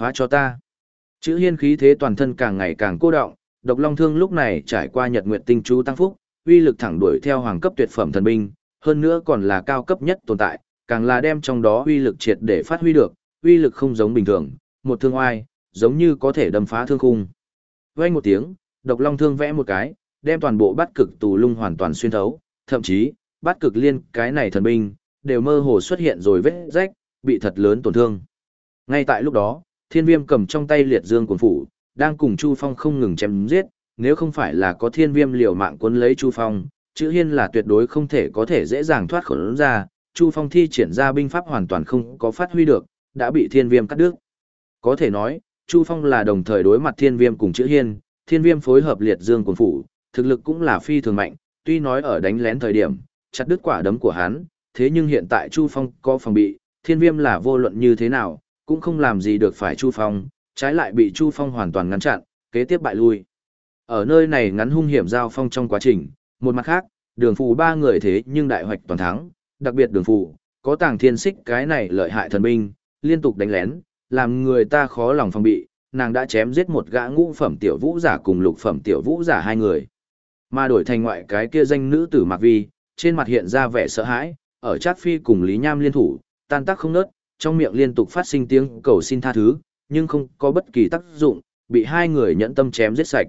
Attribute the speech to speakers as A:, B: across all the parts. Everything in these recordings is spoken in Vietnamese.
A: Phá cho ta. Chữ hiên khí thế toàn thân càng ngày càng cô động, độc long thương lúc này trải qua nhật nguyện tinh chú tăng phúc, uy lực thẳng đuổi theo hoàng cấp tuyệt phẩm thần binh, hơn nữa còn là cao cấp nhất tồn tại, càng là đem trong đó uy lực triệt để phát huy được, uy lực không giống bình thường, một thương oai, giống như có thể đâm phá thương khung. Vang một tiếng, độc long thương vẽ một cái, đem toàn bộ bát cực tù lung hoàn toàn xuyên thấu, thậm chí, bát cực liên cái này thần binh, đều mơ hồ xuất hiện rồi vết rách, bị thật lớn tổn thương. Ngay tại lúc đó, thiên viêm cầm trong tay liệt dương cuốn phủ, đang cùng Chu Phong không ngừng chém giết, nếu không phải là có thiên viêm liều mạng cuốn lấy Chu Phong, chữ hiên là tuyệt đối không thể có thể dễ dàng thoát khỏi ra, Chu Phong thi triển ra binh pháp hoàn toàn không có phát huy được, đã bị thiên viêm cắt đứt. Có thể nói, Chu Phong là đồng thời đối mặt thiên viêm cùng chữ hiên, thiên viêm phối hợp liệt dương cuốn phủ, thực lực cũng là phi thường mạnh, tuy nói ở đánh lén thời điểm, chặt đứt quả đấm của hắn, thế nhưng hiện tại Chu Phong có phòng bị, thiên viêm là vô luận như thế nào, cũng không làm gì được phải Chu Phong, trái lại bị Chu Phong hoàn toàn ngăn chặn, kế tiếp bại lui. Ở nơi này ngắn hung hiểm giao phong trong quá trình, một mặt khác, đường phù ba người thế nhưng đại hoạch toàn thắng, đặc biệt đường phù, có tàng thiên xích cái này lợi hại thần binh, liên tục đánh lén, làm người ta khó lòng phòng bị, nàng đã chém giết một gã ngũ phẩm tiểu vũ giả cùng lục phẩm tiểu vũ giả hai người. Mà đổi thành ngoại cái kia danh nữ tử Mạc Vi, trên mặt hiện ra vẻ sợ hãi, ở Trác Phi cùng Lý Nham liên thủ, tan tác không nớt, trong miệng liên tục phát sinh tiếng cầu xin tha thứ, nhưng không có bất kỳ tác dụng, bị hai người nhẫn tâm chém giết sạch.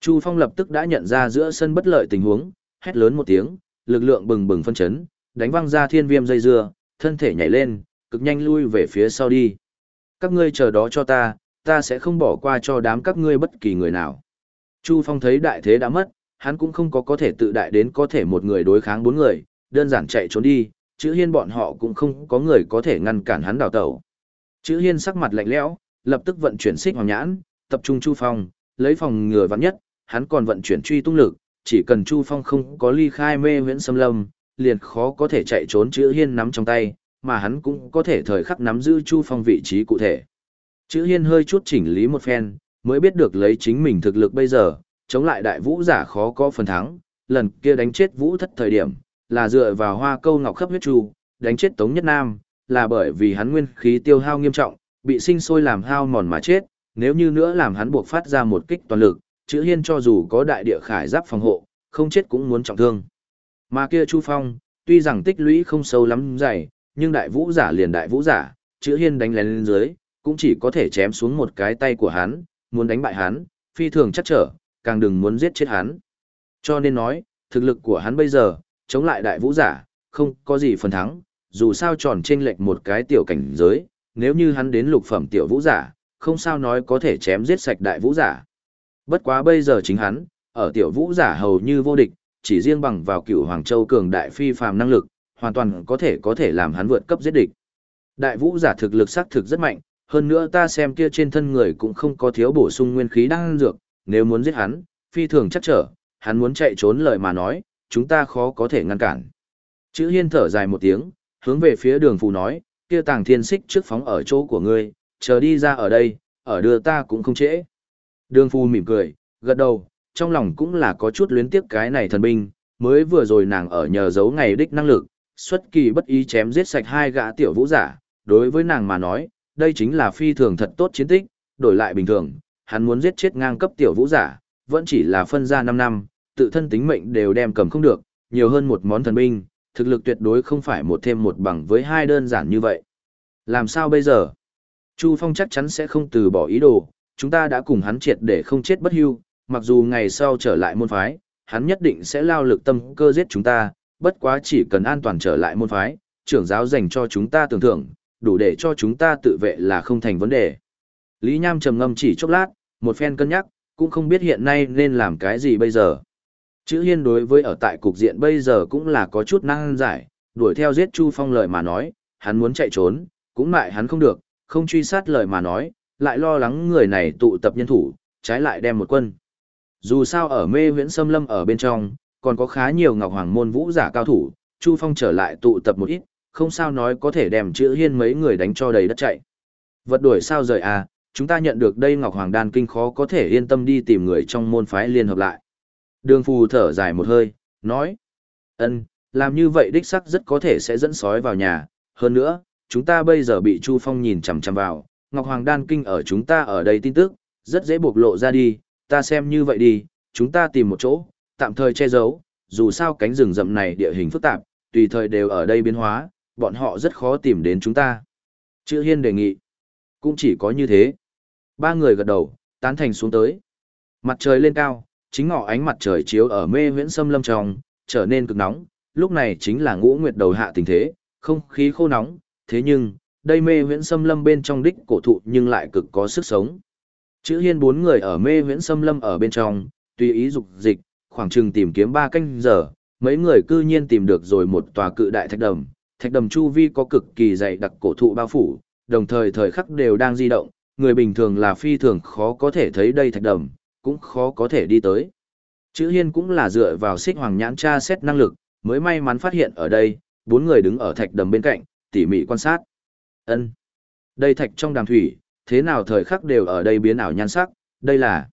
A: Chu Phong lập tức đã nhận ra giữa sân bất lợi tình huống, hét lớn một tiếng, lực lượng bừng bừng phân chấn, đánh văng ra thiên viêm dây dưa, thân thể nhảy lên, cực nhanh lui về phía sau đi. Các ngươi chờ đó cho ta, ta sẽ không bỏ qua cho đám các ngươi bất kỳ người nào. Chu Phong thấy đại thế đã mất, hắn cũng không có có thể tự đại đến có thể một người đối kháng bốn người, đơn giản chạy trốn đi, chữ hiên bọn họ cũng không có người có thể ngăn cản hắn đào tẩu. Chữ hiên sắc mặt lạnh lẽo, lập tức vận chuyển xích hoàng nhãn, tập trung Chu Phong, lấy phòng ngừa vắng nhất, hắn còn vận chuyển truy tung lực, chỉ cần Chu Phong không có ly khai mê huyễn xâm lâm, liền khó có thể chạy trốn chữ hiên nắm trong tay, mà hắn cũng có thể thời khắc nắm giữ Chu Phong vị trí cụ thể. Chữ hiên hơi chút chỉnh lý một phen, mới biết được lấy chính mình thực lực bây giờ, chống lại đại vũ giả khó có phần thắng, lần kia đánh chết vũ thất thời điểm, là dựa vào hoa câu ngọc khắp huyết chu, đánh chết Tống Nhất Nam, là bởi vì hắn nguyên khí tiêu hao nghiêm trọng, bị sinh sôi làm hao mòn mà chết, nếu như nữa làm hắn buộc phát ra một kích toàn lực, chữ hiên cho dù có đại địa khải giáp phòng hộ, không chết cũng muốn trọng thương. Mà kia Chu Phong, tuy rằng tích lũy không sâu lắm dày, nhưng đại vũ giả liền đại vũ giả, chữ hiên đánh lên dưới, cũng chỉ có thể chém xuống một cái tay của hắn, muốn đánh bại hắn, phi thường chắc trở, càng đừng muốn giết chết hắn. Cho nên nói, thực lực của hắn bây giờ, chống lại đại vũ giả, không có gì phần thắng, dù sao tròn trên lệch một cái tiểu cảnh giới, nếu như hắn đến lục phẩm tiểu vũ giả, không sao nói có thể chém giết sạch đại vũ giả. Bất quá bây giờ chính hắn, ở tiểu vũ giả hầu như vô địch, chỉ riêng bằng vào cựu Hoàng Châu cường đại phi phàm năng lực, hoàn toàn có thể có thể làm hắn vượt cấp giết địch. Đại vũ giả thực lực xác thực rất mạnh, hơn nữa ta xem kia trên thân người cũng không có thiếu bổ sung nguyên khí đang dược, nếu muốn giết hắn, phi thường chắc trở, hắn muốn chạy trốn lời mà nói, chúng ta khó có thể ngăn cản. Chữ hiên thở dài một tiếng, hướng về phía đường phù nói, kia tàng thiên xích trước phóng ở chỗ của ngươi, chờ đi ra ở đây, ở đưa ta cũng không trễ. Đường phù mỉm cười, gật đầu, trong lòng cũng là có chút luyến tiếc cái này thần binh, mới vừa rồi nàng ở nhờ giấu ngày đích năng lực, xuất kỳ bất ý chém giết sạch hai gã tiểu vũ giả, đối với nàng mà nói, đây chính là phi thường thật tốt chiến tích, đổi lại bình thường, hắn muốn giết chết ngang cấp tiểu vũ giả, vẫn chỉ là phân ra 5 năm, tự thân tính mệnh đều đem cầm không được, nhiều hơn một món thần binh, thực lực tuyệt đối không phải một thêm một bằng với hai đơn giản như vậy. Làm sao bây giờ? Chu Phong chắc chắn sẽ không từ bỏ ý đồ, chúng ta đã cùng hắn triệt để không chết bất hưu, mặc dù ngày sau trở lại môn phái, hắn nhất định sẽ lao lực tâm cơ giết chúng ta, bất quá chỉ cần an toàn trở lại môn phái, trưởng giáo dành cho chúng ta tưởng thưởng, đủ để cho chúng ta tự vệ là không thành vấn đề. Lý Nham trầm ngâm chỉ chốc lát, một phen cân nhắc, cũng không biết hiện nay nên làm cái gì bây giờ. Chữ hiên đối với ở tại cục diện bây giờ cũng là có chút năng giải, đuổi theo giết Chu Phong lời mà nói, hắn muốn chạy trốn, cũng mại hắn không được, không truy sát lời mà nói, lại lo lắng người này tụ tập nhân thủ, trái lại đem một quân. Dù sao ở mê huyễn xâm lâm ở bên trong, còn có khá nhiều ngọc hoàng môn vũ giả cao thủ, Chu Phong trở lại tụ tập một ít, không sao nói có thể đem chữ hiên mấy người đánh cho đầy đất chạy. Vật đuổi sao rời à, chúng ta nhận được đây ngọc hoàng đan kinh khó có thể yên tâm đi tìm người trong môn phái liên hợp lại. Đường phù thở dài một hơi, nói. ân làm như vậy đích sắc rất có thể sẽ dẫn sói vào nhà. Hơn nữa, chúng ta bây giờ bị Chu Phong nhìn chằm chằm vào, Ngọc Hoàng Đan Kinh ở chúng ta ở đây tin tức, rất dễ bộc lộ ra đi, ta xem như vậy đi, chúng ta tìm một chỗ, tạm thời che giấu, dù sao cánh rừng rậm này địa hình phức tạp, tùy thời đều ở đây biến hóa, bọn họ rất khó tìm đến chúng ta. Chữ Hiên đề nghị, cũng chỉ có như thế. Ba người gật đầu, tán thành xuống tới. Mặt trời lên cao, chính ngọ ánh mặt trời chiếu ở mê huyễn sâm lâm trong, trở nên cực nóng, lúc này chính là ngũ nguyệt đầu hạ tình thế, không khí khô nóng, thế nhưng, đây mê huyễn sâm lâm bên trong đích cổ thụ nhưng lại cực có sức sống. Chữ hiên bốn người ở mê huyễn sâm lâm ở bên trong, tùy ý dục dịch, khoảng chừng tìm kiếm ba canh giờ, mấy người cư nhiên tìm được rồi một tòa cự đại thạch đầm. Thạch đầm chu vi có cực kỳ dày đặc cổ thụ bao phủ, đồng thời thời khắc đều đang di động, người bình thường là phi thường khó có thể thấy đây thạch đầm, cũng khó có thể đi tới. Chữ hiên cũng là dựa vào xích hoàng nhãn tra xét năng lực, mới may mắn phát hiện ở đây, bốn người đứng ở thạch đầm bên cạnh, tỉ mỉ quan sát. Ân, Đây thạch trong đàm thủy, thế nào thời khắc đều ở đây biến ảo nhan sắc, đây là...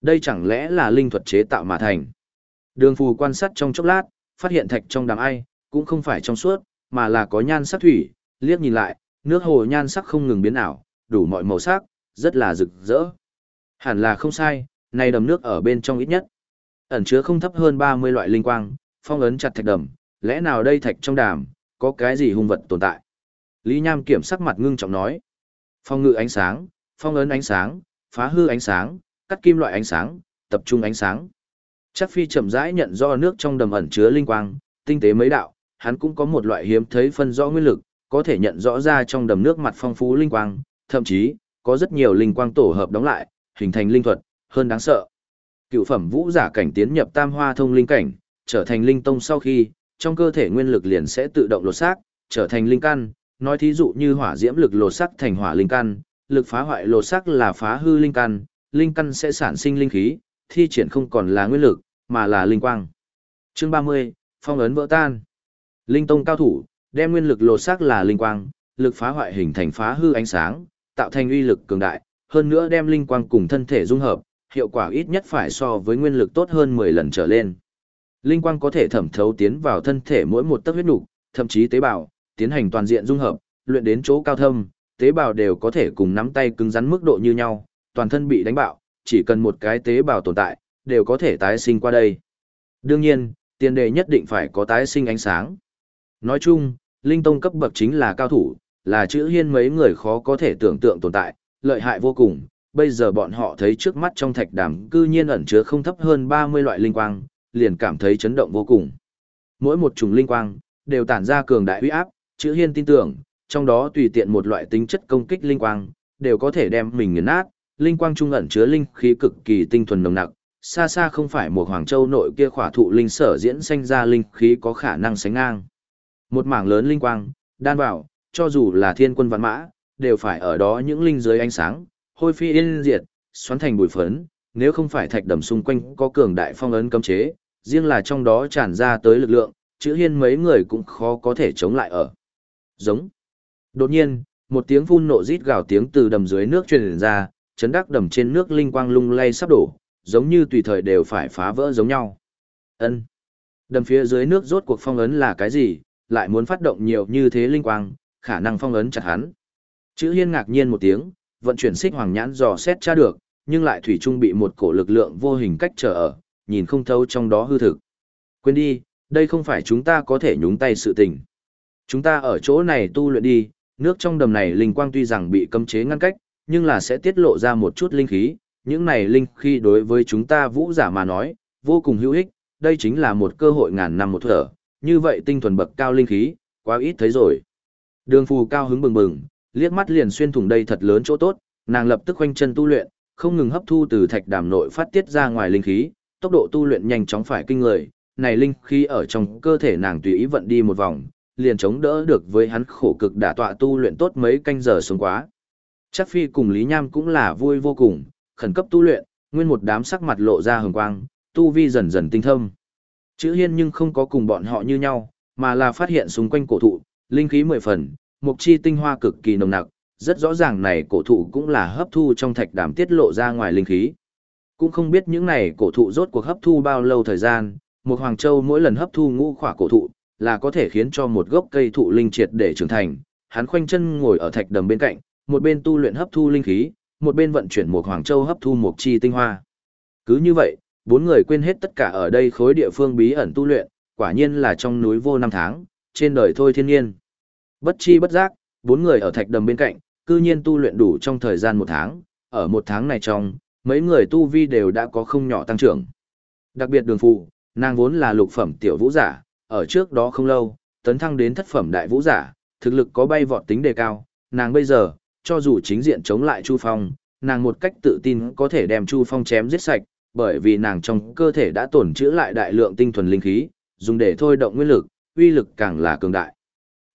A: Đây chẳng lẽ là linh thuật chế tạo mà thành. Đường phù quan sát trong chốc lát, phát hiện thạch trong đàm ai, cũng không phải trong suốt, mà là có nhan sắc thủy, liếc nhìn lại, nước hồ nhan sắc không ngừng biến ảo, đủ mọi màu sắc, rất là rực rỡ. Hẳn là không sai, này đầm nước ở bên trong ít nhất. Ẩn chứa không thấp hơn 30 loại linh quang, phong ấn chặt thạch đầm, lẽ nào đây thạch trong đàm, có cái gì hung vật tồn tại? Lý Nham kiểm sắc mặt ngưng trọng nói. Phong ngự ánh sáng, phong ấn ánh sáng, phá hư ánh sáng, cắt kim loại ánh sáng, tập trung ánh sáng. Chắc phi chậm rãi nhận do nước trong đầm ẩn chứa linh quang, tinh tế mấy đạo, hắn cũng có một loại hiếm thấy phân rõ nguyên lực, có thể nhận rõ ra trong đầm nước mặt phong phú linh quang, thậm chí, có rất nhiều linh quang tổ hợp đóng lại, hình thành linh thuật, hơn đáng sợ. Cựu phẩm vũ giả cảnh tiến nhập tam hoa thông linh cảnh, trở thành linh tông sau khi, trong cơ thể nguyên lực liền sẽ tự động lột xác, trở thành linh căn, nói thí dụ như hỏa diễm lực lột xác thành hỏa linh căn, lực phá hoại lột xác là phá hư linh căn, linh căn sẽ sản sinh linh khí, thi triển không còn là nguyên lực, mà là linh quang. Chương 30, phong ấn vỡ tan. Linh tông cao thủ, đem nguyên lực lột xác là linh quang, lực phá hoại hình thành phá hư ánh sáng, tạo thành uy lực cường đại, hơn nữa đem linh quang cùng thân thể dung hợp, hiệu quả ít nhất phải so với nguyên lực tốt hơn 10 lần trở lên. Linh quang có thể thẩm thấu tiến vào thân thể mỗi một tấc huyết nục, thậm chí tế bào, tiến hành toàn diện dung hợp, luyện đến chỗ cao thâm, tế bào đều có thể cùng nắm tay cứng rắn mức độ như nhau, toàn thân bị đánh bạo, chỉ cần một cái tế bào tồn tại, đều có thể tái sinh qua đây. Đương nhiên, tiền đề nhất định phải có tái sinh ánh sáng. Nói chung, linh tông cấp bậc chính là cao thủ, là chữ hiên mấy người khó có thể tưởng tượng tồn tại, lợi hại vô cùng. Bây giờ bọn họ thấy trước mắt trong thạch đàm cư nhiên ẩn chứa không thấp hơn 30 loại linh quang, liền cảm thấy chấn động vô cùng. Mỗi một chủng linh quang, đều tản ra cường đại uy áp, chữ hiên tin tưởng, trong đó tùy tiện một loại tính chất công kích linh quang, đều có thể đem mình nghiền nát, linh quang trung ẩn chứa linh khí cực kỳ tinh thuần nồng nặc, xa xa không phải một Hoàng Châu nội kia khỏa thụ linh sở diễn sinh ra linh khí có khả năng sánh ngang. Một mảng lớn linh quang, đan vào, cho dù là thiên quân văn mã, đều phải ở đó những linh dưới ánh sáng, hôi phi yên diệt, xoắn thành bụi phấn, nếu không phải thạch đầm xung quanh có cường đại phong ấn cấm chế, riêng là trong đó tràn ra tới lực lượng, chữ hiên mấy người cũng khó có thể chống lại ở. Giống. Đột nhiên, một tiếng phun nộ rít gào tiếng từ đầm dưới nước truyền ra, chấn đắc đầm trên nước linh quang lung lay sắp đổ, giống như tùy thời đều phải phá vỡ giống nhau. Ân. Đầm phía dưới nước rốt cuộc phong ấn là cái gì, lại muốn phát động nhiều như thế linh quang, khả năng phong ấn chặt hắn. Chữ Hiên ngạc nhiên một tiếng, vận chuyển xích hoàng nhãn dò xét tra được, nhưng lại thủy chung bị một cổ lực lượng vô hình cách trở ở, nhìn không thấu trong đó hư thực. Quên đi, đây không phải chúng ta có thể nhúng tay sự tình. Chúng ta ở chỗ này tu luyện đi, nước trong đầm này linh quang tuy rằng bị cấm chế ngăn cách, nhưng là sẽ tiết lộ ra một chút linh khí, những này linh khí đối với chúng ta vũ giả mà nói, vô cùng hữu ích, đây chính là một cơ hội ngàn năm một thở, như vậy tinh thuần bậc cao linh khí, quá ít thấy rồi. Đường phù cao hứng bừng bừng, liếc mắt liền xuyên thủng đây thật lớn chỗ tốt, nàng lập tức khoanh chân tu luyện, không ngừng hấp thu từ thạch đàm nội phát tiết ra ngoài linh khí, tốc độ tu luyện nhanh chóng phải kinh người, này linh khí ở trong cơ thể nàng tùy ý vận đi một vòng, liền chống đỡ được với hắn khổ cực đả tọa tu luyện tốt mấy canh giờ xuống quá. Chắc phi cùng Lý Nham cũng là vui vô cùng, khẩn cấp tu luyện, nguyên một đám sắc mặt lộ ra hồng quang, tu vi dần dần tinh thâm. Chữ hiên nhưng không có cùng bọn họ như nhau, mà là phát hiện xung quanh cổ thụ, linh khí mười phần, mục chi tinh hoa cực kỳ nồng nặc, rất rõ ràng này cổ thụ cũng là hấp thu trong thạch đàm tiết lộ ra ngoài linh khí. Cũng không biết những này cổ thụ rốt cuộc hấp thu bao lâu thời gian, một Hoàng Châu mỗi lần hấp thu ngũ khỏa cổ thụ, là có thể khiến cho một gốc cây thụ linh triệt để trưởng thành. Hắn khoanh chân ngồi ở thạch đầm bên cạnh, một bên tu luyện hấp thu linh khí, một bên vận chuyển một Hoàng Châu hấp thu một chi tinh hoa. Cứ như vậy, bốn người quên hết tất cả ở đây khối địa phương bí ẩn tu luyện, quả nhiên là trong núi vô năm tháng, trên đời thôi thiên nhiên. Bất chi bất giác, bốn người ở thạch đầm bên cạnh, cư nhiên tu luyện đủ trong thời gian một tháng, ở một tháng này trong, mấy người tu vi đều đã có không nhỏ tăng trưởng. Đặc biệt đường phụ, nàng vốn là lục phẩm tiểu vũ giả, ở trước đó không lâu, tấn thăng đến thất phẩm đại vũ giả, thực lực có bay vọt tính đề cao, nàng bây giờ, cho dù chính diện chống lại Chu Phong, nàng một cách tự tin có thể đem Chu Phong chém giết sạch, bởi vì nàng trong cơ thể đã tổn trữ lại đại lượng tinh thuần linh khí, dùng để thôi động nguyên lực, uy lực càng là cường đại.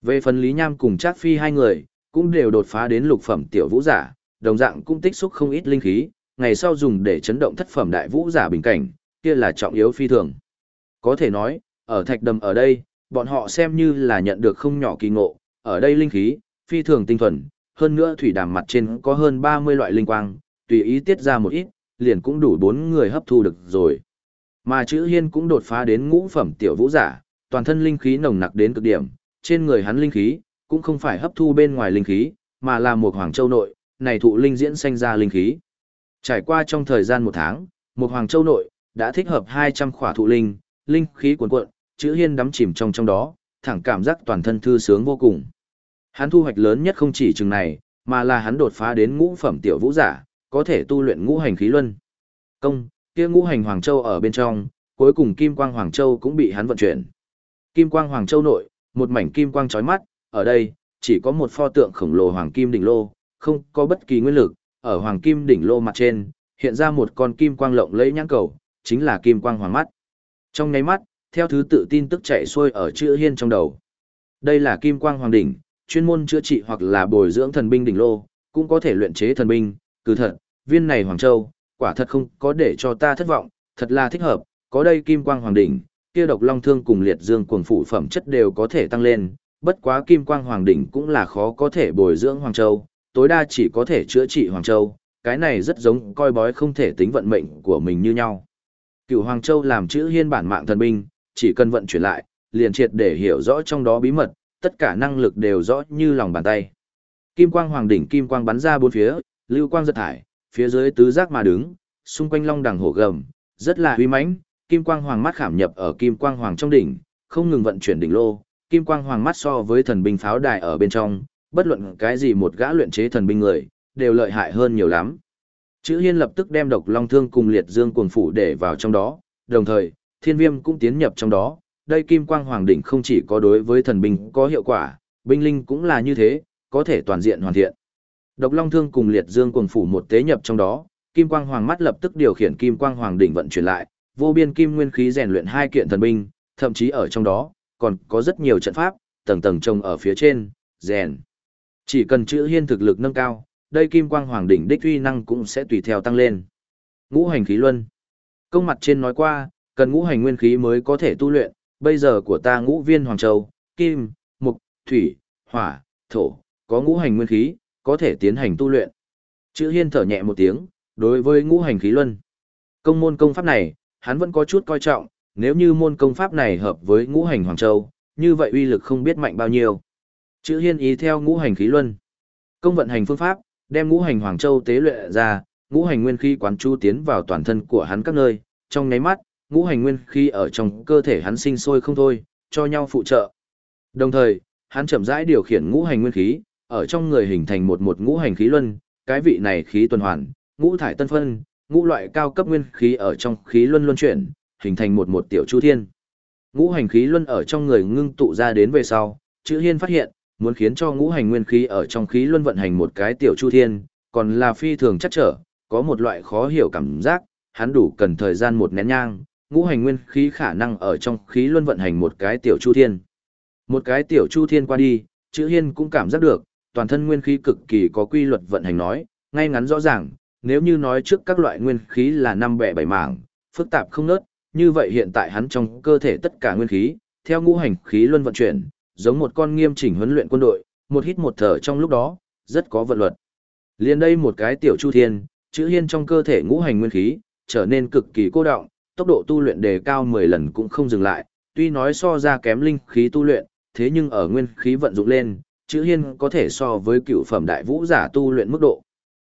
A: Về phần Lý Nham cùng Trác Phi hai người, cũng đều đột phá đến lục phẩm tiểu vũ giả, đồng dạng cũng tích xúc không ít linh khí, ngày sau dùng để chấn động thất phẩm đại vũ giả bình cảnh, kia là trọng yếu phi thường. Có thể nói, ở thạch đầm ở đây, bọn họ xem như là nhận được không nhỏ kỳ ngộ, ở đây linh khí, phi thường tinh thuần, hơn nữa thủy đàm mặt trên có hơn 30 loại linh quang, tùy ý tiết ra một ít, liền cũng đủ bốn người hấp thu được rồi. Mà chữ hiên cũng đột phá đến ngũ phẩm tiểu vũ giả, toàn thân linh khí nồng nặc đến cực điểm, trên người hắn linh khí, cũng không phải hấp thu bên ngoài linh khí, mà là một hoàng châu nội, này thụ linh diễn sanh ra linh khí. Trải qua trong thời gian một tháng, một hoàng châu nội, đã thích hợp 200 khỏa thụ linh, linh khí cuồn cuộn, chữ hiên đắm chìm trong trong đó, thẳng cảm giác toàn thân thư sướng vô cùng. Hắn thu hoạch lớn nhất không chỉ chừng này, mà là hắn đột phá đến ngũ phẩm tiểu vũ giả, có thể tu luyện ngũ hành khí luân. Công, kia ngũ hành hoàng châu ở bên trong, cuối cùng kim quang hoàng châu cũng bị hắn vận chuyển. Kim quang hoàng châu nội, một mảnh kim quang chói mắt, ở đây chỉ có một pho tượng khổng lồ hoàng kim đỉnh lô, không có bất kỳ nguyên lực, ở hoàng kim đỉnh lô mặt trên, hiện ra một con kim quang lộng lẫy nhãn cầu, chính là kim quang hoàng mắt. Trong nháy mắt, theo thứ tự tin tức chạy xuôi ở chữ hiên trong đầu. Đây là kim quang hoàng đỉnh, chuyên môn chữa trị hoặc là bồi dưỡng thần binh đỉnh lô, cũng có thể luyện chế thần binh, cứ thật, viên này hoàng châu, quả thật không có để cho ta thất vọng, thật là thích hợp, có đây kim quang hoàng đỉnh, kia độc long thương cùng liệt dương cuồng phủ phẩm chất đều có thể tăng lên, bất quá kim quang hoàng đỉnh cũng là khó có thể bồi dưỡng hoàng châu, tối đa chỉ có thể chữa trị hoàng châu, cái này rất giống coi bói không thể tính vận mệnh của mình như nhau. Cựu hoàng châu làm chữ hiên bản mạng thần binh, chỉ cần vận chuyển lại, liền triệt để hiểu rõ trong đó bí mật, tất cả năng lực đều rõ như lòng bàn tay. Kim quang hoàng đỉnh kim quang bắn ra bốn phía, lưu quang giật thải, phía dưới tứ giác mà đứng, xung quanh long đằng hổ gầm, rất là uy mãnh, kim quang hoàng mắt khảm nhập ở kim quang hoàng trong đỉnh, không ngừng vận chuyển đỉnh lô, kim quang hoàng mắt so với thần binh pháo đài ở bên trong, bất luận cái gì một gã luyện chế thần binh người, đều lợi hại hơn nhiều lắm. Chữ Hiên lập tức đem độc long thương cùng liệt dương cuồng phủ để vào trong đó, đồng thời, thiên viêm cũng tiến nhập trong đó. Đây kim quang hoàng đỉnh không chỉ có đối với thần binh có hiệu quả, binh linh cũng là như thế, có thể toàn diện hoàn thiện. Độc long thương cùng liệt dương cuồng phủ một tế nhập trong đó, kim quang hoàng mắt lập tức điều khiển kim quang hoàng đỉnh vận chuyển lại, vô biên kim nguyên khí rèn luyện hai kiện thần binh, thậm chí ở trong đó còn có rất nhiều trận pháp, tầng tầng trông ở phía trên, rèn. Chỉ cần chữ hiên thực lực nâng cao, đây kim quang hoàng đỉnh đích uy năng cũng sẽ tùy theo tăng lên. Ngũ hành khí luân. Công mặt trên nói qua, cần ngũ hành nguyên khí mới có thể tu luyện, bây giờ của ta ngũ viên hoàng châu, kim, mục, thủy, hỏa, thổ, có ngũ hành nguyên khí, có thể tiến hành tu luyện. Chữ hiên thở nhẹ một tiếng, đối với ngũ hành khí luân. Công môn công pháp này, hắn vẫn có chút coi trọng, nếu như môn công pháp này hợp với ngũ hành hoàng châu, như vậy uy lực không biết mạnh bao nhiêu. Chữ hiên ý theo ngũ hành khí luân. Công vận hành phương pháp, đem ngũ hành hoàng châu tế luyện ra, ngũ hành nguyên khí quán chu tiến vào toàn thân của hắn các nơi, trong nháy mắt, ngũ hành nguyên khí ở trong cơ thể hắn sinh sôi không thôi, cho nhau phụ trợ. Đồng thời, hắn chậm rãi điều khiển ngũ hành nguyên khí, ở trong người hình thành một một ngũ hành khí luân, cái vị này khí tuần hoàn, ngũ thải tân phân, ngũ loại cao cấp nguyên khí ở trong khí luân luân chuyển, hình thành một một tiểu chu thiên. Ngũ hành khí luân ở trong người ngưng tụ ra đến về sau, chữ hiên phát hiện, muốn khiến cho ngũ hành nguyên khí ở trong khí luân vận hành một cái tiểu chu thiên, còn là phi thường chắc trở, có một loại khó hiểu cảm giác, hắn đủ cần thời gian một nén nhang, ngũ hành nguyên khí khả năng ở trong khí luân vận hành một cái tiểu chu thiên. Một cái tiểu chu thiên qua đi, chữ hiên cũng cảm giác được, toàn thân nguyên khí cực kỳ có quy luật vận hành nói, ngay ngắn rõ ràng, nếu như nói trước các loại nguyên khí là năm bẻ bảy mảng, phức tạp không nớt, như vậy hiện tại hắn trong cơ thể tất cả nguyên khí, theo ngũ hành khí luân vận chuyển, giống một con nghiêm chỉnh huấn luyện quân đội, một hít một thở trong lúc đó, rất có vận luật. Liên đây một cái tiểu chu thiên, chữ hiên trong cơ thể ngũ hành nguyên khí, trở nên cực kỳ cô động, tốc độ tu luyện đề cao 10 lần cũng không dừng lại, tuy nói so ra kém linh khí tu luyện, thế nhưng ở nguyên khí vận dụng lên, chữ hiên có thể so với cựu phẩm đại vũ giả tu luyện mức độ.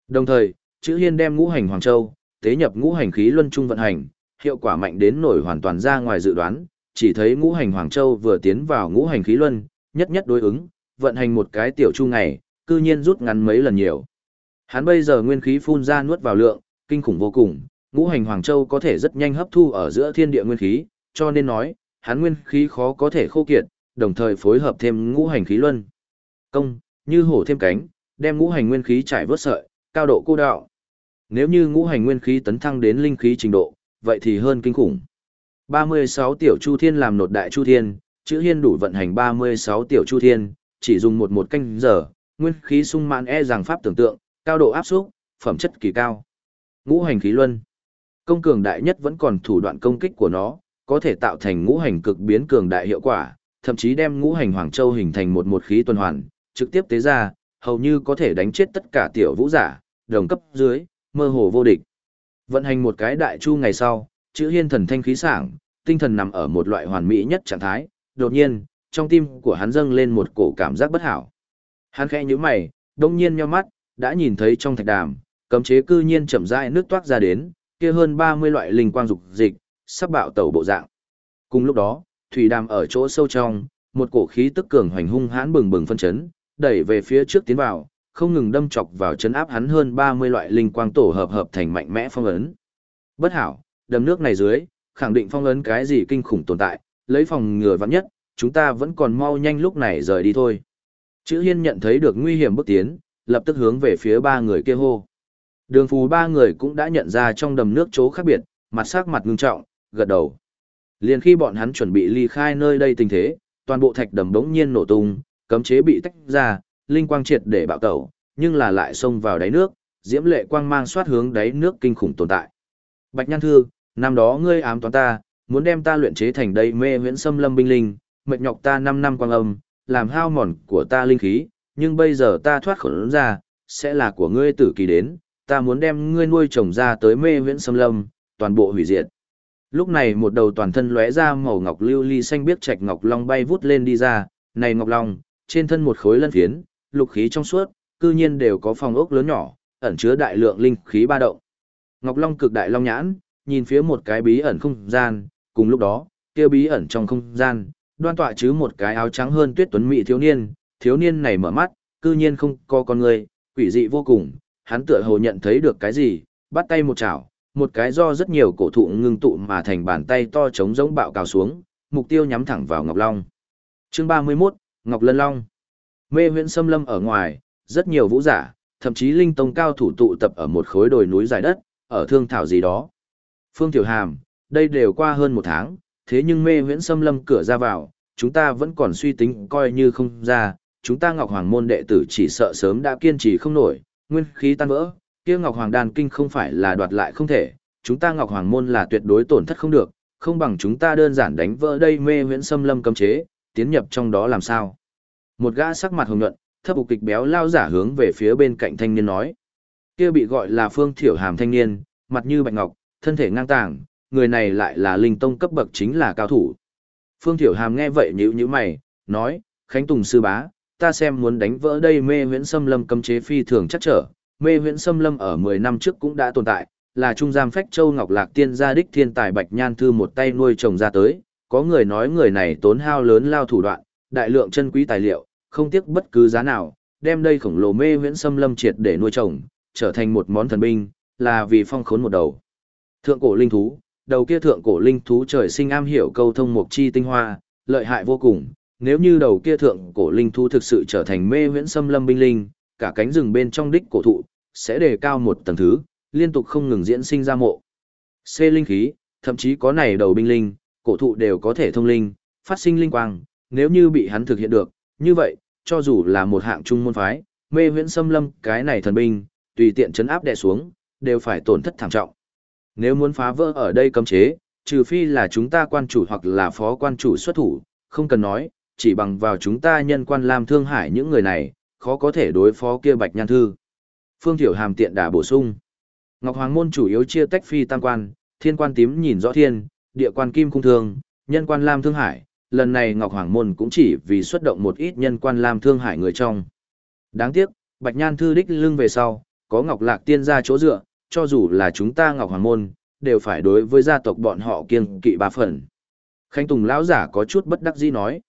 A: Đồng thời, chữ hiên đem ngũ hành Hoàng Châu, tế nhập ngũ hành khí luân trung vận hành, hiệu quả mạnh đến nổi hoàn toàn ra ngoài dự đoán, chỉ thấy ngũ hành Hoàng Châu vừa tiến vào ngũ hành khí luân, nhất nhất đối ứng, vận hành một cái tiểu chu ngày, cư nhiên rút ngắn mấy lần nhiều. Hắn bây giờ nguyên khí phun ra nuốt vào lượng, kinh khủng vô cùng, ngũ hành Hoàng Châu có thể rất nhanh hấp thu ở giữa thiên địa nguyên khí, cho nên nói, hắn nguyên khí khó có thể khô kiệt, đồng thời phối hợp thêm ngũ hành khí luân. Công, như hổ thêm cánh, đem ngũ hành nguyên khí trải vớt sợi, cao độ cô đạo. Nếu như ngũ hành nguyên khí tấn thăng đến linh khí trình độ, vậy thì hơn kinh khủng. 36 tiểu chu thiên làm nột đại chu thiên, chữ hiên đủ vận hành 36 tiểu chu thiên, chỉ dùng một một canh giờ, nguyên khí sung mãn e rằng pháp tưởng tượng, cao độ áp suất, phẩm chất kỳ cao. Ngũ hành khí luân. Công cường đại nhất vẫn còn thủ đoạn công kích của nó, có thể tạo thành ngũ hành cực biến cường đại hiệu quả, thậm chí đem ngũ hành hoàng châu hình thành một một khí tuần hoàn, trực tiếp tế ra, hầu như có thể đánh chết tất cả tiểu vũ giả, đồng cấp dưới, mơ hồ vô địch. Vận hành một cái đại chu ngày sau, chữ hiên thần thanh khí sảng, tinh thần nằm ở một loại hoàn mỹ nhất trạng thái, đột nhiên, trong tim của hắn dâng lên một cổ cảm giác bất hảo. Hắn khẽ nhíu mày, đông nhiên nhíu mắt, đã nhìn thấy trong thạch đàm, cấm chế cư nhiên chậm rãi nước toát ra đến, kia hơn 30 loại linh quang dục dịch, sắp bạo tẩu bộ dạng. Cùng lúc đó, thủy đàm ở chỗ sâu trong, một cổ khí tức cường hoành hung hãn bừng bừng phân chấn, đẩy về phía trước tiến vào, không ngừng đâm chọc vào chấn áp hắn hơn 30 loại linh quang tổ hợp hợp thành mạnh mẽ phong ấn. Bất hảo, đầm nước này dưới, khẳng định phong ấn cái gì kinh khủng tồn tại, lấy phòng ngừa vắng nhất, chúng ta vẫn còn mau nhanh lúc này rời đi thôi. Chữ Hiên nhận thấy được nguy hiểm bước tiến, lập tức hướng về phía ba người kia hô. Đường phù ba người cũng đã nhận ra trong đầm nước chỗ khác biệt, mặt sắc mặt ngưng trọng, gật đầu. Liền khi bọn hắn chuẩn bị ly khai nơi đây tình thế, toàn bộ thạch đầm đống nhiên nổ tung, cấm chế bị tách ra, linh quang triệt để bạo tẩu, nhưng là lại xông vào đáy nước, diễm lệ quang mang xoát hướng đáy nước kinh khủng tồn tại. Bạch Nhan Thư, năm đó ngươi ám toán ta, muốn đem ta luyện chế thành đây mê huyễn xâm lâm binh linh, mệt nhọc ta 5 năm quang âm, làm hao mòn của ta linh khí, nhưng bây giờ ta thoát khổ ra, sẽ là của ngươi tử kỳ đến, ta muốn đem ngươi nuôi trồng ra tới mê huyễn xâm lâm, toàn bộ hủy diệt. Lúc này một đầu toàn thân lóe ra màu ngọc lưu ly xanh biếc trạch ngọc long bay vút lên đi ra, này ngọc long, trên thân một khối lân phiến, lục khí trong suốt, cư nhiên đều có phòng ốc lớn nhỏ, ẩn chứa đại lượng linh khí ba động. Ngọc long cực đại long nhãn, nhìn phía một cái bí ẩn không gian, cùng lúc đó, kia bí ẩn trong không gian, đoan tọa chứ một cái áo trắng hơn tuyết tuấn mỹ thiếu niên, thiếu niên này mở mắt, cư nhiên không có con người, quỷ dị vô cùng, hắn tựa hồ nhận thấy được cái gì, bắt tay một chảo, một cái do rất nhiều cổ thụ ngưng tụ mà thành bàn tay to trống giống bạo cào xuống, mục tiêu nhắm thẳng vào Ngọc Long. Chương 31, Ngọc Lân Long. Mê huyện xâm lâm ở ngoài, rất nhiều vũ giả, thậm chí linh tông cao thủ tụ tập ở một khối đồi núi dài đất, ở thương thảo gì đó. Phương Tiểu Hàm, đây đều qua hơn một tháng, thế nhưng mê huyễn xâm lâm cửa ra vào, chúng ta vẫn còn suy tính coi như không ra, chúng ta Ngọc Hoàng môn đệ tử chỉ sợ sớm đã kiên trì không nổi, nguyên khí tan vỡ, kia Ngọc Hoàng đan kinh không phải là đoạt lại không thể, chúng ta Ngọc Hoàng môn là tuyệt đối tổn thất không được, không bằng chúng ta đơn giản đánh vỡ đây mê huyễn xâm lâm cấm chế, tiến nhập trong đó làm sao. Một gã sắc mặt hồng nhuận, thấp ục kịch béo lao giả hướng về phía bên cạnh thanh niên nói. Kia bị gọi là Phương Thiểu Hàm thanh niên, mặt như bạch ngọc, thân thể ngang tàng, người này lại là linh tông cấp bậc chính là cao thủ. Phương Thiểu Hàm nghe vậy nhíu nhíu mày, nói, Khánh Tùng sư bá, ta xem muốn đánh vỡ đây mê huyễn xâm lâm cấm chế phi thường chắc trở, mê huyễn xâm lâm ở 10 năm trước cũng đã tồn tại, là trung giam phách châu ngọc lạc tiên gia đích thiên tài bạch nhan thư một tay nuôi chồng ra tới, có người nói người này tốn hao lớn lao thủ đoạn, đại lượng chân quý tài liệu, không tiếc bất cứ giá nào, đem đây khổng lồ mê huyễn xâm lâm triệt để nuôi trồng, trở thành một món thần binh, là vì phong khốn một đầu. Thượng cổ linh thú, đầu kia thượng cổ linh thú trời sinh am hiểu câu thông mục chi tinh hoa, lợi hại vô cùng. Nếu như đầu kia thượng cổ linh thú thực sự trở thành mê huyễn xâm lâm binh linh, cả cánh rừng bên trong đích cổ thụ sẽ đề cao một tầng thứ, liên tục không ngừng diễn sinh ra mộ. C linh khí, thậm chí có này đầu binh linh, cổ thụ đều có thể thông linh, phát sinh linh quang, nếu như bị hắn thực hiện được, như vậy, cho dù là một hạng trung môn phái, mê huyễn xâm lâm cái này thần binh, tùy tiện chấn áp đè xuống, đều phải tổn thất thảm trọng. Nếu muốn phá vỡ ở đây cấm chế, trừ phi là chúng ta quan chủ hoặc là phó quan chủ xuất thủ, không cần nói, chỉ bằng vào chúng ta nhân quan làm thương hải những người này, khó có thể đối phó kia bạch nhan thư. Phương Thiểu Hàm tiện đà bổ sung. Ngọc Hoàng môn chủ yếu chia tách phi tam quan, thiên quan tím nhìn rõ thiên, địa quan kim cung thương, nhân quan lam thương hải, lần này Ngọc Hoàng Môn cũng chỉ vì xuất động một ít nhân quan làm thương hại người trong. Đáng tiếc, Bạch Nhan Thư đích lưng về sau, có Ngọc Lạc Tiên ra chỗ dựa, cho dù là chúng ta Ngọc Hoàng Môn, đều phải đối với gia tộc bọn họ kiêng kỵ ba phần. Khánh Tùng lão giả có chút bất đắc dĩ nói.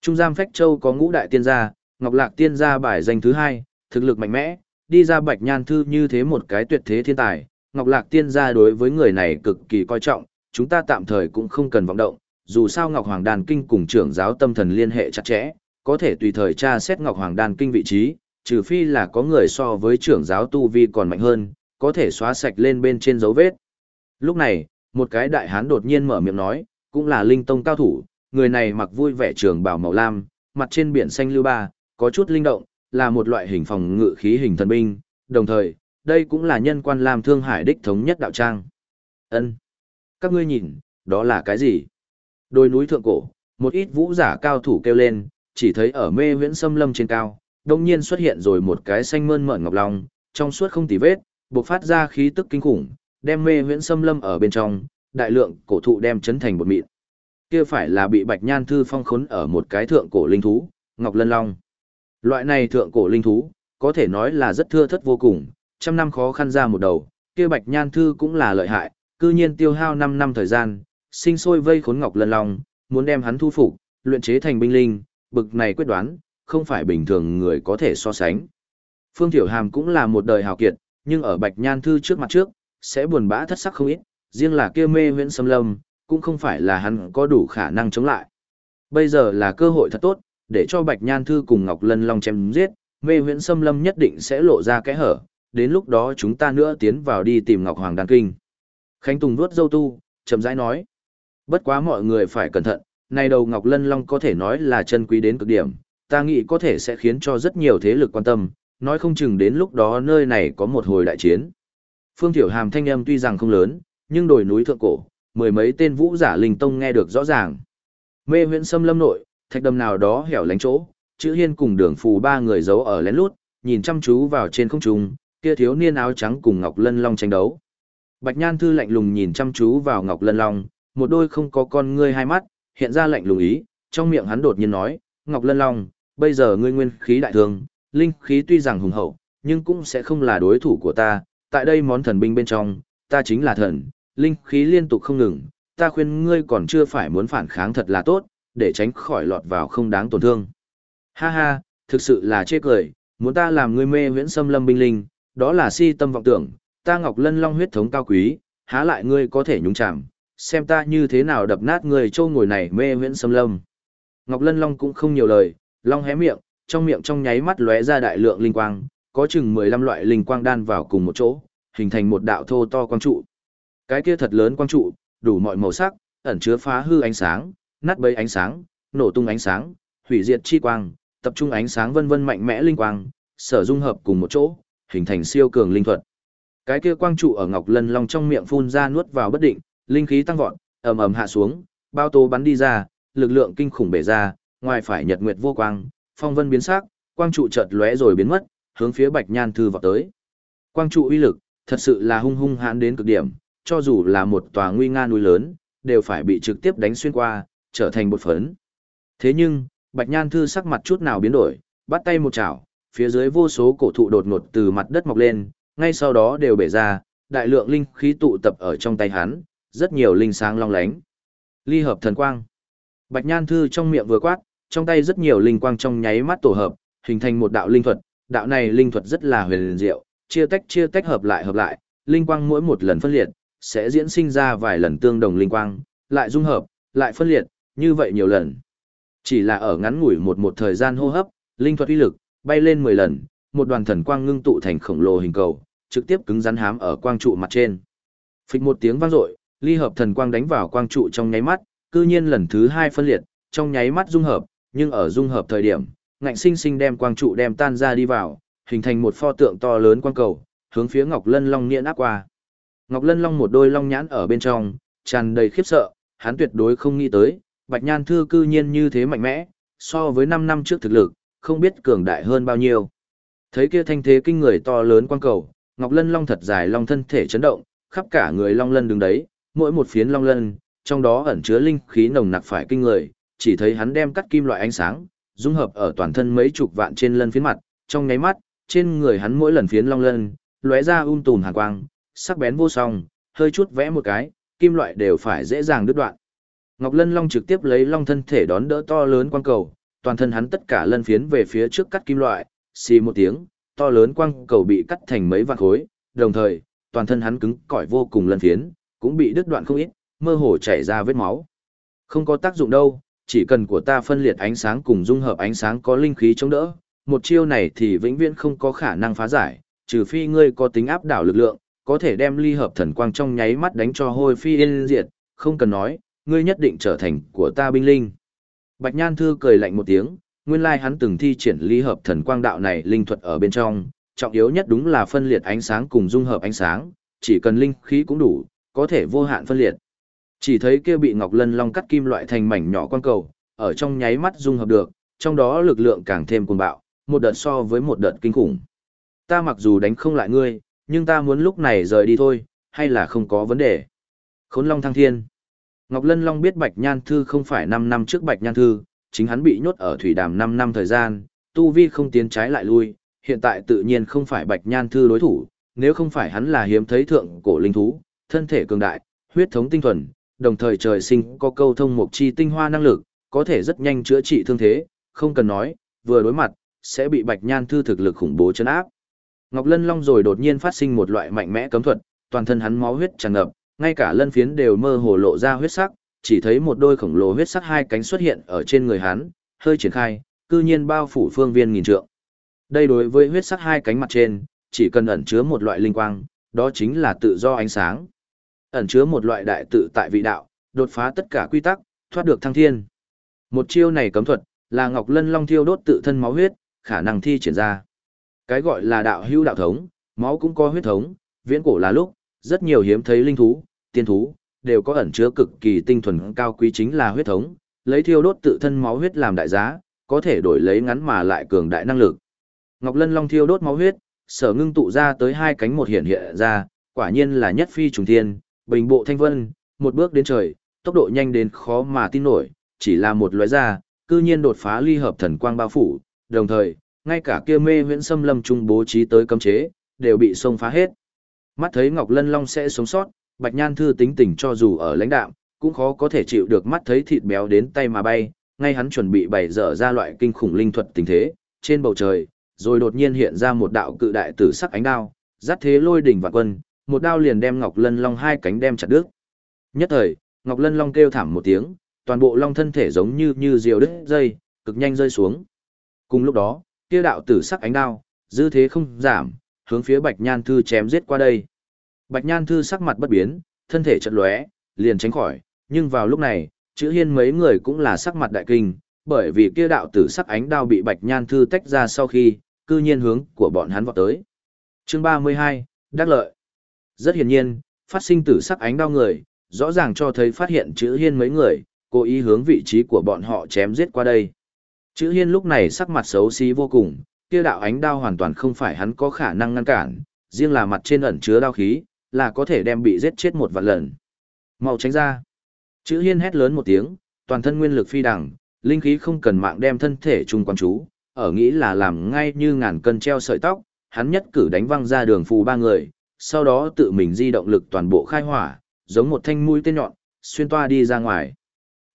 A: Trung giam Phách Châu có ngũ đại tiên gia, Ngọc Lạc Tiên gia bài danh thứ hai, thực lực mạnh mẽ, đi ra Bạch Nhan Thư như thế một cái tuyệt thế thiên tài. Ngọc Lạc Tiên gia đối với người này cực kỳ coi trọng, chúng ta tạm thời cũng không cần vọng động, dù sao Ngọc Hoàng Đan Kinh cùng trưởng giáo tâm thần liên hệ chặt chẽ, có thể tùy thời tra xét Ngọc Hoàng Đan Kinh vị trí, trừ phi là có người so với trưởng giáo tu vi còn mạnh hơn, có thể xóa sạch lên bên trên dấu vết. Lúc này, một cái đại hán đột nhiên mở miệng nói, cũng là linh tông cao thủ, người này mặc vui vẻ trường bào màu lam, mặt trên biển xanh lưu ba, có chút linh động, là một loại hình phòng ngự khí hình thần binh, đồng thời, đây cũng là nhân quan làm thương hải đích thống nhất đạo trang. Ân, Các ngươi nhìn, đó là cái gì? Đôi núi thượng cổ, một ít vũ giả cao thủ kêu lên, chỉ thấy ở mê viễn xâm lâm trên cao, đông nhiên xuất hiện rồi một cái xanh mơn mởn ngọc long, trong suốt không tì vết, bộc phát ra khí tức kinh khủng, đem mê viễn xâm lâm ở bên trong, đại lượng cổ thụ đem chấn thành một mịn. Kia phải là bị Bạch Nhan Thư phong khốn ở một cái thượng cổ linh thú, Ngọc Lân Long. Loại này thượng cổ linh thú, có thể nói là rất thưa thất vô cùng, trăm năm khó khăn ra một đầu, kia Bạch Nhan Thư cũng là lợi hại, cư nhiên tiêu hao 5 năm thời gian, sinh sôi vây khốn Ngọc Lân Long, muốn đem hắn thu phục, luyện chế thành binh linh, bực này quyết đoán, không phải bình thường người có thể so sánh. Phương Tiểu Hàm cũng là một đời hào kiệt, nhưng ở Bạch Nhan Thư trước mặt trước, sẽ buồn bã thất sắc không ít, riêng là kia mê huyễn xâm lâm, cũng không phải là hắn có đủ khả năng chống lại. Bây giờ là cơ hội thật tốt, để cho Bạch Nhan Thư cùng Ngọc Lân Long chém giết, mê huyễn xâm lâm nhất định sẽ lộ ra cái hở, đến lúc đó chúng ta nữa tiến vào đi tìm Ngọc Hoàng Đan Kinh. Khánh Tùng vuốt dâu tu, chậm rãi nói. Bất quá mọi người phải cẩn thận, này đầu Ngọc Lân Long có thể nói là chân quý đến cực điểm, ta nghĩ có thể sẽ khiến cho rất nhiều thế lực quan tâm, nói không chừng đến lúc đó nơi này có một hồi đại chiến. Phương Tiểu Hàm thanh âm tuy rằng không lớn, nhưng đồi núi thượng cổ, mười mấy tên vũ giả linh tông nghe được rõ ràng. Mê huyện xâm lâm nội, thạch đầm nào đó hẻo lánh chỗ, chữ hiên cùng đường phù ba người giấu ở lén lút, nhìn chăm chú vào trên không trung, kia thiếu niên áo trắng cùng Ngọc Lân Long tranh đấu. Bạch Nhan Thư lạnh lùng nhìn chăm chú vào Ngọc Lân Long, một đôi không có con ngươi hai mắt, hiện ra lạnh lùng ý, trong miệng hắn đột nhiên nói, Ngọc Lân Long, bây giờ ngươi nguyên khí đại thường, linh khí tuy rằng hùng hậu, nhưng cũng sẽ không là đối thủ của ta, tại đây món thần binh bên trong, ta chính là thần, linh khí liên tục không ngừng, ta khuyên ngươi còn chưa phải muốn phản kháng thật là tốt, để tránh khỏi lọt vào không đáng tổn thương. Ha ha, thực sự là chê cười, muốn ta làm ngươi mê huyễn xâm lâm binh linh, đó là si tâm vọng tưởng, ta Ngọc Lân Long huyết thống cao quý, há lại ngươi có thể nhúng chạm, xem ta như thế nào đập nát người trâu ngồi này mê huyễn xâm lâm. Ngọc Lân Long cũng không nhiều lời, Long hé miệng, trong miệng trong nháy mắt lóe ra đại lượng linh quang, có chừng 15 loại linh quang đan vào cùng một chỗ, hình thành một đạo thô to quang trụ. Cái kia thật lớn quang trụ, đủ mọi màu sắc, ẩn chứa phá hư ánh sáng, nát bấy ánh sáng, nổ tung ánh sáng, hủy diệt chi quang, tập trung ánh sáng vân vân mạnh mẽ linh quang, sở dung hợp cùng một chỗ, hình thành siêu cường linh thuật. Cái kia quang trụ ở Ngọc Lân Long trong miệng phun ra nuốt vào bất định, linh khí tăng vọt, ầm ầm hạ xuống, bao tố bắn đi ra, lực lượng kinh khủng bể ra, ngoài phải nhật nguyệt vô quang, phong vân biến sắc, quang trụ chợt lóe rồi biến mất, hướng phía Bạch Nhan Thư vọt tới. Quang trụ uy lực, thật sự là hung hung hãn đến cực điểm, cho dù là một tòa nguy nga núi lớn, đều phải bị trực tiếp đánh xuyên qua, trở thành bột phấn. Thế nhưng, Bạch Nhan Thư sắc mặt chút nào biến đổi, bắt tay một chảo, phía dưới vô số cổ thụ đột ngột từ mặt đất mọc lên, ngay sau đó đều bể ra, đại lượng linh khí tụ tập ở trong tay hắn, rất nhiều linh sáng long lánh. Ly hợp thần quang. Bạch Nhan Thư trong miệng vừa quát, trong tay rất nhiều linh quang trong nháy mắt tổ hợp, hình thành một đạo linh thuật, đạo này linh thuật rất là huyền diệu, chia tách chia tách hợp lại hợp lại, linh quang mỗi một lần phân liệt, sẽ diễn sinh ra vài lần tương đồng linh quang, lại dung hợp, lại phân liệt, như vậy nhiều lần. Chỉ là ở ngắn ngủi một một thời gian hô hấp, linh thuật uy lực bay lên 10 lần, một đoàn thần quang ngưng tụ thành khổng lồ hình cầu, trực tiếp cứng rắn hám ở quang trụ mặt trên. Phịch một tiếng vang dội, ly hợp thần quang đánh vào quang trụ trong nháy mắt, cư nhiên lần thứ hai phân liệt, trong nháy mắt dung hợp, nhưng ở dung hợp thời điểm, ngạnh sinh sinh đem quang trụ đem tan ra đi vào, hình thành một pho tượng to lớn quang cầu, hướng phía Ngọc Lân Long niễn áp qua. Ngọc Lân Long một đôi long nhãn ở bên trong, tràn đầy khiếp sợ, hắn tuyệt đối không nghĩ tới, Bạch Nhan Thư cư nhiên như thế mạnh mẽ, so với 5 năm trước thực lực, không biết cường đại hơn bao nhiêu. Thấy kia thanh thế kinh người to lớn quang cầu, Ngọc Lân Long thật dài long thân thể chấn động, khắp cả người long lân đứng đấy, mỗi một phiến long lân, trong đó ẩn chứa linh khí nồng nặc phải kinh người, chỉ thấy hắn đem cắt kim loại ánh sáng, dung hợp ở toàn thân mấy chục vạn trên lân phiến mặt, trong nháy mắt, trên người hắn mỗi lần phiến long lân, lóe ra um tùm hàn quang, sắc bén vô song, hơi chút vẽ một cái, kim loại đều phải dễ dàng đứt đoạn. Ngọc Lân Long trực tiếp lấy long thân thể đón đỡ to lớn quang cầu, toàn thân hắn tất cả lân phiến về phía trước cắt kim loại, xì một tiếng, to lớn quang cầu bị cắt thành mấy vạn khối, đồng thời, toàn thân hắn cứng cỏi vô cùng lân phiến, cũng bị đứt đoạn không ít, mơ hồ chảy ra vết máu. Không có tác dụng đâu, chỉ cần của ta phân liệt ánh sáng cùng dung hợp ánh sáng có linh khí chống đỡ, một chiêu này thì vĩnh viễn không có khả năng phá giải, trừ phi ngươi có tính áp đảo lực lượng, có thể đem ly hợp thần quang trong nháy mắt đánh cho hôi phi yên diệt, không cần nói, ngươi nhất định trở thành của ta binh linh. Bạch Nhan Thư cười lạnh một tiếng, nguyên lai hắn từng thi triển ly hợp thần quang đạo này linh thuật ở bên trong, trọng yếu nhất đúng là phân liệt ánh sáng cùng dung hợp ánh sáng, chỉ cần linh khí cũng đủ, có thể vô hạn phân liệt. Chỉ thấy kia bị Ngọc Lân Long cắt kim loại thành mảnh nhỏ quan cầu, ở trong nháy mắt dung hợp được, trong đó lực lượng càng thêm cuồng bạo, một đợt so với một đợt kinh khủng. Ta mặc dù đánh không lại ngươi, nhưng ta muốn lúc này rời đi thôi, hay là không có vấn đề. Khốn Long Thăng Thiên Ngọc Lân Long biết Bạch Nhan Thư không phải 5 năm trước Bạch Nhan Thư, chính hắn bị nhốt ở thủy đàm 5 năm thời gian, tu vi không tiến trái lại lui, hiện tại tự nhiên không phải Bạch Nhan Thư đối thủ, nếu không phải hắn là hiếm thấy thượng cổ linh thú, thân thể cường đại, huyết thống tinh thuần, đồng thời trời sinh có câu thông mục chi tinh hoa năng lực, có thể rất nhanh chữa trị thương thế, không cần nói, vừa đối mặt, sẽ bị Bạch Nhan Thư thực lực khủng bố chấn áp. Ngọc Lân Long rồi đột nhiên phát sinh một loại mạnh mẽ cấm thuật, toàn thân hắn máu huyết tràn ngập, ngay cả lân phiến đều mơ hồ lộ ra huyết sắc, chỉ thấy một đôi khổng lồ huyết sắc hai cánh xuất hiện ở trên người hắn, hơi triển khai, cư nhiên bao phủ phương viên nghìn trượng. Đây đối với huyết sắc hai cánh mặt trên, chỉ cần ẩn chứa một loại linh quang, đó chính là tự do ánh sáng. Ẩn chứa một loại đại tự tại vị đạo, đột phá tất cả quy tắc, thoát được thăng thiên. Một chiêu này cấm thuật, là Ngọc Lân Long thiêu đốt tự thân máu huyết, khả năng thi triển ra. Cái gọi là đạo hữu đạo thống, máu cũng có huyết thống, viễn cổ là lúc, rất nhiều hiếm thấy linh thú, tiên thú, đều có ẩn chứa cực kỳ tinh thuần cao quý chính là huyết thống, lấy thiêu đốt tự thân máu huyết làm đại giá, có thể đổi lấy ngắn mà lại cường đại năng lực. Ngọc Lân Long thiêu đốt máu huyết, sở ngưng tụ ra tới hai cánh một hiện hiện ra, quả nhiên là nhất phi trùng thiên, bình bộ thanh vân, một bước đến trời, tốc độ nhanh đến khó mà tin nổi, chỉ là một loại ra, cư nhiên đột phá ly hợp thần quang bao phủ, đồng thời, ngay cả kia mê huyễn xâm lâm trung bố trí tới cấm chế, đều bị xông phá hết. Mắt thấy Ngọc Lân Long sẽ sống sót, Bạch Nhan Thư tính tình cho dù ở lãnh đạm, cũng khó có thể chịu được mắt thấy thịt béo đến tay mà bay, ngay hắn chuẩn bị bày dở ra loại kinh khủng linh thuật tình thế, trên bầu trời, rồi đột nhiên hiện ra một đạo cự đại tử sắc ánh đao, dắt thế lôi đỉnh và quân, một đao liền đem Ngọc Lân Long hai cánh đem chặt đứt. Nhất thời, Ngọc Lân Long kêu thảm một tiếng, toàn bộ long thân thể giống như như diều đứt dây, cực nhanh rơi xuống. Cùng lúc đó, kia đạo tử sắc ánh đao, dư thế không giảm, hướng phía Bạch Nhan Thư chém giết qua đây. Bạch Nhan Thư sắc mặt bất biến, thân thể chật lóe, liền tránh khỏi, nhưng vào lúc này, chữ hiên mấy người cũng là sắc mặt đại kinh, bởi vì kia đạo tử sắc ánh đao bị Bạch Nhan Thư tách ra sau khi, cư nhiên hướng của bọn hắn vọt tới. Chương 32, Đắc lợi. Rất hiển nhiên, phát sinh tử sắc ánh đau người, rõ ràng cho thấy phát hiện chữ hiên mấy người, cố ý hướng vị trí của bọn họ chém giết qua đây. Chữ hiên lúc này sắc mặt xấu xí vô cùng, kia đạo ánh đao hoàn toàn không phải hắn có khả năng ngăn cản, riêng là mặt trên ẩn chứa đao khí, là có thể đem bị giết chết một vạn lần. Mau tránh ra. Chữ hiên hét lớn một tiếng, toàn thân nguyên lực phi đằng, linh khí không cần mạng đem thân thể trung quan chú, ở nghĩ là làm ngay như ngàn cân treo sợi tóc, hắn nhất cử đánh văng ra đường phù ba người, sau đó tự mình di động lực toàn bộ khai hỏa, giống một thanh mũi tên nhọn, xuyên toa đi ra ngoài.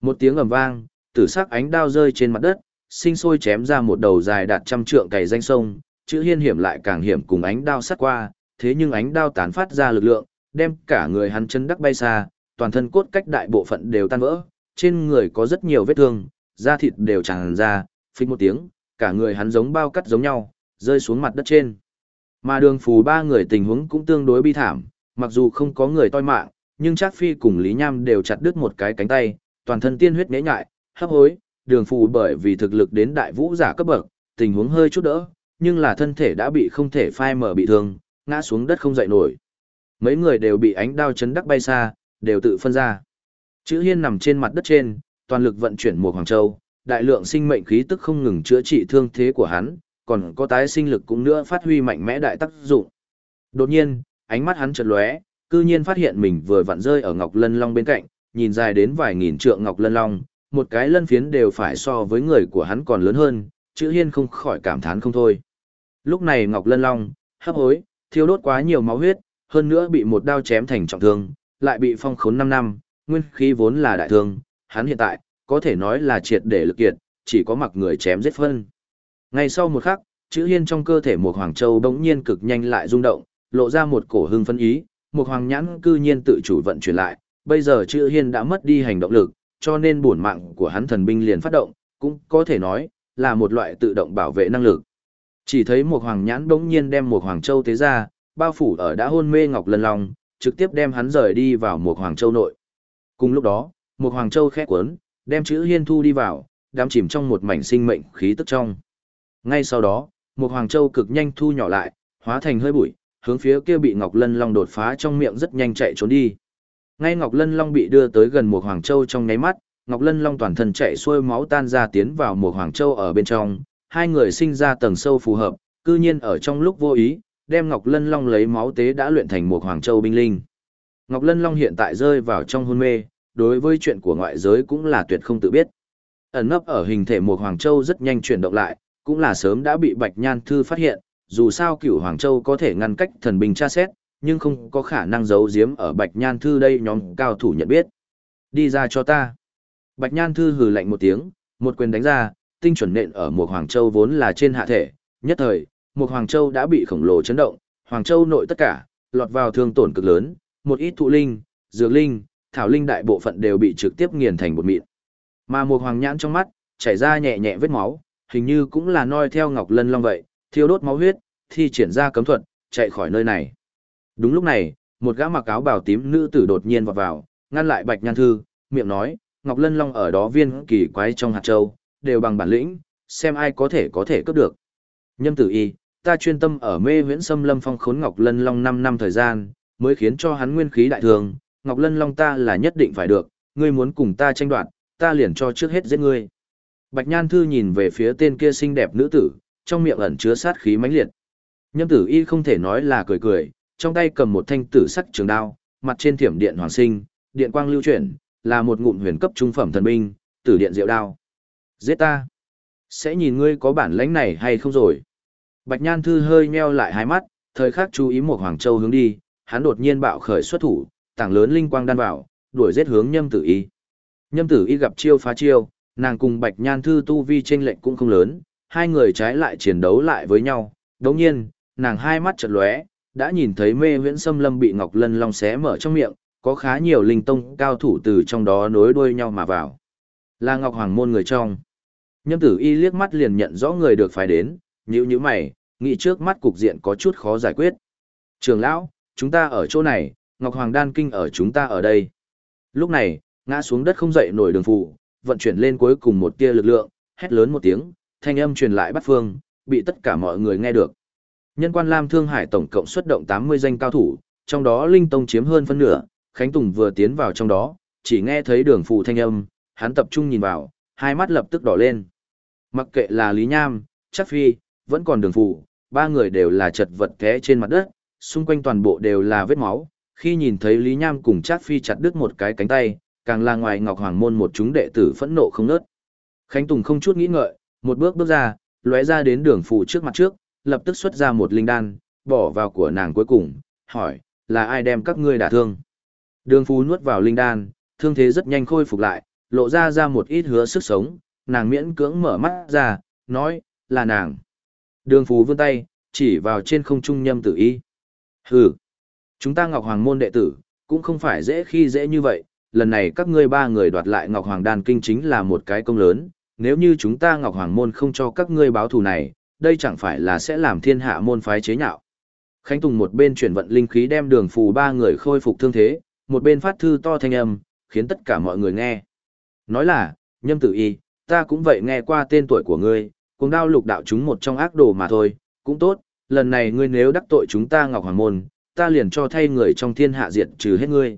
A: Một tiếng ầm vang, tử sắc ánh đao rơi trên mặt đất, sinh sôi chém ra một đầu dài đạt trăm trượng cày danh sông, chữ hiên hiểm lại càng hiểm cùng ánh đao sát qua, thế nhưng ánh đao tán phát ra lực lượng, đem cả người hắn chân đắc bay xa, toàn thân cốt cách đại bộ phận đều tan vỡ, trên người có rất nhiều vết thương, da thịt đều tràn ra, phích một tiếng, cả người hắn giống bao cắt giống nhau, rơi xuống mặt đất trên. Mà đường phù ba người tình huống cũng tương đối bi thảm, mặc dù không có người toi mạng, nhưng Trác Phi cùng Lý Nham đều chặt đứt một cái cánh tay, toàn thân tiên huyết nhễ nhại, hấp hối, đường phù bởi vì thực lực đến đại vũ giả cấp bậc, tình huống hơi chút đỡ, nhưng là thân thể đã bị không thể phai mở bị thương, ngã xuống đất không dậy nổi. Mấy người đều bị ánh đao chấn đắc bay xa, đều tự phân ra. Chữ Hiên nằm trên mặt đất trên, toàn lực vận chuyển một Hoàng Châu, đại lượng sinh mệnh khí tức không ngừng chữa trị thương thế của hắn, còn có tái sinh lực cũng nữa phát huy mạnh mẽ đại tác dụng. Đột nhiên, ánh mắt hắn chợt lóe, cư nhiên phát hiện mình vừa vặn rơi ở Ngọc Lân Long bên cạnh, nhìn dài đến vài nghìn trượng Ngọc Lân Long, một cái lân phiến đều phải so với người của hắn còn lớn hơn, chữ hiên không khỏi cảm thán không thôi. Lúc này Ngọc Lân Long, hấp hối, thiêu đốt quá nhiều máu huyết, hơn nữa bị một đao chém thành trọng thương, lại bị phong khốn 5 năm, nguyên khí vốn là đại thương, hắn hiện tại, có thể nói là triệt để lực kiệt, chỉ có mặc người chém giết phân. Ngay sau một khắc, chữ hiên trong cơ thể một Hoàng Châu bỗng nhiên cực nhanh lại rung động, lộ ra một cổ hưng phân ý, một Hoàng Nhãn cư nhiên tự chủ vận chuyển lại, bây giờ chữ hiên đã mất đi hành động lực, cho nên bổn mạng của hắn thần binh liền phát động, cũng có thể nói là một loại tự động bảo vệ năng lực. Chỉ thấy một Hoàng Nhãn bỗng nhiên đem một Hoàng Châu tế ra, bao phủ ở đã hôn mê Ngọc lần lòng, trực tiếp đem hắn rời đi vào một Hoàng Châu nội. Cùng lúc đó, một Hoàng Châu khẽ cuốn, đem chữ hiên thu đi vào, đám chìm trong một mảnh sinh mệnh khí tức trong. Ngay sau đó, một Hoàng Châu cực nhanh thu nhỏ lại, hóa thành hơi bụi, hướng phía kia bị Ngọc Lân Long đột phá trong miệng rất nhanh chạy trốn đi. Ngay Ngọc Lân Long bị đưa tới gần một Hoàng Châu trong nháy mắt, Ngọc Lân Long toàn thân chạy xuôi máu tan ra tiến vào một Hoàng Châu ở bên trong, hai người sinh ra tầng sâu phù hợp, cư nhiên ở trong lúc vô ý, đem Ngọc Lân Long lấy máu tế đã luyện thành một Hoàng Châu binh linh. Ngọc Lân Long hiện tại rơi vào trong hôn mê, đối với chuyện của ngoại giới cũng là tuyệt không tự biết. Ẩn nấp ở hình thể một Hoàng Châu rất nhanh chuyển động lại, cũng là sớm đã bị Bạch Nhan Thư phát hiện, dù sao cửu Hoàng Châu có thể ngăn cách thần binh tra xét, nhưng không có khả năng giấu giếm ở Bạch Nhan Thư đây nhóm cao thủ nhận biết. Đi ra cho ta. Bạch Nhan Thư hừ lạnh một tiếng, một quyền đánh ra, tinh chuẩn nện ở một Hoàng Châu vốn là trên hạ thể, nhất thời, một Hoàng Châu đã bị khổng lồ chấn động, Hoàng Châu nội tất cả, lọt vào thương tổn cực lớn, một ít thụ linh, dược linh, thảo linh đại bộ phận đều bị trực tiếp nghiền thành bột mịn. Mà một hoàng nhãn trong mắt, chảy ra nhẹ nhẹ vết máu, hình như cũng là noi theo Ngọc Lân Long vậy, thiêu đốt máu huyết, thi triển ra cấm thuật, chạy khỏi nơi này. Đúng lúc này, một gã mặc áo bào tím nữ tử đột nhiên vọt vào, ngăn lại Bạch Nhan Thư, miệng nói, Ngọc Lân Long ở đó viên kỳ quái trong hạt châu, đều bằng bản lĩnh, xem ai có thể có thể cướp được. Nhâm tử y, ta chuyên tâm ở mê huyễn xâm lâm phong khốn Ngọc Lân Long 5 năm thời gian, mới khiến cho hắn nguyên khí đại thường, Ngọc Lân Long ta là nhất định phải được, ngươi muốn cùng ta tranh đoạt, ta liền cho trước hết giết ngươi. Bạch Nhan Thư nhìn về phía tên kia xinh đẹp nữ tử, trong miệng ẩn chứa sát khí mãnh liệt. Nhâm tử y không thể nói là cười cười, trong tay cầm một thanh tử sắc trường đao, mặt trên thiểm điện hoàng sinh, điện quang lưu chuyển, là một ngụm huyền cấp trung phẩm thần binh, tử điện diệu đao. Giết ta! Sẽ nhìn ngươi có bản lãnh này hay không rồi. Bạch Nhan Thư hơi nheo lại hai mắt, thời khắc chú ý một Hoàng Châu hướng đi, hắn đột nhiên bạo khởi xuất thủ, tảng lớn linh quang đan vào, đuổi giết hướng Nhâm Tử Y. Nhâm Tử Y gặp chiêu phá chiêu, nàng cùng Bạch Nhan Thư tu vi chênh lệch cũng không lớn, hai người trái lại chiến đấu lại với nhau. Đồng nhiên, nàng hai mắt chợt lóe, đã nhìn thấy Mê Viễn Sâm Lâm bị Ngọc Lân Long xé mở trong miệng, có khá nhiều linh tông cao thủ từ trong đó nối đuôi nhau mà vào. Là Ngọc Hoàng môn người trong. Nhâm Tử Y liếc mắt liền nhận rõ người được phải đến, nhíu nhíu mày, nghĩ trước mắt cục diện có chút khó giải quyết. Trường lão, chúng ta ở chỗ này, Ngọc Hoàng Đan Kinh ở chúng ta ở đây. Lúc này, ngã xuống đất không dậy nổi đường phụ, vận chuyển lên cuối cùng một tia lực lượng, hét lớn một tiếng, thanh âm truyền lại bắt phương, bị tất cả mọi người nghe được. Nhân quan Lam Thương Hải tổng cộng xuất động 80 danh cao thủ, trong đó Linh Tông chiếm hơn phân nửa, Khánh Tùng vừa tiến vào trong đó, chỉ nghe thấy đường phụ thanh âm, hắn tập trung nhìn vào, hai mắt lập tức đỏ lên. Mặc kệ là Lý Nham, Chắc Phi, vẫn còn đường phụ, ba người đều là chật vật té trên mặt đất, xung quanh toàn bộ đều là vết máu, khi nhìn thấy Lý Nham cùng Trác Phi chặt đứt một cái cánh tay, càng là ngoài Ngọc Hoàng môn một chúng đệ tử phẫn nộ không nớt. Khánh Tùng không chút nghĩ ngợi, một bước bước ra, lóe ra đến đường phù trước mặt trước, lập tức xuất ra một linh đan, bỏ vào của nàng cuối cùng, hỏi, là ai đem các ngươi đả thương? Đường phù nuốt vào linh đan, thương thế rất nhanh khôi phục lại, lộ ra ra một ít hứa sức sống, nàng miễn cưỡng mở mắt ra, nói, là nàng. Đường phù vươn tay, chỉ vào trên không trung nhâm tử y. Hừ, chúng ta Ngọc Hoàng môn đệ tử, cũng không phải dễ khi dễ như vậy, lần này các ngươi ba người đoạt lại Ngọc Hoàng đan kinh chính là một cái công lớn, nếu như chúng ta Ngọc Hoàng môn không cho các ngươi báo thù này, đây chẳng phải là sẽ làm thiên hạ môn phái chế nhạo. Khánh Tùng một bên chuyển vận linh khí đem đường phù ba người khôi phục thương thế, một bên phát thư to thanh âm, khiến tất cả mọi người nghe. Nói là, nhâm tử y, ta cũng vậy nghe qua tên tuổi của ngươi, cùng đao lục đạo chúng một trong ác đồ mà thôi, cũng tốt, lần này ngươi nếu đắc tội chúng ta Ngọc Hoàng Môn, ta liền cho thay người trong thiên hạ diệt trừ hết ngươi.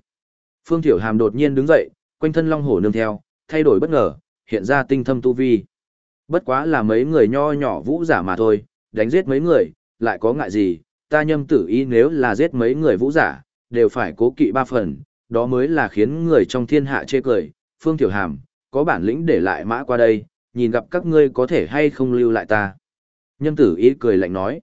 A: Phương Thiểu Hàm đột nhiên đứng dậy, quanh thân long hổ nương theo, thay đổi bất ngờ, hiện ra tinh thâm tu vi. Bất quá là mấy người nho nhỏ vũ giả mà thôi, đánh giết mấy người, lại có ngại gì, ta nhâm tử ý nếu là giết mấy người vũ giả, đều phải cố kỵ ba phần, đó mới là khiến người trong thiên hạ chê cười. Phương Tiểu Hàm, có bản lĩnh để lại mã qua đây, nhìn gặp các ngươi có thể hay không lưu lại ta. Nhâm tử ý cười lạnh nói.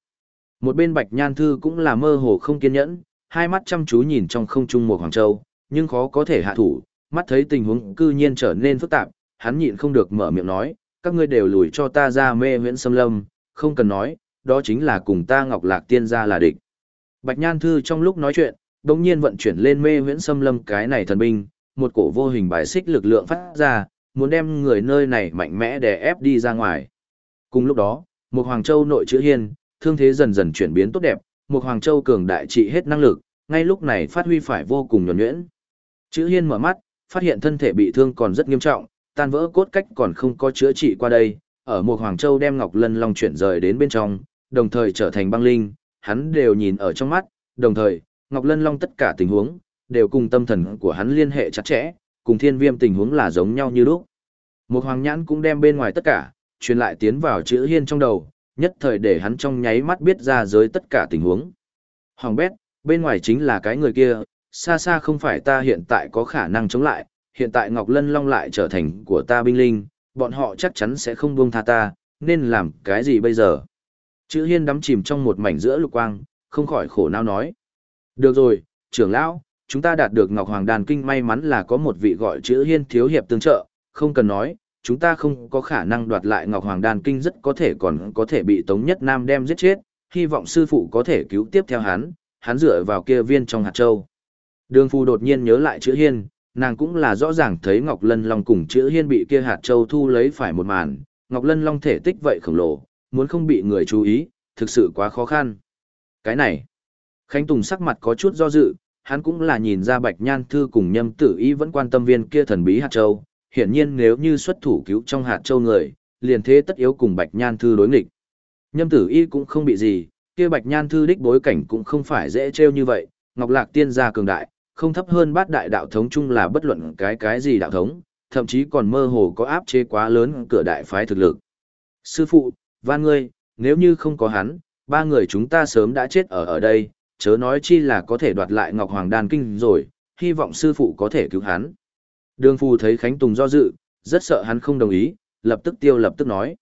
A: Một bên bạch nhan thư cũng là mơ hồ không kiên nhẫn, hai mắt chăm chú nhìn trong không trung một Hoàng Châu, nhưng khó có thể hạ thủ, mắt thấy tình huống cư nhiên trở nên phức tạp, hắn nhịn không được mở miệng nói, các ngươi đều lùi cho ta ra mê huyễn xâm lâm, không cần nói, đó chính là cùng ta Ngọc Lạc Tiên gia là địch. Bạch Nhan Thư trong lúc nói chuyện, đồng nhiên vận chuyển lên mê huyễn xâm lâm cái này thần binh, một cổ vô hình bài xích lực lượng phát ra, muốn đem người nơi này mạnh mẽ đè ép đi ra ngoài. Cùng lúc đó, một Hoàng Châu nội chữ hiên, thương thế dần dần chuyển biến tốt đẹp, một Hoàng Châu cường đại trị hết năng lực, ngay lúc này phát huy phải vô cùng nhuần nhuyễn. Chữ hiên mở mắt, phát hiện thân thể bị thương còn rất nghiêm trọng, tan vỡ cốt cách còn không có chữa trị qua đây, ở một Hoàng Châu đem Ngọc Lân Long chuyển rời đến bên trong, đồng thời trở thành băng linh, hắn đều nhìn ở trong mắt, đồng thời, Ngọc Lân Long tất cả tình huống, đều cùng tâm thần của hắn liên hệ chặt chẽ, cùng thiên viêm tình huống là giống nhau như lúc. Một Hoàng Nhãn cũng đem bên ngoài tất cả, truyền lại tiến vào chữ hiên trong đầu, nhất thời để hắn trong nháy mắt biết ra giới tất cả tình huống. Hoàng bét, bên ngoài chính là cái người kia, xa xa không phải ta hiện tại có khả năng chống lại, hiện tại Ngọc Lân Long lại trở thành của ta binh linh, bọn họ chắc chắn sẽ không buông tha ta, nên làm cái gì bây giờ? Chữ hiên đắm chìm trong một mảnh giữa lục quang, không khỏi khổ não nói. Được rồi, trưởng lão, chúng ta đạt được Ngọc Hoàng Đàn Kinh may mắn là có một vị gọi chữ hiên thiếu hiệp tương trợ, không cần nói, chúng ta không có khả năng đoạt lại Ngọc Hoàng Đàn Kinh rất có thể còn có thể bị Tống Nhất Nam đem giết chết, hy vọng sư phụ có thể cứu tiếp theo hắn, hắn dựa vào kia viên trong hạt châu. Đường Phu đột nhiên nhớ lại chữ hiên, nàng cũng là rõ ràng thấy Ngọc Lân Long cùng chữ hiên bị kia hạt châu thu lấy phải một màn, Ngọc Lân Long thể tích vậy khổng lồ, muốn không bị người chú ý, thực sự quá khó khăn. Cái này, Khánh Tùng sắc mặt có chút do dự, hắn cũng là nhìn ra Bạch Nhan Thư cùng nhâm tử y vẫn quan tâm viên kia thần bí hạt châu, hiển nhiên nếu như xuất thủ cứu trong hạt châu người, liền thế tất yếu cùng Bạch Nhan Thư đối nghịch. Nhâm tử y cũng không bị gì, kia Bạch Nhan Thư đích bối cảnh cũng không phải dễ trêu như vậy, Ngọc Lạc tiên gia cường đại, không thấp hơn bát đại đạo thống chung là bất luận cái cái gì đạo thống, thậm chí còn mơ hồ có áp chế quá lớn cửa đại phái thực lực. Sư phụ, van ngươi, nếu như không có hắn, ba người chúng ta sớm đã chết ở ở đây, chớ nói chi là có thể đoạt lại Ngọc Hoàng Đan Kinh rồi, hy vọng sư phụ có thể cứu hắn. Đường Phu thấy Khánh Tùng do dự, rất sợ hắn không đồng ý, lập tức tiêu lập tức nói.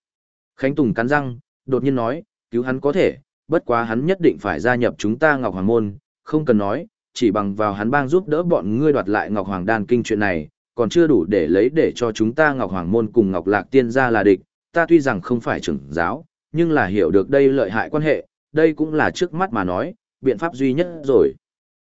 A: Khánh Tùng cắn răng, đột nhiên nói, cứu hắn có thể, bất quá hắn nhất định phải gia nhập chúng ta Ngọc Hoàng Môn, không cần nói, chỉ bằng vào hắn bang giúp đỡ bọn ngươi đoạt lại Ngọc Hoàng Đan Kinh chuyện này, còn chưa đủ để lấy để cho chúng ta Ngọc Hoàng Môn cùng Ngọc Lạc Tiên gia là địch, ta tuy rằng không phải trưởng giáo, nhưng là hiểu được đây lợi hại quan hệ, đây cũng là trước mắt mà nói, biện pháp duy nhất rồi.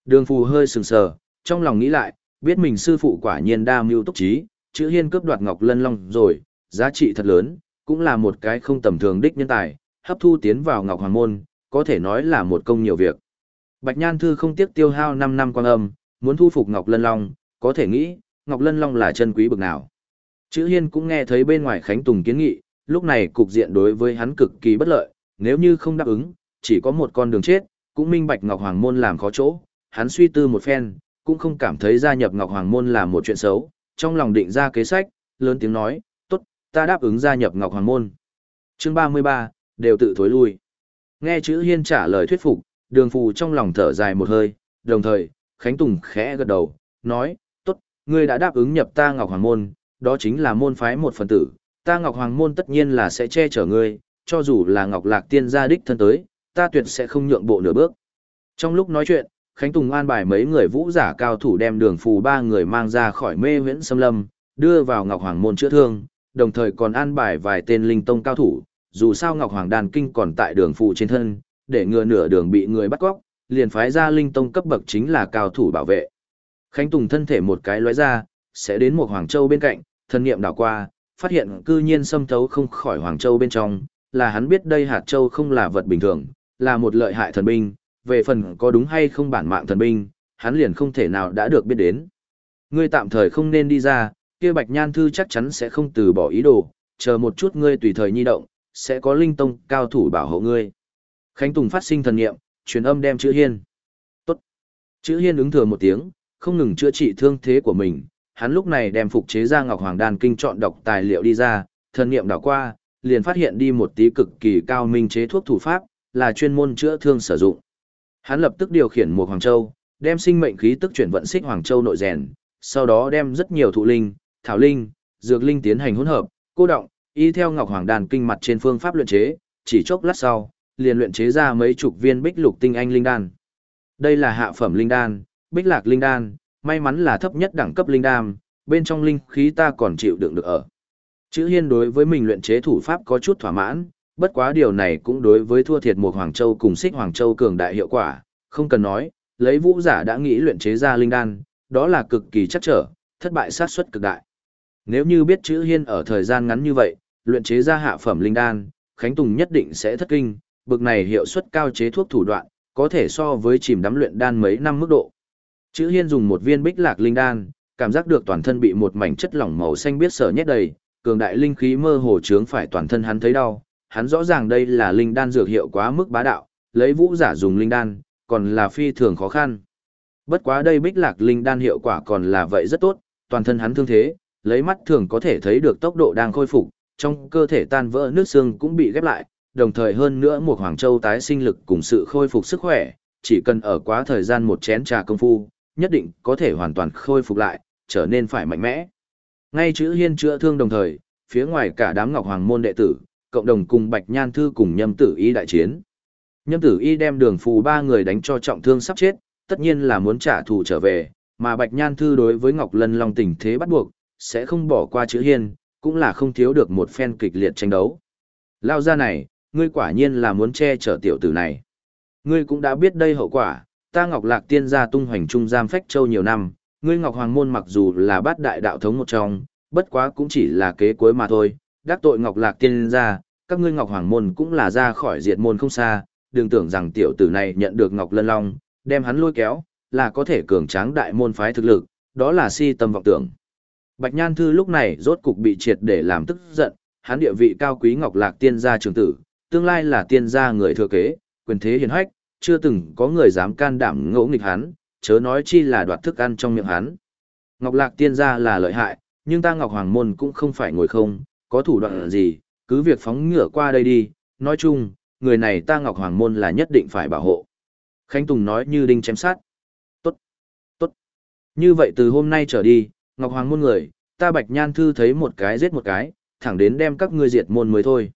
A: Đường phù hơi sừng sờ, trong lòng nghĩ lại, biết mình sư phụ quả nhiên đa mưu túc trí, chữ hiên cướp đoạt ngọc lân long rồi, giá trị thật lớn, cũng là một cái không tầm thường đích nhân tài, hấp thu tiến vào ngọc hoàng môn, có thể nói là một công nhiều việc. Bạch Nhan Thư không tiếc tiêu hao 5 năm quan âm, muốn thu phục Ngọc Lân Long, có thể nghĩ, Ngọc Lân Long là chân quý bực nào. Chữ Hiên cũng nghe thấy bên ngoài Khánh Tùng kiến nghị, lúc này cục diện đối với hắn cực kỳ bất lợi, nếu như không đáp ứng, chỉ có một con đường chết, cũng minh bạch Ngọc Hoàng Môn làm khó chỗ, hắn suy tư một phen, cũng không cảm thấy gia nhập Ngọc Hoàng Môn là một chuyện xấu, trong lòng định ra kế sách, lớn tiếng nói, tốt, ta đáp ứng gia nhập Ngọc Hoàng Môn. Chương 33, đều tự thối lui. Nghe chữ Hiên trả lời thuyết phục, đường phù trong lòng thở dài một hơi, đồng thời, Khánh Tùng khẽ gật đầu, nói, tốt, ngươi đã đáp ứng nhập ta Ngọc Hoàng Môn, đó chính là môn phái một phần tử, ta Ngọc Hoàng Môn tất nhiên là sẽ che chở ngươi, cho dù là Ngọc Lạc Tiên gia đích thân tới, ta tuyệt sẽ không nhượng bộ nửa bước. Trong lúc nói chuyện, Khánh Tùng an bài mấy người vũ giả cao thủ đem đường phù ba người mang ra khỏi mê huyễn xâm lâm, đưa vào Ngọc Hoàng Môn chữa thương, đồng thời còn an bài vài tên linh tông cao thủ, dù sao Ngọc Hoàng Đàn Kinh còn tại đường phù trên thân, để ngừa nửa đường bị người bắt cóc, liền phái ra linh tông cấp bậc chính là cao thủ bảo vệ. Khánh Tùng thân thể một cái lóe ra, sẽ đến một Hoàng Châu bên cạnh, thân niệm đảo qua, phát hiện cư nhiên xâm thấu không khỏi Hoàng Châu bên trong, là hắn biết đây hạt châu không là vật bình thường, là một lợi hại thần binh, về phần có đúng hay không bản mạng thần binh, hắn liền không thể nào đã được biết đến. Ngươi tạm thời không nên đi ra, kia Bạch Nhan Thư chắc chắn sẽ không từ bỏ ý đồ, chờ một chút ngươi tùy thời nhi động, sẽ có linh tông cao thủ bảo hộ ngươi. Khánh Tùng phát sinh thần niệm, truyền âm đem chữ Hiên. Tốt. Chữ Hiên ứng thừa một tiếng, không ngừng chữa trị thương thế của mình, hắn lúc này đem phục chế ra Ngọc Hoàng Đan kinh chọn đọc tài liệu đi ra, thần niệm đảo qua, liền phát hiện đi một tí cực kỳ cao minh chế thuốc thủ pháp, là chuyên môn chữa thương sử dụng. Hắn lập tức điều khiển một Hoàng Châu, đem sinh mệnh khí tức chuyển vận xích Hoàng Châu nội rèn, sau đó đem rất nhiều thụ linh, thảo linh, dược linh tiến hành hỗn hợp, cô động, y theo Ngọc Hoàng đàn kinh mặt trên phương pháp luyện chế, chỉ chốc lát sau, liền luyện chế ra mấy chục viên bích lục tinh anh linh đan. Đây là hạ phẩm linh đan, bích lạc linh đan, may mắn là thấp nhất đẳng cấp linh đan, bên trong linh khí ta còn chịu đựng được ở. Chữ Hiên đối với mình luyện chế thủ pháp có chút thỏa mãn, bất quá điều này cũng đối với thua thiệt một Hoàng Châu cùng xích Hoàng Châu cường đại hiệu quả, không cần nói, lấy vũ giả đã nghĩ luyện chế ra linh đan, đó là cực kỳ chắc trở, thất bại sát suất cực đại. Nếu như biết chữ Hiên ở thời gian ngắn như vậy, luyện chế ra hạ phẩm linh đan, Khánh Tùng nhất định sẽ thất kinh, bực này hiệu suất cao chế thuốc thủ đoạn, có thể so với chìm đắm luyện đan mấy năm mức độ. Chữ Hiên dùng một viên bích lạc linh đan, cảm giác được toàn thân bị một mảnh chất lỏng màu xanh biết sở nhét đầy, cường đại linh khí mơ hồ trướng phải toàn thân hắn thấy đau. Hắn rõ ràng đây là linh đan dược hiệu quá mức bá đạo, lấy vũ giả dùng linh đan, còn là phi thường khó khăn. Bất quá đây bích lạc linh đan hiệu quả còn là vậy rất tốt, toàn thân hắn thương thế, lấy mắt thường có thể thấy được tốc độ đang khôi phục, trong cơ thể tan vỡ nước xương cũng bị ghép lại, đồng thời hơn nữa một Hoàng Châu tái sinh lực cùng sự khôi phục sức khỏe, chỉ cần ở quá thời gian một chén trà công phu, nhất định có thể hoàn toàn khôi phục lại, trở nên phải mạnh mẽ. Ngay chữ hiên chữa thương đồng thời, phía ngoài cả đám Ngọc Hoàng môn đệ tử, cộng đồng cùng Bạch Nhan Thư cùng Nhâm Tử Y đại chiến. Nhâm Tử Y đem đường phù ba người đánh cho trọng thương sắp chết, tất nhiên là muốn trả thù trở về, mà Bạch Nhan Thư đối với Ngọc Lân Long tình thế bắt buộc, sẽ không bỏ qua chữ hiên, cũng là không thiếu được một phen kịch liệt tranh đấu. Lao ra này, ngươi quả nhiên là muốn che chở tiểu tử này. Ngươi cũng đã biết đây hậu quả, ta Ngọc Lạc Tiên gia tung hoành trung giam phách châu nhiều năm, ngươi Ngọc Hoàng môn mặc dù là bát đại đạo thống một trong, bất quá cũng chỉ là kế cuối mà thôi, đắc tội Ngọc Lạc Tiên gia, các ngươi Ngọc Hoàng môn cũng là ra khỏi diệt môn không xa, đừng tưởng rằng tiểu tử này nhận được Ngọc Lân Long, đem hắn lôi kéo, là có thể cường tráng đại môn phái thực lực, đó là si tâm vọng tưởng. Bạch Nhan Thư lúc này rốt cục bị triệt để làm tức giận, hắn địa vị cao quý Ngọc Lạc Tiên gia trưởng tử, tương lai là tiên gia người thừa kế, quyền thế hiền hách, chưa từng có người dám can đảm ngỗ nghịch hắn, chớ nói chi là đoạt thức ăn trong miệng hắn. Ngọc Lạc tiên gia là lợi hại, nhưng ta Ngọc Hoàng Môn cũng không phải ngồi không, có thủ đoạn gì, cứ việc phóng ngựa qua đây đi, nói chung, người này ta Ngọc Hoàng Môn là nhất định phải bảo hộ. Khánh Tùng nói như đinh chém sát. Tốt, tốt. Như vậy từ hôm nay trở đi, Ngọc Hoàng Môn người, ta Bạch Nhan Thư thấy một cái giết một cái, thẳng đến đem các ngươi diệt môn mới thôi.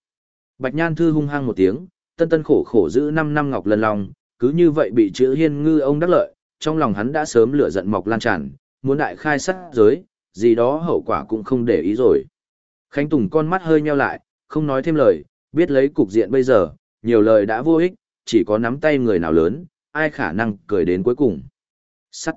A: Bạch Nhan Thư hung hăng một tiếng, tân tân khổ khổ giữ 5 năm Ngọc lần lòng, cứ như vậy bị chữ hiên ngư ông đắc lợi, trong lòng hắn đã sớm lửa giận mọc lan tràn, muốn đại khai sát giới, gì đó hậu quả cũng không để ý rồi. Khánh Tùng con mắt hơi nheo lại, không nói thêm lời, biết lấy cục diện bây giờ, nhiều lời đã vô ích, chỉ có nắm tay người nào lớn, ai khả năng cười đến cuối cùng. Sắt.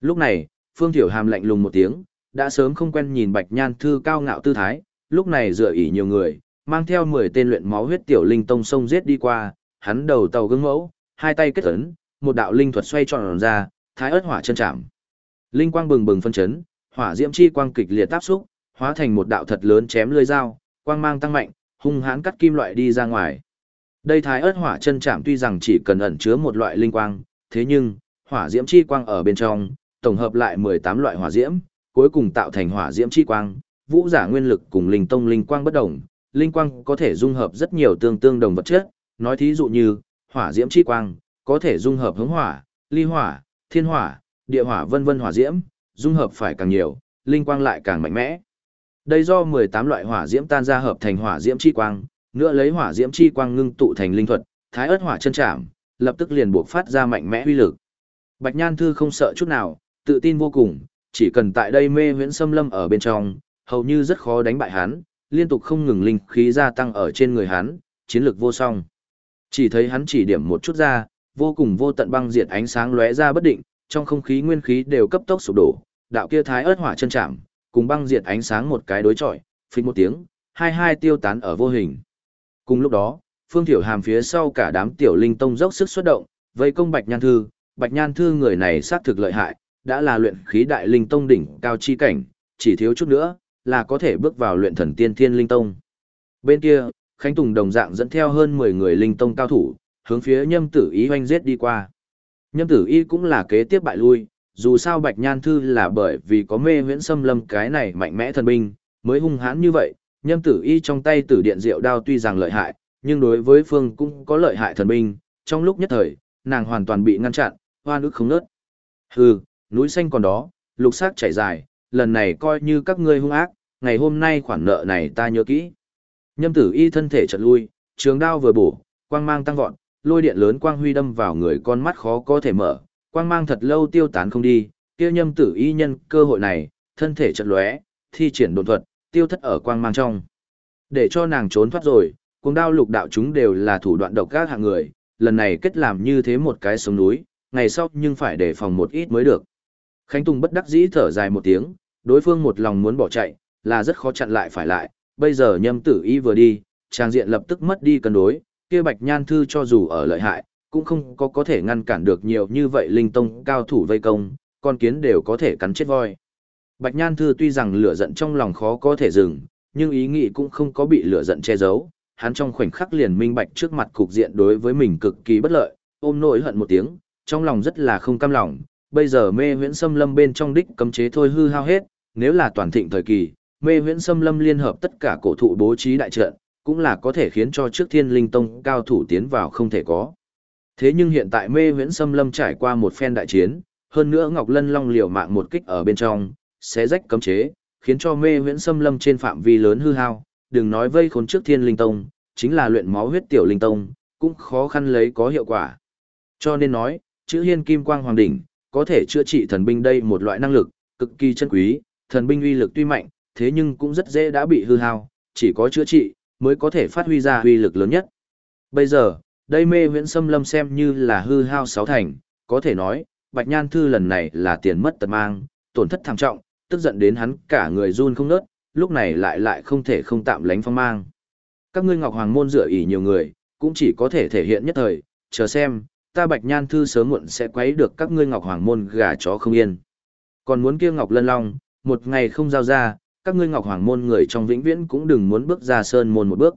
A: Lúc này, Phương Thiểu Hàm lạnh lùng một tiếng, đã sớm không quen nhìn Bạch Nhan Thư cao ngạo tư thái, lúc này dựa ỉ nhiều người, mang theo 10 tên luyện máu huyết tiểu linh tông sông giết đi qua, hắn đầu tàu gương mẫu, hai tay kết ấn, một đạo linh thuật xoay tròn ra, thái ớt hỏa chân chạm. Linh quang bừng bừng phân chấn, hỏa diễm chi quang kịch liệt tác xúc, hóa thành một đạo thật lớn chém lưỡi dao, quang mang tăng mạnh, hung hãn cắt kim loại đi ra ngoài. Đây thái ớt hỏa chân chạm tuy rằng chỉ cần ẩn chứa một loại linh quang, thế nhưng hỏa diễm chi quang ở bên trong, tổng hợp lại 18 loại hỏa diễm, cuối cùng tạo thành hỏa diễm chi quang, vũ giả nguyên lực cùng linh tông linh quang bất đồng, linh quang có thể dung hợp rất nhiều tương tương đồng vật chất, nói thí dụ như hỏa diễm chi quang, có thể dung hợp hướng hỏa, ly hỏa, thiên hỏa, địa hỏa vân vân hỏa diễm, dung hợp phải càng nhiều, linh quang lại càng mạnh mẽ. Đây do 18 loại hỏa diễm tan ra hợp thành hỏa diễm chi quang, nữa lấy hỏa diễm chi quang ngưng tụ thành linh thuật, thái ớt hỏa chân trảm, lập tức liền buộc phát ra mạnh mẽ uy lực. Bạch Nhan Thư không sợ chút nào, tự tin vô cùng, chỉ cần tại đây mê huyễn xâm lâm ở bên trong, hầu như rất khó đánh bại hắn, liên tục không ngừng linh khí gia tăng ở trên người hắn, chiến lược vô song. Chỉ thấy hắn chỉ điểm một chút ra, vô cùng vô tận băng diệt ánh sáng lóe ra bất định, trong không khí nguyên khí đều cấp tốc sụp đổ, đạo kia thái ớt hỏa chân chạm, cùng băng diệt ánh sáng một cái đối chọi, phình một tiếng, hai hai tiêu tán ở vô hình. Cùng lúc đó, Phương Thiểu Hàm phía sau cả đám tiểu linh tông dốc sức xuất động, vây công Bạch Nhan Thư, Bạch Nhan Thư người này xác thực lợi hại, đã là luyện khí đại linh tông đỉnh cao chi cảnh, chỉ thiếu chút nữa là có thể bước vào luyện thần tiên thiên linh tông. Bên kia, Khánh Tùng đồng dạng dẫn theo hơn 10 người linh tông cao thủ, hướng phía nhâm tử ý hoanh giết đi qua. Nhâm tử y cũng là kế tiếp bại lui, dù sao Bạch Nhan Thư là bởi vì có mê huyễn xâm lâm cái này mạnh mẽ thần binh, mới hung hãn như vậy, nhâm tử y trong tay tử điện diệu đao tuy rằng lợi hại, nhưng đối với phương cũng có lợi hại thần binh, trong lúc nhất thời, nàng hoàn toàn bị ngăn chặn, hoa nước không nớt. Hừ, núi xanh còn đó, lục sắc chảy dài, lần này coi như các ngươi hung ác, ngày hôm nay khoản nợ này ta nhớ kỹ. Nhâm tử y thân thể chợt lui, trường đao vừa bổ, quang mang tăng vọt, lôi điện lớn quang huy đâm vào người con mắt khó có thể mở, quang mang thật lâu tiêu tán không đi, kia nhâm tử y nhân cơ hội này, thân thể chợt lóe, thi triển độn thuật, tiêu thất ở quang mang trong. Để cho nàng trốn thoát rồi, cuồng đao lục đạo chúng đều là thủ đoạn độc các hạng người, lần này kết làm như thế một cái sống núi, ngày sau nhưng phải đề phòng một ít mới được. Khánh Tùng bất đắc dĩ thở dài một tiếng, đối phương một lòng muốn bỏ chạy, là rất khó chặn lại phải lại, bây giờ nhâm tử y vừa đi, trang diện lập tức mất đi cân đối, kia bạch nhan thư cho dù ở lợi hại, cũng không có có thể ngăn cản được nhiều như vậy linh tông cao thủ vây công, con kiến đều có thể cắn chết voi. Bạch nhan thư tuy rằng lửa giận trong lòng khó có thể dừng, nhưng ý nghĩ cũng không có bị lửa giận che giấu, hắn trong khoảnh khắc liền minh bạch trước mặt cục diện đối với mình cực kỳ bất lợi, ôm nỗi hận một tiếng, trong lòng rất là không cam lòng, bây giờ mê huyễn xâm lâm bên trong đích cấm chế thôi hư hao hết, nếu là toàn thịnh thời kỳ, mê huyễn xâm lâm liên hợp tất cả cổ thụ bố trí đại trận, cũng là có thể khiến cho trước thiên linh tông cao thủ tiến vào không thể có. Thế nhưng hiện tại mê huyễn xâm lâm trải qua một phen đại chiến, hơn nữa Ngọc Lân Long liều mạng một kích ở bên trong, sẽ rách cấm chế, khiến cho mê huyễn xâm lâm trên phạm vi lớn hư hao, đừng nói vây khốn trước thiên linh tông, chính là luyện máu huyết tiểu linh tông, cũng khó khăn lấy có hiệu quả. Cho nên nói, chữ hiên kim quang hoàng đỉnh, có thể chữa trị thần binh đây một loại năng lực, cực kỳ chân quý, thần binh uy lực tuy mạnh, thế nhưng cũng rất dễ đã bị hư hao, chỉ có chữa trị, mới có thể phát huy ra uy lực lớn nhất. Bây giờ, đây mê huyễn xâm lâm xem như là hư hao sáu thành, có thể nói, Bạch Nhan Thư lần này là tiền mất tật mang, tổn thất thảm trọng, tức giận đến hắn cả người run không nớt, lúc này lại lại không thể không tạm lánh phong mang. Các ngươi Ngọc Hoàng môn dựa ỷ nhiều người, cũng chỉ có thể thể hiện nhất thời, chờ xem, ta Bạch Nhan Thư sớm muộn sẽ quấy được các ngươi Ngọc Hoàng môn gà chó không yên. Còn muốn kia Ngọc Lân Long, một ngày không giao ra, các ngươi Ngọc Hoàng môn người trong vĩnh viễn cũng đừng muốn bước ra sơn môn một bước.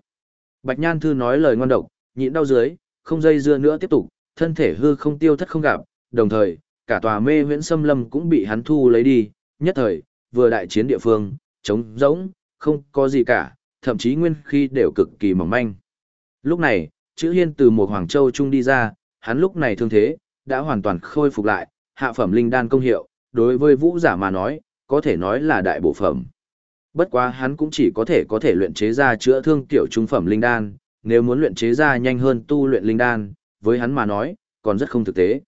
A: Bạch Nhan Thư nói lời ngon độc, nhịn đau dưới, không dây dưa nữa tiếp tục, thân thể hư không tiêu thất không gặp, đồng thời, cả tòa mê huyễn xâm lâm cũng bị hắn thu lấy đi, nhất thời, vừa đại chiến địa phương, trống rỗng, không có gì cả, thậm chí nguyên khi đều cực kỳ mỏng manh. Lúc này, chữ hiên từ một Hoàng Châu Trung đi ra, hắn lúc này thương thế, đã hoàn toàn khôi phục lại, hạ phẩm linh đan công hiệu, đối với vũ giả mà nói, có thể nói là đại bộ phẩm. Bất quá hắn cũng chỉ có thể có thể luyện chế ra chữa thương tiểu trung phẩm linh đan, nếu muốn luyện chế ra nhanh hơn tu luyện linh đan, với hắn mà nói, còn rất không thực tế.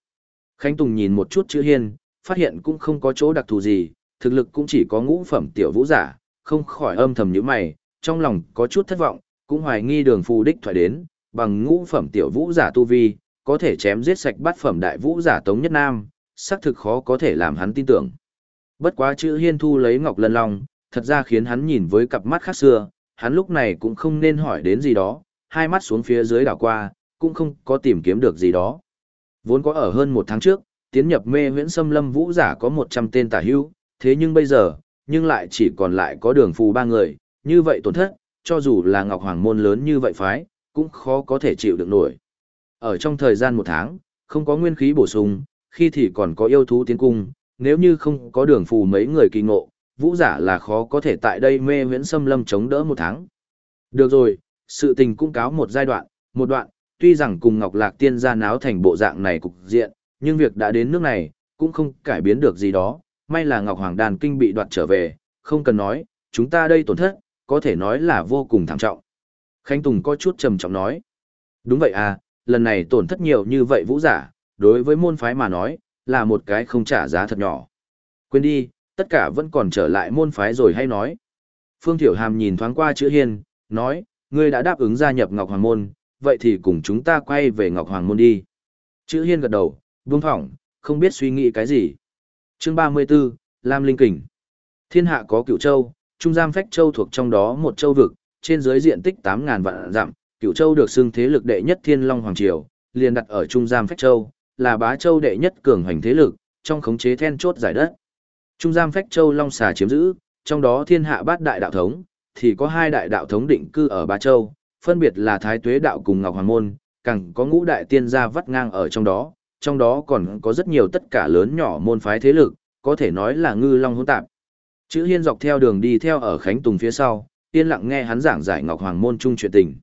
A: Khánh Tùng nhìn một chút chữ hiên, phát hiện cũng không có chỗ đặc thù gì, thực lực cũng chỉ có ngũ phẩm tiểu vũ giả, không khỏi âm thầm như mày, trong lòng có chút thất vọng, cũng hoài nghi đường phù đích thoại đến, bằng ngũ phẩm tiểu vũ giả tu vi, có thể chém giết sạch bát phẩm đại vũ giả Tống Nhất Nam, xác thực khó có thể làm hắn tin tưởng. Bất quá chữ hiên thu lấy Ngọc Lân Long, thật ra khiến hắn nhìn với cặp mắt khác xưa, hắn lúc này cũng không nên hỏi đến gì đó, hai mắt xuống phía dưới đảo qua, cũng không có tìm kiếm được gì đó. Vốn có ở hơn một tháng trước, tiến nhập mê huyễn xâm lâm vũ giả có 100 tên tả hữu, thế nhưng bây giờ, nhưng lại chỉ còn lại có đường phù ba người, như vậy tổn thất, cho dù là Ngọc Hoàng môn lớn như vậy phái, cũng khó có thể chịu được nổi. Ở trong thời gian một tháng, không có nguyên khí bổ sung, khi thì còn có yêu thú tiến cung, nếu như không có đường phù mấy người kỳ ngộ, vũ giả là khó có thể tại đây mê huyễn xâm lâm chống đỡ một tháng. Được rồi, sự tình cũng cáo một giai đoạn, một đoạn, tuy rằng cùng Ngọc Lạc Tiên gia náo thành bộ dạng này cục diện, nhưng việc đã đến nước này, cũng không cải biến được gì đó, may là Ngọc Hoàng Đàn Kinh bị đoạt trở về, không cần nói, chúng ta đây tổn thất, có thể nói là vô cùng thảm trọng. Khánh Tùng có chút trầm trọng nói, đúng vậy à, lần này tổn thất nhiều như vậy vũ giả, đối với môn phái mà nói, là một cái không trả giá thật nhỏ. Quên đi, tất cả vẫn còn trở lại môn phái rồi hay nói. Phương Thiểu Hàm nhìn thoáng qua chữ hiên, nói, ngươi đã đáp ứng gia nhập Ngọc Hoàng Môn, vậy thì cùng chúng ta quay về Ngọc Hoàng Môn đi. Chữ hiên gật đầu, buông phỏng, không biết suy nghĩ cái gì. Chương 34, Lam Linh Kình. Thiên hạ có cửu châu, Trung Giam Phách Châu thuộc trong đó một châu vực, trên dưới diện tích 8.000 vạn dặm, cửu châu được xưng thế lực đệ nhất Thiên Long Hoàng Triều, liền đặt ở Trung Giam Phách Châu, là bá châu đệ nhất cường hành thế lực, trong khống chế then chốt giải đất. Trung giam phách châu Long Xà chiếm giữ, trong đó thiên hạ bát đại đạo thống, thì có hai đại đạo thống định cư ở bá châu, phân biệt là Thái Tuế đạo cùng Ngọc Hoàng Môn, càng có ngũ đại tiên gia vắt ngang ở trong đó, trong đó còn có rất nhiều tất cả lớn nhỏ môn phái thế lực, có thể nói là ngư long hỗn tạp. Chữ Hiên dọc theo đường đi theo ở Khánh Tùng phía sau, yên lặng nghe hắn giảng giải Ngọc Hoàng Môn chung chuyện tình.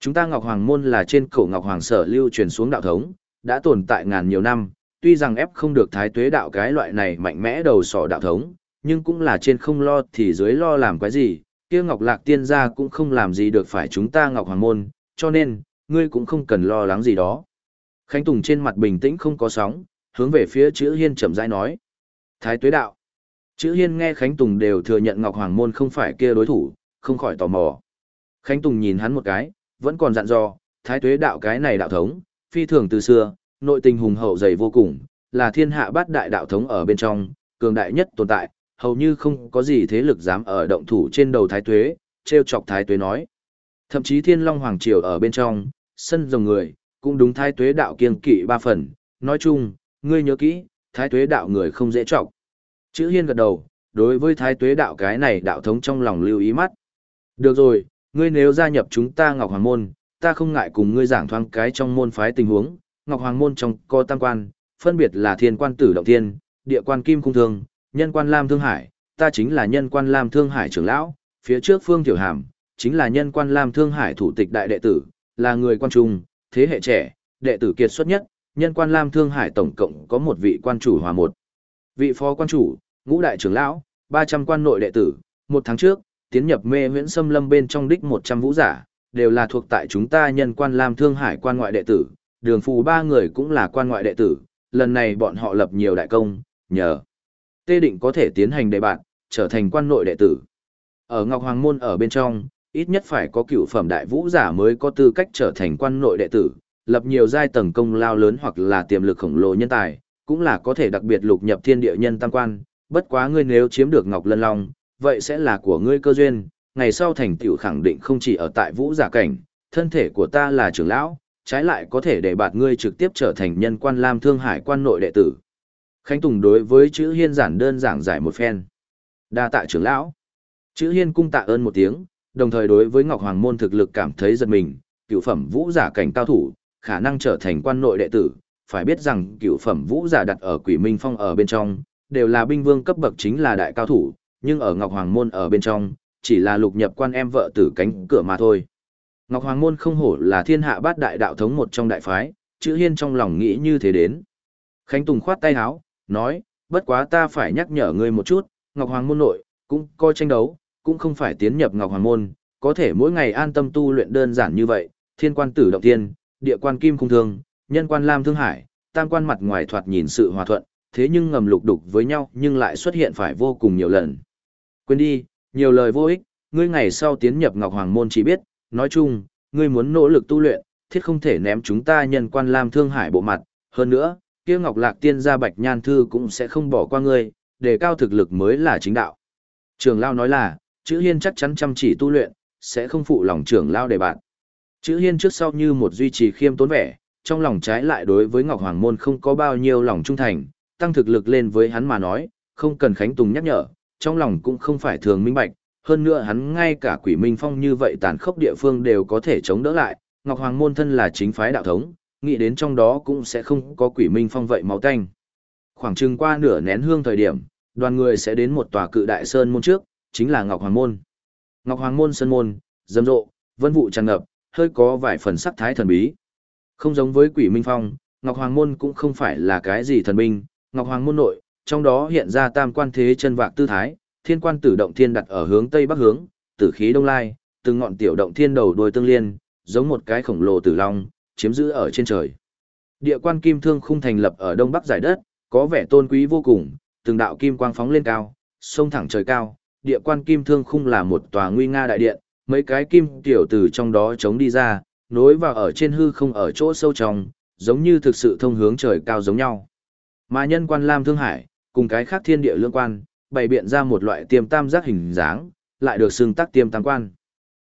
A: Chúng ta Ngọc Hoàng Môn là trên cổ Ngọc Hoàng sở lưu truyền xuống đạo thống, đã tồn tại ngàn nhiều năm, tuy rằng ép không được thái tuế đạo cái loại này mạnh mẽ đầu sỏ đạo thống, nhưng cũng là trên không lo thì dưới lo làm cái gì, kia Ngọc Lạc tiên gia cũng không làm gì được phải chúng ta Ngọc Hoàng Môn, cho nên, ngươi cũng không cần lo lắng gì đó. Khánh Tùng trên mặt bình tĩnh không có sóng, hướng về phía chữ hiên chậm rãi nói. Thái tuế đạo. Chữ hiên nghe Khánh Tùng đều thừa nhận Ngọc Hoàng Môn không phải kia đối thủ, không khỏi tò mò. Khánh Tùng nhìn hắn một cái, vẫn còn dặn dò, thái tuế đạo cái này đạo thống, phi thường từ xưa, nội tình hùng hậu dày vô cùng, là thiên hạ bát đại đạo thống ở bên trong, cường đại nhất tồn tại, hầu như không có gì thế lực dám ở động thủ trên đầu thái tuế, treo chọc thái tuế nói. Thậm chí thiên long hoàng triều ở bên trong, sân rồng người, cũng đúng thái tuế đạo kiên kỵ ba phần, nói chung, ngươi nhớ kỹ, thái tuế đạo người không dễ chọc. Chữ hiên gật đầu, đối với thái tuế đạo cái này đạo thống trong lòng lưu ý mắt. Được rồi, ngươi nếu gia nhập chúng ta Ngọc Hoàng Môn, ta không ngại cùng ngươi giảng thoáng cái trong môn phái tình huống. Ngọc Hoàng Môn trong có tam quan, phân biệt là thiên quan tử động thiên, địa quan kim cung thương, nhân quan lam thương hải, ta chính là nhân quan lam thương hải trưởng lão, phía trước phương tiểu hàm, chính là nhân quan lam thương hải thủ tịch đại đệ tử, là người quan trung, thế hệ trẻ, đệ tử kiệt xuất nhất, nhân quan lam thương hải tổng cộng có một vị quan chủ hòa một. Vị phó quan chủ, ngũ đại trưởng lão, 300 quan nội đệ tử, một tháng trước, tiến nhập mê huyễn xâm lâm bên trong đích 100 vũ giả, đều là thuộc tại chúng ta nhân quan lam thương hải quan ngoại đệ tử, đường phù ba người cũng là quan ngoại đệ tử, lần này bọn họ lập nhiều đại công, nhờ tê định có thể tiến hành đề bạn, trở thành quan nội đệ tử. Ở Ngọc Hoàng Môn ở bên trong, ít nhất phải có cựu phẩm đại vũ giả mới có tư cách trở thành quan nội đệ tử, lập nhiều giai tầng công lao lớn hoặc là tiềm lực khổng lồ nhân tài, cũng là có thể đặc biệt lục nhập thiên địa nhân tam quan, bất quá ngươi nếu chiếm được Ngọc Lân Long, vậy sẽ là của ngươi cơ duyên, ngày sau thành tựu khẳng định không chỉ ở tại vũ giả cảnh, thân thể của ta là trưởng lão, trái lại có thể để bạt ngươi trực tiếp trở thành nhân quan lam thương hải quan nội đệ tử. Khánh Tùng đối với chữ hiên giản đơn giảng giải một phen. Đa tạ trưởng lão. Chữ hiên cung tạ ơn một tiếng, đồng thời đối với Ngọc Hoàng Môn thực lực cảm thấy giật mình, cựu phẩm vũ giả cảnh cao thủ, khả năng trở thành quan nội đệ tử, phải biết rằng cựu phẩm vũ giả đặt ở quỷ minh phong ở bên trong, đều là binh vương cấp bậc chính là đại cao thủ, nhưng ở Ngọc Hoàng Môn ở bên trong, chỉ là lục nhập quan em vợ tử cánh cửa mà thôi. Ngọc Hoàng Môn không hổ là thiên hạ bát đại đạo thống một trong đại phái, chữ hiên trong lòng nghĩ như thế đến. Khánh Tùng khoát tay áo, nói, bất quá ta phải nhắc nhở ngươi một chút, Ngọc Hoàng Môn nội, cũng coi tranh đấu, cũng không phải tiến nhập Ngọc Hoàng Môn, có thể mỗi ngày an tâm tu luyện đơn giản như vậy, thiên quan tử động tiên, địa quan kim cung thương, nhân quan lam thương hải, tam quan mặt ngoài thoạt nhìn sự hòa thuận, thế nhưng ngầm lục đục với nhau nhưng lại xuất hiện phải vô cùng nhiều lần. Quên đi, nhiều lời vô ích, ngươi ngày sau tiến nhập Ngọc Hoàng Môn chỉ biết, nói chung, ngươi muốn nỗ lực tu luyện, thiết không thể ném chúng ta nhân quan lam thương hải bộ mặt, hơn nữa, kia Ngọc Lạc Tiên gia Bạch Nhan Thư cũng sẽ không bỏ qua ngươi, để cao thực lực mới là chính đạo. Trường Lao nói là, chữ hiên chắc chắn chăm chỉ tu luyện, sẽ không phụ lòng trưởng Lao để bạn. Chữ hiên trước sau như một duy trì khiêm tốn vẻ, trong lòng trái lại đối với Ngọc Hoàng Môn không có bao nhiêu lòng trung thành, tăng thực lực lên với hắn mà nói, không cần Khánh Tùng nhắc nhở, trong lòng cũng không phải thường minh bạch, hơn nữa hắn ngay cả quỷ minh phong như vậy tàn khốc địa phương đều có thể chống đỡ lại, Ngọc Hoàng Môn thân là chính phái đạo thống, nghĩ đến trong đó cũng sẽ không có quỷ minh phong vậy máu tanh. Khoảng chừng qua nửa nén hương thời điểm, đoàn người sẽ đến một tòa cự đại sơn môn trước, chính là Ngọc Hoàng Môn. Ngọc Hoàng Môn sơn môn, rầm rộ, vân vụ tràn ngập, hơi có vài phần sắc thái thần bí. Không giống với quỷ minh phong, Ngọc Hoàng Môn cũng không phải là cái gì thần binh, Ngọc Hoàng Môn nội, trong đó hiện ra tam quan thế chân vạc tư thái, thiên quan tử động thiên đặt ở hướng tây bắc hướng, tử khí đông lai, từng ngọn tiểu động thiên đầu đuôi tương liên, giống một cái khổng lồ tử long, chiếm giữ ở trên trời. Địa quan kim thương khung thành lập ở đông bắc giải đất, có vẻ tôn quý vô cùng, từng đạo kim quang phóng lên cao, sông thẳng trời cao. Địa quan kim thương khung là một tòa nguy nga đại điện, mấy cái kim tiểu từ trong đó chống đi ra, nối vào ở trên hư không ở chỗ sâu trong, giống như thực sự thông hướng trời cao giống nhau. Mà nhân quan Lam Thương Hải, cùng cái khác thiên địa lương quan, bày biện ra một loại tiềm tam giác hình dáng, lại được xưng tác tiềm tam quan.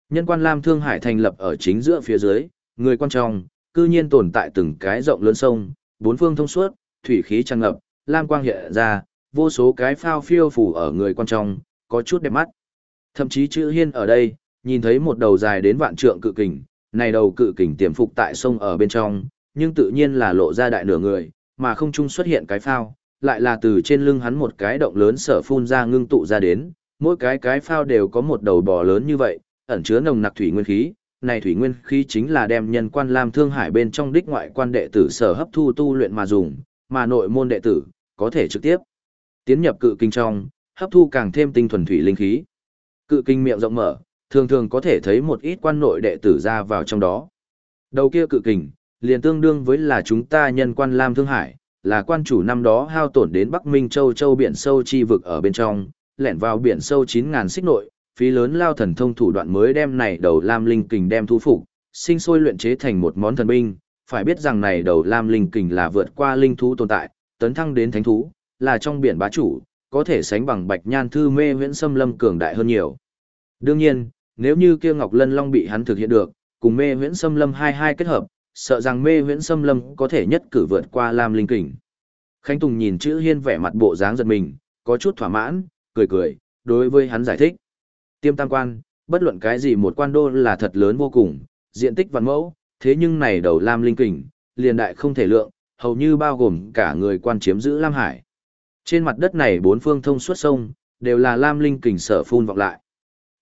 A: Nhân quan Lam Thương Hải thành lập ở chính giữa phía dưới, người quan trọng, cư nhiên tồn tại từng cái rộng lớn sông, bốn phương thông suốt, thủy khí tràn ngập, lam quang hiện ra, vô số cái phao phiêu phủ ở người quan trọng, có chút đẹp mắt. Thậm chí chữ hiên ở đây, nhìn thấy một đầu dài đến vạn trượng cự kình, này đầu cự kình tiềm phục tại sông ở bên trong, nhưng tự nhiên là lộ ra đại nửa người, mà không chung xuất hiện cái phao, lại là từ trên lưng hắn một cái động lớn sở phun ra ngưng tụ ra đến, mỗi cái cái phao đều có một đầu bò lớn như vậy, ẩn chứa nồng nặc thủy nguyên khí, này thủy nguyên khí chính là đem nhân quan lam thương hải bên trong đích ngoại quan đệ tử sở hấp thu tu luyện mà dùng, mà nội môn đệ tử có thể trực tiếp tiến nhập cự kinh trong, hấp thu càng thêm tinh thuần thủy linh khí. Cự kinh miệng rộng mở, thường thường có thể thấy một ít quan nội đệ tử ra vào trong đó. Đầu kia cự kình, liền tương đương với là chúng ta nhân quan Lam Thương Hải, là quan chủ năm đó hao tổn đến Bắc Minh Châu Châu biển sâu chi vực ở bên trong, lẻn vào biển sâu 9.000 xích nội, phí lớn lao thần thông thủ đoạn mới đem này đầu Lam Linh Kình đem thu phục, sinh sôi luyện chế thành một món thần binh, phải biết rằng này đầu Lam Linh Kình là vượt qua linh thú tồn tại, tấn thăng đến thánh thú, là trong biển bá chủ, có thể sánh bằng Bạch Nhan Thư Mê Huyễn Sâm Lâm cường đại hơn nhiều. Đương nhiên, nếu như kia Ngọc Lân Long bị hắn thực hiện được, cùng Mê Huyễn Sâm Lâm hai hai kết hợp, sợ rằng Mê Huyễn xâm Lâm có thể nhất cử vượt qua Lam Linh Kình. Khánh Tùng nhìn chữ Hiên vẻ mặt bộ dáng giật mình, có chút thỏa mãn, cười cười, đối với hắn giải thích. Tiêm tam quan, bất luận cái gì một quan đô là thật lớn vô cùng, diện tích văn mẫu, thế nhưng này đầu Lam Linh Kình, liền đại không thể lượng, hầu như bao gồm cả người quan chiếm giữ Lam Hải. Trên mặt đất này bốn phương thông suốt sông, đều là Lam Linh Kình sở phun vọng lại.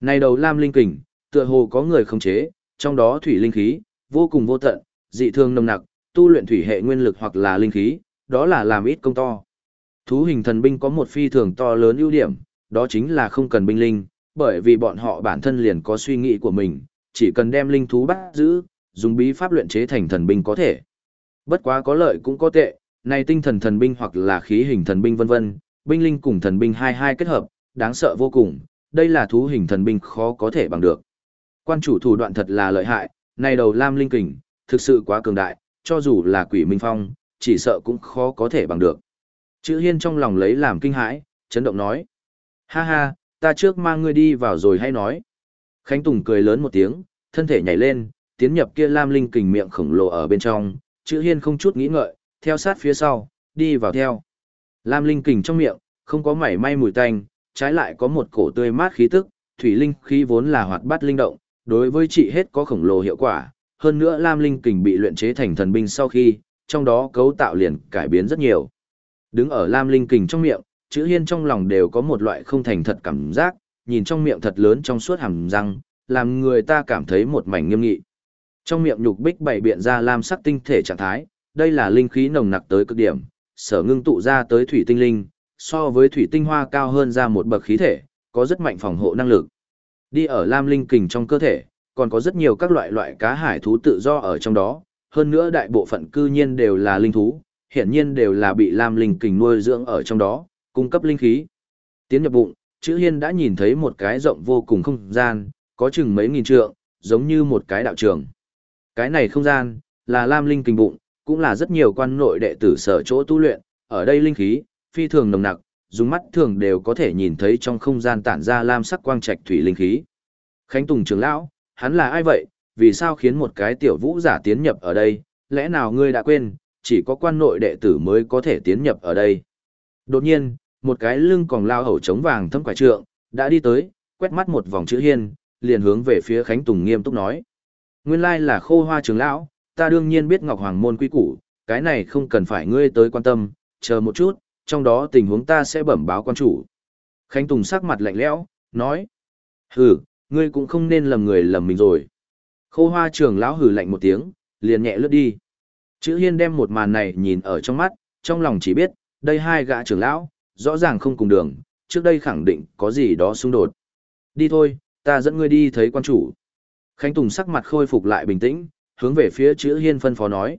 A: Này đầu Lam Linh Kình, tựa hồ có người khống chế, trong đó thủy linh khí, vô cùng vô tận, dị thường nồng nặc, tu luyện thủy hệ nguyên lực hoặc là linh khí, đó là làm ít công to. Thú hình thần binh có một phi thường to lớn ưu điểm, đó chính là không cần binh linh, bởi vì bọn họ bản thân liền có suy nghĩ của mình, chỉ cần đem linh thú bắt giữ, dùng bí pháp luyện chế thành thần binh có thể. Bất quá có lợi cũng có tệ, này tinh thần thần binh hoặc là khí hình thần binh vân vân, binh linh cùng thần binh hai hai kết hợp, đáng sợ vô cùng, đây là thú hình thần binh khó có thể bằng được. Quan chủ thủ đoạn thật là lợi hại, này đầu lam linh kình, thực sự quá cường đại, cho dù là quỷ minh phong, chỉ sợ cũng khó có thể bằng được. Chữ hiên trong lòng lấy làm kinh hãi, chấn động nói. Ha ha, ta trước mang ngươi đi vào rồi hay nói. Khánh Tùng cười lớn một tiếng, thân thể nhảy lên, tiến nhập kia lam linh kình miệng khổng lồ ở bên trong, chữ hiên không chút nghĩ ngợi, theo sát phía sau, đi vào theo. Lam linh kình trong miệng, không có mảy may mùi tanh, trái lại có một cổ tươi mát khí tức, thủy linh khí vốn là hoạt bát linh động, đối với chị hết có khổng lồ hiệu quả, hơn nữa Lam linh kình bị luyện chế thành thần binh sau khi, trong đó cấu tạo liền cải biến rất nhiều. Đứng ở Lam linh kình trong miệng, chữ hiên trong lòng đều có một loại không thành thật cảm giác, nhìn trong miệng thật lớn trong suốt hàm răng, làm người ta cảm thấy một mảnh nghiêm nghị. Trong miệng nhục bích bảy biện ra lam sắc tinh thể trạng thái, đây là linh khí nồng nặc tới cực điểm, sở ngưng tụ ra tới thủy tinh linh, so với thủy tinh hoa cao hơn ra một bậc khí thể, có rất mạnh phòng hộ năng lực. Đi ở lam linh kình trong cơ thể, còn có rất nhiều các loại loại cá hải thú tự do ở trong đó, hơn nữa đại bộ phận cư nhiên đều là linh thú, hiện nhiên đều là bị lam linh kình nuôi dưỡng ở trong đó, cung cấp linh khí. Tiến nhập bụng, chữ hiên đã nhìn thấy một cái rộng vô cùng không gian, có chừng mấy nghìn trượng, giống như một cái đạo trường. Cái này không gian, là lam linh kình bụng, cũng là rất nhiều quan nội đệ tử sở chỗ tu luyện, ở đây linh khí, phi thường nồng nặc, dùng mắt thường đều có thể nhìn thấy trong không gian tản ra lam sắc quang trạch thủy linh khí. Khánh Tùng trưởng lão, hắn là ai vậy, vì sao khiến một cái tiểu vũ giả tiến nhập ở đây, lẽ nào ngươi đã quên, chỉ có quan nội đệ tử mới có thể tiến nhập ở đây. Đột nhiên, một cái lưng còn lao hầu trống vàng thâm quải trượng, đã đi tới, quét mắt một vòng chữ hiên, liền hướng về phía Khánh Tùng nghiêm túc nói. Nguyên lai là khô hoa trường lão, ta đương nhiên biết Ngọc Hoàng môn quy củ, cái này không cần phải ngươi tới quan tâm, chờ một chút, trong đó tình huống ta sẽ bẩm báo quan chủ. Khánh Tùng sắc mặt lạnh lẽo, nói. Hừ, ngươi cũng không nên lầm người lầm mình rồi. Khô hoa trường lão hừ lạnh một tiếng, liền nhẹ lướt đi. Chữ hiên đem một màn này nhìn ở trong mắt, trong lòng chỉ biết, đây hai gã trưởng lão, rõ ràng không cùng đường, trước đây khẳng định có gì đó xung đột. Đi thôi, ta dẫn ngươi đi thấy quan chủ. Khánh Tùng sắc mặt khôi phục lại bình tĩnh, hướng về phía chữ hiên phân phó nói.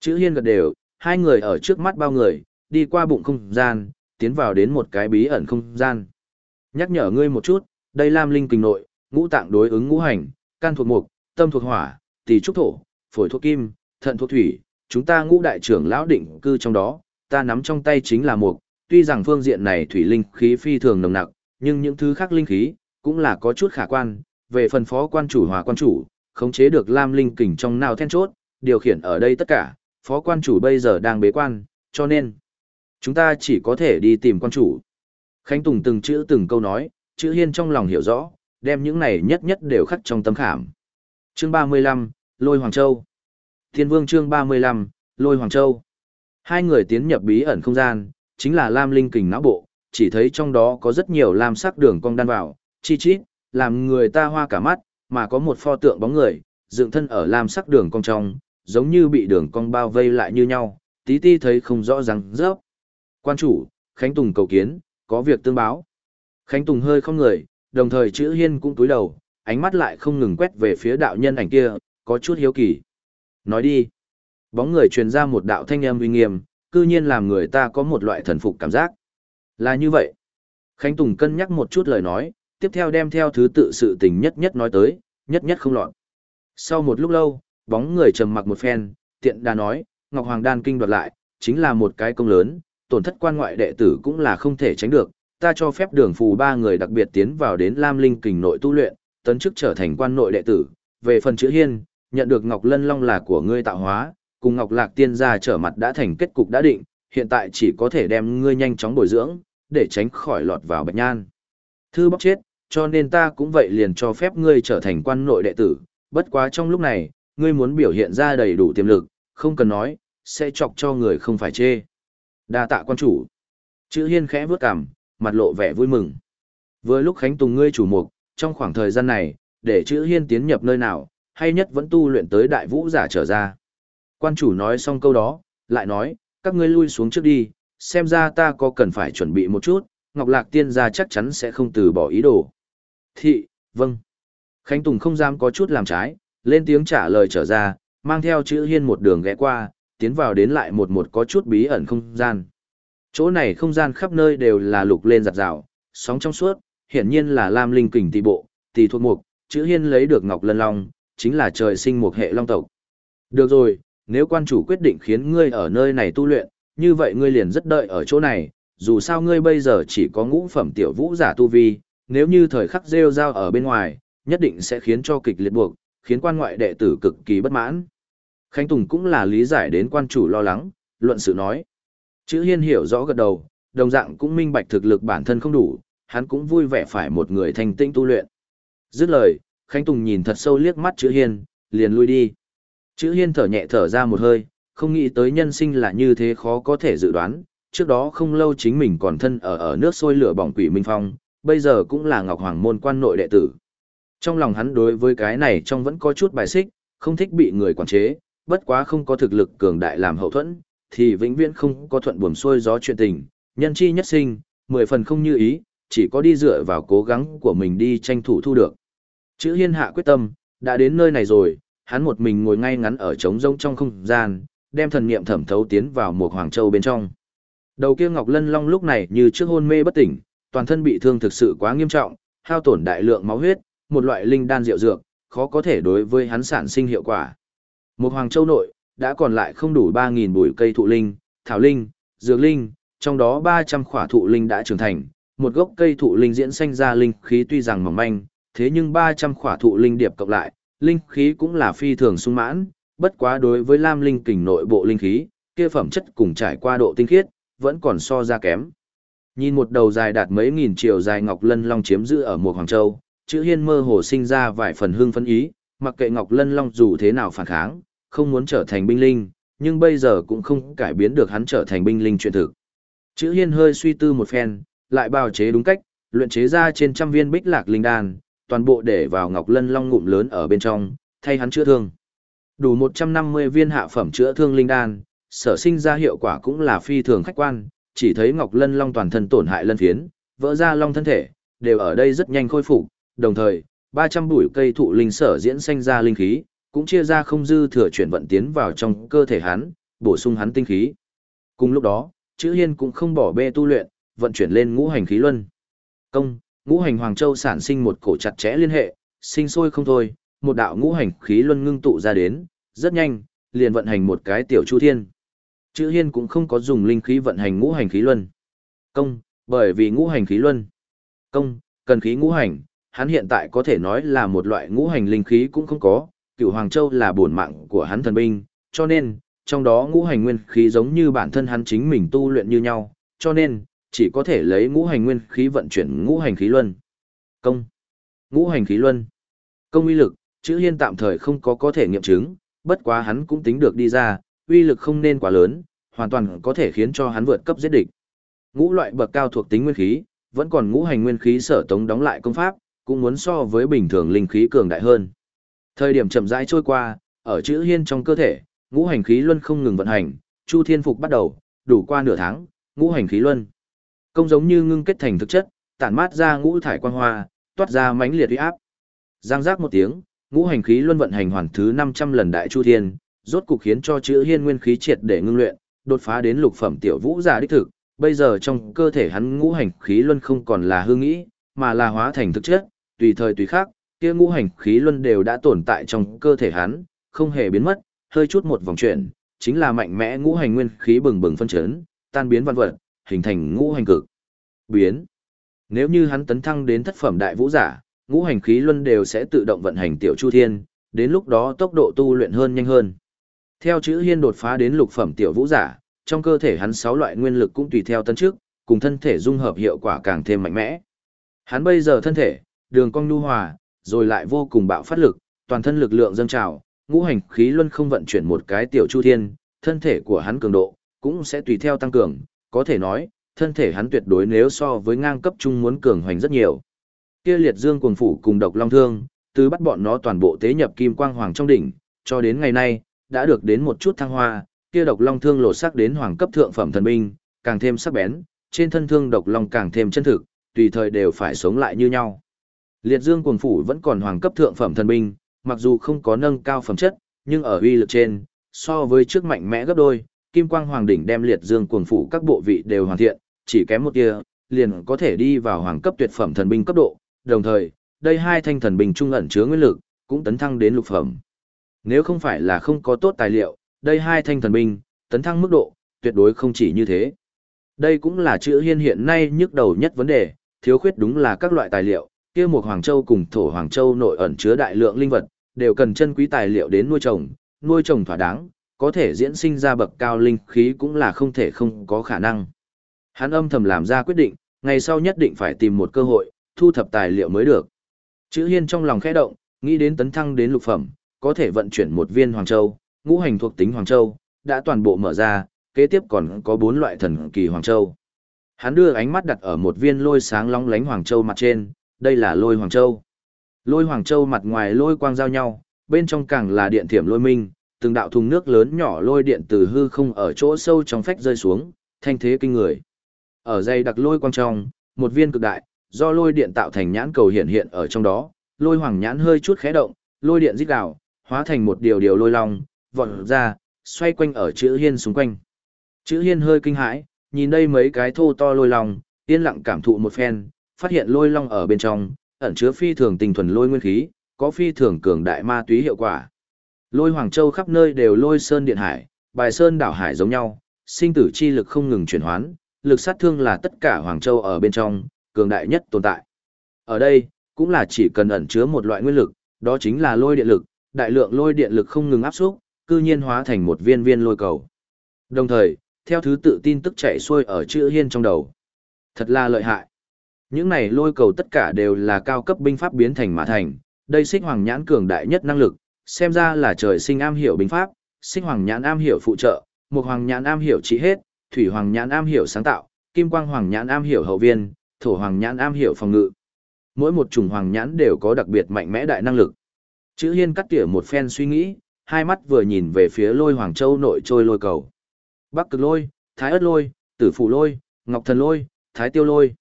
A: Chữ hiên gật đều, hai người ở trước mắt bao người, đi qua bụng không gian, tiến vào đến một cái bí ẩn không gian. Nhắc nhở ngươi một chút, đây Lam Linh Kình nội, ngũ tạng đối ứng ngũ hành, can thuộc mục, tâm thuộc hỏa, tỳ trúc thổ, phổi thuộc kim, thận thuộc thủy, chúng ta ngũ đại trưởng lão định cư trong đó, ta nắm trong tay chính là mục, tuy rằng phương diện này thủy linh khí phi thường nồng nặc, nhưng những thứ khác linh khí cũng là có chút khả quan, về phần phó quan chủ hòa quan chủ, khống chế được Lam Linh kình trong nào then chốt, điều khiển ở đây tất cả, phó quan chủ bây giờ đang bế quan, cho nên chúng ta chỉ có thể đi tìm quan chủ. Khánh Tùng từng chữ từng câu nói, chữ hiên trong lòng hiểu rõ, đem những này nhất nhất đều khắc trong tâm khảm. Chương 35, Lôi Hoàng Châu Thiên Vương chương 35, Lôi Hoàng Châu Hai người tiến nhập bí ẩn không gian, chính là Lam Linh kình não bộ, chỉ thấy trong đó có rất nhiều lam sắc đường cong đan vào, chi chít, làm người ta hoa cả mắt, mà có một pho tượng bóng người, dựng thân ở lam sắc đường cong trong, giống như bị đường cong bao vây lại như nhau, tí ti thấy không rõ ràng rớp. Quan chủ, Khánh Tùng cầu kiến, có việc tương báo. Khánh Tùng hơi không người, đồng thời chữ hiên cũng túi đầu, ánh mắt lại không ngừng quét về phía đạo nhân ảnh kia, có chút hiếu kỳ. Nói đi. Bóng người truyền ra một đạo thanh âm uy nghiêm, cư nhiên làm người ta có một loại thần phục cảm giác. Là như vậy. Khánh Tùng cân nhắc một chút lời nói, tiếp theo đem theo thứ tự sự tình nhất nhất nói tới, nhất nhất không lọt. Sau một lúc lâu, bóng người trầm mặc một phen, tiện đà nói, Ngọc Hoàng Đan kinh đoạt lại, chính là một cái công lớn, tổn thất quan ngoại đệ tử cũng là không thể tránh được. Ta cho phép đường phù ba người đặc biệt tiến vào đến Lam Linh kình nội tu luyện, tấn chức trở thành quan nội đệ tử. Về phần chữ hiên, nhận được Ngọc Lân Long là của ngươi tạo hóa, cùng Ngọc Lạc Tiên gia trở mặt đã thành kết cục đã định, hiện tại chỉ có thể đem ngươi nhanh chóng bồi dưỡng, để tránh khỏi lọt vào bạch nhan. Thư bóc chết, cho nên ta cũng vậy liền cho phép ngươi trở thành quan nội đệ tử, bất quá trong lúc này, ngươi muốn biểu hiện ra đầy đủ tiềm lực, không cần nói, sẽ chọc cho người không phải chê. Đa tạ quan chủ. Chữ hiên khẽ vướt cằm, mặt lộ vẻ vui mừng. Vừa lúc Khánh Tùng ngươi chủ mục, trong khoảng thời gian này, để chữ hiên tiến nhập nơi nào, hay nhất vẫn tu luyện tới đại vũ giả trở ra. Quan chủ nói xong câu đó, lại nói, các ngươi lui xuống trước đi, xem ra ta có cần phải chuẩn bị một chút, Ngọc Lạc Tiên gia chắc chắn sẽ không từ bỏ ý đồ. Thị, vâng. Khánh Tùng không dám có chút làm trái, lên tiếng trả lời trở ra, mang theo chữ hiên một đường ghé qua, tiến vào đến lại một một có chút bí ẩn không gian. Chỗ này không gian khắp nơi đều là lục lên giặt rào, sóng trong suốt, hiển nhiên là lam linh kình tỷ bộ, tỷ thuộc mục, chữ hiên lấy được ngọc lân long, chính là trời sinh một hệ long tộc. Được rồi, nếu quan chủ quyết định khiến ngươi ở nơi này tu luyện, như vậy ngươi liền rất đợi ở chỗ này, dù sao ngươi bây giờ chỉ có ngũ phẩm tiểu vũ giả tu vi, nếu như thời khắc rêu rao ở bên ngoài, nhất định sẽ khiến cho kịch liệt buộc, khiến quan ngoại đệ tử cực kỳ bất mãn. Khánh Tùng cũng là lý giải đến quan chủ lo lắng, luận sự nói. Chữ hiên hiểu rõ gật đầu, đồng dạng cũng minh bạch thực lực bản thân không đủ, hắn cũng vui vẻ phải một người thành tinh tu luyện. Dứt lời, Khánh Tùng nhìn thật sâu liếc mắt chữ hiên, liền lui đi. Chữ hiên thở nhẹ thở ra một hơi, không nghĩ tới nhân sinh là như thế khó có thể dự đoán, trước đó không lâu chính mình còn thân ở ở nước sôi lửa bỏng quỷ minh phong, bây giờ cũng là Ngọc Hoàng môn quan nội đệ tử. Trong lòng hắn đối với cái này trong vẫn có chút bài xích, không thích bị người quản chế, bất quá không có thực lực cường đại làm hậu thuẫn, thì vĩnh viễn không có thuận buồm xuôi gió chuyện tình, nhân chi nhất sinh, mười phần không như ý, chỉ có đi dựa vào cố gắng của mình đi tranh thủ thu được. Chữ hiên hạ quyết tâm, đã đến nơi này rồi, hắn một mình ngồi ngay ngắn ở trống rông trong không gian, đem thần niệm thẩm thấu tiến vào một hoàng châu bên trong. Đầu kia Ngọc Lân Long lúc này như trước hôn mê bất tỉnh, toàn thân bị thương thực sự quá nghiêm trọng, hao tổn đại lượng máu huyết, một loại linh đan diệu dược, khó có thể đối với hắn sản sinh hiệu quả. Một hoàng châu nội, đã còn lại không đủ 3.000 bụi cây thụ linh, thảo linh, dược linh, trong đó 300 khỏa thụ linh đã trưởng thành, một gốc cây thụ linh diễn sinh ra linh khí tuy rằng mỏng manh, thế nhưng 300 khỏa thụ linh điệp cộng lại, linh khí cũng là phi thường sung mãn, bất quá đối với lam linh kình nội bộ linh khí, kia phẩm chất cùng trải qua độ tinh khiết, vẫn còn so ra kém. Nhìn một đầu dài đạt mấy nghìn triệu dài ngọc lân long chiếm giữ ở một hoàng châu, chữ hiên mơ hồ sinh ra vài phần hương phấn ý, mặc kệ ngọc lân long dù thế nào phản kháng, không muốn trở thành binh linh, nhưng bây giờ cũng không cải biến được hắn trở thành binh linh chuyện thực. Chữ hiên hơi suy tư một phen, lại bào chế đúng cách, luyện chế ra trên trăm viên bích lạc linh đan, toàn bộ để vào ngọc lân long ngụm lớn ở bên trong, thay hắn chữa thương. Đủ 150 viên hạ phẩm chữa thương linh đan, sở sinh ra hiệu quả cũng là phi thường khách quan, chỉ thấy ngọc lân long toàn thân tổn hại lân phiến, vỡ ra long thân thể, đều ở đây rất nhanh khôi phục, đồng thời, 300 bụi cây thụ linh sở diễn sinh ra linh khí, cũng chia ra không dư thừa chuyển vận tiến vào trong cơ thể hắn, bổ sung hắn tinh khí. Cùng lúc đó, chữ hiên cũng không bỏ bê tu luyện, vận chuyển lên ngũ hành khí luân. Công, ngũ hành Hoàng Châu sản sinh một cổ chặt chẽ liên hệ, sinh sôi không thôi, một đạo ngũ hành khí luân ngưng tụ ra đến, rất nhanh, liền vận hành một cái tiểu chu thiên. Chữ hiên cũng không có dùng linh khí vận hành ngũ hành khí luân. Công, bởi vì ngũ hành khí luân. Công, cần khí ngũ hành, hắn hiện tại có thể nói là một loại ngũ hành linh khí cũng không có, cựu Hoàng Châu là bổn mạng của hắn thần binh, cho nên, trong đó ngũ hành nguyên khí giống như bản thân hắn chính mình tu luyện như nhau, cho nên, chỉ có thể lấy ngũ hành nguyên khí vận chuyển ngũ hành khí luân. Công. Ngũ hành khí luân. Công uy lực, chữ hiên tạm thời không có có thể nghiệm chứng, bất quá hắn cũng tính được đi ra, uy lực không nên quá lớn, hoàn toàn có thể khiến cho hắn vượt cấp giết địch. Ngũ loại bậc cao thuộc tính nguyên khí, vẫn còn ngũ hành nguyên khí sở tống đóng lại công pháp, cũng muốn so với bình thường linh khí cường đại hơn. Thời điểm chậm rãi trôi qua, ở chữ hiên trong cơ thể, ngũ hành khí luân không ngừng vận hành, Chu Thiên Phục bắt đầu, đủ qua nửa tháng, ngũ hành khí luân. Công giống như ngưng kết thành thực chất, tản mát ra ngũ thải quang hoa, toát ra mãnh liệt uy áp. Giang giác một tiếng, ngũ hành khí luân vận hành hoàn thứ 500 lần đại chu thiên, rốt cục khiến cho chữ hiên nguyên khí triệt để ngưng luyện, đột phá đến lục phẩm tiểu vũ giả đích thực, bây giờ trong cơ thể hắn ngũ hành khí luân không còn là hư nghĩ, mà là hóa thành thực chất, tùy thời tùy khác, kia ngũ hành khí luân đều đã tồn tại trong cơ thể hắn, không hề biến mất, hơi chút một vòng chuyển, chính là mạnh mẽ ngũ hành nguyên khí bừng bừng phân chấn, tan biến văn vật, hình thành ngũ hành cực. Biến. Nếu như hắn tấn thăng đến thất phẩm đại vũ giả, ngũ hành khí luân đều sẽ tự động vận hành tiểu chu thiên, đến lúc đó tốc độ tu luyện hơn nhanh hơn. Theo chữ hiên đột phá đến lục phẩm tiểu vũ giả, trong cơ thể hắn sáu loại nguyên lực cũng tùy theo tân trước, cùng thân thể dung hợp hiệu quả càng thêm mạnh mẽ. Hắn bây giờ thân thể, đường cong nhu hòa, rồi lại vô cùng bạo phát lực, toàn thân lực lượng dâng trào, ngũ hành khí luân không vận chuyển một cái tiểu chu thiên, thân thể của hắn cường độ cũng sẽ tùy theo tăng cường, có thể nói, thân thể hắn tuyệt đối nếu so với ngang cấp trung muốn cường hoành rất nhiều. Kia liệt dương cuồng phủ cùng độc long thương, từ bắt bọn nó toàn bộ tế nhập kim quang hoàng trong đỉnh, cho đến ngày nay, đã được đến một chút thăng hoa, kia độc long thương lộ sắc đến hoàng cấp thượng phẩm thần binh, càng thêm sắc bén, trên thân thương độc long càng thêm chân thực, tùy thời đều phải sống lại như nhau. Liệt Dương cuồng phủ vẫn còn hoàng cấp thượng phẩm thần binh, mặc dù không có nâng cao phẩm chất, nhưng ở uy lực trên, so với trước mạnh mẽ gấp đôi, Kim Quang Hoàng đỉnh đem Liệt Dương cuồng phủ các bộ vị đều hoàn thiện, chỉ kém một tia, liền có thể đi vào hoàng cấp tuyệt phẩm thần binh cấp độ, đồng thời, đây hai thanh thần binh trung ẩn chứa nguyên lực, cũng tấn thăng đến lục phẩm. Nếu không phải là không có tốt tài liệu, đây hai thanh thần binh, tấn thăng mức độ, tuyệt đối không chỉ như thế. Đây cũng là chữ hiên hiện nay nhức đầu nhất vấn đề, thiếu khuyết đúng là các loại tài liệu, kia một Hoàng Châu cùng thổ Hoàng Châu nội ẩn chứa đại lượng linh vật, đều cần chân quý tài liệu đến nuôi trồng, nuôi trồng thỏa đáng, có thể diễn sinh ra bậc cao linh khí cũng là không thể không có khả năng. Hắn âm thầm làm ra quyết định, ngày sau nhất định phải tìm một cơ hội, thu thập tài liệu mới được. Chữ Hiên trong lòng khẽ động, nghĩ đến tấn thăng đến lục phẩm, có thể vận chuyển một viên Hoàng Châu, ngũ hành thuộc tính Hoàng Châu, đã toàn bộ mở ra, kế tiếp còn có bốn loại thần kỳ Hoàng Châu. Hắn đưa ánh mắt đặt ở một viên lôi sáng long lánh Hoàng Châu mặt trên, đây là lôi Hoàng Châu. Lôi Hoàng Châu mặt ngoài lôi quang giao nhau, bên trong càng là điện thiểm lôi minh, từng đạo thùng nước lớn nhỏ lôi điện từ hư không ở chỗ sâu trong phách rơi xuống, thanh thế kinh người. Ở dây đặc lôi quang trong, một viên cực đại, do lôi điện tạo thành nhãn cầu hiện hiện ở trong đó, lôi hoàng nhãn hơi chút khẽ động, lôi điện rít gào, hóa thành một điều điều lôi long, vọt ra, xoay quanh ở chữ hiên xung quanh. Chữ hiên hơi kinh hãi, nhìn đây mấy cái thô to lôi long, yên lặng cảm thụ một phen, phát hiện lôi long ở bên trong, ẩn chứa phi thường tinh thuần lôi nguyên khí, có phi thường cường đại ma túy hiệu quả. Lôi Hoàng Châu khắp nơi đều lôi sơn điện hải, bài sơn đảo hải giống nhau, sinh tử chi lực không ngừng chuyển hoán, lực sát thương là tất cả Hoàng Châu ở bên trong, cường đại nhất tồn tại. Ở đây, cũng là chỉ cần ẩn chứa một loại nguyên lực, đó chính là lôi điện lực, đại lượng lôi điện lực không ngừng áp xúc, cư nhiên hóa thành một viên viên lôi cầu. Đồng thời, theo thứ tự tin tức chạy xuôi ở chữ hiên trong đầu. Thật là lợi hại. Những này lôi cầu tất cả đều là cao cấp binh pháp biến thành mã thành, đây xích hoàng nhãn cường đại nhất năng lực, xem ra là trời sinh am hiểu binh pháp, xích hoàng nhãn am hiểu phụ trợ, một hoàng nhãn am hiểu trị hết, thủy hoàng nhãn am hiểu sáng tạo, kim quang hoàng nhãn am hiểu hậu viên, thổ hoàng nhãn am hiểu phòng ngự. Mỗi một chủng hoàng nhãn đều có đặc biệt mạnh mẽ đại năng lực. Chữ Hiên cắt tỉa một phen suy nghĩ, hai mắt vừa nhìn về phía lôi hoàng châu nội trôi lôi cầu. Bắc cực lôi, thái ớt lôi, tử phủ lôi, ngọc thần lôi, thái tiêu lôi.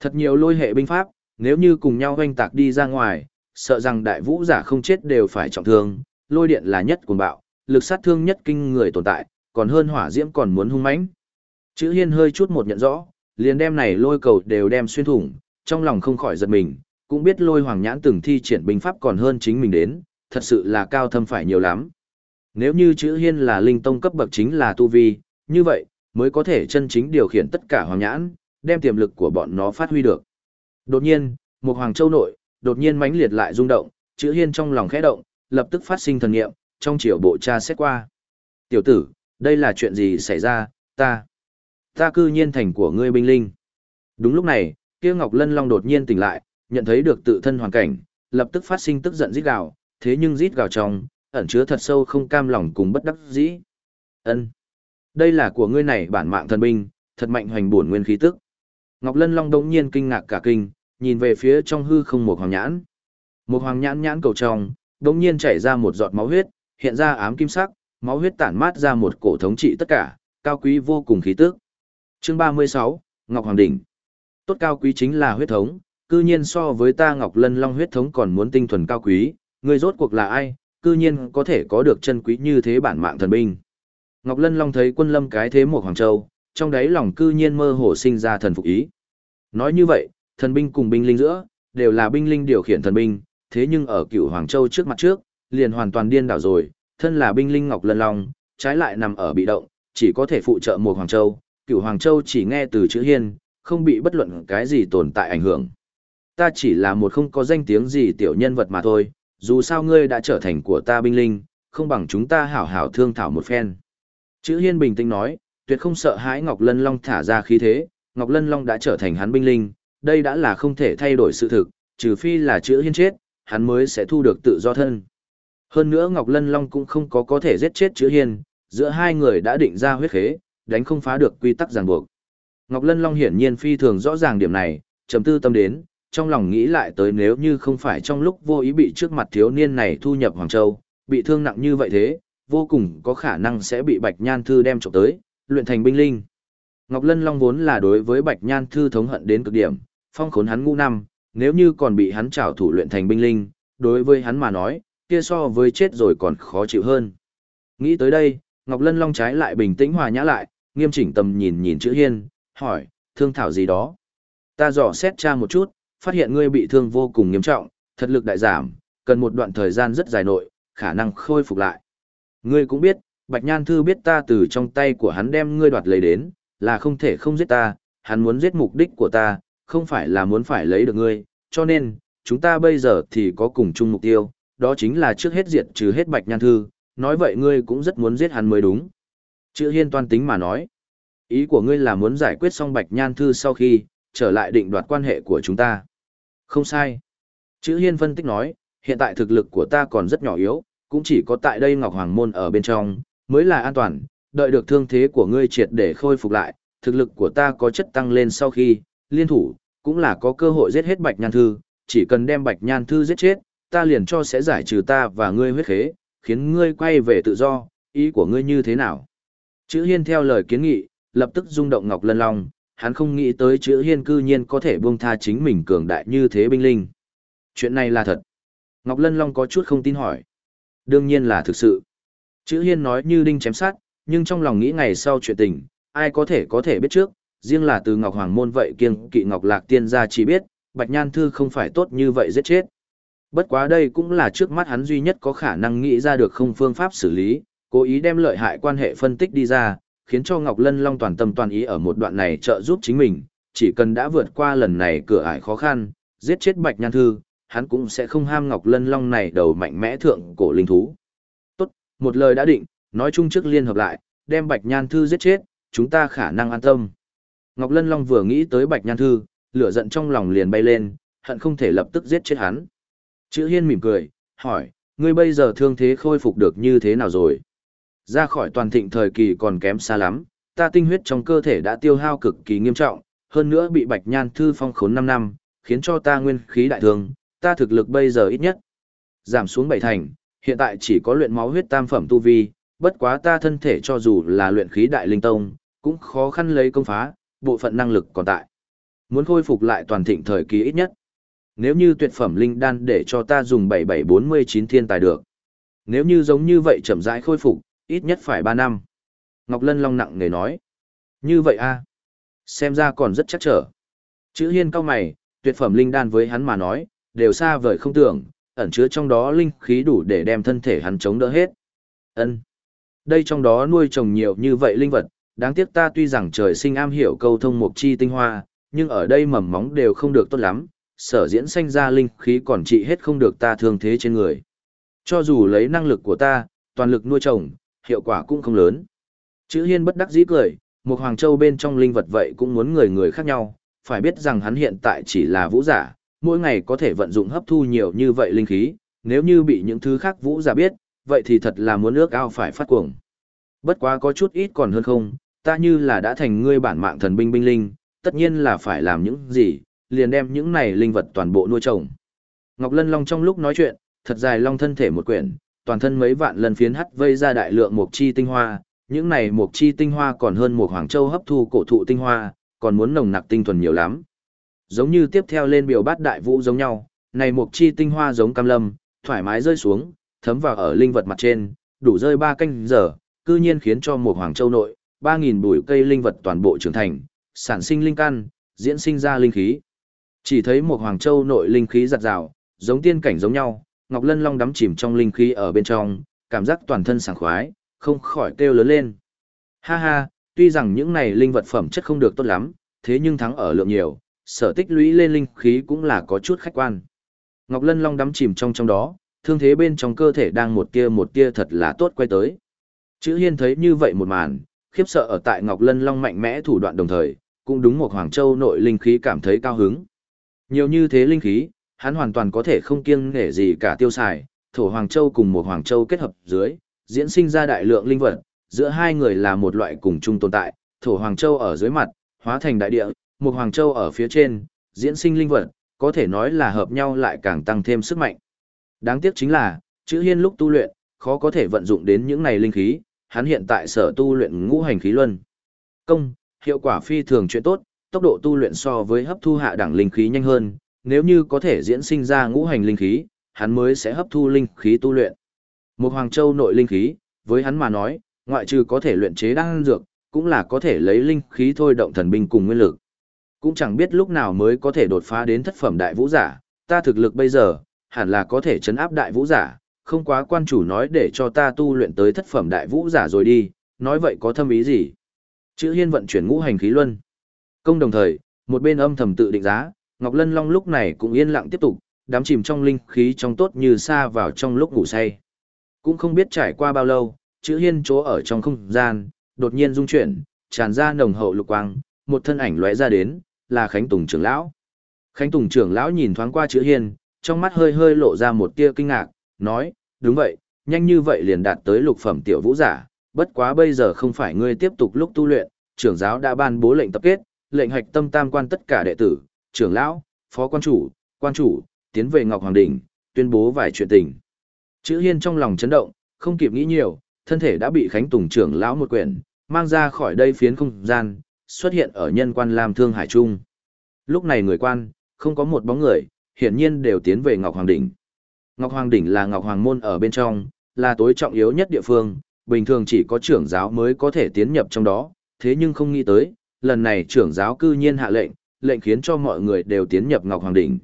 A: Thật nhiều lôi hệ binh pháp, nếu như cùng nhau hoanh tạc đi ra ngoài, sợ rằng đại vũ giả không chết đều phải trọng thương, lôi điện là nhất cuồng bạo, lực sát thương nhất kinh người tồn tại, còn hơn hỏa diễm còn muốn hung mãnh. Chữ Hiên hơi chút một nhận rõ, liền đem này lôi cầu đều đem xuyên thủng, trong lòng không khỏi giật mình, cũng biết lôi hoàng nhãn từng thi triển binh pháp còn hơn chính mình đến, thật sự là cao thâm phải nhiều lắm. Nếu như chữ Hiên là linh tông cấp bậc chính là tu vi, như vậy, mới có thể chân chính điều khiển tất cả hoàng nhãn, đem tiềm lực của bọn nó phát huy được. Đột nhiên, một hoàng châu nội, đột nhiên mãnh liệt lại rung động, chữ hiên trong lòng khẽ động, lập tức phát sinh thần nghiệm, trong chiều bộ cha xét qua. Tiểu tử, đây là chuyện gì xảy ra, ta, ta cư nhiên thành của ngươi binh linh. Đúng lúc này, kia Ngọc Lân Long đột nhiên tỉnh lại, nhận thấy được tự thân hoàn cảnh, lập tức phát sinh tức giận rít gào, thế nhưng rít gào trong, ẩn chứa thật sâu không cam lòng cùng bất đắc dĩ. Ân, đây là của ngươi này bản mạng thần binh, thật mạnh hoành bổn nguyên khí tức. Ngọc Lân Long đống nhiên kinh ngạc cả kinh, nhìn về phía trong hư không một hoàng nhãn. Một hoàng nhãn nhãn cầu trong, đống nhiên chảy ra một giọt máu huyết, hiện ra ám kim sắc, máu huyết tản mát ra một cổ thống trị tất cả, cao quý vô cùng khí tức. Chương 36, Ngọc Hoàng Đỉnh. Tốt cao quý chính là huyết thống, cư nhiên so với ta Ngọc Lân Long huyết thống còn muốn tinh thuần cao quý, ngươi rốt cuộc là ai, cư nhiên có thể có được chân quý như thế bản mạng thần binh. Ngọc Lân Long thấy quân lâm cái thế một Hoàng Châu, trong đáy lòng cư nhiên mơ hồ sinh ra thần phục ý. Nói như vậy, thần binh cùng binh linh giữa, đều là binh linh điều khiển thần binh, thế nhưng ở cựu Hoàng Châu trước mặt trước, liền hoàn toàn điên đảo rồi, thân là binh linh Ngọc Lân Long, trái lại nằm ở bị động, chỉ có thể phụ trợ một Hoàng Châu, cựu Hoàng Châu chỉ nghe từ chữ hiên, không bị bất luận cái gì tồn tại ảnh hưởng. Ta chỉ là một không có danh tiếng gì tiểu nhân vật mà thôi, dù sao ngươi đã trở thành của ta binh linh, không bằng chúng ta hảo hảo thương thảo một phen. Chữ hiên bình tĩnh nói, tuyệt không sợ hãi Ngọc Lân Long thả ra khí thế, Ngọc Lân Long đã trở thành hắn binh linh, đây đã là không thể thay đổi sự thực, trừ phi là chữ hiên chết, hắn mới sẽ thu được tự do thân. Hơn nữa Ngọc Lân Long cũng không có có thể giết chết chữ hiên, giữa hai người đã định ra huyết khế, đánh không phá được quy tắc ràng buộc. Ngọc Lân Long hiển nhiên phi thường rõ ràng điểm này, trầm tư tâm đến, trong lòng nghĩ lại tới nếu như không phải trong lúc vô ý bị trước mặt thiếu niên này thu nhập Hoàng Châu, bị thương nặng như vậy thế, vô cùng có khả năng sẽ bị Bạch Nhan Thư đem trộm tới, luyện thành binh linh. Ngọc Lân Long vốn là đối với Bạch Nhan Thư thống hận đến cực điểm, phong khốn hắn ngũ năm, nếu như còn bị hắn trảo thủ luyện thành binh linh, đối với hắn mà nói, kia so với chết rồi còn khó chịu hơn. Nghĩ tới đây, Ngọc Lân Long trái lại bình tĩnh hòa nhã lại, nghiêm chỉnh tầm nhìn nhìn chữ hiên, hỏi, thương thảo gì đó. Ta dò xét tra một chút, phát hiện ngươi bị thương vô cùng nghiêm trọng, thật lực đại giảm, cần một đoạn thời gian rất dài nội, khả năng khôi phục lại. Ngươi cũng biết, Bạch Nhan Thư biết ta từ trong tay của hắn đem ngươi đoạt lấy đến, là không thể không giết ta, hắn muốn giết mục đích của ta, không phải là muốn phải lấy được ngươi, cho nên, chúng ta bây giờ thì có cùng chung mục tiêu, đó chính là trước hết diệt trừ hết Bạch Nhan Thư, nói vậy ngươi cũng rất muốn giết hắn mới đúng. Chữ hiên toan tính mà nói, ý của ngươi là muốn giải quyết xong Bạch Nhan Thư sau khi, trở lại định đoạt quan hệ của chúng ta. Không sai. Chữ hiên phân tích nói, hiện tại thực lực của ta còn rất nhỏ yếu, cũng chỉ có tại đây Ngọc Hoàng Môn ở bên trong, mới là an toàn, đợi được thương thế của ngươi triệt để khôi phục lại, thực lực của ta có chất tăng lên sau khi, liên thủ, cũng là có cơ hội giết hết Bạch Nhan Thư, chỉ cần đem Bạch Nhan Thư giết chết, ta liền cho sẽ giải trừ ta và ngươi huyết khế, khiến ngươi quay về tự do, ý của ngươi như thế nào? Chữ Hiên theo lời kiến nghị, lập tức rung động Ngọc Lân Long, hắn không nghĩ tới chữ Hiên cư nhiên có thể buông tha chính mình cường đại như thế binh linh. Chuyện này là thật. Ngọc Lân Long có chút không tin hỏi. Đương nhiên là thực sự. Chữ Hiên nói như đinh chém sát, nhưng trong lòng nghĩ ngày sau chuyện tình, ai có thể có thể biết trước, riêng là từ Ngọc Hoàng Môn vậy kiêng kỵ Ngọc Lạc Tiên gia chỉ biết, Bạch Nhan Thư không phải tốt như vậy giết chết. Bất quá đây cũng là trước mắt hắn duy nhất có khả năng nghĩ ra được không phương pháp xử lý, cố ý đem lợi hại quan hệ phân tích đi ra, khiến cho Ngọc Lân Long toàn tâm toàn ý ở một đoạn này trợ giúp chính mình, chỉ cần đã vượt qua lần này cửa ải khó khăn, giết chết Bạch Nhan Thư, hắn cũng sẽ không ham Ngọc Lân Long này đầu mạnh mẽ thượng cổ linh thú. Một lời đã định, nói chung trước liên hợp lại, đem Bạch Nhan Thư giết chết, chúng ta khả năng an tâm. Ngọc Lân Long vừa nghĩ tới Bạch Nhan Thư, lửa giận trong lòng liền bay lên, hận không thể lập tức giết chết hắn. Chữ Hiên mỉm cười, hỏi, ngươi bây giờ thương thế khôi phục được như thế nào rồi? Ra khỏi toàn thịnh thời kỳ còn kém xa lắm, ta tinh huyết trong cơ thể đã tiêu hao cực kỳ nghiêm trọng, hơn nữa bị Bạch Nhan Thư phong khốn 5 năm, khiến cho ta nguyên khí đại thương, ta thực lực bây giờ ít nhất giảm xuống bảy thành, hiện tại chỉ có luyện máu huyết tam phẩm tu vi, bất quá ta thân thể cho dù là luyện khí đại linh tông, cũng khó khăn lấy công phá, bộ phận năng lực còn tại. Muốn khôi phục lại toàn thịnh thời kỳ ít nhất. Nếu như tuyệt phẩm linh đan để cho ta dùng 7749 thiên tài được. Nếu như giống như vậy chậm rãi khôi phục, ít nhất phải 3 năm. Ngọc Lân Long nặng nề nói. Như vậy a Xem ra còn rất chắc trở. Chữ hiên cao mày, tuyệt phẩm linh đan với hắn mà nói, đều xa vời không tưởng, ẩn chứa trong đó linh khí đủ để đem thân thể hắn chống đỡ hết. Ân. Đây trong đó nuôi trồng nhiều như vậy linh vật, đáng tiếc ta tuy rằng trời sinh am hiểu câu thông mục chi tinh hoa, nhưng ở đây mầm móng đều không được tốt lắm, sở diễn sanh ra linh khí còn trị hết không được ta thương thế trên người. Cho dù lấy năng lực của ta, toàn lực nuôi trồng, hiệu quả cũng không lớn. Chữ hiên bất đắc dĩ cười, một hoàng châu bên trong linh vật vậy cũng muốn người người khác nhau, phải biết rằng hắn hiện tại chỉ là vũ giả, mỗi ngày có thể vận dụng hấp thu nhiều như vậy linh khí, nếu như bị những thứ khác vũ giả biết, vậy thì thật là muốn ước ao phải phát cuồng. Bất quá có chút ít còn hơn không, ta như là đã thành ngươi bản mạng thần binh binh linh, tất nhiên là phải làm những gì, liền đem những này linh vật toàn bộ nuôi trồng. Ngọc Lân Long trong lúc nói chuyện, thật dài long thân thể một quyển, toàn thân mấy vạn lần phiến hắt vây ra đại lượng mục chi tinh hoa, những này mục chi tinh hoa còn hơn một hoàng châu hấp thu cổ thụ tinh hoa, còn muốn nồng nặc tinh thuần nhiều lắm. Giống như tiếp theo lên biểu bát đại vũ giống nhau, này một chi tinh hoa giống cam lâm, thoải mái rơi xuống, thấm vào ở linh vật mặt trên, đủ rơi ba canh giờ, cư nhiên khiến cho một hoàng châu nội, 3.000 bụi cây linh vật toàn bộ trưởng thành, sản sinh linh căn, diễn sinh ra linh khí. Chỉ thấy một hoàng châu nội linh khí giặt rào, giống tiên cảnh giống nhau, Ngọc Lân Long đắm chìm trong linh khí ở bên trong, cảm giác toàn thân sảng khoái, không khỏi kêu lớn lên. Ha ha, tuy rằng những này linh vật phẩm chất không được tốt lắm, thế nhưng thắng ở lượng nhiều, sở tích lũy lên linh khí cũng là có chút khách quan. Ngọc Lân Long đắm chìm trong trong đó, thương thế bên trong cơ thể đang một tia một tia thật là tốt quay tới. Chữ Hiên thấy như vậy một màn, khiếp sợ ở tại Ngọc Lân Long mạnh mẽ thủ đoạn đồng thời, cũng đúng một Hoàng Châu nội linh khí cảm thấy cao hứng. Nhiều như thế linh khí, hắn hoàn toàn có thể không kiêng nể gì cả tiêu xài, thổ Hoàng Châu cùng một Hoàng Châu kết hợp dưới, diễn sinh ra đại lượng linh vật, giữa hai người là một loại cùng chung tồn tại, thổ Hoàng Châu ở dưới mặt, hóa thành đại địa, một Hoàng Châu ở phía trên, diễn sinh linh vật, có thể nói là hợp nhau lại càng tăng thêm sức mạnh. Đáng tiếc chính là, chữ hiên lúc tu luyện, khó có thể vận dụng đến những này linh khí, hắn hiện tại sở tu luyện ngũ hành khí luân. Công, hiệu quả phi thường chuyện tốt, tốc độ tu luyện so với hấp thu hạ đẳng linh khí nhanh hơn, nếu như có thể diễn sinh ra ngũ hành linh khí, hắn mới sẽ hấp thu linh khí tu luyện. Một Hoàng Châu nội linh khí, với hắn mà nói, ngoại trừ có thể luyện chế đan dược, cũng là có thể lấy linh khí thôi động thần binh cùng nguyên lực. Cũng chẳng biết lúc nào mới có thể đột phá đến thất phẩm đại vũ giả, ta thực lực bây giờ, hẳn là có thể chấn áp đại vũ giả, không quá quan chủ nói để cho ta tu luyện tới thất phẩm đại vũ giả rồi đi, nói vậy có thâm ý gì? Chữ Hiên vận chuyển ngũ hành khí luân. Công đồng thời, một bên âm thầm tự định giá, Ngọc Lân Long lúc này cũng yên lặng tiếp tục, đắm chìm trong linh khí trong tốt như xa vào trong lúc ngủ say. Cũng không biết trải qua bao lâu, chữ Hiên chỗ ở trong không gian, đột nhiên rung chuyển, tràn ra nồng hậu lục quang, một thân ảnh lóe ra đến, là Khánh Tùng trưởng lão. Khánh Tùng trưởng lão nhìn thoáng qua chữ Hiên, trong mắt hơi hơi lộ ra một tia kinh ngạc, nói, đúng vậy, nhanh như vậy liền đạt tới lục phẩm tiểu vũ giả, bất quá bây giờ không phải ngươi tiếp tục lúc tu luyện, trưởng giáo đã ban bố lệnh tập kết, lệnh hạch tâm tam quan tất cả đệ tử, trưởng lão, phó quan chủ, quan chủ, tiến về Ngọc Hoàng Đình, tuyên bố vài chuyện tình. Chữ Hiên trong lòng chấn động, không kịp nghĩ nhiều, thân thể đã bị Khánh Tùng trưởng lão một quyển, mang ra khỏi đây phiến không gian, xuất hiện ở nhân quan Lam Thương Hải Trung. Lúc này người quan, không có một bóng người, hiển nhiên đều tiến về Ngọc Hoàng Đỉnh. Ngọc Hoàng Đỉnh là Ngọc Hoàng Môn ở bên trong, là tối trọng yếu nhất địa phương, bình thường chỉ có trưởng giáo mới có thể tiến nhập trong đó, thế nhưng không nghĩ tới, lần này trưởng giáo cư nhiên hạ lệnh, lệnh khiến cho mọi người đều tiến nhập Ngọc Hoàng Đỉnh.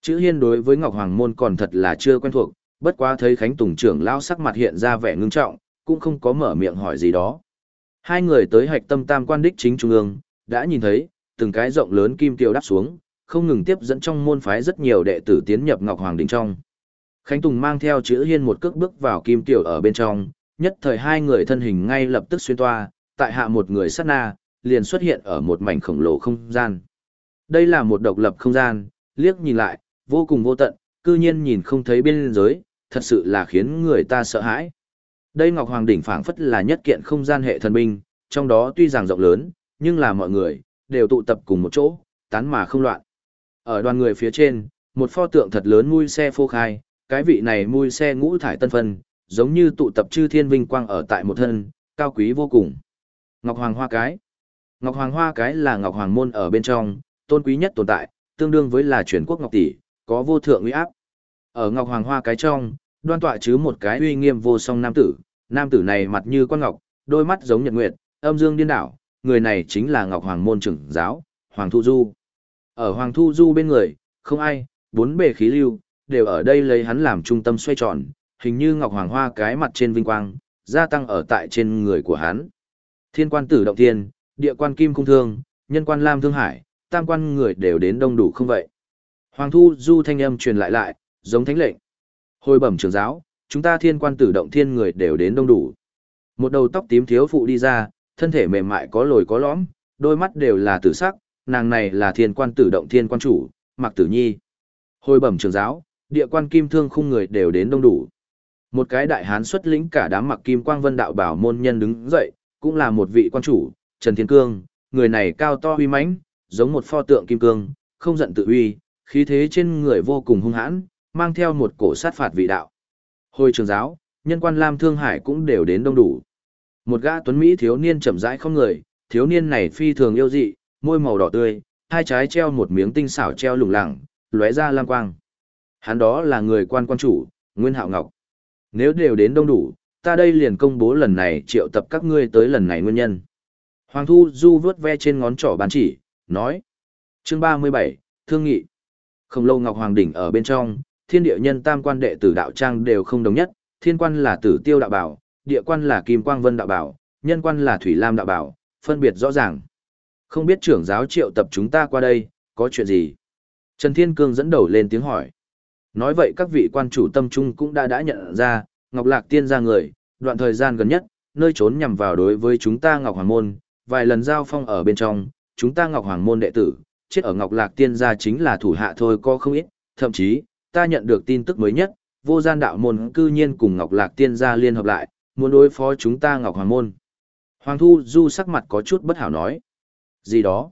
A: Chữ Hiên đối với Ngọc Hoàng Môn còn thật là chưa quen thuộc, bất quá thấy Khánh Tùng trưởng lao sắc mặt hiện ra vẻ ngưng trọng, cũng không có mở miệng hỏi gì đó. Hai người tới hạch tâm tam quan đích chính trung ương, đã nhìn thấy, từng cái rộng lớn kim tiêu đáp xuống, không ngừng tiếp dẫn trong môn phái rất nhiều đệ tử tiến nhập Ngọc Hoàng Đỉnh trong. Khánh Tùng mang theo chữ hiên một cước bước vào kim tiểu ở bên trong, nhất thời hai người thân hình ngay lập tức xuyên toa, tại hạ một người sát na, liền xuất hiện ở một mảnh khổng lồ không gian. Đây là một độc lập không gian, liếc nhìn lại, vô cùng vô tận, cư nhiên nhìn không thấy biên giới, thật sự là khiến người ta sợ hãi. Đây Ngọc Hoàng Đỉnh phảng phất là nhất kiện không gian hệ thần binh, trong đó tuy rằng rộng lớn, nhưng là mọi người, đều tụ tập cùng một chỗ, tán mà không loạn. Ở đoàn người phía trên, một pho tượng thật lớn mui xe phô khai, cái vị này mui xe ngũ thải tân phân, giống như tụ tập chư thiên vinh quang ở tại một thân, cao quý vô cùng. Ngọc Hoàng Hoa Cái Ngọc Hoàng Hoa Cái là Ngọc Hoàng Môn ở bên trong, tôn quý nhất tồn tại, tương đương với là truyền quốc Ngọc Tỷ, có vô thượng uy áp. Ở Ngọc Hoàng Hoa Cái trong, đoan tọa chứ một cái uy nghiêm vô song nam tử, nam tử này mặt như quan ngọc, đôi mắt giống nhật nguyệt, âm dương điên đảo, người này chính là Ngọc Hoàng Môn trưởng giáo, Hoàng Thu Du. Ở Hoàng Thu Du bên người, không ai, bốn bề khí lưu, đều ở đây lấy hắn làm trung tâm xoay tròn, hình như Ngọc Hoàng Hoa cái mặt trên vinh quang, gia tăng ở tại trên người của hắn. Thiên quan tử động thiên, địa quan kim cung thương, nhân quan lam thương hải, tam quan người đều đến đông đủ không vậy. Hoàng Thu Du thanh âm truyền lại lại, giống thánh lệnh. Hồi bẩm trưởng giáo, chúng ta thiên quan tử động thiên người đều đến đông đủ. Một đầu tóc tím thiếu phụ đi ra, thân thể mềm mại có lồi có lõm, đôi mắt đều là tử sắc, nàng này là thiên quan tử động thiên quan chủ, Mạc Tử Nhi. Hồi bẩm trưởng giáo, địa quan kim thương khung người đều đến đông đủ. Một cái đại hán xuất lĩnh cả đám mặc kim quang vân đạo bảo môn nhân đứng dậy, cũng là một vị quan chủ, Trần Thiên Cương, người này cao to uy mãnh, giống một pho tượng kim cương, không giận tự uy, khí thế trên người vô cùng hung hãn, mang theo một cổ sát phạt vị đạo. Hồi trường giáo, nhân quan Lam Thương Hải cũng đều đến đông đủ. Một gã tuấn Mỹ thiếu niên chậm rãi không người, thiếu niên này phi thường yêu dị, môi màu đỏ tươi, hai trái treo một miếng tinh xảo treo lủng lẳng, lóe ra lam quang. Hắn đó là người quan quan chủ, Nguyên Hạo Ngọc. Nếu đều đến đông đủ, ta đây liền công bố lần này triệu tập các ngươi tới lần này nguyên nhân. Hoàng Thu Du vớt ve trên ngón trỏ bàn chỉ, nói. Chương 37, Thương nghị. Không lâu Ngọc Hoàng Đỉnh ở bên trong, thiên địa nhân tam quan đệ tử đạo trang đều không đồng nhất, thiên quan là tử tiêu đạo bảo, địa quan là kim quang vân đạo bảo, nhân quan là thủy lam đạo bảo, phân biệt rõ ràng. Không biết trưởng giáo triệu tập chúng ta qua đây, có chuyện gì? Trần Thiên Cương dẫn đầu lên tiếng hỏi. Nói vậy các vị quan chủ tâm trung cũng đã đã nhận ra, Ngọc Lạc Tiên ra người, đoạn thời gian gần nhất, nơi trốn nhằm vào đối với chúng ta Ngọc Hoàng Môn, vài lần giao phong ở bên trong, chúng ta Ngọc Hoàng Môn đệ tử, chết ở Ngọc Lạc Tiên gia chính là thủ hạ thôi có không ít, thậm chí, ta nhận được tin tức mới nhất, vô gian đạo môn cư nhiên cùng Ngọc Lạc Tiên gia liên hợp lại, muốn đối phó chúng ta Ngọc Hoàng Môn. Hoàng Thu Du sắc mặt có chút bất hảo nói. Gì đó?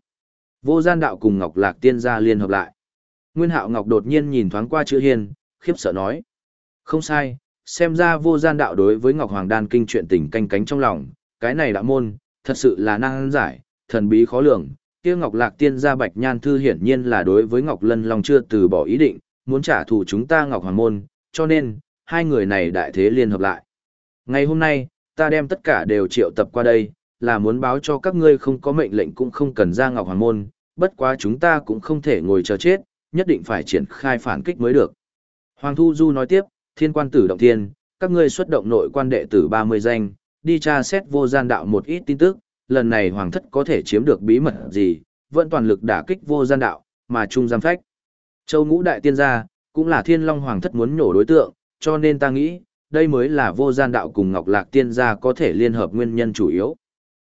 A: Vô gian đạo cùng Ngọc Lạc Tiên gia liên hợp lại. Nguyên Hạo Ngọc đột nhiên nhìn thoáng qua chữ hiên, khiếp sợ nói. Không sai, xem ra vô gian đạo đối với Ngọc Hoàng Đan kinh chuyện tình canh cánh trong lòng, cái này đạo môn, thật sự là năng giải, thần bí khó lường. Kia Ngọc Lạc Tiên gia Bạch Nhan Thư hiển nhiên là đối với Ngọc Lân Long chưa từ bỏ ý định, muốn trả thù chúng ta Ngọc Hoàng Môn, cho nên, hai người này đại thế liên hợp lại. Ngày hôm nay, ta đem tất cả đều triệu tập qua đây, là muốn báo cho các ngươi không có mệnh lệnh cũng không cần ra Ngọc Hoàng Môn, bất quá chúng ta cũng không thể ngồi chờ chết, nhất định phải triển khai phản kích mới được. Hoàng Thu Du nói tiếp, thiên quan tử động thiên, các ngươi xuất động nội quan đệ tử 30 danh, đi tra xét vô gian đạo một ít tin tức, lần này hoàng thất có thể chiếm được bí mật gì, vẫn toàn lực đả kích vô gian đạo, mà trung giam phách. Châu ngũ đại tiên gia, cũng là thiên long hoàng thất muốn nhổ đối tượng, cho nên ta nghĩ, đây mới là vô gian đạo cùng ngọc lạc tiên gia có thể liên hợp nguyên nhân chủ yếu.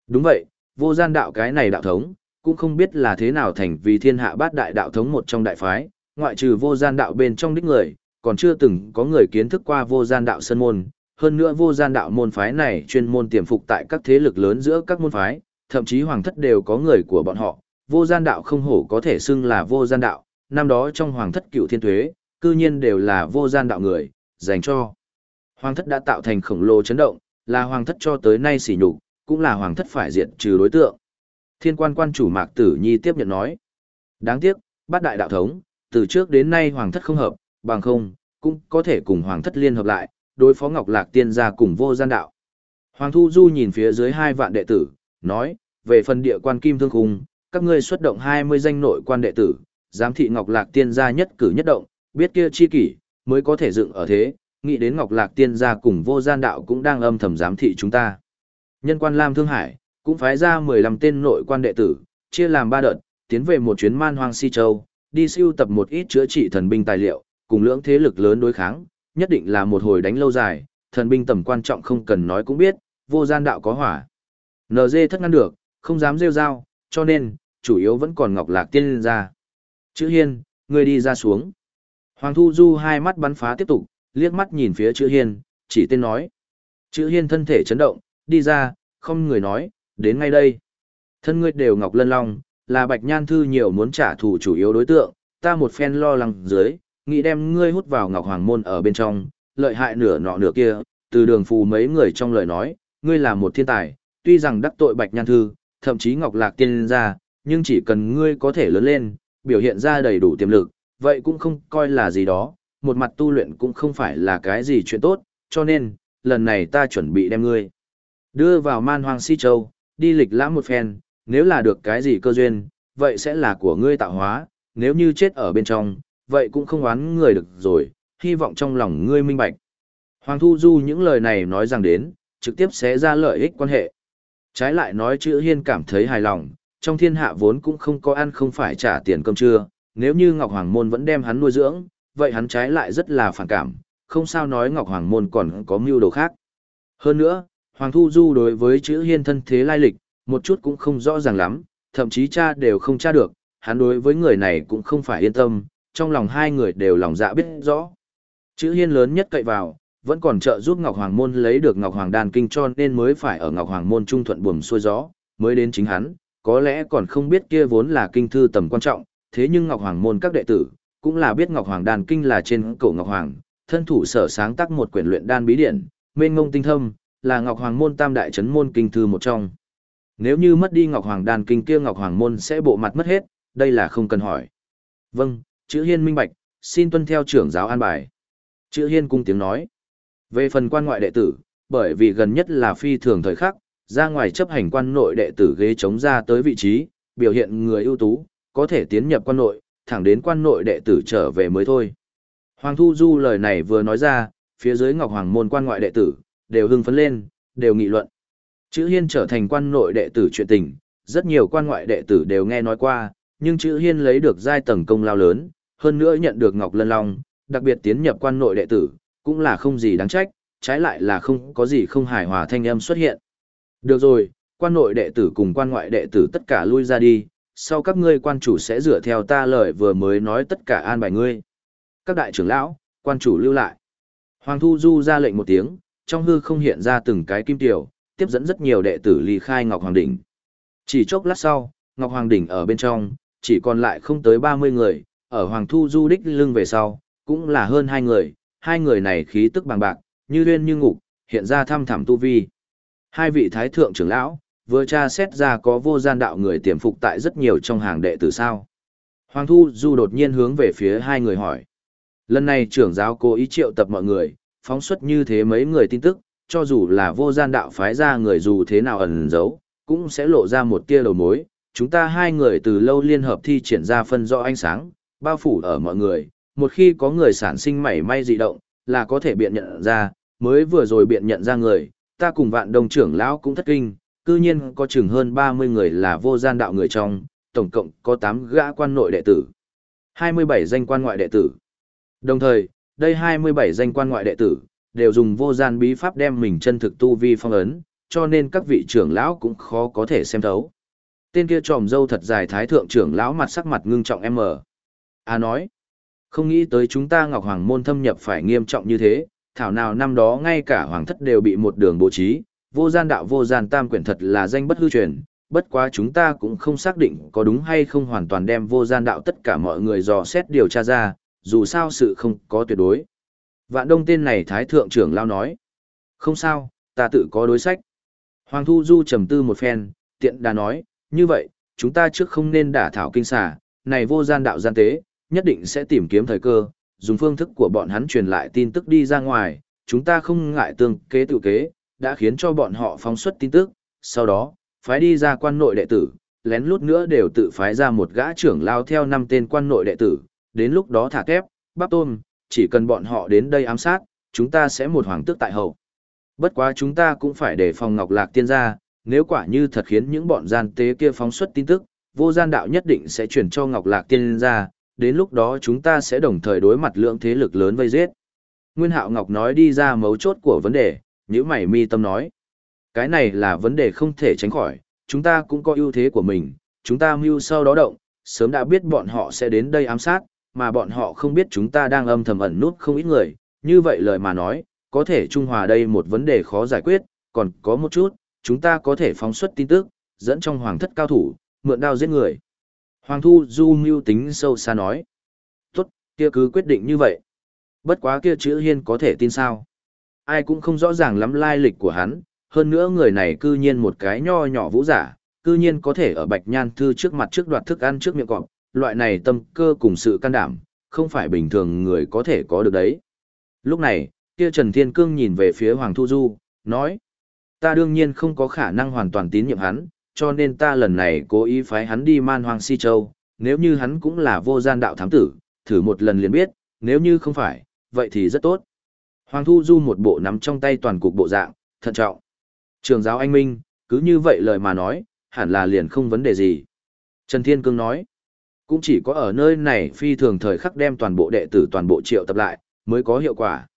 A: Đúng vậy, vô gian đạo cái này đạo thống, cũng không biết là thế nào thành vì thiên hạ bát đại đạo thống một trong đại phái, ngoại trừ vô gian đạo bên trong đích người, còn chưa từng có người kiến thức qua vô gian đạo sân môn. Hơn nữa vô gian đạo môn phái này chuyên môn tiềm phục tại các thế lực lớn giữa các môn phái, thậm chí hoàng thất đều có người của bọn họ. Vô gian đạo không hổ có thể xưng là vô gian đạo, năm đó trong hoàng thất cựu thiên thuế, cư nhiên đều là vô gian đạo người, dành cho. Hoàng thất đã tạo thành khổng lồ chấn động, là hoàng thất cho tới nay sỉ nhục, cũng là hoàng thất phải diệt trừ đối tượng. Thiên quan quan chủ Mạc Tử Nhi tiếp nhận nói. Đáng tiếc, bát đại đạo thống, từ trước đến nay hoàng thất không hợp, bằng không, cũng có thể cùng hoàng thất liên hợp lại, đối phó Ngọc Lạc Tiên gia cùng vô gian đạo. Hoàng Thu Du nhìn phía dưới hai vạn đệ tử, nói, về phần địa quan kim thương khung, các ngươi xuất động 20 danh nội quan đệ tử, giám thị Ngọc Lạc Tiên gia nhất cử nhất động, biết kia chi kỷ, mới có thể dựng ở thế, nghĩ đến Ngọc Lạc Tiên gia cùng vô gian đạo cũng đang âm thầm giám thị chúng ta. Nhân quan Lam Thương Hải, cũng phái ra 15 tên nội quan đệ tử, chia làm ba đợt, tiến về một chuyến man hoang si châu, đi siêu tập một ít chữa trị thần binh tài liệu, cùng lưỡng thế lực lớn đối kháng, nhất định là một hồi đánh lâu dài, thần binh tầm quan trọng không cần nói cũng biết, vô gian đạo có hỏa. NG thất ngăn được, không dám rêu rao, cho nên, chủ yếu vẫn còn Ngọc Lạc tiên gia ra. Chữ Hiên, ngươi đi ra xuống. Hoàng Thu Du hai mắt bắn phá tiếp tục, liếc mắt nhìn phía chữ Hiên, chỉ tên nói. Chữ Hiên thân thể chấn động, đi ra, không người nói, đến ngay đây. Thân ngươi đều Ngọc Lân Long, là Bạch Nhan Thư nhiều muốn trả thù chủ yếu đối tượng, ta một phen lo lắng dưới, nghĩ đem ngươi hút vào Ngọc Hoàng Môn ở bên trong, lợi hại nửa nọ nửa kia, từ đường phù mấy người trong lời nói, ngươi là một thiên tài, tuy rằng đắc tội Bạch Nhan Thư, thậm chí Ngọc Lạc Tiên ra, nhưng chỉ cần ngươi có thể lớn lên, biểu hiện ra đầy đủ tiềm lực, vậy cũng không coi là gì đó, một mặt tu luyện cũng không phải là cái gì chuyện tốt, cho nên, lần này ta chuẩn bị đem ngươi đưa vào man hoang si châu, đi lịch lãm một phen, nếu là được cái gì cơ duyên, vậy sẽ là của ngươi tạo hóa, nếu như chết ở bên trong, vậy cũng không oán người được rồi, hy vọng trong lòng ngươi minh bạch. Hoàng Thu Du những lời này nói rằng đến, trực tiếp sẽ ra lợi ích quan hệ. Trái lại nói chữ hiên cảm thấy hài lòng, trong thiên hạ vốn cũng không có ăn không phải trả tiền cơm trưa, nếu như Ngọc Hoàng Môn vẫn đem hắn nuôi dưỡng, vậy hắn trái lại rất là phản cảm, không sao nói Ngọc Hoàng Môn còn có mưu đồ khác. Hơn nữa, Hoàng Thu Du đối với chữ hiên thân thế lai lịch, một chút cũng không rõ ràng lắm, thậm chí cha đều không tra được, hắn đối với người này cũng không phải yên tâm, trong lòng hai người đều lòng dạ biết rõ. Chữ hiên lớn nhất cậy vào, vẫn còn trợ giúp Ngọc Hoàng Môn lấy được Ngọc Hoàng Đan Kinh cho nên mới phải ở Ngọc Hoàng Môn trung thuận buồm xuôi gió, mới đến chính hắn, có lẽ còn không biết kia vốn là kinh thư tầm quan trọng, thế nhưng Ngọc Hoàng Môn các đệ tử, cũng là biết Ngọc Hoàng Đan Kinh là trên cổ Ngọc Hoàng, thân thủ sở sáng tác một quyển luyện đan bí điển, mênh ngông tinh thâm, là Ngọc Hoàng môn tam đại chấn môn kinh thư một trong. Nếu như mất đi Ngọc Hoàng đan kinh kia Ngọc Hoàng môn sẽ bộ mặt mất hết, đây là không cần hỏi. Vâng, chữ hiên minh bạch, xin tuân theo trưởng giáo an bài. Chữ hiên cung tiếng nói. Về phần quan ngoại đệ tử, bởi vì gần nhất là phi thường thời khắc, ra ngoài chấp hành quan nội đệ tử ghế chống ra tới vị trí, biểu hiện người ưu tú, có thể tiến nhập quan nội, thẳng đến quan nội đệ tử trở về mới thôi. Hoàng Thu Du lời này vừa nói ra, phía dưới Ngọc Hoàng môn quan ngoại đệ tử, đều hưng phấn lên, đều nghị luận. Chữ Hiên trở thành quan nội đệ tử chuyện tình, rất nhiều quan ngoại đệ tử đều nghe nói qua, nhưng chữ Hiên lấy được giai tầng công lao lớn, hơn nữa nhận được Ngọc Lân Long, đặc biệt tiến nhập quan nội đệ tử, cũng là không gì đáng trách, trái lại là không có gì không hài hòa thanh âm xuất hiện. Được rồi, quan nội đệ tử cùng quan ngoại đệ tử tất cả lui ra đi, sau các ngươi quan chủ sẽ dựa theo ta lời vừa mới nói tất cả an bài ngươi. Các đại trưởng lão, quan chủ lưu lại. Hoàng Thu Du ra lệnh một tiếng, trong hư không hiện ra từng cái kim tiểu, tiếp dẫn rất nhiều đệ tử ly khai Ngọc Hoàng Đỉnh. Chỉ chốc lát sau, Ngọc Hoàng Đỉnh ở bên trong, chỉ còn lại không tới 30 người, ở Hoàng Thu Du đích lưng về sau, cũng là hơn hai người, hai người này khí tức bằng bạc, như liên như ngục, hiện ra thăm thẳm tu vi. Hai vị thái thượng trưởng lão, vừa tra xét ra có vô gian đạo người tiềm phục tại rất nhiều trong hàng đệ tử sao. Hoàng Thu Du đột nhiên hướng về phía hai người hỏi. Lần này trưởng giáo cố ý triệu tập mọi người, phóng xuất như thế mấy người tin tức, cho dù là vô gian đạo phái ra người dù thế nào ẩn giấu, cũng sẽ lộ ra một tia đầu mối. Chúng ta hai người từ lâu liên hợp thi triển ra phân rõ ánh sáng, bao phủ ở mọi người, một khi có người sản sinh mảy may dị động, là có thể biện nhận ra, mới vừa rồi biện nhận ra người, ta cùng vạn đồng trưởng lão cũng thất kinh, cư nhiên có chừng hơn 30 người là vô gian đạo người trong, tổng cộng có 8 gã quan nội đệ tử, 27 danh quan ngoại đệ tử. Đồng thời, đây 27 danh quan ngoại đệ tử, đều dùng vô gian bí pháp đem mình chân thực tu vi phong ấn, cho nên các vị trưởng lão cũng khó có thể xem thấu. Tên kia tròm dâu thật dài thái thượng trưởng lão mặt sắc mặt ngưng trọng em mở. A à nói, không nghĩ tới chúng ta Ngọc Hoàng môn thâm nhập phải nghiêm trọng như thế, thảo nào năm đó ngay cả hoàng thất đều bị một đường bố trí, vô gian đạo vô gian tam quyển thật là danh bất hư truyền, bất quá chúng ta cũng không xác định có đúng hay không hoàn toàn đem vô gian đạo tất cả mọi người dò xét điều tra ra, dù sao sự không có tuyệt đối. Vạn đông tên này thái thượng trưởng lao nói. Không sao, ta tự có đối sách. Hoàng Thu Du trầm tư một phen, tiện đã nói, như vậy, chúng ta trước không nên đả thảo kinh xà, này vô gian đạo gian tế, nhất định sẽ tìm kiếm thời cơ, dùng phương thức của bọn hắn truyền lại tin tức đi ra ngoài, chúng ta không ngại tương kế tự kế, đã khiến cho bọn họ phóng xuất tin tức, sau đó, phái đi ra quan nội đệ tử, lén lút nữa đều tự phái ra một gã trưởng lao theo năm tên quan nội đệ tử, đến lúc đó thả kép, bắp tôm, chỉ cần bọn họ đến đây ám sát, chúng ta sẽ một hoàng tước tại hậu. Bất quá chúng ta cũng phải để phòng Ngọc Lạc tiên gia, nếu quả như thật khiến những bọn gian tế kia phóng xuất tin tức, vô gian đạo nhất định sẽ chuyển cho Ngọc Lạc tiên gia, đến lúc đó chúng ta sẽ đồng thời đối mặt lượng thế lực lớn vây giết. Nguyên Hạo Ngọc nói đi ra mấu chốt của vấn đề, những mày mi tâm nói. Cái này là vấn đề không thể tránh khỏi, chúng ta cũng có ưu thế của mình, chúng ta mưu sau đó động, sớm đã biết bọn họ sẽ đến đây ám sát, mà bọn họ không biết chúng ta đang âm thầm ẩn nút không ít người, như vậy lời mà nói, có thể trung hòa đây một vấn đề khó giải quyết, còn có một chút, chúng ta có thể phóng xuất tin tức, dẫn trong hoàng thất cao thủ, mượn đao giết người. Hoàng Thu Du mưu tính sâu xa nói. Tốt, kia cứ quyết định như vậy. Bất quá kia chữ hiên có thể tin sao. Ai cũng không rõ ràng lắm lai lịch của hắn, hơn nữa người này cư nhiên một cái nho nhỏ vũ giả, cư nhiên có thể ở bạch nhan thư trước mặt trước đoạt thức ăn trước miệng cọp, loại này tâm cơ cùng sự can đảm, không phải bình thường người có thể có được đấy. Lúc này, kia Trần Thiên Cương nhìn về phía Hoàng Thu Du, nói, ta đương nhiên không có khả năng hoàn toàn tín nhiệm hắn, cho nên ta lần này cố ý phái hắn đi man hoang si châu, nếu như hắn cũng là vô gian đạo thám tử, thử một lần liền biết, nếu như không phải, vậy thì rất tốt. Hoàng Thu Du một bộ nắm trong tay toàn cục bộ dạng, thận trọng. Trường giáo anh Minh, cứ như vậy lời mà nói, hẳn là liền không vấn đề gì. Trần Thiên Cương nói, cũng chỉ có ở nơi này phi thường thời khắc đem toàn bộ đệ tử toàn bộ triệu tập lại, mới có hiệu quả.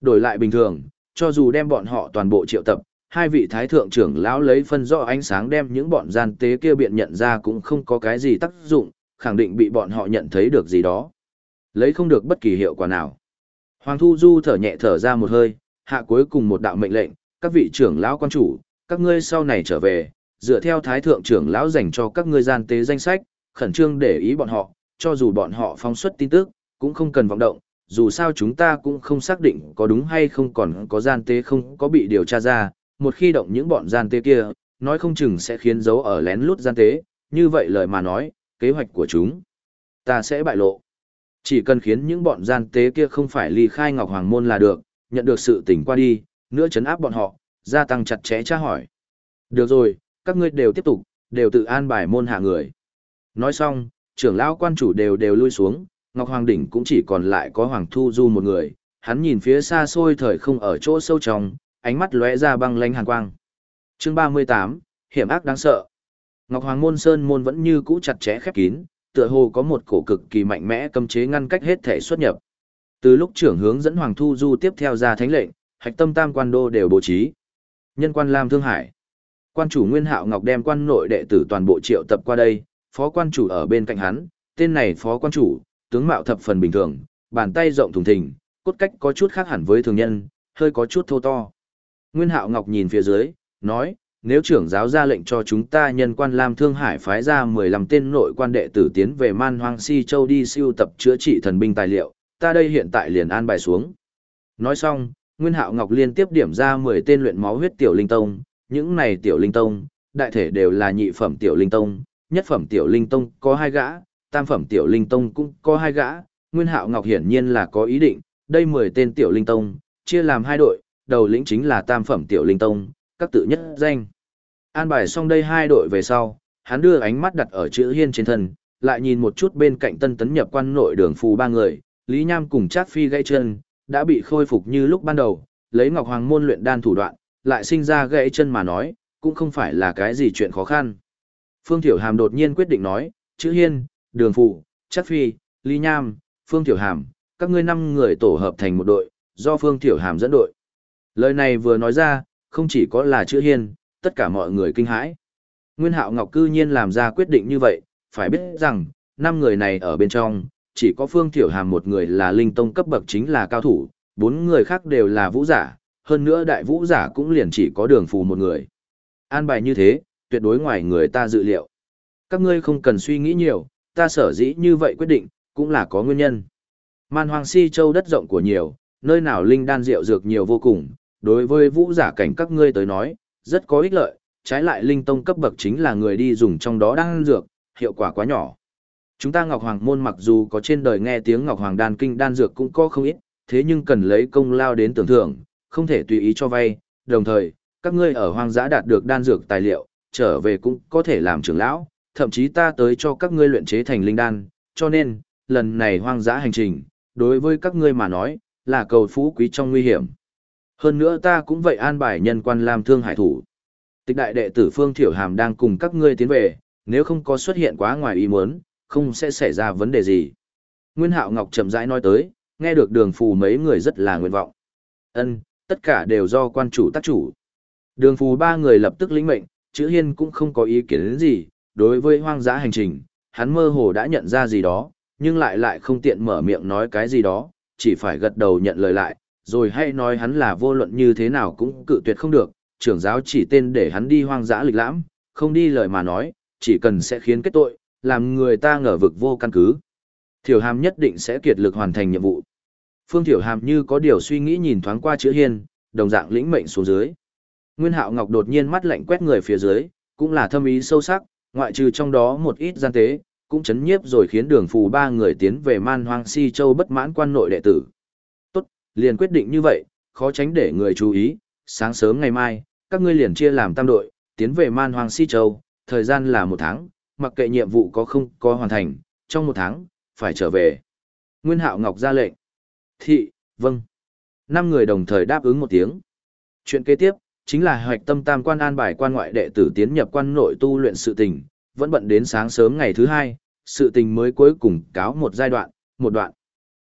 A: Đổi lại bình thường, cho dù đem bọn họ toàn bộ triệu tập, hai vị thái thượng trưởng lão lấy phân rõ ánh sáng đem những bọn gian tế kia biện nhận ra cũng không có cái gì tác dụng, khẳng định bị bọn họ nhận thấy được gì đó. Lấy không được bất kỳ hiệu quả nào. Hoàng Thu Du thở nhẹ thở ra một hơi, hạ cuối cùng một đạo mệnh lệnh, các vị trưởng lão quan chủ, các ngươi sau này trở về, dựa theo thái thượng trưởng lão dành cho các ngươi gian tế danh sách, khẩn trương để ý bọn họ, cho dù bọn họ phóng xuất tin tức, cũng không cần vọng động, dù sao chúng ta cũng không xác định có đúng hay không còn có gian tế không có bị điều tra ra, một khi động những bọn gian tế kia, nói không chừng sẽ khiến dấu ở lén lút gian tế, như vậy lời mà nói, kế hoạch của chúng. Ta sẽ bại lộ. Chỉ cần khiến những bọn gian tế kia không phải ly khai Ngọc Hoàng Môn là được, nhận được sự tỉnh qua đi, nữa chấn áp bọn họ, gia tăng chặt chẽ tra hỏi. Được rồi, các ngươi đều tiếp tục, đều tự an bài môn hạ người. Nói xong, trưởng lão quan chủ đều đều lui xuống, Ngọc Hoàng Đỉnh cũng chỉ còn lại có Hoàng Thu Du một người, hắn nhìn phía xa xôi thời không ở chỗ sâu trong, ánh mắt lóe ra băng lánh hàn quang. Chương 38, hiểm ác đáng sợ. Ngọc Hoàng Môn Sơn môn vẫn như cũ chặt chẽ khép kín, tựa hồ có một cổ cực kỳ mạnh mẽ cấm chế ngăn cách hết thể xuất nhập. Từ lúc trưởng hướng dẫn Hoàng Thu Du tiếp theo ra thánh lệnh, hạch tâm tam quan đô đều bố trí. Nhân quan Lam Thương Hải. Quan chủ Nguyên Hạo Ngọc đem quan nội đệ tử toàn bộ triệu tập qua đây, phó quan chủ ở bên cạnh hắn, tên này phó quan chủ, tướng mạo thập phần bình thường, bàn tay rộng thùng thình, cốt cách có chút khác hẳn với thường nhân, hơi có chút thô to. Nguyên Hạo Ngọc nhìn phía dưới, nói, nếu trưởng giáo ra lệnh cho chúng ta nhân quan Lam Thương Hải phái ra 15 tên nội quan đệ tử tiến về Man Hoang Si Châu đi siêu tập chữa trị thần binh tài liệu, ta đây hiện tại liền an bài xuống. Nói xong, Nguyên Hạo Ngọc liên tiếp điểm ra 10 tên luyện máu huyết tiểu linh tông, những này tiểu linh tông, đại thể đều là nhị phẩm tiểu linh tông, nhất phẩm tiểu linh tông có hai gã, tam phẩm tiểu linh tông cũng có hai gã, Nguyên Hạo Ngọc hiển nhiên là có ý định, đây 10 tên tiểu linh tông, chia làm hai đội, đầu lĩnh chính là tam phẩm tiểu linh tông, các tự nhất danh. An bài xong đây hai đội về sau, hắn đưa ánh mắt đặt ở chữ hiên trên thân, lại nhìn một chút bên cạnh tân tấn nhập quan nội đường phù ba người, Lý Nham cùng Trác Phi gãy chân, đã bị khôi phục như lúc ban đầu, lấy Ngọc Hoàng môn luyện đan thủ đoạn, lại sinh ra gãy chân mà nói, cũng không phải là cái gì chuyện khó khăn. Phương tiểu Hàm đột nhiên quyết định nói, chữ hiên, đường phù, Trác Phi, Lý Nham, Phương tiểu Hàm, các ngươi năm người tổ hợp thành một đội, do Phương tiểu Hàm dẫn đội. Lời này vừa nói ra, không chỉ có là chữ hiên, tất cả mọi người kinh hãi. Nguyên Hạo Ngọc cư nhiên làm ra quyết định như vậy, phải biết rằng, năm người này ở bên trong, chỉ có Phương Thiểu Hàm một người là linh tông cấp bậc chính là cao thủ, bốn người khác đều là vũ giả, hơn nữa đại vũ giả cũng liền chỉ có đường phù một người. An bài như thế, tuyệt đối ngoài người ta dự liệu. Các ngươi không cần suy nghĩ nhiều, ta sở dĩ như vậy quyết định, cũng là có nguyên nhân. Man Hoàng Si Châu đất rộng của nhiều, nơi nào linh đan rượu dược nhiều vô cùng, đối với vũ giả cảnh các ngươi tới nói, rất có ích lợi, trái lại linh tông cấp bậc chính là người đi dùng trong đó đan dược, hiệu quả quá nhỏ. Chúng ta Ngọc Hoàng môn mặc dù có trên đời nghe tiếng Ngọc Hoàng đan kinh đan dược cũng có không ít, thế nhưng cần lấy công lao đến tưởng thưởng, không thể tùy ý cho vay, đồng thời, các ngươi ở hoang dã đạt được đan dược tài liệu, trở về cũng có thể làm trưởng lão, thậm chí ta tới cho các ngươi luyện chế thành linh đan, cho nên, lần này hoang dã hành trình, đối với các ngươi mà nói, là cầu phú quý trong nguy hiểm. Hơn nữa ta cũng vậy an bài nhân quan làm thương hải thủ. Tịch đại đệ tử Phương Thiểu Hàm đang cùng các ngươi tiến về, nếu không có xuất hiện quá ngoài ý muốn, không sẽ xảy ra vấn đề gì. Nguyên Hạo Ngọc chậm rãi nói tới, nghe được đường phù mấy người rất là nguyện vọng. Ân, tất cả đều do quan chủ tác chủ. Đường phù ba người lập tức lĩnh mệnh, chữ hiên cũng không có ý kiến gì, đối với hoang dã hành trình, hắn mơ hồ đã nhận ra gì đó, nhưng lại lại không tiện mở miệng nói cái gì đó, chỉ phải gật đầu nhận lời lại, rồi hãy nói hắn là vô luận như thế nào cũng cự tuyệt không được, trưởng giáo chỉ tên để hắn đi hoang dã lịch lãm, không đi lời mà nói, chỉ cần sẽ khiến kết tội, làm người ta ngờ vực vô căn cứ. Thiểu hàm nhất định sẽ kiệt lực hoàn thành nhiệm vụ. Phương Thiểu hàm như có điều suy nghĩ nhìn thoáng qua chữ hiên, đồng dạng lĩnh mệnh xuống dưới. Nguyên Hạo Ngọc đột nhiên mắt lạnh quét người phía dưới, cũng là thâm ý sâu sắc, ngoại trừ trong đó một ít gian tế, cũng chấn nhiếp rồi khiến đường phù ba người tiến về man hoang si châu bất mãn quan nội đệ tử. Liền quyết định như vậy, khó tránh để người chú ý, sáng sớm ngày mai, các ngươi liền chia làm tam đội, tiến về man Hoàng si châu, thời gian là một tháng, mặc kệ nhiệm vụ có không có hoàn thành, trong một tháng, phải trở về. Nguyên Hạo Ngọc ra lệnh. Thị, vâng. Năm người đồng thời đáp ứng một tiếng. Chuyện kế tiếp, chính là hoạch tâm tam quan an bài quan ngoại đệ tử tiến nhập quan nội tu luyện sự tình, vẫn bận đến sáng sớm ngày thứ hai, sự tình mới cuối cùng cáo một giai đoạn, một đoạn.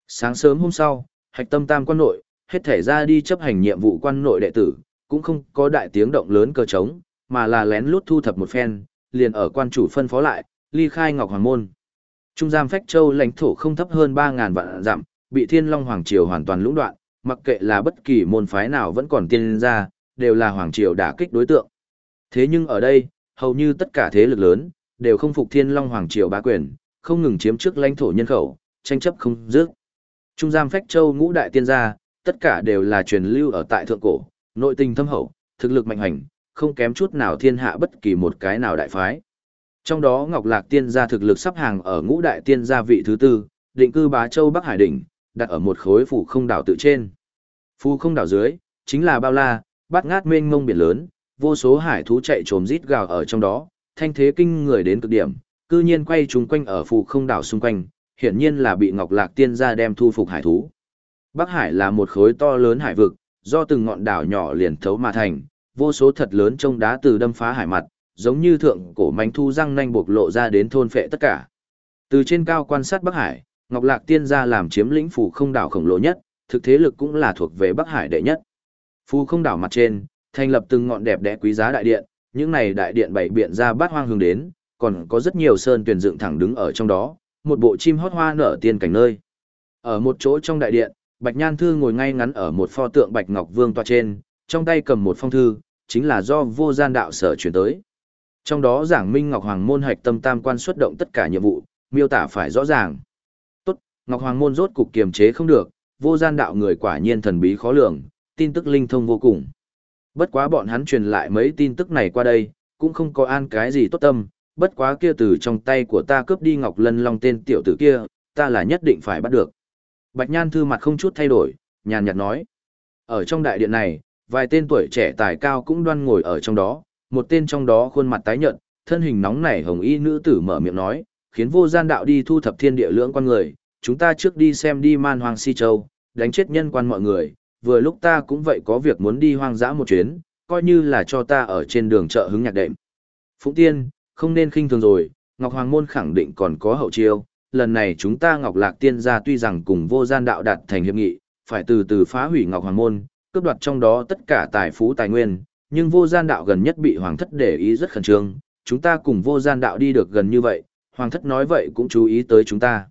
A: Sáng sớm hôm sau, hạch tâm tam quan nội, hết thể ra đi chấp hành nhiệm vụ quan nội đệ tử, cũng không có đại tiếng động lớn cơ trống, mà là lén lút thu thập một phen, liền ở quan chủ phân phó lại, ly khai Ngọc Hoàng Môn. Trung giam Phách Châu lãnh thổ không thấp hơn 3.000 vạn dặm, bị Thiên Long Hoàng Triều hoàn toàn lũng đoạn, mặc kệ là bất kỳ môn phái nào vẫn còn tiên ra, đều là Hoàng Triều đả kích đối tượng. Thế nhưng ở đây, hầu như tất cả thế lực lớn, đều không phục Thiên Long Hoàng Triều bá quyền, không ngừng chiếm trước lãnh thổ nhân khẩu, tranh chấp không dứt. Trung giam Phách Châu ngũ đại tiên gia, tất cả đều là truyền lưu ở tại thượng cổ, nội tình thâm hậu, thực lực mạnh hành, không kém chút nào thiên hạ bất kỳ một cái nào đại phái. Trong đó Ngọc Lạc Tiên gia thực lực sắp hàng ở ngũ đại tiên gia vị thứ tư, định cư Bá Châu Bắc Hải đỉnh, đặt ở một khối phủ không đảo tự trên. Phù không đảo dưới, chính là bao la, bát ngát mênh mông biển lớn, vô số hải thú chạy trồm rít gào ở trong đó, thanh thế kinh người đến cực điểm, cư nhiên quay trùng quanh ở phù không đảo xung quanh, hiển nhiên là bị Ngọc Lạc Tiên gia đem thu phục hải thú. Bắc Hải là một khối to lớn hải vực, do từng ngọn đảo nhỏ liền thấu mà thành, vô số thật lớn trông đá từ đâm phá hải mặt, giống như thượng cổ mánh thu răng nanh bộc lộ ra đến thôn phệ tất cả. Từ trên cao quan sát Bắc Hải, Ngọc Lạc Tiên gia làm chiếm lĩnh phủ không đảo khổng lồ nhất, thực thế lực cũng là thuộc về Bắc Hải đệ nhất. Phù không đảo mặt trên, thành lập từng ngọn đẹp đẽ quý giá đại điện, những này đại điện bảy biện ra bát hoang hướng đến, còn có rất nhiều sơn tuyển dựng thẳng đứng ở trong đó, một bộ chim hót hoa nở tiên cảnh nơi. Ở một chỗ trong đại điện, Bạch Nhan Thư ngồi ngay ngắn ở một pho tượng Bạch Ngọc Vương tòa trên, trong tay cầm một phong thư, chính là do vô gian đạo sở chuyển tới. Trong đó giảng minh Ngọc Hoàng môn hạch tâm tam quan xuất động tất cả nhiệm vụ, miêu tả phải rõ ràng. Tốt, Ngọc Hoàng môn rốt cục kiềm chế không được, vô gian đạo người quả nhiên thần bí khó lường, tin tức linh thông vô cùng. Bất quá bọn hắn truyền lại mấy tin tức này qua đây, cũng không có an cái gì tốt tâm, bất quá kia từ trong tay của ta cướp đi Ngọc Lân Long tên tiểu tử kia, ta là nhất định phải bắt được. Bạch Nhan Thư mặt không chút thay đổi, nhàn nhạt nói. Ở trong đại điện này, vài tên tuổi trẻ tài cao cũng đoan ngồi ở trong đó, một tên trong đó khuôn mặt tái nhợt, thân hình nóng nảy hồng y nữ tử mở miệng nói, khiến vô gian đạo đi thu thập thiên địa lưỡng quan người, chúng ta trước đi xem đi man hoàng si châu, đánh chết nhân quan mọi người, vừa lúc ta cũng vậy có việc muốn đi hoang dã một chuyến, coi như là cho ta ở trên đường chợ hứng nhạc đệm. Phụng tiên, không nên khinh thường rồi, Ngọc Hoàng Môn khẳng định còn có hậu chiêu, lần này chúng ta Ngọc Lạc Tiên gia tuy rằng cùng vô gian đạo đạt thành hiệp nghị, phải từ từ phá hủy Ngọc Hoàng Môn, cướp đoạt trong đó tất cả tài phú tài nguyên, nhưng vô gian đạo gần nhất bị Hoàng thất để ý rất khẩn trương, chúng ta cùng vô gian đạo đi được gần như vậy, Hoàng thất nói vậy cũng chú ý tới chúng ta.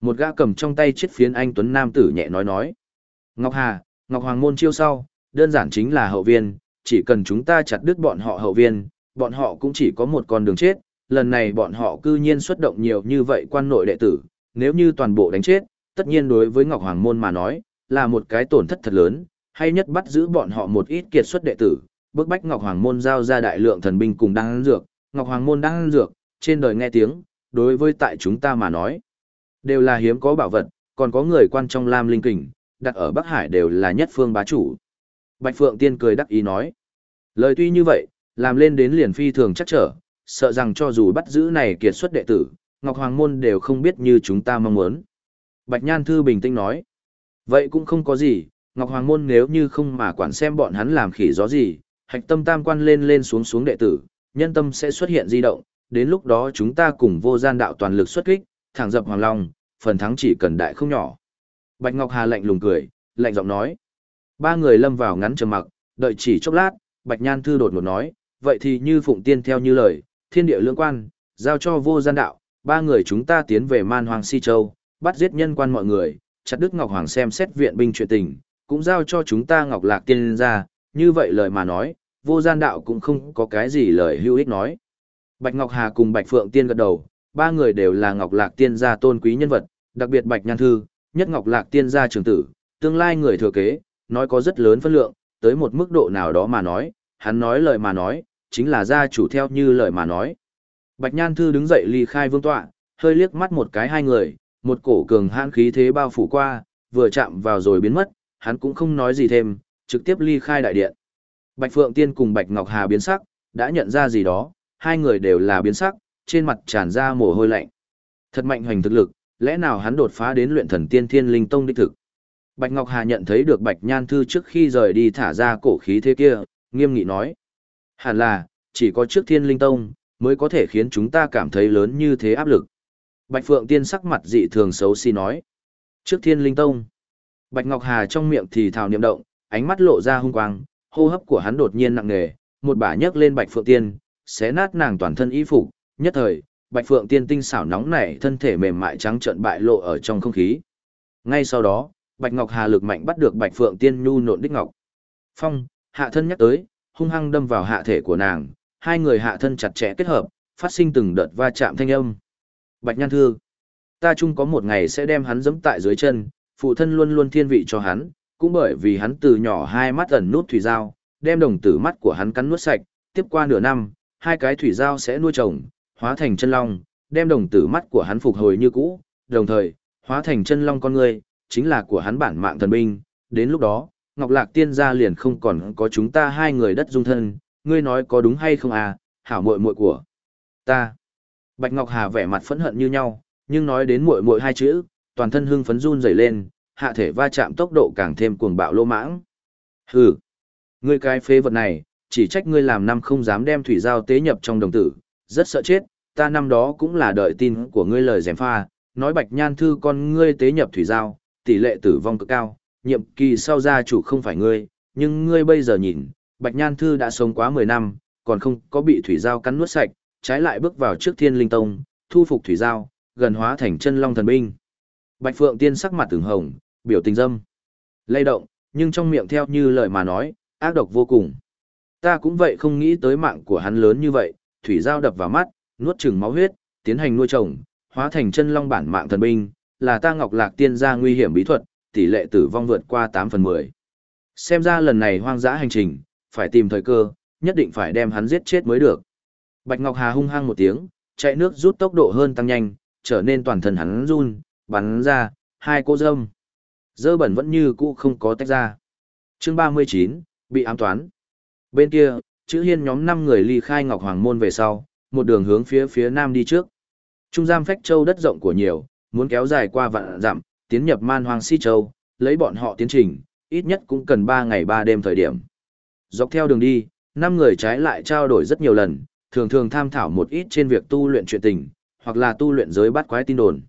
A: Một gã cầm trong tay chiếc phiến anh Tuấn Nam tử nhẹ nói nói. Ngọc Hà, Ngọc Hoàng môn chiêu sau, đơn giản chính là hậu viên, chỉ cần chúng ta chặt đứt bọn họ hậu viên, bọn họ cũng chỉ có một con đường chết, lần này bọn họ cư nhiên xuất động nhiều như vậy quan nội đệ tử, nếu như toàn bộ đánh chết, tất nhiên đối với Ngọc Hoàng môn mà nói, là một cái tổn thất thật lớn, hay nhất bắt giữ bọn họ một ít kiệt xuất đệ tử, bức bách Ngọc Hoàng môn giao ra đại lượng thần binh cùng đang dược, Ngọc Hoàng môn đang dược, trên đời nghe tiếng, đối với tại chúng ta mà nói, đều là hiếm có bảo vật, còn có người quan trong Lam Linh Kình, đặt ở Bắc Hải đều là nhất phương bá chủ. Bạch Phượng Tiên cười đắc ý nói. Lời tuy như vậy, làm lên đến liền phi thường chắc trở, sợ rằng cho dù bắt giữ này kiệt xuất đệ tử, Ngọc Hoàng Môn đều không biết như chúng ta mong muốn. Bạch Nhan Thư bình tĩnh nói. Vậy cũng không có gì, Ngọc Hoàng Môn nếu như không mà quản xem bọn hắn làm khỉ gió gì, hạch tâm tam quan lên lên xuống xuống đệ tử, nhân tâm sẽ xuất hiện di động, đến lúc đó chúng ta cùng vô gian đạo toàn lực xuất kích, thẳng dập Hoàng Long, phần thắng chỉ cần đại không nhỏ. Bạch Ngọc Hà lạnh lùng cười, lạnh giọng nói. Ba người lâm vào ngắn trầm mặc, đợi chỉ chốc lát, Bạch Nhan Thư đột ngột nói, vậy thì như Phụng Tiên theo như lời, thiên địa lưỡng quan, giao cho vô gian đạo, ba người chúng ta tiến về man hoàng si châu, bắt giết nhân quan mọi người, chặt Đức Ngọc Hoàng xem xét viện binh chuyện tình, cũng giao cho chúng ta Ngọc Lạc Tiên ra, như vậy lời mà nói, vô gian đạo cũng không có cái gì lời hữu ích nói. Bạch Ngọc Hà cùng Bạch Phượng Tiên gật đầu, ba người đều là Ngọc Lạc Tiên gia tôn quý nhân vật, đặc biệt Bạch Nhan Thư, nhất ngọc lạc tiên gia trưởng tử, tương lai người thừa kế, nói có rất lớn phân lượng, tới một mức độ nào đó mà nói, hắn nói lời mà nói, chính là gia chủ theo như lời mà nói. Bạch Nhan Thư đứng dậy ly khai vương tọa, hơi liếc mắt một cái hai người, một cổ cường hãn khí thế bao phủ qua, vừa chạm vào rồi biến mất, hắn cũng không nói gì thêm, trực tiếp ly khai đại điện. Bạch Phượng Tiên cùng Bạch Ngọc Hà biến sắc, đã nhận ra gì đó, hai người đều là biến sắc, trên mặt tràn ra mồ hôi lạnh. Thật mạnh hoành thực lực, lẽ nào hắn đột phá đến luyện thần tiên thiên linh tông đích thực. Bạch Ngọc Hà nhận thấy được Bạch Nhan Thư trước khi rời đi thả ra cổ khí thế kia, nghiêm nghị nói. Hẳn là, chỉ có trước thiên linh tông, mới có thể khiến chúng ta cảm thấy lớn như thế áp lực. Bạch Phượng Tiên sắc mặt dị thường xấu xí nói. Trước thiên linh tông. Bạch Ngọc Hà trong miệng thì thào niệm động, ánh mắt lộ ra hung quang, hô hấp của hắn đột nhiên nặng nề, một bả nhấc lên Bạch Phượng Tiên, xé nát nàng toàn thân y phục, nhất thời, Bạch Phượng Tiên tinh xảo nóng nảy thân thể mềm mại trắng trợn bại lộ ở trong không khí. Ngay sau đó, Bạch Ngọc Hà lực mạnh bắt được Bạch Phượng Tiên nhu nộn đích ngọc. Phong, hạ thân nhắc tới, hung hăng đâm vào hạ thể của nàng, hai người hạ thân chặt chẽ kết hợp, phát sinh từng đợt va chạm thanh âm. Bạch Nhan Thư, ta chung có một ngày sẽ đem hắn giẫm tại dưới chân, phụ thân luôn luôn thiên vị cho hắn, cũng bởi vì hắn từ nhỏ hai mắt ẩn nút thủy dao, đem đồng tử mắt của hắn cắn nuốt sạch, tiếp qua nửa năm, hai cái thủy dao sẽ nuôi chồng, hóa thành chân long, đem đồng tử mắt của hắn phục hồi như cũ, đồng thời, hóa thành chân long con người, chính là của hắn bản mạng thần binh, đến lúc đó, Ngọc Lạc tiên gia liền không còn có chúng ta hai người đất dung thân, ngươi nói có đúng hay không à, hảo muội muội của ta. Bạch Ngọc Hà vẻ mặt phẫn hận như nhau, nhưng nói đến muội muội hai chữ, toàn thân hưng phấn run rẩy lên, hạ thể va chạm tốc độ càng thêm cuồng bạo lô mãng. Hừ, ngươi cái phế vật này, chỉ trách ngươi làm năm không dám đem thủy giao tế nhập trong đồng tử, rất sợ chết, ta năm đó cũng là đợi tin của ngươi lời gièm pha, nói bạch nhan thư con ngươi tế nhập thủy giao, tỷ lệ tử vong cực cao, nhiệm kỳ sau gia chủ không phải ngươi, nhưng ngươi bây giờ nhìn, bạch nhan thư đã sống quá 10 năm, còn không có bị thủy giao cắn nuốt sạch, trái lại bước vào trước thiên linh tông, thu phục thủy giao, gần hóa thành chân long thần binh. Bạch Phượng Tiên sắc mặt từng hồng, biểu tình dâm. lay động, nhưng trong miệng theo như lời mà nói, ác độc vô cùng. Ta cũng vậy không nghĩ tới mạng của hắn lớn như vậy, thủy giao đập vào mắt, nuốt chừng máu huyết, tiến hành nuôi trồng, hóa thành chân long bản mạng thần binh, là ta Ngọc Lạc Tiên gia nguy hiểm bí thuật, tỷ lệ tử vong vượt qua 8 phần 10. Xem ra lần này hoang dã hành trình, phải tìm thời cơ, nhất định phải đem hắn giết chết mới được. Bạch Ngọc Hà hung hăng một tiếng, chạy nước rút tốc độ hơn tăng nhanh, trở nên toàn thân hắn run, bắn ra, hai cô dâm. Dơ bẩn vẫn như cũ không có tách ra. chương 39, bị ám toán. Bên kia, chữ hiên nhóm 5 người ly khai Ngọc Hoàng Môn về sau, một đường hướng phía phía nam đi trước. Trung giam phách châu đất rộng của nhiều, muốn kéo dài qua vạn dặm, tiến nhập man hoang si châu, lấy bọn họ tiến trình, ít nhất cũng cần 3 ngày 3 đêm thời điểm. Dọc theo đường đi, năm người trái lại trao đổi rất nhiều lần, thường thường tham thảo một ít trên việc tu luyện chuyện tình, hoặc là tu luyện giới bắt quái tin đồn.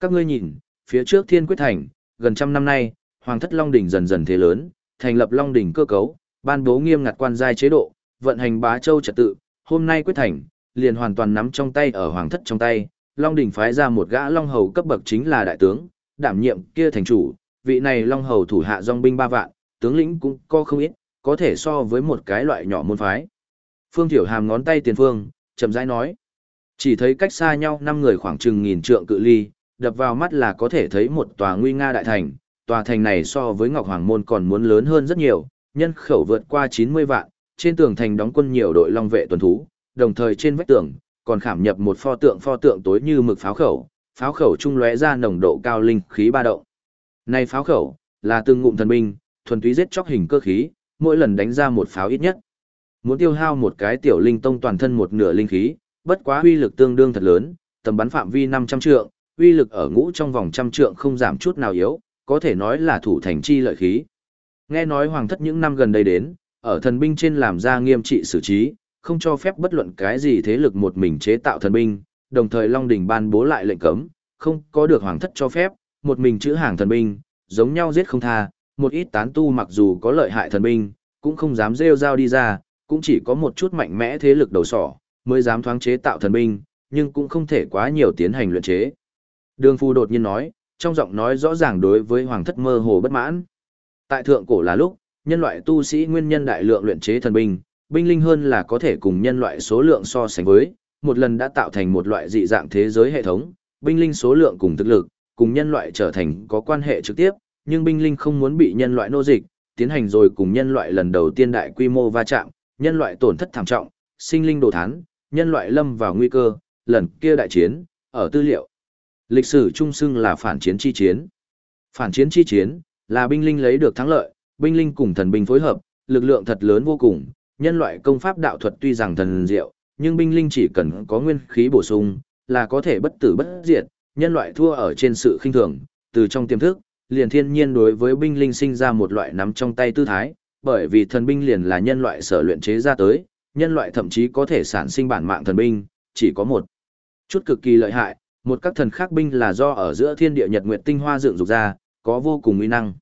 A: Các ngươi nhìn, phía trước Thiên Quyết Thành, gần trăm năm nay, Hoàng thất Long đỉnh dần dần thế lớn, thành lập Long đỉnh cơ cấu, ban bố nghiêm ngặt quan giai chế độ, vận hành bá châu trật tự, hôm nay Quyết Thành, liền hoàn toàn nắm trong tay ở Hoàng thất trong tay, Long đỉnh phái ra một gã Long hầu cấp bậc chính là đại tướng, đảm nhiệm kia thành chủ, vị này Long hầu thủ hạ dòng binh ba vạn, tướng lĩnh cũng có không ít, có thể so với một cái loại nhỏ môn phái. Phương Thiểu Hàm ngón tay tiền phương, chậm rãi nói. Chỉ thấy cách xa nhau năm người khoảng chừng nghìn trượng cự ly, đập vào mắt là có thể thấy một tòa nguy nga đại thành. Tòa thành này so với Ngọc Hoàng Môn còn muốn lớn hơn rất nhiều, nhân khẩu vượt qua 90 vạn, trên tường thành đóng quân nhiều đội long vệ tuần thú, đồng thời trên vách tường còn khảm nhập một pho tượng pho tượng tối như mực pháo khẩu, pháo khẩu trung lóe ra nồng độ cao linh khí ba động. Này pháo khẩu là từng ngụm thần binh, thuần túy giết chóc hình cơ khí, mỗi lần đánh ra một pháo ít nhất Muốn tiêu hao một cái tiểu linh tông toàn thân một nửa linh khí, bất quá uy lực tương đương thật lớn, tầm bắn phạm vi 500 trượng, uy lực ở ngũ trong vòng trăm trượng không giảm chút nào yếu, có thể nói là thủ thành chi lợi khí. Nghe nói hoàng thất những năm gần đây đến, ở thần binh trên làm ra nghiêm trị xử trí, không cho phép bất luận cái gì thế lực một mình chế tạo thần binh, đồng thời Long Đình ban bố lại lệnh cấm, không có được hoàng thất cho phép, một mình chữ hàng thần binh, giống nhau giết không tha, một ít tán tu mặc dù có lợi hại thần binh, cũng không dám rêu rao đi ra, cũng chỉ có một chút mạnh mẽ thế lực đầu sỏ, mới dám thoáng chế tạo thần binh, nhưng cũng không thể quá nhiều tiến hành luyện chế. Đường Phu đột nhiên nói, trong giọng nói rõ ràng đối với hoàng thất mơ hồ bất mãn. Tại thượng cổ là lúc, nhân loại tu sĩ nguyên nhân đại lượng luyện chế thần binh, binh linh hơn là có thể cùng nhân loại số lượng so sánh với, một lần đã tạo thành một loại dị dạng thế giới hệ thống, binh linh số lượng cùng thực lực, cùng nhân loại trở thành có quan hệ trực tiếp, nhưng binh linh không muốn bị nhân loại nô dịch, tiến hành rồi cùng nhân loại lần đầu tiên đại quy mô va chạm, nhân loại tổn thất thảm trọng, sinh linh đồ thán, nhân loại lâm vào nguy cơ, lần kia đại chiến, ở tư liệu. Lịch sử trung xưng là phản chiến chi chiến. Phản chiến chi chiến, là binh linh lấy được thắng lợi, binh linh cùng thần binh phối hợp, lực lượng thật lớn vô cùng, nhân loại công pháp đạo thuật tuy rằng thần diệu, nhưng binh linh chỉ cần có nguyên khí bổ sung, là có thể bất tử bất diệt, nhân loại thua ở trên sự khinh thường, từ trong tiềm thức, liền thiên nhiên đối với binh linh sinh ra một loại nắm trong tay tư thái, bởi vì thần binh liền là nhân loại sở luyện chế ra tới, nhân loại thậm chí có thể sản sinh bản mạng thần binh, chỉ có một chút cực kỳ lợi hại, một các thần khác binh là do ở giữa thiên địa nhật nguyệt tinh hoa dựng dục ra, có vô cùng uy năng.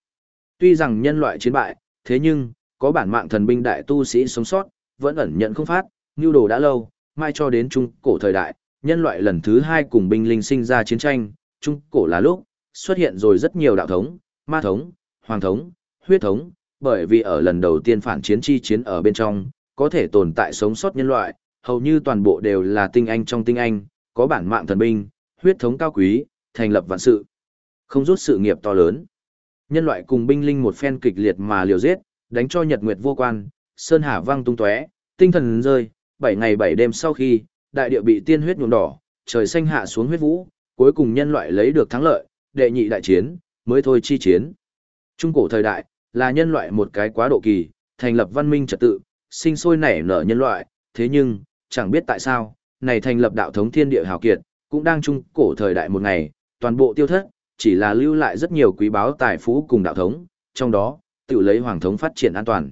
A: Tuy rằng nhân loại chiến bại, thế nhưng, có bản mạng thần binh đại tu sĩ sống sót, vẫn ẩn nhận không phát, nưu đồ đã lâu, mai cho đến trung cổ thời đại, nhân loại lần thứ hai cùng binh linh sinh ra chiến tranh, trung cổ là lúc, xuất hiện rồi rất nhiều đạo thống, ma thống, hoàng thống, huyết thống, bởi vì ở lần đầu tiên phản chiến chi chiến ở bên trong, có thể tồn tại sống sót nhân loại, hầu như toàn bộ đều là tinh anh trong tinh anh, có bản mạng thần binh, huyết thống cao quý, thành lập vạn sự. Không rút sự nghiệp to lớn. Nhân loại cùng binh linh một phen kịch liệt mà liều giết, đánh cho nhật nguyệt vô quan, sơn hà vang tung tóe, tinh thần rơi, Bảy ngày bảy đêm sau khi, đại địa bị tiên huyết nhuộm đỏ, trời xanh hạ xuống huyết vũ, cuối cùng nhân loại lấy được thắng lợi, đệ nhị đại chiến, mới thôi chi chiến. Trung cổ thời đại, là nhân loại một cái quá độ kỳ, thành lập văn minh trật tự, sinh sôi nảy nở nhân loại, thế nhưng, chẳng biết tại sao, này thành lập đạo thống thiên địa hào kiệt, cũng đang trung cổ thời đại một ngày, toàn bộ tiêu thất, chỉ là lưu lại rất nhiều quý báu tài phú cùng đạo thống, trong đó, tự lấy hoàng thống phát triển an toàn.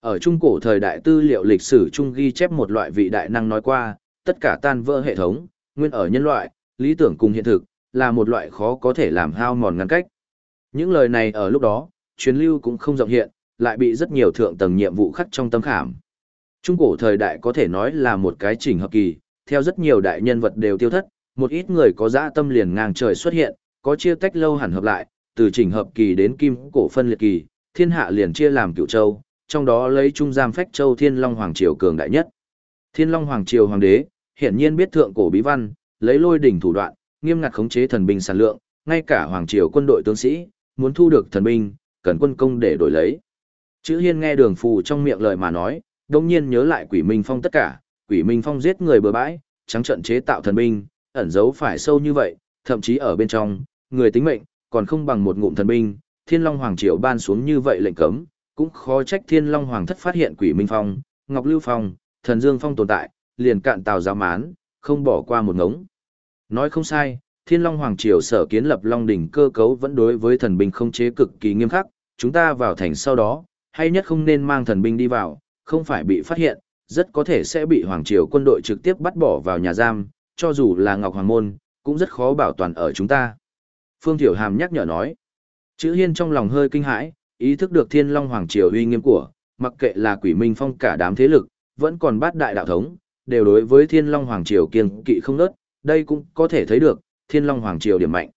A: Ở trung cổ thời đại tư liệu lịch sử trung ghi chép một loại vị đại năng nói qua, tất cả tan vỡ hệ thống, nguyên ở nhân loại, lý tưởng cùng hiện thực, là một loại khó có thể làm hao mòn ngăn cách. Những lời này ở lúc đó, truyền lưu cũng không rộng hiện, lại bị rất nhiều thượng tầng nhiệm vụ khắc trong tâm khảm. Trung cổ thời đại có thể nói là một cái chỉnh hợp kỳ, theo rất nhiều đại nhân vật đều tiêu thất, một ít người có dã tâm liền ngang trời xuất hiện, có chia tách lâu hẳn hợp lại, từ chỉnh hợp kỳ đến kim cổ phân liệt kỳ, thiên hạ liền chia làm cựu châu, trong đó lấy trung giam phách châu thiên long hoàng triều cường đại nhất. Thiên long hoàng triều hoàng đế, hiển nhiên biết thượng cổ bí văn, lấy lôi đỉnh thủ đoạn, nghiêm ngặt khống chế thần binh sản lượng, ngay cả hoàng triều quân đội tướng sĩ, muốn thu được thần binh, cần quân công để đổi lấy. Chữ Hiên nghe đường phù trong miệng lời mà nói, đồng nhiên nhớ lại quỷ minh phong tất cả, quỷ minh phong giết người bừa bãi, trắng trận chế tạo thần binh, ẩn giấu phải sâu như vậy, thậm chí ở bên trong, người tính mệnh, còn không bằng một ngụm thần binh, thiên long hoàng triều ban xuống như vậy lệnh cấm, cũng khó trách thiên long hoàng thất phát hiện quỷ minh phong, ngọc lưu phong, thần dương phong tồn tại, liền cạn tào giáo mán, không bỏ qua một ngống. Nói không sai, thiên long hoàng triều sở kiến lập long đỉnh cơ cấu vẫn đối với thần binh không chế cực kỳ nghiêm khắc, chúng ta vào thành sau đó, hay nhất không nên mang thần binh đi vào, không phải bị phát hiện, rất có thể sẽ bị hoàng triều quân đội trực tiếp bắt bỏ vào nhà giam, cho dù là ngọc hoàng môn, cũng rất khó bảo toàn ở chúng ta. Phương Thiểu Hàm nhắc nhở nói, chữ hiên trong lòng hơi kinh hãi, ý thức được thiên long hoàng triều uy nghiêm của, mặc kệ là quỷ minh phong cả đám thế lực, vẫn còn bát đại đạo thống, đều đối với thiên long hoàng triều kiên kỵ không nớt, đây cũng có thể thấy được, thiên long hoàng triều điểm mạnh.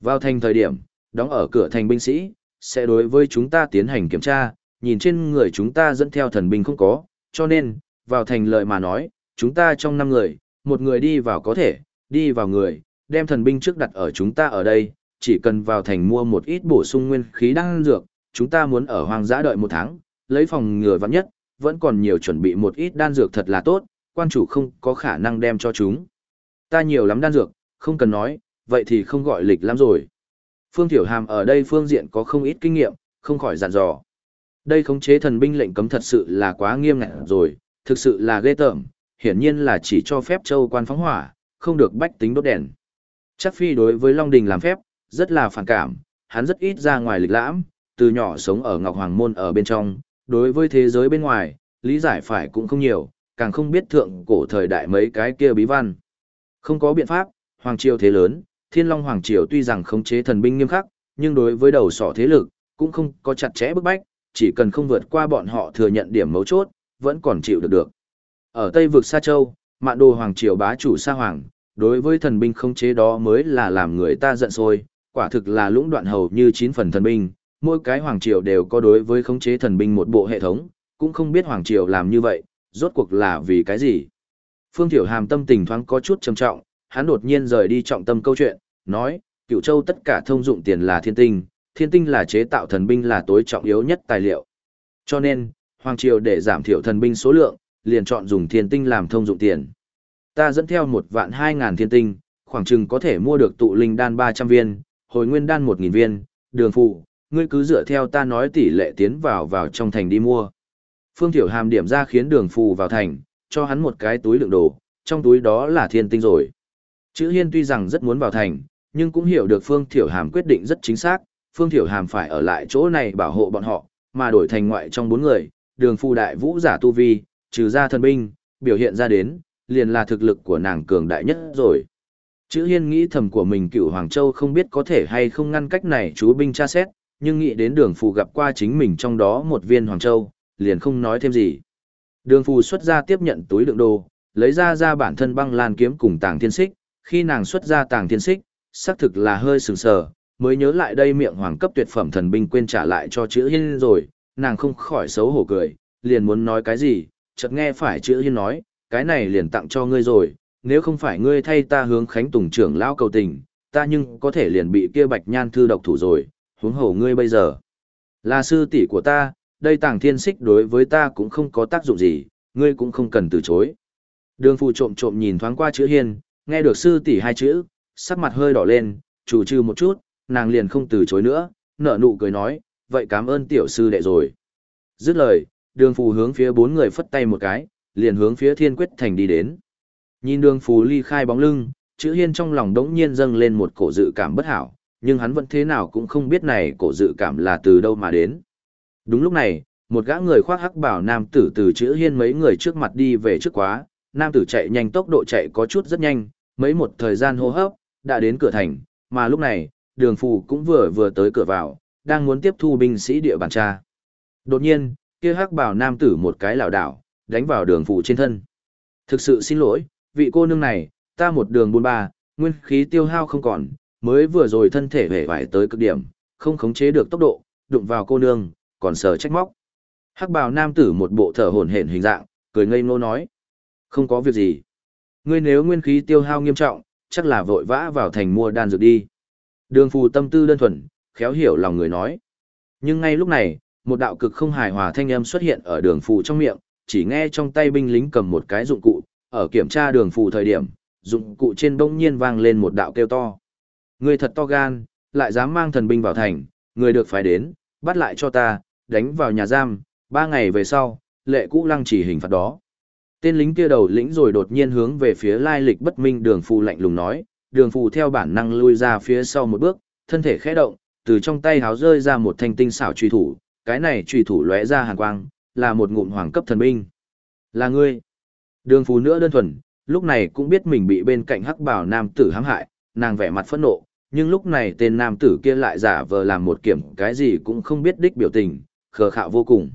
A: Vào thành thời điểm, đóng ở cửa thành binh sĩ, sẽ đối với chúng ta tiến hành kiểm tra, nhìn trên người chúng ta dẫn theo thần binh không có, cho nên, vào thành lợi mà nói, chúng ta trong năm người, một người đi vào có thể, đi vào người, đem thần binh trước đặt ở chúng ta ở đây, chỉ cần vào thành mua một ít bổ sung nguyên khí đan dược, chúng ta muốn ở hoang dã đợi một tháng, lấy phòng ngừa vắng nhất, vẫn còn nhiều chuẩn bị một ít đan dược thật là tốt, quan chủ không có khả năng đem cho chúng. Ta nhiều lắm đan dược, không cần nói, vậy thì không gọi lịch lắm rồi. Phương Tiểu Hàm ở đây phương diện có không ít kinh nghiệm, không khỏi dặn dò. Đây khống chế thần binh lệnh cấm thật sự là quá nghiêm ngặt rồi, thực sự là ghê tởm, hiển nhiên là chỉ cho phép châu quan phóng hỏa, không được bách tính đốt đèn. Chắc phi đối với Long Đình làm phép, rất là phản cảm, hắn rất ít ra ngoài lịch lãm, từ nhỏ sống ở Ngọc Hoàng Môn ở bên trong, đối với thế giới bên ngoài, lý giải phải cũng không nhiều, càng không biết thượng cổ thời đại mấy cái kia bí văn. Không có biện pháp, Hoàng Triều thế lớn, Thiên Long Hoàng Triều tuy rằng khống chế thần binh nghiêm khắc, nhưng đối với đầu sỏ thế lực, cũng không có chặt chẽ bức bách, chỉ cần không vượt qua bọn họ thừa nhận điểm mấu chốt, vẫn còn chịu được được. Ở Tây vực Sa Châu, Mạn Đồ Hoàng Triều bá chủ Sa Hoàng, đối với thần binh khống chế đó mới là làm người ta giận sôi, quả thực là lũng đoạn hầu như chín phần thần binh, mỗi cái hoàng triều đều có đối với khống chế thần binh một bộ hệ thống, cũng không biết hoàng triều làm như vậy, rốt cuộc là vì cái gì. Phương Thiểu Hàm tâm tình thoáng có chút trầm trọng, hắn đột nhiên rời đi trọng tâm câu chuyện, nói, Cửu châu tất cả thông dụng tiền là thiên tinh, thiên tinh là chế tạo thần binh là tối trọng yếu nhất tài liệu. Cho nên, Hoàng Triều để giảm thiểu thần binh số lượng, liền chọn dùng thiên tinh làm thông dụng tiền. Ta dẫn theo một vạn hai ngàn thiên tinh, khoảng chừng có thể mua được tụ linh đan 300 viên, hồi nguyên đan 1.000 viên, đường phụ, ngươi cứ dựa theo ta nói tỷ lệ tiến vào vào trong thành đi mua. Phương Tiểu Hàm điểm ra khiến đường phù vào thành, cho hắn một cái túi đựng đồ, trong túi đó là thiên tinh rồi. Chữ Hiên tuy rằng rất muốn vào thành, nhưng cũng hiểu được Phương Tiểu Hàm quyết định rất chính xác, Phương Tiểu Hàm phải ở lại chỗ này bảo hộ bọn họ, mà đổi thành ngoại trong bốn người, đường phù đại vũ giả tu vi, trừ ra thần binh, biểu hiện ra đến, liền là thực lực của nàng cường đại nhất rồi. Chữ Hiên nghĩ thầm của mình cựu Hoàng Châu không biết có thể hay không ngăn cách này chú binh tra xét, nhưng nghĩ đến đường phù gặp qua chính mình trong đó một viên Hoàng Châu, liền không nói thêm gì. Đường phù xuất ra tiếp nhận túi đựng đồ, lấy ra ra bản thân băng lan kiếm cùng tàng thiên xích, khi nàng xuất ra tàng thiên xích, xác thực là hơi sừng sờ, mới nhớ lại đây miệng hoàng cấp tuyệt phẩm thần binh quên trả lại cho chữ hiên rồi, nàng không khỏi xấu hổ cười, liền muốn nói cái gì, chợt nghe phải chữ hiên nói, cái này liền tặng cho ngươi rồi, nếu không phải ngươi thay ta hướng khánh tùng trưởng lão cầu tình, ta nhưng có thể liền bị kia bạch nhan thư độc thủ rồi, huống hổ ngươi bây giờ. Là sư tỷ của ta, đây tàng thiên xích đối với ta cũng không có tác dụng gì, ngươi cũng không cần từ chối. Đường phù trộm trộm nhìn thoáng qua chữ hiên, nghe được sư tỷ hai chữ, sắc mặt hơi đỏ lên, chủ trừ một chút, nàng liền không từ chối nữa, nở nụ cười nói, vậy cảm ơn tiểu sư đệ rồi. Dứt lời, đường phù hướng phía bốn người phất tay một cái, liền hướng phía thiên quyết thành đi đến. Nhìn đường phù ly khai bóng lưng, chữ hiên trong lòng đống nhiên dâng lên một cổ dự cảm bất hảo, nhưng hắn vẫn thế nào cũng không biết này cổ dự cảm là từ đâu mà đến. Đúng lúc này, một gã người khoác hắc bảo nam tử từ chữ hiên mấy người trước mặt đi về trước quá, nam tử chạy nhanh tốc độ chạy có chút rất nhanh, mấy một thời gian hô hấp, đã đến cửa thành, mà lúc này, đường phù cũng vừa vừa tới cửa vào, đang muốn tiếp thu binh sĩ địa bàn tra. Đột nhiên, kia hắc bảo nam tử một cái lảo đảo, đánh vào đường phù trên thân. Thực sự xin lỗi, vị cô nương này, ta một đường buôn ba, nguyên khí tiêu hao không còn, mới vừa rồi thân thể hề vải tới cực điểm, không khống chế được tốc độ, đụng vào cô nương, còn sợ trách móc. Hắc bào nam tử một bộ thở hổn hển hình dạng, cười ngây ngô nói. Không có việc gì. Ngươi nếu nguyên khí tiêu hao nghiêm trọng, chắc là vội vã vào thành mua đan dược đi. Đường phù tâm tư đơn thuần, khéo hiểu lòng người nói. Nhưng ngay lúc này, một đạo cực không hài hòa thanh âm xuất hiện ở đường phù trong miệng, chỉ nghe trong tay binh lính cầm một cái dụng cụ, ở kiểm tra đường phù thời điểm, dụng cụ trên bỗng nhiên vang lên một đạo kêu to. Người thật to gan, lại dám mang thần binh vào thành, người được phải đến, bắt lại cho ta, đánh vào nhà giam, ba ngày về sau, lệ cũ lăng chỉ hình phạt đó. Tên lính kia đầu lĩnh rồi đột nhiên hướng về phía lai lịch bất minh đường phù lạnh lùng nói, đường phù theo bản năng lui ra phía sau một bước, thân thể khẽ động, từ trong tay háo rơi ra một thanh tinh xảo truy thủ, cái này truy thủ lóe ra hàn quang, là một ngụm hoàng cấp thần binh. Là ngươi. Đường phù nữa đơn thuần, lúc này cũng biết mình bị bên cạnh hắc bảo nam tử hãm hại, nàng vẻ mặt phẫn nộ, nhưng lúc này tên nam tử kia lại giả vờ làm một kiểm cái gì cũng không biết đích biểu tình, khờ khạo vô cùng.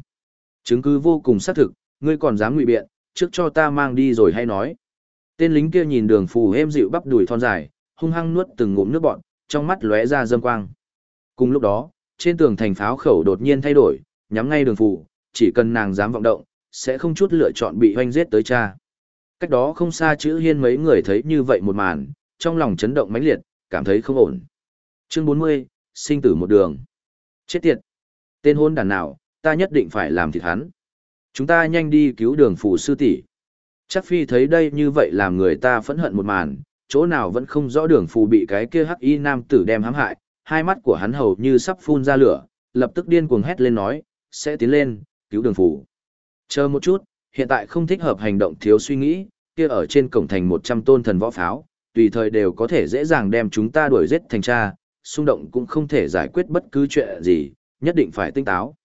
A: Chứng cứ vô cùng xác thực, ngươi còn dám ngụy biện, trước cho ta mang đi rồi hay nói. Tên lính kia nhìn đường phù êm dịu bắp đùi thon dài, hung hăng nuốt từng ngụm nước bọn, trong mắt lóe ra dâm quang. Cùng lúc đó, trên tường thành pháo khẩu đột nhiên thay đổi, nhắm ngay đường phù, chỉ cần nàng dám vọng động, sẽ không chút lựa chọn bị hoanh giết tới cha. Cách đó không xa chữ hiên mấy người thấy như vậy một màn, trong lòng chấn động mãnh liệt, cảm thấy không ổn. Chương 40, sinh tử một đường. Chết tiệt. Tên hôn đàn nào, ta nhất định phải làm thịt hắn. Chúng ta nhanh đi cứu đường phủ sư tỷ. Chắc phi thấy đây như vậy làm người ta phẫn hận một màn, chỗ nào vẫn không rõ đường phù bị cái kia hắc y nam tử đem hãm hại, hai mắt của hắn hầu như sắp phun ra lửa, lập tức điên cuồng hét lên nói, sẽ tiến lên, cứu đường phù. Chờ một chút, hiện tại không thích hợp hành động thiếu suy nghĩ, kia ở trên cổng thành 100 tôn thần võ pháo, tùy thời đều có thể dễ dàng đem chúng ta đuổi giết thành cha, xung động cũng không thể giải quyết bất cứ chuyện gì, nhất định phải tinh táo.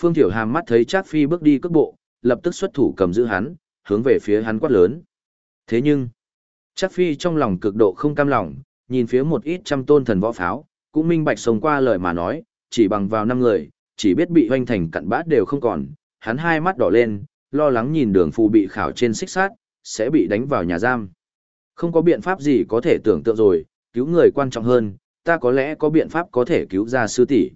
A: Phương Thiểu Hàm mắt thấy Trác Phi bước đi cước bộ, lập tức xuất thủ cầm giữ hắn, hướng về phía hắn quát lớn. Thế nhưng, Trác Phi trong lòng cực độ không cam lòng, nhìn phía một ít trăm tôn thần võ pháo, cũng minh bạch sống qua lời mà nói, chỉ bằng vào năm người, chỉ biết bị hoanh thành cặn bát đều không còn, hắn hai mắt đỏ lên, lo lắng nhìn đường phù bị khảo trên xích sát, sẽ bị đánh vào nhà giam. Không có biện pháp gì có thể tưởng tượng rồi, cứu người quan trọng hơn, ta có lẽ có biện pháp có thể cứu ra sư tỷ.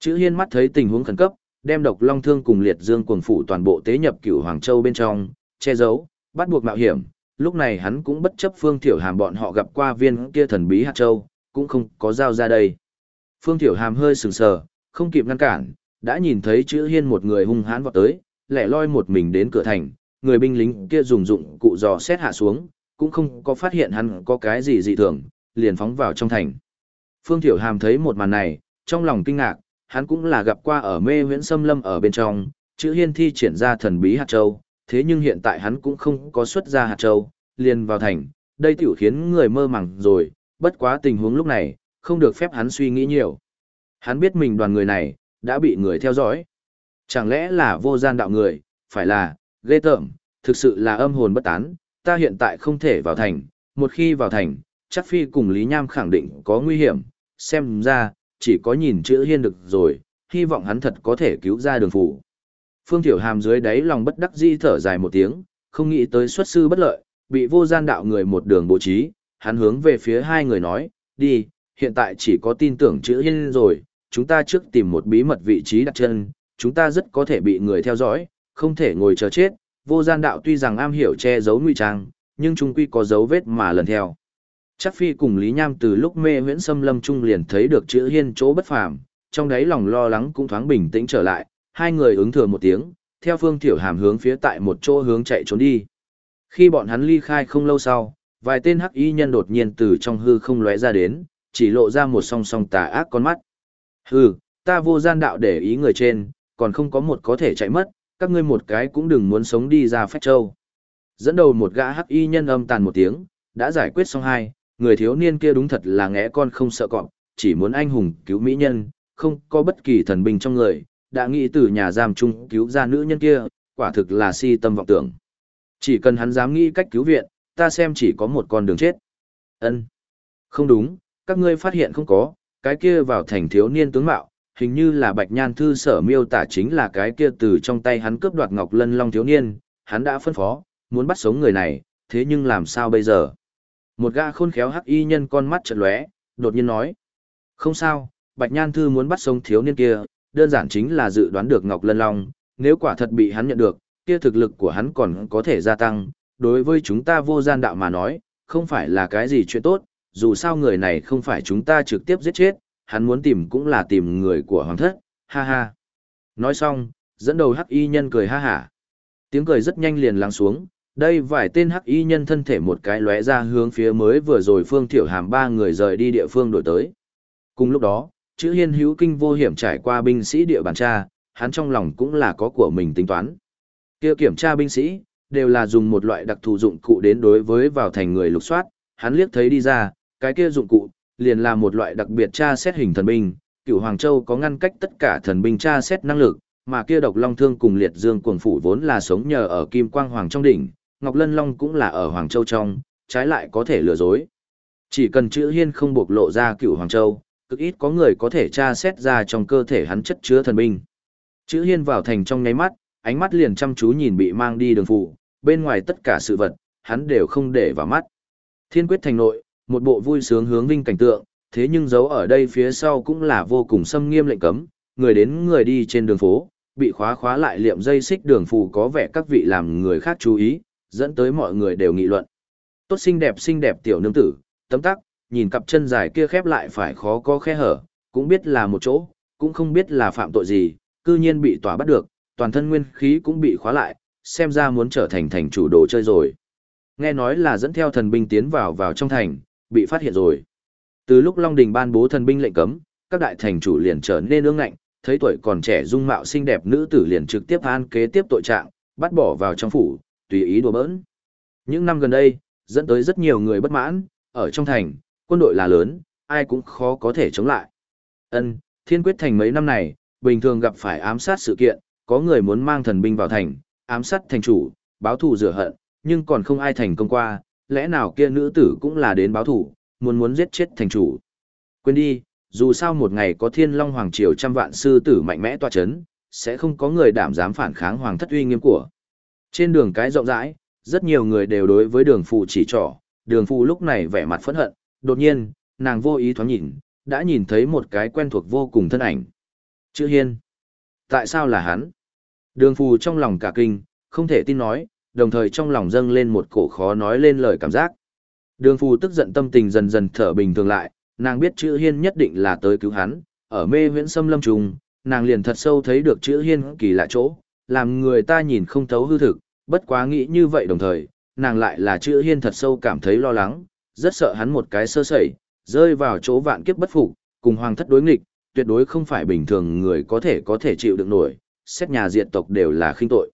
A: Chữ hiên mắt thấy tình huống khẩn cấp, đem độc long thương cùng liệt dương cuồng phủ toàn bộ tế nhập cửu Hoàng Châu bên trong, che giấu, bắt buộc mạo hiểm. Lúc này hắn cũng bất chấp Phương Thiểu Hàm bọn họ gặp qua viên kia thần bí hạt châu, cũng không có giao ra đây. Phương Thiểu Hàm hơi sừng sờ, không kịp ngăn cản, đã nhìn thấy chữ hiên một người hung hãn vọt tới, lẻ loi một mình đến cửa thành, người binh lính kia dùng dụng cụ dò xét hạ xuống, cũng không có phát hiện hắn có cái gì dị thường, liền phóng vào trong thành. Phương Thiểu Hàm thấy một màn này, trong lòng kinh ngạc, hắn cũng là gặp qua ở mê huyễn xâm lâm ở bên trong, chữ hiên thi triển ra thần bí hạt châu, thế nhưng hiện tại hắn cũng không có xuất ra hạt châu, liền vào thành, đây tiểu khiến người mơ màng rồi, bất quá tình huống lúc này, không được phép hắn suy nghĩ nhiều. Hắn biết mình đoàn người này, đã bị người theo dõi. Chẳng lẽ là vô gian đạo người, phải là, ghê tởm, thực sự là âm hồn bất tán, ta hiện tại không thể vào thành, một khi vào thành, chắc phi cùng Lý Nham khẳng định có nguy hiểm, xem ra, chỉ có nhìn chữ hiên được rồi, hy vọng hắn thật có thể cứu ra đường phủ. Phương Thiểu Hàm dưới đáy lòng bất đắc di thở dài một tiếng, không nghĩ tới xuất sư bất lợi, bị vô gian đạo người một đường bố trí, hắn hướng về phía hai người nói, đi, hiện tại chỉ có tin tưởng chữ hiên rồi, chúng ta trước tìm một bí mật vị trí đặt chân, chúng ta rất có thể bị người theo dõi, không thể ngồi chờ chết, vô gian đạo tuy rằng am hiểu che giấu nguy trang, nhưng chúng quy có dấu vết mà lần theo. Chắc phi cùng Lý Nham từ lúc mê huyễn xâm lâm trung liền thấy được chữ hiên chỗ bất phàm, trong đấy lòng lo lắng cũng thoáng bình tĩnh trở lại, hai người ứng thừa một tiếng, theo phương thiểu hàm hướng phía tại một chỗ hướng chạy trốn đi. Khi bọn hắn ly khai không lâu sau, vài tên hắc y nhân đột nhiên từ trong hư không lóe ra đến, chỉ lộ ra một song song tà ác con mắt. Hừ, ta vô gian đạo để ý người trên, còn không có một có thể chạy mất, các ngươi một cái cũng đừng muốn sống đi ra phách châu. Dẫn đầu một gã hắc y nhân âm tàn một tiếng, đã giải quyết xong hai, người thiếu niên kia đúng thật là ngẽ con không sợ cọp, chỉ muốn anh hùng cứu mỹ nhân, không có bất kỳ thần binh trong người, đã nghĩ từ nhà giam chung cứu ra nữ nhân kia, quả thực là si tâm vọng tưởng. Chỉ cần hắn dám nghĩ cách cứu viện, ta xem chỉ có một con đường chết. Ân, Không đúng, các ngươi phát hiện không có, cái kia vào thành thiếu niên tướng mạo, hình như là Bạch Nhan thư sở miêu tả chính là cái kia từ trong tay hắn cướp đoạt Ngọc Lân Long thiếu niên, hắn đã phân phó, muốn bắt sống người này, thế nhưng làm sao bây giờ? Một gã khôn khéo hắc y nhân con mắt chợt lóe, đột nhiên nói: "Không sao, Bạch Nhan thư muốn bắt sống thiếu niên kia, đơn giản chính là dự đoán được Ngọc Lân Long, nếu quả thật bị hắn nhận được, kia thực lực của hắn còn có thể gia tăng, đối với chúng ta vô gian đạo mà nói, không phải là cái gì chuyện tốt, dù sao người này không phải chúng ta trực tiếp giết chết, hắn muốn tìm cũng là tìm người của hoàng thất, ha ha. Nói xong, dẫn đầu hắc y nhân cười ha hả. Tiếng cười rất nhanh liền lắng xuống, đây vài tên hắc y nhân thân thể một cái lóe ra hướng phía mới vừa rồi phương thiểu hàm ba người rời đi địa phương đổi tới. Cùng lúc đó, chữ hiên hữu kinh vô hiểm trải qua binh sĩ địa bàn tra, hắn trong lòng cũng là có của mình tính toán. Kia kiểm tra binh sĩ, đều là dùng một loại đặc thù dụng cụ đến đối với vào thành người lục soát, hắn liếc thấy đi ra, cái kia dụng cụ, liền là một loại đặc biệt tra xét hình thần binh, cựu Hoàng Châu có ngăn cách tất cả thần binh tra xét năng lực, mà kia độc long thương cùng liệt dương cuồng phủ vốn là sống nhờ ở Kim Quang Hoàng trong đỉnh, Ngọc Lân Long cũng là ở Hoàng Châu trong, trái lại có thể lừa dối. Chỉ cần chữ hiên không bộc lộ ra cựu Hoàng Châu, cực ít có người có thể tra xét ra trong cơ thể hắn chất chứa thần binh. Chữ hiên vào thành trong nháy mắt, ánh mắt liền chăm chú nhìn bị mang đi đường phụ, bên ngoài tất cả sự vật, hắn đều không để vào mắt. Thiên quyết thành nội, một bộ vui sướng hướng vinh cảnh tượng, thế nhưng giấu ở đây phía sau cũng là vô cùng xâm nghiêm lệnh cấm, người đến người đi trên đường phố, bị khóa khóa lại liệm dây xích đường phù có vẻ các vị làm người khác chú ý, dẫn tới mọi người đều nghị luận. Tốt xinh đẹp xinh đẹp tiểu nương tử, tấm tắc, nhìn cặp chân dài kia khép lại phải khó có khe hở, cũng biết là một chỗ, cũng không biết là phạm tội gì, cư nhiên bị tỏa bắt được, toàn thân nguyên khí cũng bị khóa lại, xem ra muốn trở thành thành chủ đồ chơi rồi. Nghe nói là dẫn theo thần binh tiến vào vào trong thành, bị phát hiện rồi. Từ lúc Long Đình ban bố thần binh lệnh cấm, các đại thành chủ liền trở nên ương ngạnh, thấy tuổi còn trẻ dung mạo xinh đẹp nữ tử liền trực tiếp an kế tiếp tội trạng, bắt bỏ vào trong phủ, tùy ý đùa bỡn. Những năm gần đây, dẫn tới rất nhiều người bất mãn, ở trong thành, quân đội là lớn, ai cũng khó có thể chống lại. Ân, Thiên Quyết Thành mấy năm này, bình thường gặp phải ám sát sự kiện, có người muốn mang thần binh vào thành, ám sát thành chủ, báo thù rửa hận, nhưng còn không ai thành công qua, lẽ nào kia nữ tử cũng là đến báo thù, muốn muốn giết chết thành chủ. Quên đi, dù sao một ngày có thiên long hoàng triều trăm vạn sư tử mạnh mẽ tòa chấn, sẽ không có người đảm dám phản kháng hoàng thất uy nghiêm của. Trên đường cái rộng rãi, rất nhiều người đều đối với đường phụ chỉ trỏ, đường phụ lúc này vẻ mặt phẫn hận, đột nhiên, nàng vô ý thoáng nhìn, đã nhìn thấy một cái quen thuộc vô cùng thân ảnh. Chữ hiên. Tại sao là hắn? Đường phù trong lòng cả kinh, không thể tin nói, đồng thời trong lòng dâng lên một cổ khó nói lên lời cảm giác. Đường phù tức giận tâm tình dần dần thở bình thường lại, nàng biết chữ hiên nhất định là tới cứu hắn, ở mê huyễn xâm lâm trùng, nàng liền thật sâu thấy được chữ hiên kỳ lạ chỗ, làm người ta nhìn không thấu hư thực, bất quá nghĩ như vậy đồng thời, nàng lại là chữ hiên thật sâu cảm thấy lo lắng, rất sợ hắn một cái sơ sẩy, rơi vào chỗ vạn kiếp bất phục, cùng hoàng thất đối nghịch, tuyệt đối không phải bình thường người có thể có thể chịu được nổi, xét nhà diệt tộc đều là khinh tội.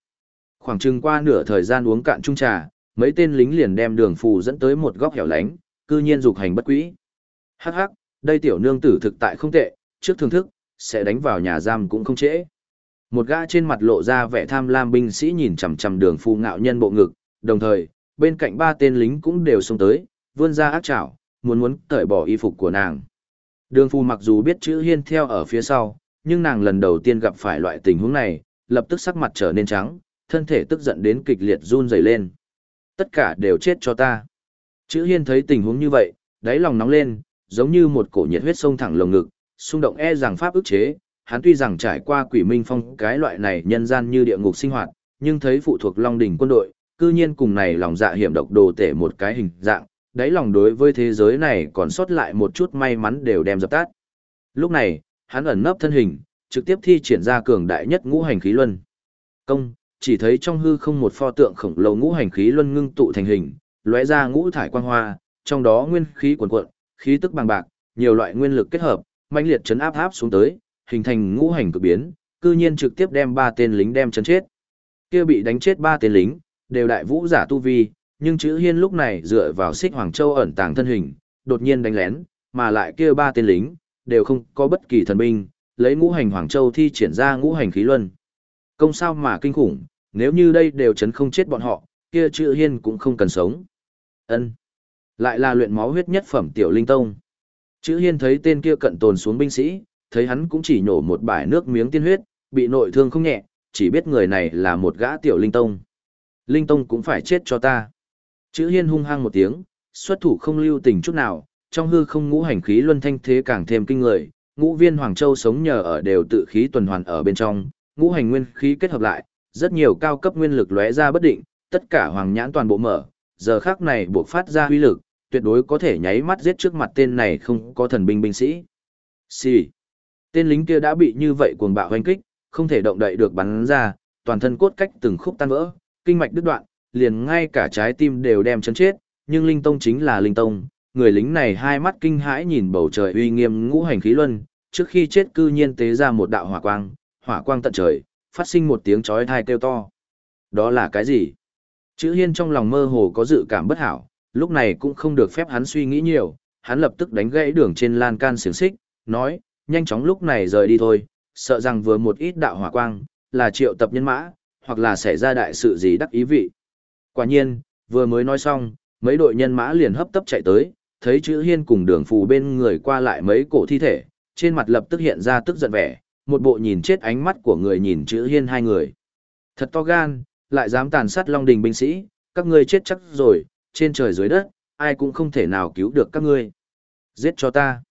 A: Khoảng chừng qua nửa thời gian uống cạn chung trà, mấy tên lính liền đem đường phù dẫn tới một góc hẻo lánh, cư nhiên dục hành bất quỹ. Hắc hắc, đây tiểu nương tử thực tại không tệ, trước thưởng thức, sẽ đánh vào nhà giam cũng không trễ. Một gã trên mặt lộ ra vẻ tham lam binh sĩ nhìn chằm chằm đường phù ngạo nhân bộ ngực, đồng thời, bên cạnh ba tên lính cũng đều xông tới, vươn ra ác chảo, muốn muốn cởi bỏ y phục của nàng. Đường phù mặc dù biết chữ hiên theo ở phía sau, nhưng nàng lần đầu tiên gặp phải loại tình huống này, lập tức sắc mặt trở nên trắng, thân thể tức giận đến kịch liệt run rẩy lên. Tất cả đều chết cho ta. Chữ hiên thấy tình huống như vậy, đáy lòng nóng lên, giống như một cổ nhiệt huyết sông thẳng lồng ngực, xung động e rằng pháp ức chế, hắn tuy rằng trải qua quỷ minh phong cái loại này nhân gian như địa ngục sinh hoạt, nhưng thấy phụ thuộc Long đỉnh quân đội, cư nhiên cùng này lòng dạ hiểm độc đồ tể một cái hình dạng, đáy lòng đối với thế giới này còn sót lại một chút may mắn đều đem dập tắt. Lúc này, hắn ẩn nấp thân hình, trực tiếp thi triển ra cường đại nhất ngũ hành khí luân. Công, chỉ thấy trong hư không một pho tượng khổng lồ ngũ hành khí luân ngưng tụ thành hình, lóe ra ngũ thải quang hoa, trong đó nguyên khí cuồn cuộn, khí tức bằng bạc, nhiều loại nguyên lực kết hợp, mãnh liệt chấn áp áp xuống tới, hình thành ngũ hành cực biến, cư nhiên trực tiếp đem ba tên lính đem chấn chết. Kia bị đánh chết ba tên lính, đều đại vũ giả tu vi, nhưng chữ Hiên lúc này dựa vào Xích Hoàng Châu ẩn tàng thân hình, đột nhiên đánh lén, mà lại kia ba tên lính đều không có bất kỳ thần binh, lấy ngũ hành Hoàng Châu thi triển ra ngũ hành khí luân. Công sao mà kinh khủng, nếu như đây đều chấn không chết bọn họ, kia chữ Hiên cũng không cần sống. Ân, Lại là luyện máu huyết nhất phẩm tiểu linh tông. Chữ Hiên thấy tên kia cận tồn xuống binh sĩ, thấy hắn cũng chỉ nhổ một bãi nước miếng tiên huyết, bị nội thương không nhẹ, chỉ biết người này là một gã tiểu linh tông. Linh tông cũng phải chết cho ta. Chữ Hiên hung hăng một tiếng, xuất thủ không lưu tình chút nào, trong hư không ngũ hành khí luân thanh thế càng thêm kinh người, ngũ viên hoàng châu sống nhờ ở đều tự khí tuần hoàn ở bên trong, ngũ hành nguyên khí kết hợp lại, rất nhiều cao cấp nguyên lực lóe ra bất định, tất cả hoàng nhãn toàn bộ mở, giờ khắc này buộc phát ra uy lực, tuyệt đối có thể nháy mắt giết trước mặt tên này không có thần binh binh sĩ. Xì. Tên lính kia đã bị như vậy cuồng bạo hoanh kích, không thể động đậy được bắn ra, toàn thân cốt cách từng khúc tan vỡ, kinh mạch đứt đoạn, liền ngay cả trái tim đều đem chấn chết, nhưng Linh Tông chính là Linh Tông, người lính này hai mắt kinh hãi nhìn bầu trời uy nghiêm ngũ hành khí luân, trước khi chết cư nhiên tế ra một đạo hỏa quang, hỏa quang tận trời, phát sinh một tiếng chói tai kêu to. Đó là cái gì? Chữ Hiên trong lòng mơ hồ có dự cảm bất hảo, lúc này cũng không được phép hắn suy nghĩ nhiều, hắn lập tức đánh gãy đường trên lan can xiềng xích, nói, nhanh chóng lúc này rời đi thôi, sợ rằng vừa một ít đạo hỏa quang, là triệu tập nhân mã, hoặc là xảy ra đại sự gì đắc ý vị. Quả nhiên, vừa mới nói xong, mấy đội nhân mã liền hấp tấp chạy tới, thấy chữ hiên cùng đường phù bên người qua lại mấy cổ thi thể, trên mặt lập tức hiện ra tức giận vẻ, một bộ nhìn chết ánh mắt của người nhìn chữ hiên hai người. Thật to gan, lại dám tàn sát Long Đình binh sĩ, các ngươi chết chắc rồi, trên trời dưới đất, ai cũng không thể nào cứu được các ngươi. Giết cho ta.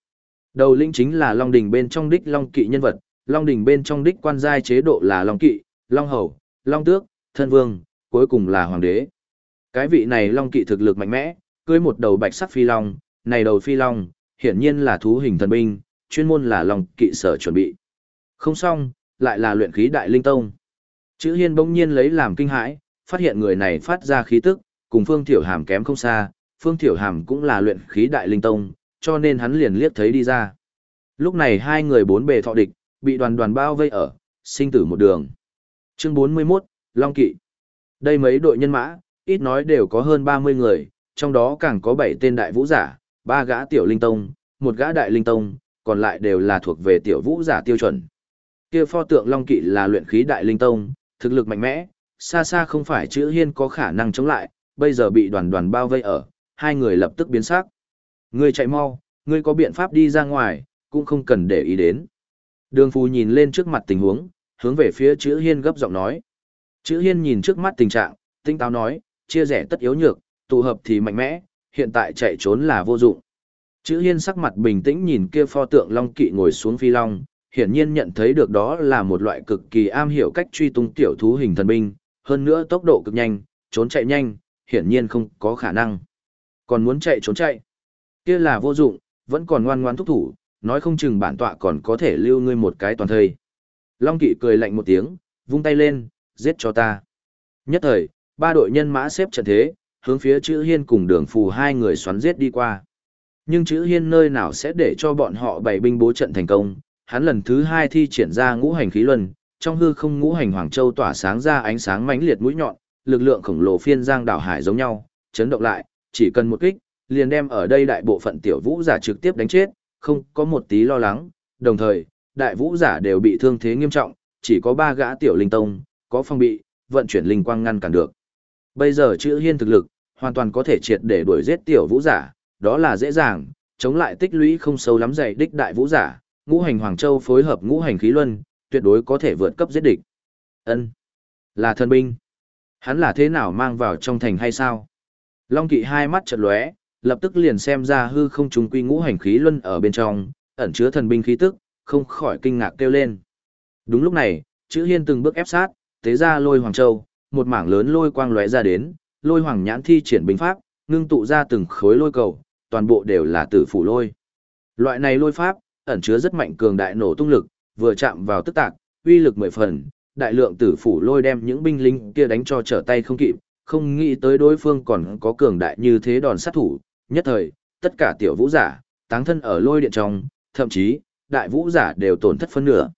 A: Đầu lĩnh chính là Long Đình bên trong đích Long Kỵ nhân vật, Long Đình bên trong đích quan giai chế độ là Long Kỵ, Long Hầu, Long Tước, Thân Vương, cuối cùng là Hoàng đế. Cái vị này Long Kỵ thực lực mạnh mẽ, cưới một đầu bạch sắc phi long, này đầu phi long, hiển nhiên là thú hình thần binh, chuyên môn là Long Kỵ sở chuẩn bị. Không xong, lại là luyện khí đại linh tông. Chữ Hiên bỗng nhiên lấy làm kinh hãi, phát hiện người này phát ra khí tức, cùng Phương Tiểu Hàm kém không xa, Phương Tiểu Hàm cũng là luyện khí đại linh tông, cho nên hắn liền liếc thấy đi ra. Lúc này hai người bốn bề thọ địch, bị đoàn đoàn bao vây ở, sinh tử một đường. Chương 41, Long Kỵ. Đây mấy đội nhân mã, ít nói đều có hơn 30 người, trong đó càng có 7 tên đại vũ giả, ba gã tiểu linh tông, một gã đại linh tông, còn lại đều là thuộc về tiểu vũ giả tiêu chuẩn. Kia pho tượng Long Kỵ là luyện khí đại linh tông, thực lực mạnh mẽ, xa xa không phải chữ hiên có khả năng chống lại, bây giờ bị đoàn đoàn bao vây ở, hai người lập tức biến sắc. Ngươi chạy mau, ngươi có biện pháp đi ra ngoài, cũng không cần để ý đến. Đường phù nhìn lên trước mặt tình huống, hướng về phía chữ hiên gấp giọng nói. Chữ hiên nhìn trước mắt tình trạng, tinh táo nói, chia rẽ tất yếu nhược, tụ hợp thì mạnh mẽ, hiện tại chạy trốn là vô dụng. Chữ hiên sắc mặt bình tĩnh nhìn kia pho tượng long kỵ ngồi xuống phi long, hiển nhiên nhận thấy được đó là một loại cực kỳ am hiểu cách truy tung tiểu thú hình thần binh, hơn nữa tốc độ cực nhanh, trốn chạy nhanh, hiển nhiên không có khả năng. Còn muốn chạy trốn chạy, kia là vô dụng, vẫn còn ngoan ngoan thúc thủ, nói không chừng bản tọa còn có thể lưu ngươi một cái toàn thời. Long kỵ cười lạnh một tiếng, vung tay lên, giết cho ta. Nhất thời, ba đội nhân mã xếp trận thế, hướng phía chữ hiên cùng đường phù hai người xoắn giết đi qua. Nhưng chữ hiên nơi nào sẽ để cho bọn họ bày binh bố trận thành công, hắn lần thứ hai thi triển ra ngũ hành khí luân, trong hư không ngũ hành hoàng châu tỏa sáng ra ánh sáng mãnh liệt mũi nhọn, lực lượng khổng lồ phiên giang đảo hải giống nhau, chấn động lại, chỉ cần một kích, liền đem ở đây đại bộ phận tiểu vũ giả trực tiếp đánh chết, không có một tí lo lắng, đồng thời, đại vũ giả đều bị thương thế nghiêm trọng, chỉ có ba gã tiểu linh tông, có phong bị, vận chuyển linh quang ngăn cản được. Bây giờ chữ hiên thực lực, hoàn toàn có thể triệt để đuổi giết tiểu vũ giả, đó là dễ dàng, chống lại tích lũy không sâu lắm dày đích đại vũ giả, ngũ hành Hoàng Châu phối hợp ngũ hành khí luân, tuyệt đối có thể vượt cấp giết địch. Ân, Là thần binh. Hắn là thế nào mang vào trong thành hay sao? Long kỵ hai mắt chật lóe, lập tức liền xem ra hư không trùng quy ngũ hành khí luân ở bên trong, ẩn chứa thần binh khí tức, không khỏi kinh ngạc kêu lên. Đúng lúc này, chữ hiên từng bước ép sát, tế ra lôi hoàng châu, một mảng lớn lôi quang lóe ra đến, lôi hoàng nhãn thi triển binh pháp, ngưng tụ ra từng khối lôi cầu, toàn bộ đều là tử phủ lôi. Loại này lôi pháp, ẩn chứa rất mạnh cường đại nổ tung lực, vừa chạm vào tức tạc, uy lực mười phần, đại lượng tử phủ lôi đem những binh lính kia đánh cho trở tay không kịp, không nghĩ tới đối phương còn có cường đại như thế đòn sát thủ, nhất thời, tất cả tiểu vũ giả, táng thân ở lôi điện trong, thậm chí, đại vũ giả đều tổn thất phân nửa.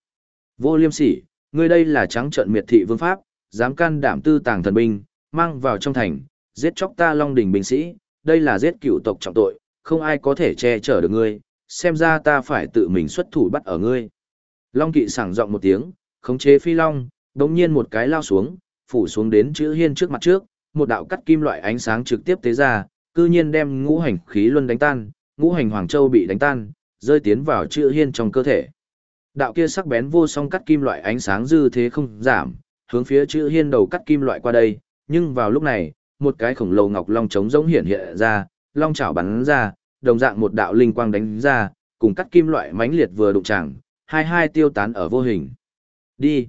A: Vô liêm sỉ, ngươi đây là trắng trận miệt thị vương pháp, dám can đảm tư tàng thần binh, mang vào trong thành, giết chóc ta long đỉnh binh sĩ, đây là giết cựu tộc trọng tội, không ai có thể che chở được ngươi, xem ra ta phải tự mình xuất thủ bắt ở ngươi. Long kỵ sảng giọng một tiếng, khống chế phi long, đồng nhiên một cái lao xuống, phủ xuống đến chữ hiên trước mặt trước, một đạo cắt kim loại ánh sáng trực tiếp tế ra, cư nhiên đem ngũ hành khí luân đánh tan, ngũ hành hoàng châu bị đánh tan, rơi tiến vào chữ hiên trong cơ thể. Đạo kia sắc bén vô song cắt kim loại ánh sáng dư thế không giảm, hướng phía chữ hiên đầu cắt kim loại qua đây, nhưng vào lúc này, một cái khổng lồ ngọc long trống rỗng hiện hiện ra, long chảo bắn ra, đồng dạng một đạo linh quang đánh ra, cùng cắt kim loại mãnh liệt vừa đụng chạm, hai hai tiêu tán ở vô hình. Đi.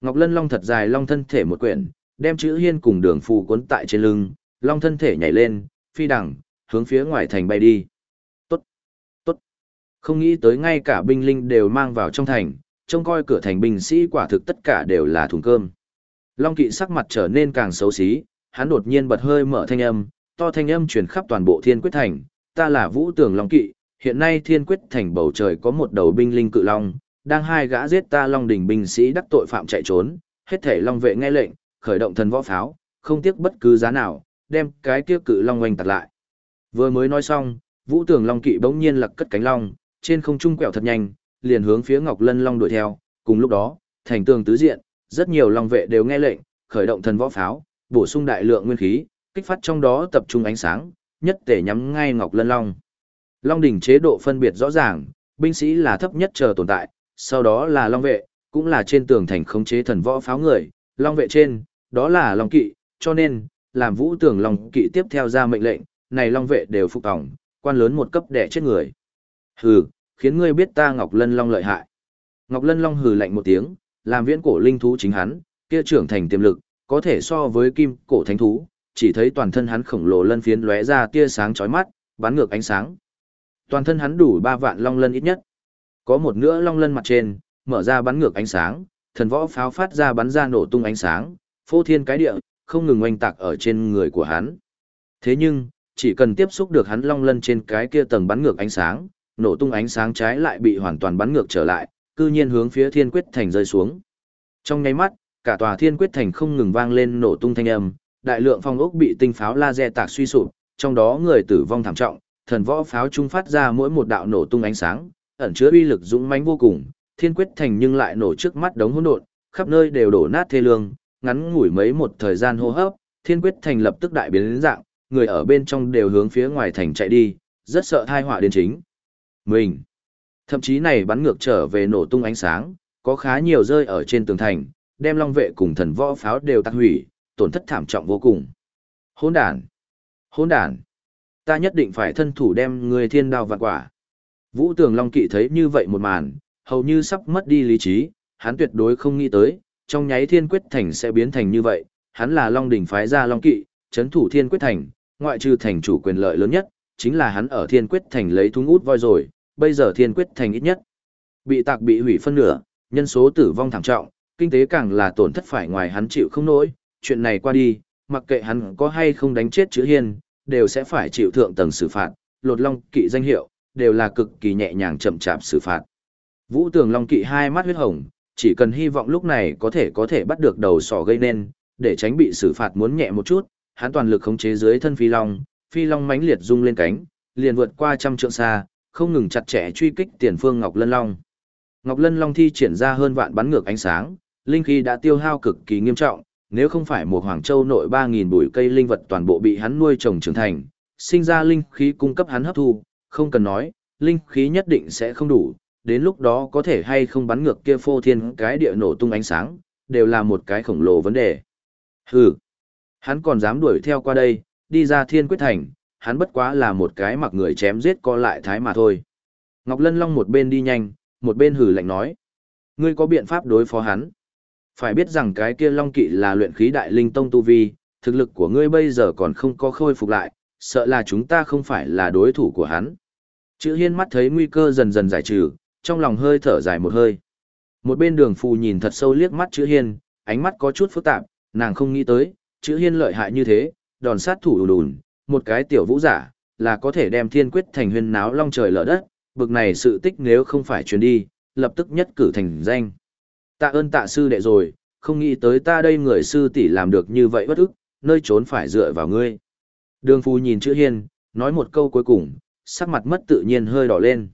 A: Ngọc Lân Long thật dài long thân thể một quyển, đem chữ hiên cùng đường phù cuốn tại trên lưng, long thân thể nhảy lên, phi đằng, hướng phía ngoài thành bay đi. Tốt. Tốt. Không nghĩ tới ngay cả binh linh đều mang vào trong thành, trông coi cửa thành binh sĩ quả thực tất cả đều là thùng cơm. Long kỵ sắc mặt trở nên càng xấu xí, hắn đột nhiên bật hơi mở thanh âm, to thanh âm truyền khắp toàn bộ thiên quyết thành, ta là vũ tường long kỵ, hiện nay thiên quyết thành bầu trời có một đầu binh linh cự long, đang hai gã giết ta long đỉnh binh sĩ đắc tội phạm chạy trốn, hết thể long vệ nghe lệnh, khởi động thần võ pháo, không tiếc bất cứ giá nào, đem cái kia cự long oanh tạt lại. Vừa mới nói xong, vũ tường long kỵ bỗng nhiên lật cất cánh long, trên không trung quẹo thật nhanh, liền hướng phía ngọc lân long đuổi theo, cùng lúc đó, thành tường tứ diện, rất nhiều long vệ đều nghe lệnh, khởi động thần võ pháo, bổ sung đại lượng nguyên khí, kích phát trong đó tập trung ánh sáng, nhất thể nhắm ngay Ngọc Lân Long. Long đỉnh chế độ phân biệt rõ ràng, binh sĩ là thấp nhất chờ tồn tại, sau đó là Long vệ, cũng là trên tường thành khống chế thần võ pháo người, Long vệ trên, đó là Long kỵ, cho nên, làm vũ tường Long kỵ tiếp theo ra mệnh lệnh, này Long vệ đều phục tòng, quan lớn một cấp đẻ chết người. Hừ, khiến ngươi biết ta Ngọc Lân Long lợi hại. Ngọc Lân Long hừ lạnh một tiếng, làm viễn cổ linh thú chính hắn, kia trưởng thành tiềm lực, có thể so với kim cổ thánh thú, chỉ thấy toàn thân hắn khổng lồ lân phiến lóe ra tia sáng chói mắt, bắn ngược ánh sáng. Toàn thân hắn đủ 3 vạn long lân ít nhất. Có một nửa long lân mặt trên, mở ra bắn ngược ánh sáng, thần võ pháo phát ra bắn ra nổ tung ánh sáng, phô thiên cái địa, không ngừng oanh tạc ở trên người của hắn. Thế nhưng, chỉ cần tiếp xúc được hắn long lân trên cái kia tầng bắn ngược ánh sáng, nổ tung ánh sáng trái lại bị hoàn toàn bắn ngược trở lại, cư nhiên hướng phía thiên quyết thành rơi xuống. Trong nháy mắt, cả tòa thiên quyết thành không ngừng vang lên nổ tung thanh âm, đại lượng phong ốc bị tinh pháo laser tạc suy sụp, trong đó người tử vong thảm trọng, thần võ pháo trung phát ra mỗi một đạo nổ tung ánh sáng, ẩn chứa uy lực dũng mãnh vô cùng, thiên quyết thành nhưng lại nổ trước mắt đống hỗn độn, khắp nơi đều đổ nát thê lương, ngắn ngủi mấy một thời gian hô hấp, thiên quyết thành lập tức đại biến dạng, người ở bên trong đều hướng phía ngoài thành chạy đi, rất sợ tai họa đến chính. Mình, thậm chí này bắn ngược trở về nổ tung ánh sáng, có khá nhiều rơi ở trên tường thành, đem long vệ cùng thần võ pháo đều tạc hủy, tổn thất thảm trọng vô cùng. Hỗn đàn! Hỗn đàn! Ta nhất định phải thân thủ đem người thiên đao vạn quả. Vũ tường long kỵ thấy như vậy một màn, hầu như sắp mất đi lý trí, hắn tuyệt đối không nghĩ tới, trong nháy thiên quyết thành sẽ biến thành như vậy, hắn là long đỉnh phái ra long kỵ, chấn thủ thiên quyết thành, ngoại trừ thành chủ quyền lợi lớn nhất, chính là hắn ở thiên quyết thành lấy thúng út voi rồi, bây giờ thiên quyết thành ít nhất. Bị tạc bị hủy phân nửa, nhân số tử vong thảm trọng, kinh tế càng là tổn thất phải ngoài hắn chịu không nổi, chuyện này qua đi, mặc kệ hắn có hay không đánh chết chữ hiên, đều sẽ phải chịu thượng tầng xử phạt, lột long kỵ danh hiệu, đều là cực kỳ nhẹ nhàng chậm chạp xử phạt. Vũ tường long kỵ hai mắt huyết hồng, chỉ cần hy vọng lúc này có thể có thể bắt được đầu sỏ gây nên, để tránh bị xử phạt muốn nhẹ một chút, hắn toàn lực khống chế dưới thân phi long, phi long mãnh liệt rung lên cánh, liền vượt qua trăm trượng xa, không ngừng chặt chẽ truy kích tiền phương Ngọc Lân Long. Ngọc Lân Long thi triển ra hơn vạn bắn ngược ánh sáng, linh khí đã tiêu hao cực kỳ nghiêm trọng, nếu không phải một Hoàng Châu nội 3.000 bụi cây linh vật toàn bộ bị hắn nuôi trồng trưởng thành, sinh ra linh khí cung cấp hắn hấp thu, không cần nói, linh khí nhất định sẽ không đủ, đến lúc đó có thể hay không bắn ngược kia phô thiên cái địa nổ tung ánh sáng, đều là một cái khổng lồ vấn đề. Hừ, hắn còn dám đuổi theo qua đây, đi ra thiên quyết thành, hắn bất quá là một cái mặc người chém giết co lại thái mà thôi. Ngọc Lân Long một bên đi nhanh, một bên hừ lạnh nói. Ngươi có biện pháp đối phó hắn. Phải biết rằng cái kia Long Kỵ là luyện khí đại linh tông tu vi, thực lực của ngươi bây giờ còn không có khôi phục lại, sợ là chúng ta không phải là đối thủ của hắn. Chữ hiên mắt thấy nguy cơ dần dần giải trừ, trong lòng hơi thở dài một hơi. Một bên đường phù nhìn thật sâu liếc mắt chữ hiên, ánh mắt có chút phức tạp, nàng không nghĩ tới, chữ hiên lợi hại như thế, đòn sát thủ đùn đùn, một cái tiểu vũ giả, là có thể đem thiên quyết thành huyên náo long trời lở đất, bực này sự tích nếu không phải truyền đi, lập tức nhất cử thành danh. Tạ ơn tạ sư đệ rồi, không nghĩ tới ta đây người sư tỷ làm được như vậy bất ức, nơi trốn phải dựa vào ngươi. Đường phu nhìn chữ hiên, nói một câu cuối cùng, sắc mặt mất tự nhiên hơi đỏ lên.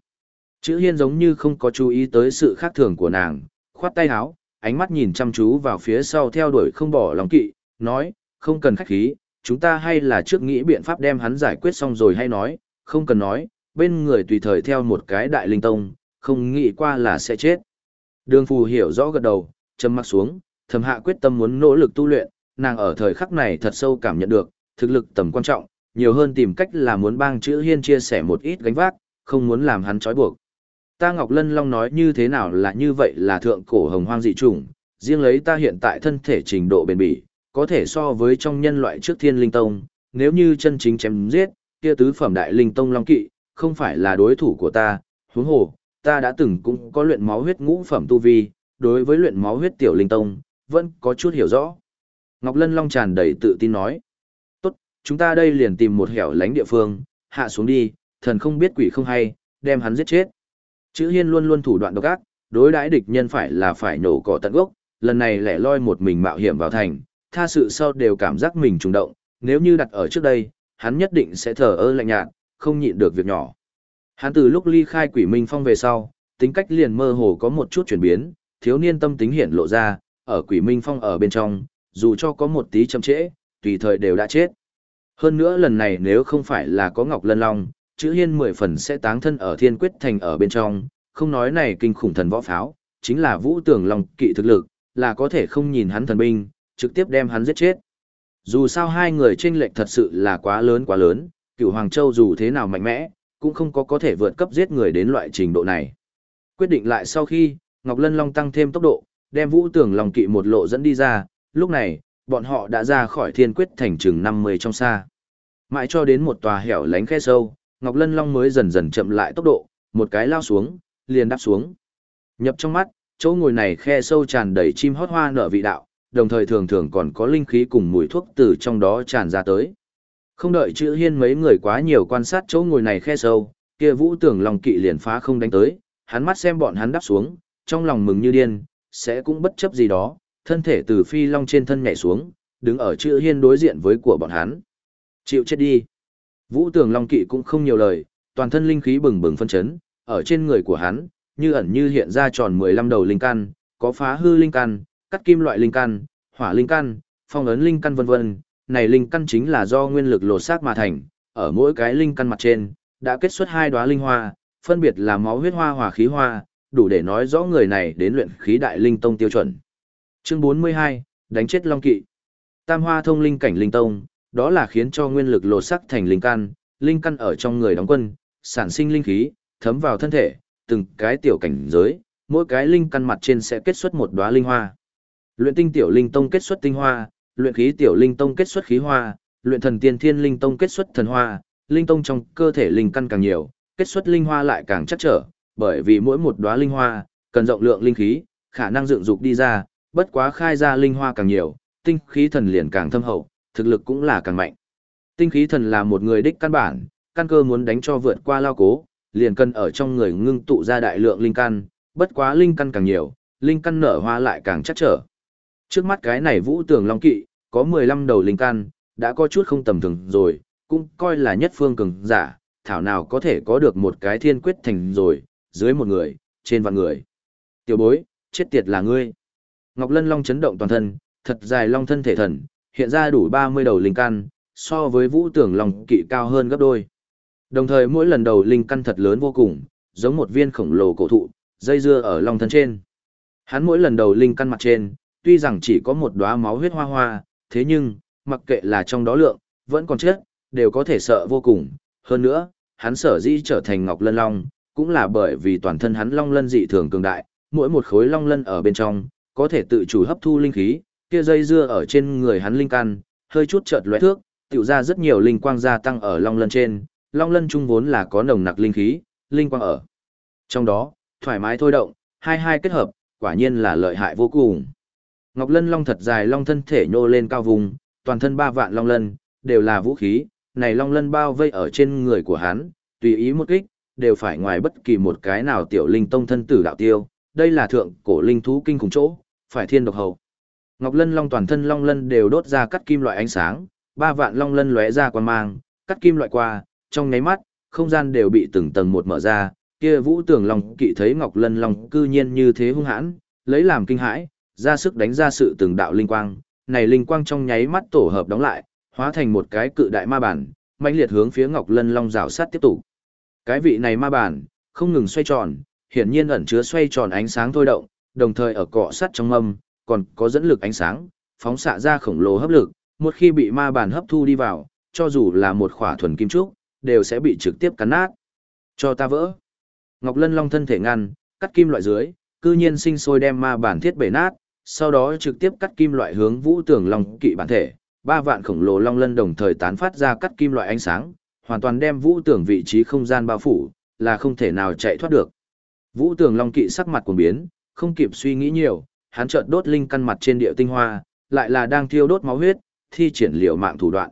A: Chữ hiên giống như không có chú ý tới sự khác thường của nàng, khoát tay áo, ánh mắt nhìn chăm chú vào phía sau theo đuổi không bỏ lòng kỵ, nói, không cần khách khí, chúng ta hay là trước nghĩ biện pháp đem hắn giải quyết xong rồi hay nói, không cần nói, bên người tùy thời theo một cái đại linh tông, không nghĩ qua là sẽ chết. Đường phù hiểu rõ gật đầu, châm mắt xuống, thầm hạ quyết tâm muốn nỗ lực tu luyện, nàng ở thời khắc này thật sâu cảm nhận được, thực lực tầm quan trọng, nhiều hơn tìm cách là muốn bang chữ hiên chia sẻ một ít gánh vác, không muốn làm hắn trói buộc. Ta Ngọc Lân Long nói như thế nào là như vậy là thượng cổ hồng hoang dị trùng, riêng lấy ta hiện tại thân thể trình độ bền bỉ, có thể so với trong nhân loại trước thiên linh tông, nếu như chân chính chém giết, kia tứ phẩm đại linh tông long kỵ, không phải là đối thủ của ta, huống hồ, ta đã từng cũng có luyện máu huyết ngũ phẩm tu vi, đối với luyện máu huyết tiểu linh tông, vẫn có chút hiểu rõ. Ngọc Lân Long tràn đầy tự tin nói, tốt, chúng ta đây liền tìm một hẻo lánh địa phương, hạ xuống đi, thần không biết quỷ không hay, đem hắn giết chết. Chữ Hiên luôn luôn thủ đoạn độc ác, đối đãi địch nhân phải là phải nổ cỏ tận gốc, lần này lẻ loi một mình mạo hiểm vào thành, tha sự sau đều cảm giác mình trùng động, nếu như đặt ở trước đây, hắn nhất định sẽ thờ ơ lạnh nhạt, không nhịn được việc nhỏ. Hắn từ lúc ly khai quỷ minh phong về sau, tính cách liền mơ hồ có một chút chuyển biến, thiếu niên tâm tính hiện lộ ra, ở quỷ minh phong ở bên trong, dù cho có một tí chậm trễ, tùy thời đều đã chết. Hơn nữa lần này nếu không phải là có Ngọc Lân Long, chữ hiên mười phần sẽ táng thân ở thiên quyết thành ở bên trong, không nói này kinh khủng thần võ pháo, chính là vũ tưởng long kỵ thực lực, là có thể không nhìn hắn thần binh, trực tiếp đem hắn giết chết. Dù sao hai người tranh lệch thật sự là quá lớn quá lớn, cựu Hoàng Châu dù thế nào mạnh mẽ, cũng không có có thể vượt cấp giết người đến loại trình độ này. Quyết định lại sau khi, Ngọc Lân Long tăng thêm tốc độ, đem vũ tưởng lòng kỵ một lộ dẫn đi ra, lúc này, bọn họ đã ra khỏi thiên quyết thành chừng 50 trong xa. Mãi cho đến một tòa hẻo lánh khe sâu, Ngọc Lân Long mới dần dần chậm lại tốc độ, một cái lao xuống, liền đáp xuống. Nhập trong mắt, chỗ ngồi này khe sâu tràn đầy chim hót hoa nở vị đạo, đồng thời thường thường còn có linh khí cùng mùi thuốc từ trong đó tràn ra tới. Không đợi chữ hiên mấy người quá nhiều quan sát chỗ ngồi này khe sâu, kia vũ tưởng lòng kỵ liền phá không đánh tới, hắn mắt xem bọn hắn đáp xuống, trong lòng mừng như điên, sẽ cũng bất chấp gì đó, thân thể từ phi long trên thân nhảy xuống, đứng ở chữ hiên đối diện với của bọn hắn. Chịu chết đi. Vũ tưởng long kỵ cũng không nhiều lời, toàn thân linh khí bừng bừng phân chấn, ở trên người của hắn, như ẩn như hiện ra tròn 15 đầu linh căn, có phá hư linh căn, cắt kim loại linh căn, hỏa linh căn, phong ấn linh căn vân vân. Này linh căn chính là do nguyên lực lột xác mà thành, ở mỗi cái linh căn mặt trên, đã kết xuất hai đóa linh hoa, phân biệt là máu huyết hoa hòa khí hoa, đủ để nói rõ người này đến luyện khí đại linh tông tiêu chuẩn. Chương 42, đánh chết Long Kỵ. Tam hoa thông linh cảnh linh tông, đó là khiến cho nguyên lực lột sắc thành linh căn, linh căn ở trong người đóng quân, sản sinh linh khí, thấm vào thân thể, từng cái tiểu cảnh giới, mỗi cái linh căn mặt trên sẽ kết xuất một đóa linh hoa. Luyện tinh tiểu linh tông kết xuất tinh hoa, luyện khí tiểu linh tông kết xuất khí hoa, luyện thần tiên thiên linh tông kết xuất thần hoa, linh tông trong cơ thể linh căn càng nhiều, kết xuất linh hoa lại càng chắc trở, bởi vì mỗi một đóa linh hoa cần rộng lượng linh khí, khả năng dựng dục đi ra, bất quá khai ra linh hoa càng nhiều, tinh khí thần liền càng thâm hậu, thực lực cũng là càng mạnh. Tinh khí thần là một người đích căn bản, căn cơ muốn đánh cho vượt qua lao cố, liền cần ở trong người ngưng tụ ra đại lượng linh căn, bất quá linh căn càng nhiều, linh căn nở hoa lại càng chắc trở. Trước mắt cái này vũ tường long kỵ, có 15 đầu linh căn, đã có chút không tầm thường rồi, cũng coi là nhất phương cường giả, thảo nào có thể có được một cái thiên quyết thành rồi, dưới một người, trên vạn người. Tiểu bối, chết tiệt là ngươi. Ngọc Lân Long chấn động toàn thân, thật dài long thân thể thần, hiện ra đủ 30 đầu linh căn, so với vũ tưởng long kỵ cao hơn gấp đôi. Đồng thời mỗi lần đầu linh căn thật lớn vô cùng, giống một viên khổng lồ cổ thụ, dây dưa ở long thân trên. Hắn mỗi lần đầu linh căn mặt trên, tuy rằng chỉ có một đóa máu huyết hoa hoa, thế nhưng, mặc kệ là trong đó lượng, vẫn còn chết, đều có thể sợ vô cùng. Hơn nữa, hắn sở dĩ trở thành Ngọc Lân Long, cũng là bởi vì toàn thân hắn long lân dị thường cường đại, mỗi một khối long lân ở bên trong, có thể tự chủ hấp thu linh khí, kia dây dưa ở trên người hắn linh căn, hơi chút chợt lóe thước, tiểu ra rất nhiều linh quang gia tăng ở long lân trên, long lân trung vốn là có nồng nặc linh khí, linh quang ở. Trong đó, thoải mái thôi động, hai hai kết hợp, quả nhiên là lợi hại vô cùng. Ngọc Lân Long thật dài long thân thể nhô lên cao vùng, toàn thân ba vạn long lân, đều là vũ khí, này long lân bao vây ở trên người của hắn, tùy ý một kích, đều phải ngoài bất kỳ một cái nào tiểu linh tông thân tử đạo tiêu, đây là thượng cổ linh thú kinh khủng chỗ, phải thiên độc hầu. Ngọc Lân Long toàn thân long lân đều đốt ra cắt kim loại ánh sáng, ba vạn long lân lóe ra quan mang, cắt kim loại qua, trong nháy mắt, không gian đều bị từng tầng một mở ra, kia Vũ Tường Long kỵ thấy Ngọc Lân Long cư nhiên như thế hung hãn, lấy làm kinh hãi, ra sức đánh ra sự từng đạo linh quang, này linh quang trong nháy mắt tổ hợp đóng lại, hóa thành một cái cự đại ma bản, mãnh liệt hướng phía Ngọc Lân Long rào sát tiếp tục. Cái vị này ma bản, không ngừng xoay tròn, hiển nhiên ẩn chứa xoay tròn ánh sáng thôi động, đồng thời ở cọ sắt trong âm, còn có dẫn lực ánh sáng, phóng xạ ra khổng lồ hấp lực, một khi bị ma bản hấp thu đi vào, cho dù là một khỏa thuần kim trúc, đều sẽ bị trực tiếp cắn nát. Cho ta vỡ. Ngọc Lân Long thân thể ngăn, cắt kim loại dưới, cư nhiên sinh sôi đem ma bản thiết bể nát, sau đó trực tiếp cắt kim loại hướng vũ tường long kỵ bản thể, ba vạn khổng lồ long lân đồng thời tán phát ra cắt kim loại ánh sáng, hoàn toàn đem vũ tường vị trí không gian bao phủ, là không thể nào chạy thoát được. Vũ tường long kỵ sắc mặt cuồng biến, không kịp suy nghĩ nhiều, hắn chợt đốt linh căn mặt trên địa tinh hoa, lại là đang thiêu đốt máu huyết, thi triển liều mạng thủ đoạn.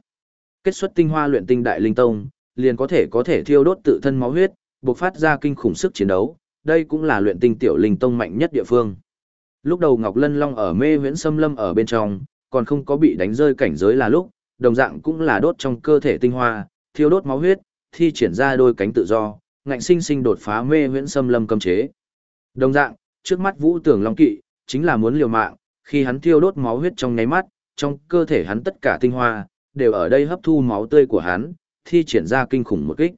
A: Kết xuất tinh hoa luyện tinh đại linh tông, liền có thể có thể thiêu đốt tự thân máu huyết, bộc phát ra kinh khủng sức chiến đấu, đây cũng là luyện tinh tiểu linh tông mạnh nhất địa phương. Lúc đầu Ngọc Lân Long ở mê huyễn xâm lâm ở bên trong, còn không có bị đánh rơi cảnh giới là lúc, đồng dạng cũng là đốt trong cơ thể tinh hoa, thiêu đốt máu huyết, thi triển ra đôi cánh tự do, ngạnh sinh sinh đột phá mê huyễn xâm lâm cấm chế. Đồng dạng, trước mắt Vũ Tưởng Long Kỵ, chính là muốn liều mạng, khi hắn thiêu đốt máu huyết trong nháy mắt, trong cơ thể hắn tất cả tinh hoa đều ở đây hấp thu máu tươi của hắn, thi triển ra kinh khủng một kích.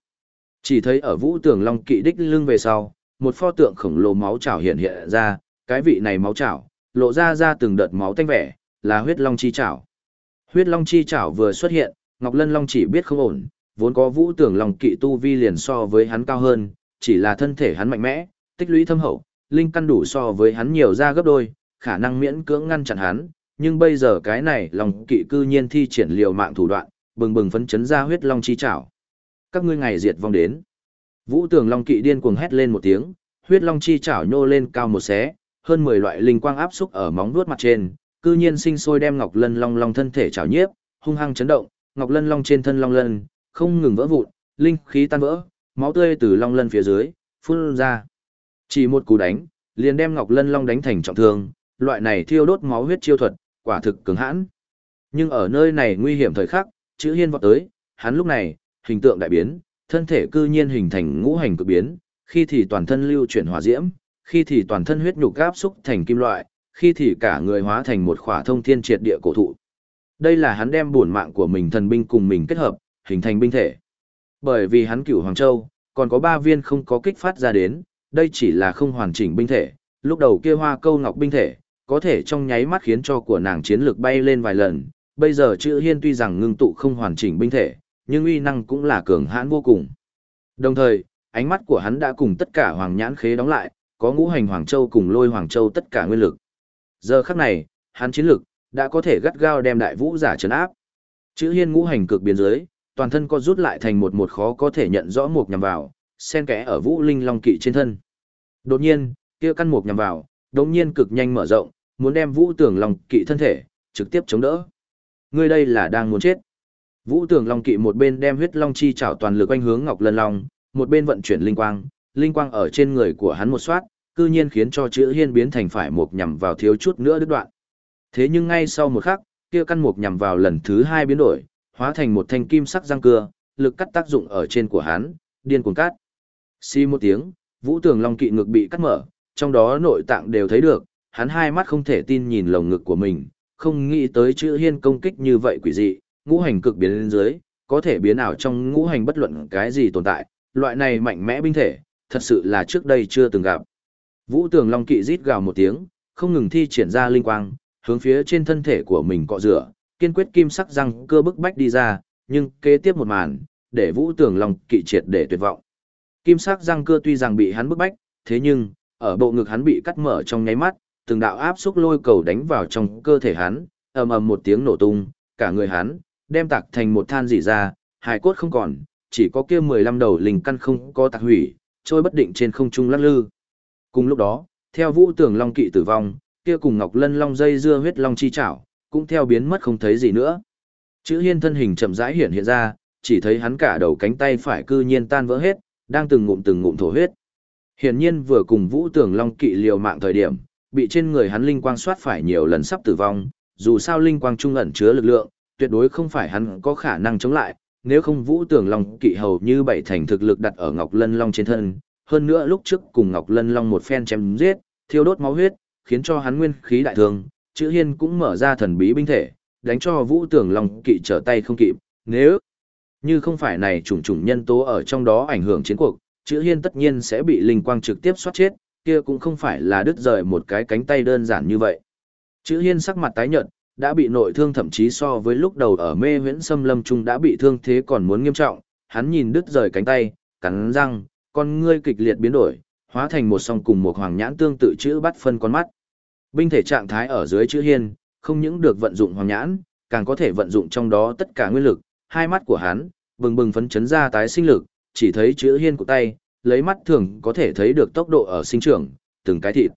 A: Chỉ thấy ở Vũ Tưởng Long Kỵ đích lưng về sau, một pho tượng khổng lồ máu trào hiện hiện ra, cái vị này máu chảo, lộ ra ra từng đợt máu tanh vẻ, là huyết long chi chảo. Huyết long chi chảo vừa xuất hiện, Ngọc Lân Long chỉ biết không ổn, vốn có vũ tưởng lòng kỵ tu vi liền so với hắn cao hơn, chỉ là thân thể hắn mạnh mẽ, tích lũy thâm hậu, linh căn đủ so với hắn nhiều ra gấp đôi, khả năng miễn cưỡng ngăn chặn hắn, nhưng bây giờ cái này lòng kỵ cư nhiên thi triển liều mạng thủ đoạn, bừng bừng phấn chấn ra huyết long chi chảo. Các ngươi ngày diệt vong đến. Vũ Tường Long kỵ điên cuồng hét lên một tiếng, huyết long chi chảo nhô lên cao một xé, hơn 10 loại linh quang áp xúc ở móng vuốt mặt trên, cư nhiên sinh sôi đem Ngọc Lân Long Long thân thể chảo nhiếp, hung hăng chấn động, Ngọc Lân Long trên thân Long Lân không ngừng vỡ vụn, linh khí tan vỡ, máu tươi từ Long Lân phía dưới phun ra. Chỉ một cú đánh, liền đem Ngọc Lân Long đánh thành trọng thương, loại này thiêu đốt máu huyết chiêu thuật, quả thực cứng hãn. Nhưng ở nơi này nguy hiểm thời khắc, chữ Hiên vọt tới, hắn lúc này, hình tượng đại biến, thân thể cư nhiên hình thành ngũ hành cực biến, khi thì toàn thân lưu chuyển hỏa diễm, khi thì toàn thân huyết nhục áp xúc thành kim loại, khi thì cả người hóa thành một khỏa thông thiên triệt địa cổ thụ. Đây là hắn đem bổn mạng của mình thần binh cùng mình kết hợp, hình thành binh thể. Bởi vì hắn cửu Hoàng Châu, còn có ba viên không có kích phát ra đến, đây chỉ là không hoàn chỉnh binh thể, lúc đầu kia hoa câu ngọc binh thể, có thể trong nháy mắt khiến cho của nàng chiến lược bay lên vài lần, bây giờ chữ hiên tuy rằng ngưng tụ không hoàn chỉnh binh thể, nhưng uy năng cũng là cường hãn vô cùng. Đồng thời, ánh mắt của hắn đã cùng tất cả hoàng nhãn khế đóng lại, có ngũ hành Hoàng Châu cùng lôi Hoàng Châu tất cả nguyên lực. Giờ khắc này, hắn chiến lực, đã có thể gắt gao đem đại vũ giả trấn áp. Chữ hiên ngũ hành cực biến dưới, toàn thân co rút lại thành một một khó có thể nhận rõ một nhằm vào, sen kẽ ở vũ linh long kỵ trên thân. Đột nhiên, kia căn một nhằm vào, đột nhiên cực nhanh mở rộng, muốn đem vũ tưởng long kỵ thân thể, trực tiếp chống đỡ. Ngươi đây là đang muốn chết. Vũ tưởng long kỵ một bên đem huyết long chi chảo toàn lực quanh hướng ngọc lân long, một bên vận chuyển linh quang, linh quang ở trên người của hắn một soát, cư nhiên khiến cho chữ hiên biến thành phải một nhằm vào thiếu chút nữa đứt đoạn. Thế nhưng ngay sau một khắc, kia căn mục nhằm vào lần thứ hai biến đổi, hóa thành một thanh kim sắc răng cưa, lực cắt tác dụng ở trên của hắn, điên cuồng cắt. Xi một tiếng, vũ tường long kỵ ngực bị cắt mở, trong đó nội tạng đều thấy được, hắn hai mắt không thể tin nhìn lồng ngực của mình, không nghĩ tới chữ hiên công kích như vậy quỷ dị, ngũ hành cực biến lên dưới, có thể biến ảo trong ngũ hành bất luận cái gì tồn tại, loại này mạnh mẽ binh thể, thật sự là trước đây chưa từng gặp. Vũ tường long kỵ rít gào một tiếng, không ngừng thi triển ra linh quang, hướng phía trên thân thể của mình cọ rửa, kiên quyết kim sắc răng cơ bức bách đi ra, nhưng kế tiếp một màn, để vũ tường long kỵ triệt để tuyệt vọng. Kim sắc răng cưa tuy rằng bị hắn bức bách, thế nhưng, ở bộ ngực hắn bị cắt mở trong nháy mắt, từng đạo áp xúc lôi cầu đánh vào trong cơ thể hắn, ầm ầm một tiếng nổ tung, cả người hắn đem tạc thành một than dỉ ra, hài cốt không còn, chỉ có kia 15 đầu linh căn không có tạc hủy, trôi bất định trên không trung lắc lư. Cùng lúc đó, Theo Vũ Tường Long kỵ tử vong, kia cùng Ngọc Lân Long dây dưa huyết long chi chảo, cũng theo biến mất không thấy gì nữa. Chữ Hiên thân hình chậm rãi hiện hiện ra, chỉ thấy hắn cả đầu cánh tay phải cư nhiên tan vỡ hết, đang từng ngụm từng ngụm thổ huyết. Hiển nhiên vừa cùng Vũ Tường Long kỵ liều mạng thời điểm, bị trên người hắn linh quang soát phải nhiều lần sắp tử vong, dù sao linh quang trung ẩn chứa lực lượng, tuyệt đối không phải hắn có khả năng chống lại, nếu không Vũ Tưởng Long kỵ hầu như bảy thành thực lực đặt ở Ngọc Lân Long trên thân, hơn nữa lúc trước cùng Ngọc Lân Long một phen chém giết, thiêu đốt máu huyết, khiến cho hắn nguyên khí đại thương, chữ Hiên cũng mở ra thần bí binh thể, đánh cho Vũ Tưởng Long kỵ trở tay không kịp, nếu như không phải này trùng trùng nhân tố ở trong đó ảnh hưởng chiến cuộc, chữ Hiên tất nhiên sẽ bị linh quang trực tiếp xoát chết, kia cũng không phải là đứt rời một cái cánh tay đơn giản như vậy. Chữ Hiên sắc mặt tái nhợt, đã bị nội thương thậm chí so với lúc đầu ở mê huyễn xâm lâm trung đã bị thương thế còn muốn nghiêm trọng, hắn nhìn đứt rời cánh tay, cắn răng, con ngươi kịch liệt biến đổi, hóa thành một song cùng một hoàng nhãn tương tự chữ bắt phân con mắt. Binh thể trạng thái ở dưới chữ hiên, không những được vận dụng hoàng nhãn, càng có thể vận dụng trong đó tất cả nguyên lực, hai mắt của hắn, bừng bừng phấn chấn ra tái sinh lực, chỉ thấy chữ hiên của tay, lấy mắt thường có thể thấy được tốc độ ở sinh trưởng, từng cái thịt.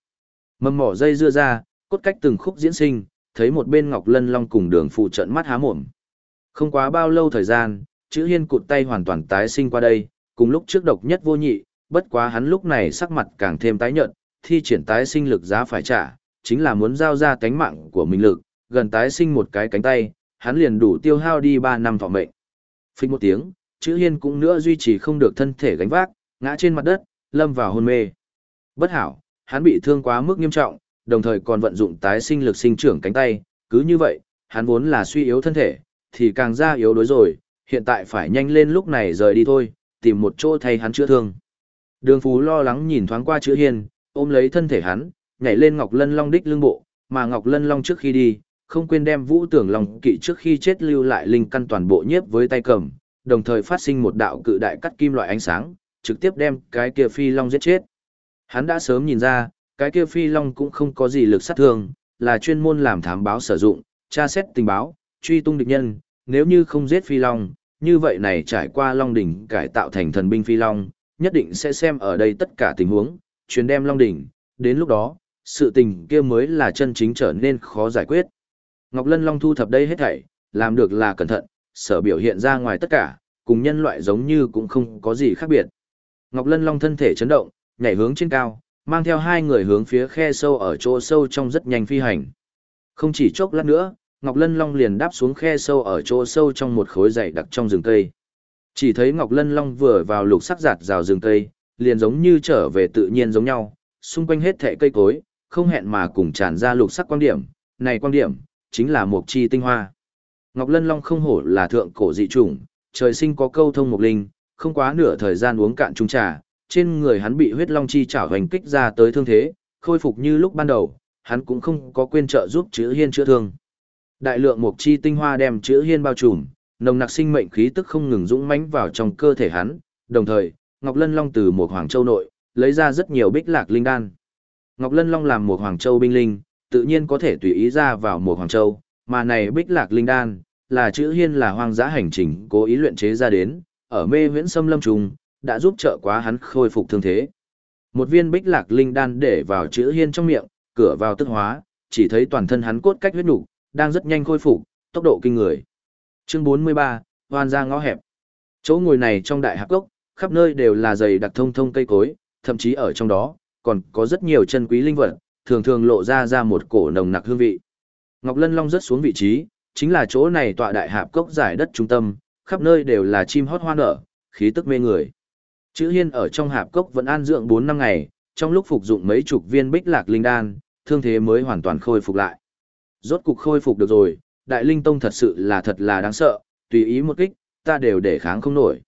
A: Mầm mỏ dây dưa ra, cốt cách từng khúc diễn sinh, thấy một bên Ngọc Lân Long cùng đường phụ trận mắt há mồm. Không quá bao lâu thời gian, chữ hiên cụt tay hoàn toàn tái sinh qua đây, cùng lúc trước độc nhất vô nhị, bất quá hắn lúc này sắc mặt càng thêm tái nhợt, thi triển tái sinh lực giá phải trả, chính là muốn giao ra cánh mạng của mình lực, gần tái sinh một cái cánh tay, hắn liền đủ tiêu hao đi 3 năm thọ mệnh. Phích một tiếng, chữ hiên cũng nữa duy trì không được thân thể gánh vác, ngã trên mặt đất, lâm vào hôn mê. Bất hảo, hắn bị thương quá mức nghiêm trọng, đồng thời còn vận dụng tái sinh lực sinh trưởng cánh tay, cứ như vậy, hắn vốn là suy yếu thân thể, thì càng ra yếu đối rồi, hiện tại phải nhanh lên lúc này rời đi thôi, tìm một chỗ thay hắn chữa thương. Đường Phú lo lắng nhìn thoáng qua chữ hiên, ôm lấy thân thể hắn, nhảy lên Ngọc Lân Long đích lưng bộ, mà Ngọc Lân Long trước khi đi, không quên đem Vũ Tưởng Long kỵ trước khi chết lưu lại linh căn toàn bộ nhiếp với tay cầm, đồng thời phát sinh một đạo cự đại cắt kim loại ánh sáng, trực tiếp đem cái kia phi long giết chết. Hắn đã sớm nhìn ra, cái kia phi long cũng không có gì lực sát thương, là chuyên môn làm thám báo sử dụng, tra xét tình báo, truy tung địch nhân, nếu như không giết phi long, như vậy này trải qua long đỉnh cải tạo thành thần binh phi long, nhất định sẽ xem ở đây tất cả tình huống, chuyến đem long đỉnh, đến lúc đó, sự tình kia mới là chân chính trở nên khó giải quyết. Ngọc Lân Long thu thập đây hết thảy, làm được là cẩn thận, sở biểu hiện ra ngoài tất cả, cùng nhân loại giống như cũng không có gì khác biệt. Ngọc Lân Long thân thể chấn động, nhảy hướng trên cao, mang theo hai người hướng phía khe sâu ở chỗ sâu trong rất nhanh phi hành. Không chỉ chốc lát nữa, Ngọc Lân Long liền đáp xuống khe sâu ở chỗ sâu trong một khối dày đặc trong rừng cây. Chỉ thấy Ngọc Lân Long vừa vào lục sắc giạt rào rừng cây, liền giống như trở về tự nhiên giống nhau, xung quanh hết thảy cây cối, không hẹn mà cùng tràn ra lục sắc quang điểm, này quang điểm, chính là một chi tinh hoa. Ngọc Lân Long không hổ là thượng cổ dị chủng, trời sinh có câu thông mục linh, không quá nửa thời gian uống cạn chung trà, trên người hắn bị huyết long chi chảo hoành kích ra tới thương thế, khôi phục như lúc ban đầu, hắn cũng không có quên trợ giúp chữ hiên chữa thương. Đại lượng mục chi tinh hoa đem chữ hiên bao trùm, nồng nặc sinh mệnh khí tức không ngừng dũng mãnh vào trong cơ thể hắn, đồng thời, Ngọc Lân Long từ một Hoàng Châu nội, lấy ra rất nhiều bích lạc linh đan. Ngọc Lân Long làm một Hoàng Châu binh linh, tự nhiên có thể tùy ý ra vào một Hoàng Châu, mà này bích lạc linh đan, là chữ hiên là hoang dã hành trình cố ý luyện chế ra đến, ở mê huyễn xâm lâm trùng, đã giúp trợ quá hắn khôi phục thương thế. Một viên bích lạc linh đan để vào chữ hiên trong miệng, cửa vào tức hóa, chỉ thấy toàn thân hắn cốt cách huyết nục đang rất nhanh khôi phục, tốc độ kinh người. Chương 43, hoan ra ngõ hẹp. Chỗ ngồi này trong đại hạp gốc, khắp nơi đều là dày đặc thông thông cây cối, thậm chí ở trong đó, còn có rất nhiều chân quý linh vật, thường thường lộ ra ra một cổ nồng nặc hương vị. Ngọc Lân Long rất xuống vị trí, chính là chỗ này tọa đại hạp cốc giải đất trung tâm, khắp nơi đều là chim hót hoa nở, khí tức mê người. Chữ Hiên ở trong hạp cốc vẫn an dưỡng 4 năm ngày, trong lúc phục dụng mấy chục viên bích lạc linh đan, thương thế mới hoàn toàn khôi phục lại. Rốt cục khôi phục được rồi, Đại Linh Tông thật sự là thật là đáng sợ, tùy ý một kích, ta đều để kháng không nổi.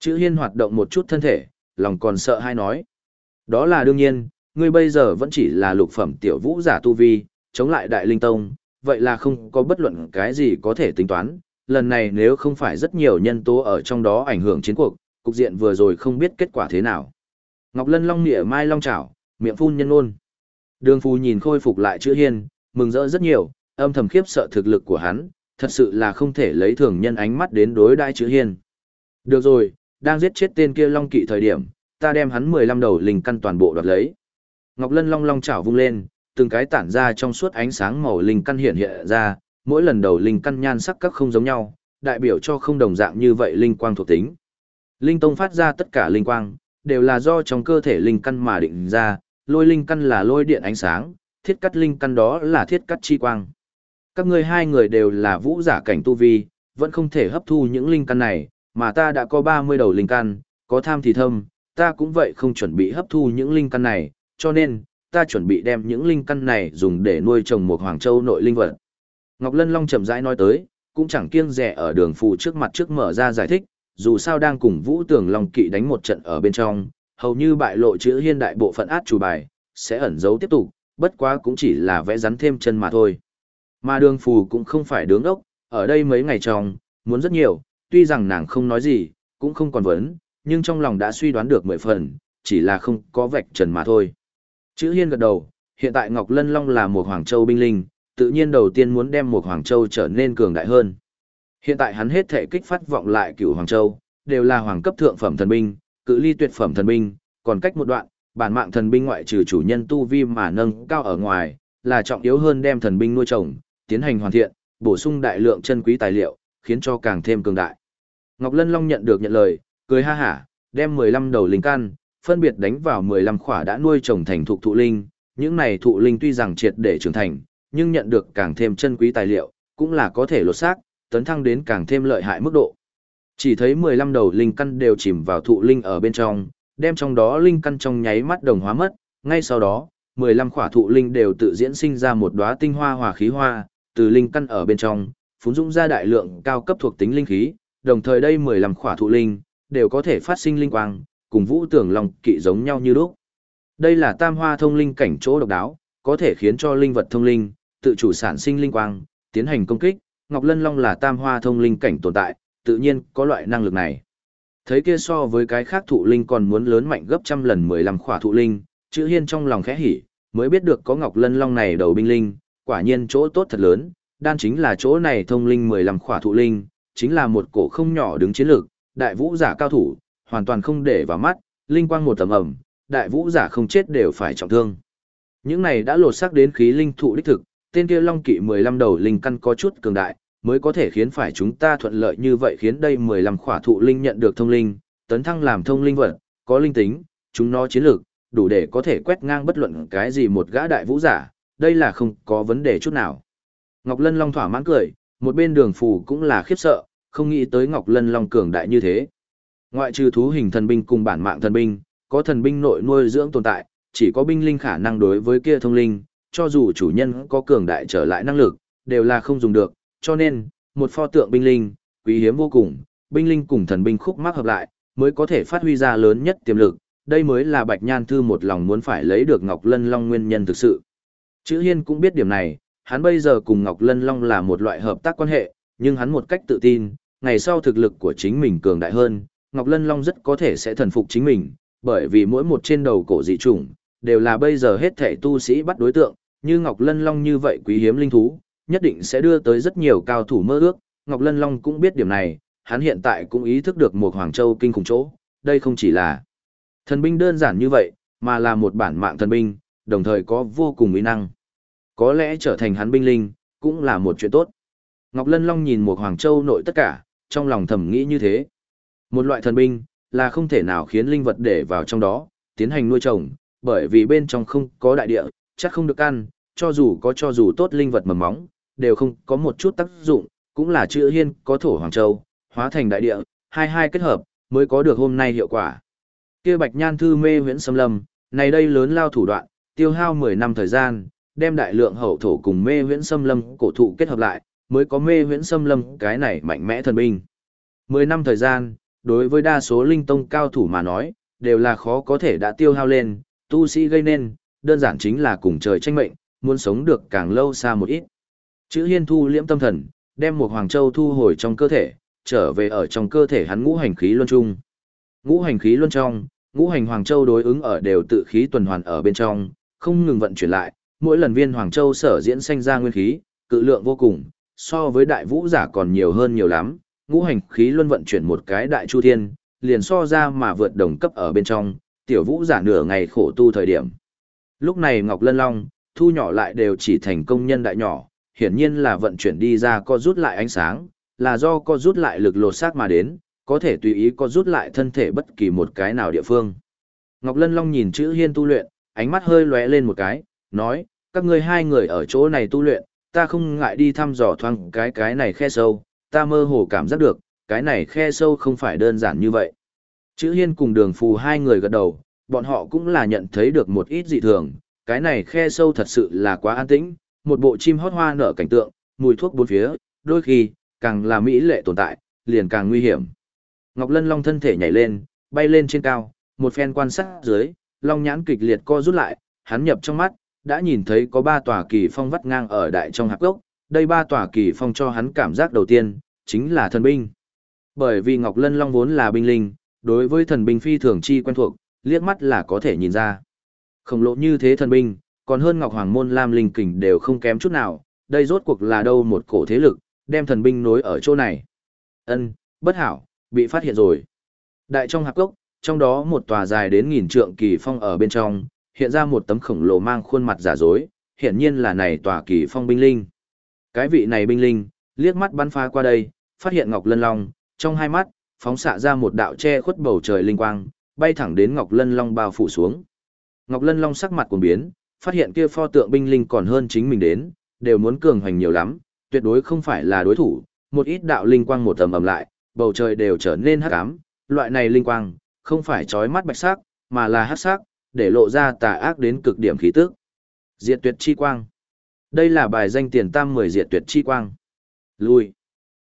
A: Chữ Hiên hoạt động một chút thân thể, lòng còn sợ hay nói. Đó là đương nhiên, ngươi bây giờ vẫn chỉ là lục phẩm tiểu vũ giả tu vi, chống lại Đại Linh Tông, vậy là không có bất luận cái gì có thể tính toán. Lần này nếu không phải rất nhiều nhân tố ở trong đó ảnh hưởng chiến cuộc, cục diện vừa rồi không biết kết quả thế nào. Ngọc Lân long nịa mai long chảo, miệng phun nhân ôn. Đường Phu nhìn khôi phục lại chữ hiên, mừng rỡ rất nhiều, âm thầm khiếp sợ thực lực của hắn, thật sự là không thể lấy thường nhân ánh mắt đến đối đãi chữ hiên. Được rồi, đang giết chết tên kia long kỵ thời điểm, ta đem hắn 15 đầu linh căn toàn bộ đoạt lấy. Ngọc Lân long long chảo vung lên, từng cái tản ra trong suốt ánh sáng màu linh căn hiện hiện ra, mỗi lần đầu linh căn nhan sắc các không giống nhau, đại biểu cho không đồng dạng như vậy linh quang thuộc tính. Linh tông phát ra tất cả linh quang, đều là do trong cơ thể linh căn mà định ra, lôi linh căn là lôi điện ánh sáng, thiết cắt linh căn đó là thiết cắt chi quang. Các ngươi hai người đều là vũ giả cảnh tu vi, vẫn không thể hấp thu những linh căn này, mà ta đã có 30 đầu linh căn, có tham thì thâm, ta cũng vậy không chuẩn bị hấp thu những linh căn này, cho nên, ta chuẩn bị đem những linh căn này dùng để nuôi trồng một Hoàng Châu nội linh vật. Ngọc Lân Long chậm rãi nói tới, cũng chẳng kiêng rẻ ở đường phù trước mặt trước mở ra giải thích, dù sao đang cùng Vũ Tường Long Kỵ đánh một trận ở bên trong, hầu như bại lộ chữ hiên đại bộ phận át chủ bài, sẽ ẩn giấu tiếp tục, bất quá cũng chỉ là vẽ rắn thêm chân mà thôi. Mà đường phù cũng không phải đứng ốc, ở đây mấy ngày trong, muốn rất nhiều, tuy rằng nàng không nói gì, cũng không còn vấn, nhưng trong lòng đã suy đoán được mười phần, chỉ là không có vạch trần mà thôi. Chữ hiên gật đầu, hiện tại Ngọc Lân Long là một Hoàng Châu binh linh, tự nhiên đầu tiên muốn đem một Hoàng Châu trở nên cường đại hơn. Hiện tại hắn hết thể kích phát vọng lại cửu Hoàng Châu, đều là hoàng cấp thượng phẩm thần binh, cự ly tuyệt phẩm thần binh, còn cách một đoạn, bản mạng thần binh ngoại trừ chủ nhân tu vi mà nâng cao ở ngoài, là trọng yếu hơn đem thần binh nuôi trồng, tiến hành hoàn thiện, bổ sung đại lượng chân quý tài liệu, khiến cho càng thêm cường đại. Ngọc Lân Long nhận được nhận lời, cười ha hả, đem 15 đầu linh căn, phân biệt đánh vào 15 khỏa đã nuôi trồng thành thụ thụ linh, những này thụ linh tuy rằng triệt để trưởng thành, nhưng nhận được càng thêm chân quý tài liệu, cũng là có thể lột xác, tấn thăng đến càng thêm lợi hại mức độ. Chỉ thấy 15 đầu linh căn đều chìm vào thụ linh ở bên trong, đem trong đó linh căn trong nháy mắt đồng hóa mất, ngay sau đó, 15 khỏa thụ linh đều tự diễn sinh ra một đóa tinh hoa hòa khí hoa, từ linh căn ở bên trong, phún dũng ra đại lượng cao cấp thuộc tính linh khí, đồng thời đây 15 khỏa thụ linh đều có thể phát sinh linh quang, cùng vũ tưởng lòng kỵ giống nhau như lúc. Đây là tam hoa thông linh cảnh chỗ độc đáo, có thể khiến cho linh vật thông linh, tự chủ sản sinh linh quang, tiến hành công kích, Ngọc Lân Long là tam hoa thông linh cảnh tồn tại, tự nhiên có loại năng lực này. Thấy kia so với cái khác thụ linh còn muốn lớn mạnh gấp trăm lần 15 khỏa thụ linh, chữ hiên trong lòng khẽ hỉ, mới biết được có Ngọc Lân Long này đầu binh linh, quả nhiên chỗ tốt thật lớn, đan chính là chỗ này thông linh 15 khỏa thụ linh, chính là một cổ không nhỏ đứng chiến lược, đại vũ giả cao thủ, hoàn toàn không để vào mắt, linh quang một tầm ẩm, đại vũ giả không chết đều phải trọng thương. Những này đã lột xác đến khí linh thụ đích thực, tên kia long kỵ 15 đầu linh căn có chút cường đại, mới có thể khiến phải chúng ta thuận lợi như vậy khiến đây 15 khỏa thụ linh nhận được thông linh, tấn thăng làm thông linh vật, có linh tính, chúng nó chiến lược, đủ để có thể quét ngang bất luận cái gì một gã đại vũ giả, đây là không có vấn đề chút nào. Ngọc Lân Long thỏa mãn cười, một bên đường phù cũng là khiếp sợ, không nghĩ tới Ngọc Lân Long cường đại như thế. Ngoại trừ thú hình thần binh cùng bản mạng thần binh, có thần binh nội nuôi dưỡng tồn tại, chỉ có binh linh khả năng đối với kia thông linh, cho dù chủ nhân có cường đại trở lại năng lực, đều là không dùng được, cho nên, một pho tượng binh linh, quý hiếm vô cùng, binh linh cùng thần binh khúc mắc hợp lại, mới có thể phát huy ra lớn nhất tiềm lực, đây mới là Bạch Nhan Thư một lòng muốn phải lấy được Ngọc Lân Long nguyên nhân thực sự. Chữ Hiên cũng biết điểm này, hắn bây giờ cùng Ngọc Lân Long là một loại hợp tác quan hệ, nhưng hắn một cách tự tin, ngày sau thực lực của chính mình cường đại hơn, Ngọc Lân Long rất có thể sẽ thần phục chính mình, bởi vì mỗi một trên đầu cổ dị chủng, đều là bây giờ hết thể tu sĩ bắt đối tượng, như Ngọc Lân Long như vậy quý hiếm linh thú, nhất định sẽ đưa tới rất nhiều cao thủ mơ ước, Ngọc Lân Long cũng biết điểm này, hắn hiện tại cũng ý thức được một Hoàng Châu kinh khủng chỗ, đây không chỉ là thần binh đơn giản như vậy, mà là một bản mạng thần binh, đồng thời có vô cùng uy năng. Có lẽ trở thành hắn binh linh, cũng là một chuyện tốt. Ngọc Lân Long nhìn một Hoàng Châu nội tất cả, trong lòng thầm nghĩ như thế. Một loại thần binh, là không thể nào khiến linh vật để vào trong đó, tiến hành nuôi trồng, bởi vì bên trong không có đại địa, chắc không được ăn, cho dù có cho dù tốt linh vật mầm móng, đều không có một chút tác dụng, cũng là chữ hiên có thổ Hoàng Châu, hóa thành đại địa, hai hai kết hợp, mới có được hôm nay hiệu quả. kia bạch nhan thư mê huyễn xâm lâm, này đây lớn lao thủ đoạn, tiêu hao 10 năm thời gian, đem đại lượng hậu thổ cùng mê huyễn xâm lâm cổ thụ kết hợp lại, mới có mê huyễn xâm lâm cái này mạnh mẽ thần binh. 10 năm thời gian, đối với đa số linh tông cao thủ mà nói, đều là khó có thể đã tiêu hao lên, tu sĩ gây nên, đơn giản chính là cùng trời tranh mệnh, muốn sống được càng lâu xa một ít. Chữ hiên thu liễm tâm thần, đem một hoàng châu thu hồi trong cơ thể, trở về ở trong cơ thể hắn ngũ hành khí luân trung. Ngũ hành khí luân trong, ngũ hành hoàng châu đối ứng ở đều tự khí tuần hoàn ở bên trong, không ngừng vận chuyển lại, mỗi lần viên hoàng châu sở diễn sinh ra nguyên khí, cự lượng vô cùng, so với đại vũ giả còn nhiều hơn nhiều lắm, ngũ hành khí luân vận chuyển một cái đại chu thiên, liền so ra mà vượt đồng cấp ở bên trong, tiểu vũ giả nửa ngày khổ tu thời điểm. Lúc này Ngọc Lân Long, thu nhỏ lại đều chỉ thành công nhân đại nhỏ, hiển nhiên là vận chuyển đi ra co rút lại ánh sáng, là do co rút lại lực lột xác mà đến, có thể tùy ý co rút lại thân thể bất kỳ một cái nào địa phương. Ngọc Lân Long nhìn chữ hiên tu luyện, ánh mắt hơi lóe lên một cái, nói, các ngươi hai người ở chỗ này tu luyện, ta không ngại đi thăm dò thoang cái cái này khe sâu, ta mơ hồ cảm giác được, cái này khe sâu không phải đơn giản như vậy. Chữ hiên cùng đường phù hai người gật đầu, bọn họ cũng là nhận thấy được một ít dị thường, cái này khe sâu thật sự là quá an tĩnh, một bộ chim hót hoa nở cảnh tượng, mùi thuốc bốn phía, đôi khi, càng là mỹ lệ tồn tại, liền càng nguy hiểm. Ngọc Lân Long thân thể nhảy lên, bay lên trên cao, một phen quan sát dưới, Long nhãn kịch liệt co rút lại, hắn nhập trong mắt, đã nhìn thấy có ba tòa kỳ phong vắt ngang ở đại trong hạp gốc, đây ba tòa kỳ phong cho hắn cảm giác đầu tiên, chính là thần binh. Bởi vì Ngọc Lân Long vốn là binh linh, đối với thần binh phi thường chi quen thuộc, liếc mắt là có thể nhìn ra. Khổng lồ như thế thần binh, còn hơn Ngọc Hoàng Môn Lam Linh Kình đều không kém chút nào, đây rốt cuộc là đâu một cổ thế lực, đem thần binh nối ở chỗ này. Ân, bất hảo, bị phát hiện rồi. Đại trong hạp gốc, trong đó một tòa dài đến nghìn trượng kỳ phong ở bên trong, hiện ra một tấm khổng lồ mang khuôn mặt giả dối, hiện nhiên là này tòa kỳ phong binh linh. Cái vị này binh linh, liếc mắt bắn phá qua đây, phát hiện Ngọc Lân Long, trong hai mắt, phóng xạ ra một đạo che khuất bầu trời linh quang, bay thẳng đến Ngọc Lân Long bao phủ xuống. Ngọc Lân Long sắc mặt cuồng biến, phát hiện kia pho tượng binh linh còn hơn chính mình đến, đều muốn cường hoành nhiều lắm, tuyệt đối không phải là đối thủ, một ít đạo linh quang một tầm ầm lại, bầu trời đều trở nên hắc ám, loại này linh quang, không phải chói mắt bạch sắc, mà là hắc sắc, để lộ ra tà ác đến cực điểm khí tức. Diệt tuyệt chi quang. Đây là bài danh tiền tam 10 diệt tuyệt chi quang. Lui.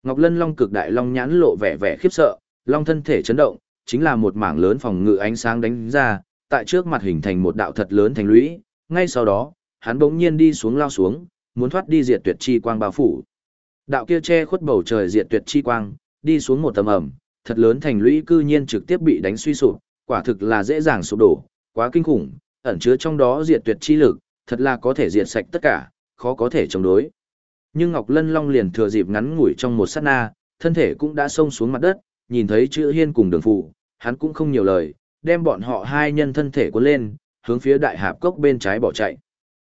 A: Ngọc Lân Long cực đại long nhãn lộ vẻ vẻ khiếp sợ, long thân thể chấn động, chính là một mảng lớn phòng ngự ánh sáng đánh ra, tại trước mặt hình thành một đạo thật lớn thành lũy, ngay sau đó, hắn bỗng nhiên đi xuống lao xuống, muốn thoát đi diệt tuyệt chi quang bao phủ. Đạo kia che khuất bầu trời diệt tuyệt chi quang, đi xuống một tầm ẩm, thật lớn thành lũy cư nhiên trực tiếp bị đánh suy sụp, quả thực là dễ dàng sụp đổ, quá kinh khủng, ẩn chứa trong đó diệt tuyệt chi lực, thật là có thể diệt sạch tất cả, khó có thể chống đối. Nhưng Ngọc Lân Long liền thừa dịp ngắn ngủi trong một sát na, thân thể cũng đã xông xuống mặt đất, nhìn thấy chữ hiên cùng đường phụ, hắn cũng không nhiều lời, đem bọn họ hai nhân thân thể cuốn lên, hướng phía đại hạp cốc bên trái bỏ chạy.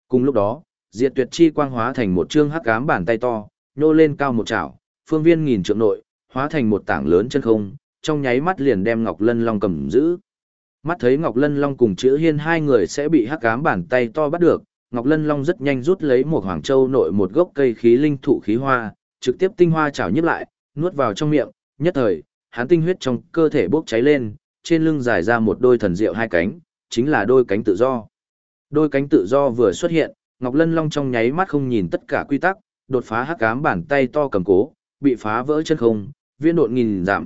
A: Cùng lúc đó, diệt tuyệt chi quang hóa thành một trương hắc ám bàn tay to, nhô lên cao một chảo, phương viên nghìn trượng nội, hóa thành một tảng lớn chân không, trong nháy mắt liền đem Ngọc Lân Long cầm giữ. Mắt thấy Ngọc Lân Long cùng chữ hiên hai người sẽ bị hắc ám bàn tay to bắt được, Ngọc Lân Long rất nhanh rút lấy một hoàng châu nội một gốc cây khí linh thụ khí hoa, trực tiếp tinh hoa chảo nhấp lại, nuốt vào trong miệng, nhất thời, hắn tinh huyết trong cơ thể bốc cháy lên, trên lưng dài ra một đôi thần diệu hai cánh, chính là đôi cánh tự do. Đôi cánh tự do vừa xuất hiện, Ngọc Lân Long trong nháy mắt không nhìn tất cả quy tắc, đột phá hắc ám bàn tay to cầm cố, bị phá vỡ chân không, viên độn nghìn giảm.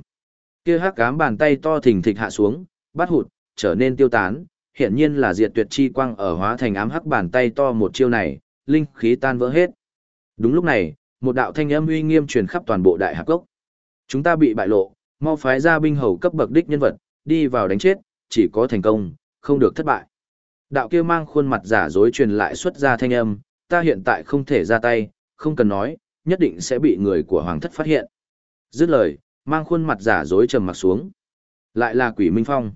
A: Kia hắc ám bàn tay to thình thịch hạ xuống, bắt hụt, trở nên tiêu tán, hiện nhiên là diệt tuyệt chi quang ở hóa thành ám hắc bàn tay to một chiêu này, linh khí tan vỡ hết. Đúng lúc này, một đạo thanh âm uy nghiêm truyền khắp toàn bộ đại hạp cốc. Chúng ta bị bại lộ, mau phái ra binh hầu cấp bậc đích nhân vật, đi vào đánh chết, chỉ có thành công, không được thất bại. Đạo kia mang khuôn mặt giả dối truyền lại xuất ra thanh âm, ta hiện tại không thể ra tay, không cần nói, nhất định sẽ bị người của hoàng thất phát hiện. Dứt lời, mang khuôn mặt giả dối trầm mặt xuống. Lại là quỷ minh phong.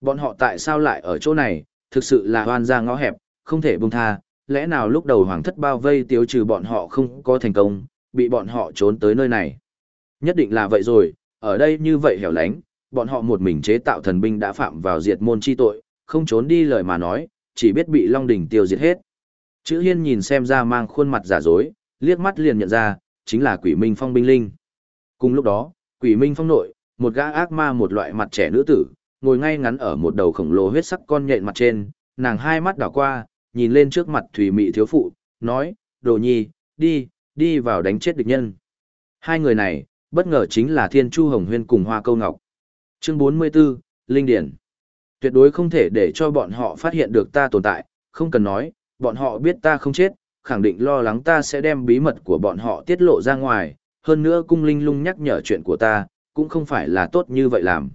A: Bọn họ tại sao lại ở chỗ này, thực sự là hoan ra ngõ hẹp, không thể buông tha, lẽ nào lúc đầu hoàng thất bao vây tiêu trừ bọn họ không có thành công, bị bọn họ trốn tới nơi này. Nhất định là vậy rồi, ở đây như vậy hẻo lánh, bọn họ một mình chế tạo thần binh đã phạm vào diệt môn chi tội, không trốn đi lời mà nói, chỉ biết bị Long Đỉnh tiêu diệt hết. Chữ Hiên nhìn xem ra mang khuôn mặt giả dối, liếc mắt liền nhận ra, chính là quỷ minh phong binh linh. Cùng lúc đó, quỷ minh phong nội, một gã ác ma một loại mặt trẻ nữ tử, ngồi ngay ngắn ở một đầu khổng lồ huyết sắc con nhện mặt trên, nàng hai mắt đảo qua, nhìn lên trước mặt thủy mị thiếu phụ, nói, đồ nhi, đi, đi vào đánh chết địch nhân. Hai người này, bất ngờ chính là Thiên Chu Hồng Huyên cùng Hoa Câu Ngọc. Chương 44, Linh Điển. Tuyệt đối không thể để cho bọn họ phát hiện được ta tồn tại, không cần nói, bọn họ biết ta không chết, khẳng định lo lắng ta sẽ đem bí mật của bọn họ tiết lộ ra ngoài, hơn nữa cung linh lung nhắc nhở chuyện của ta, cũng không phải là tốt như vậy làm.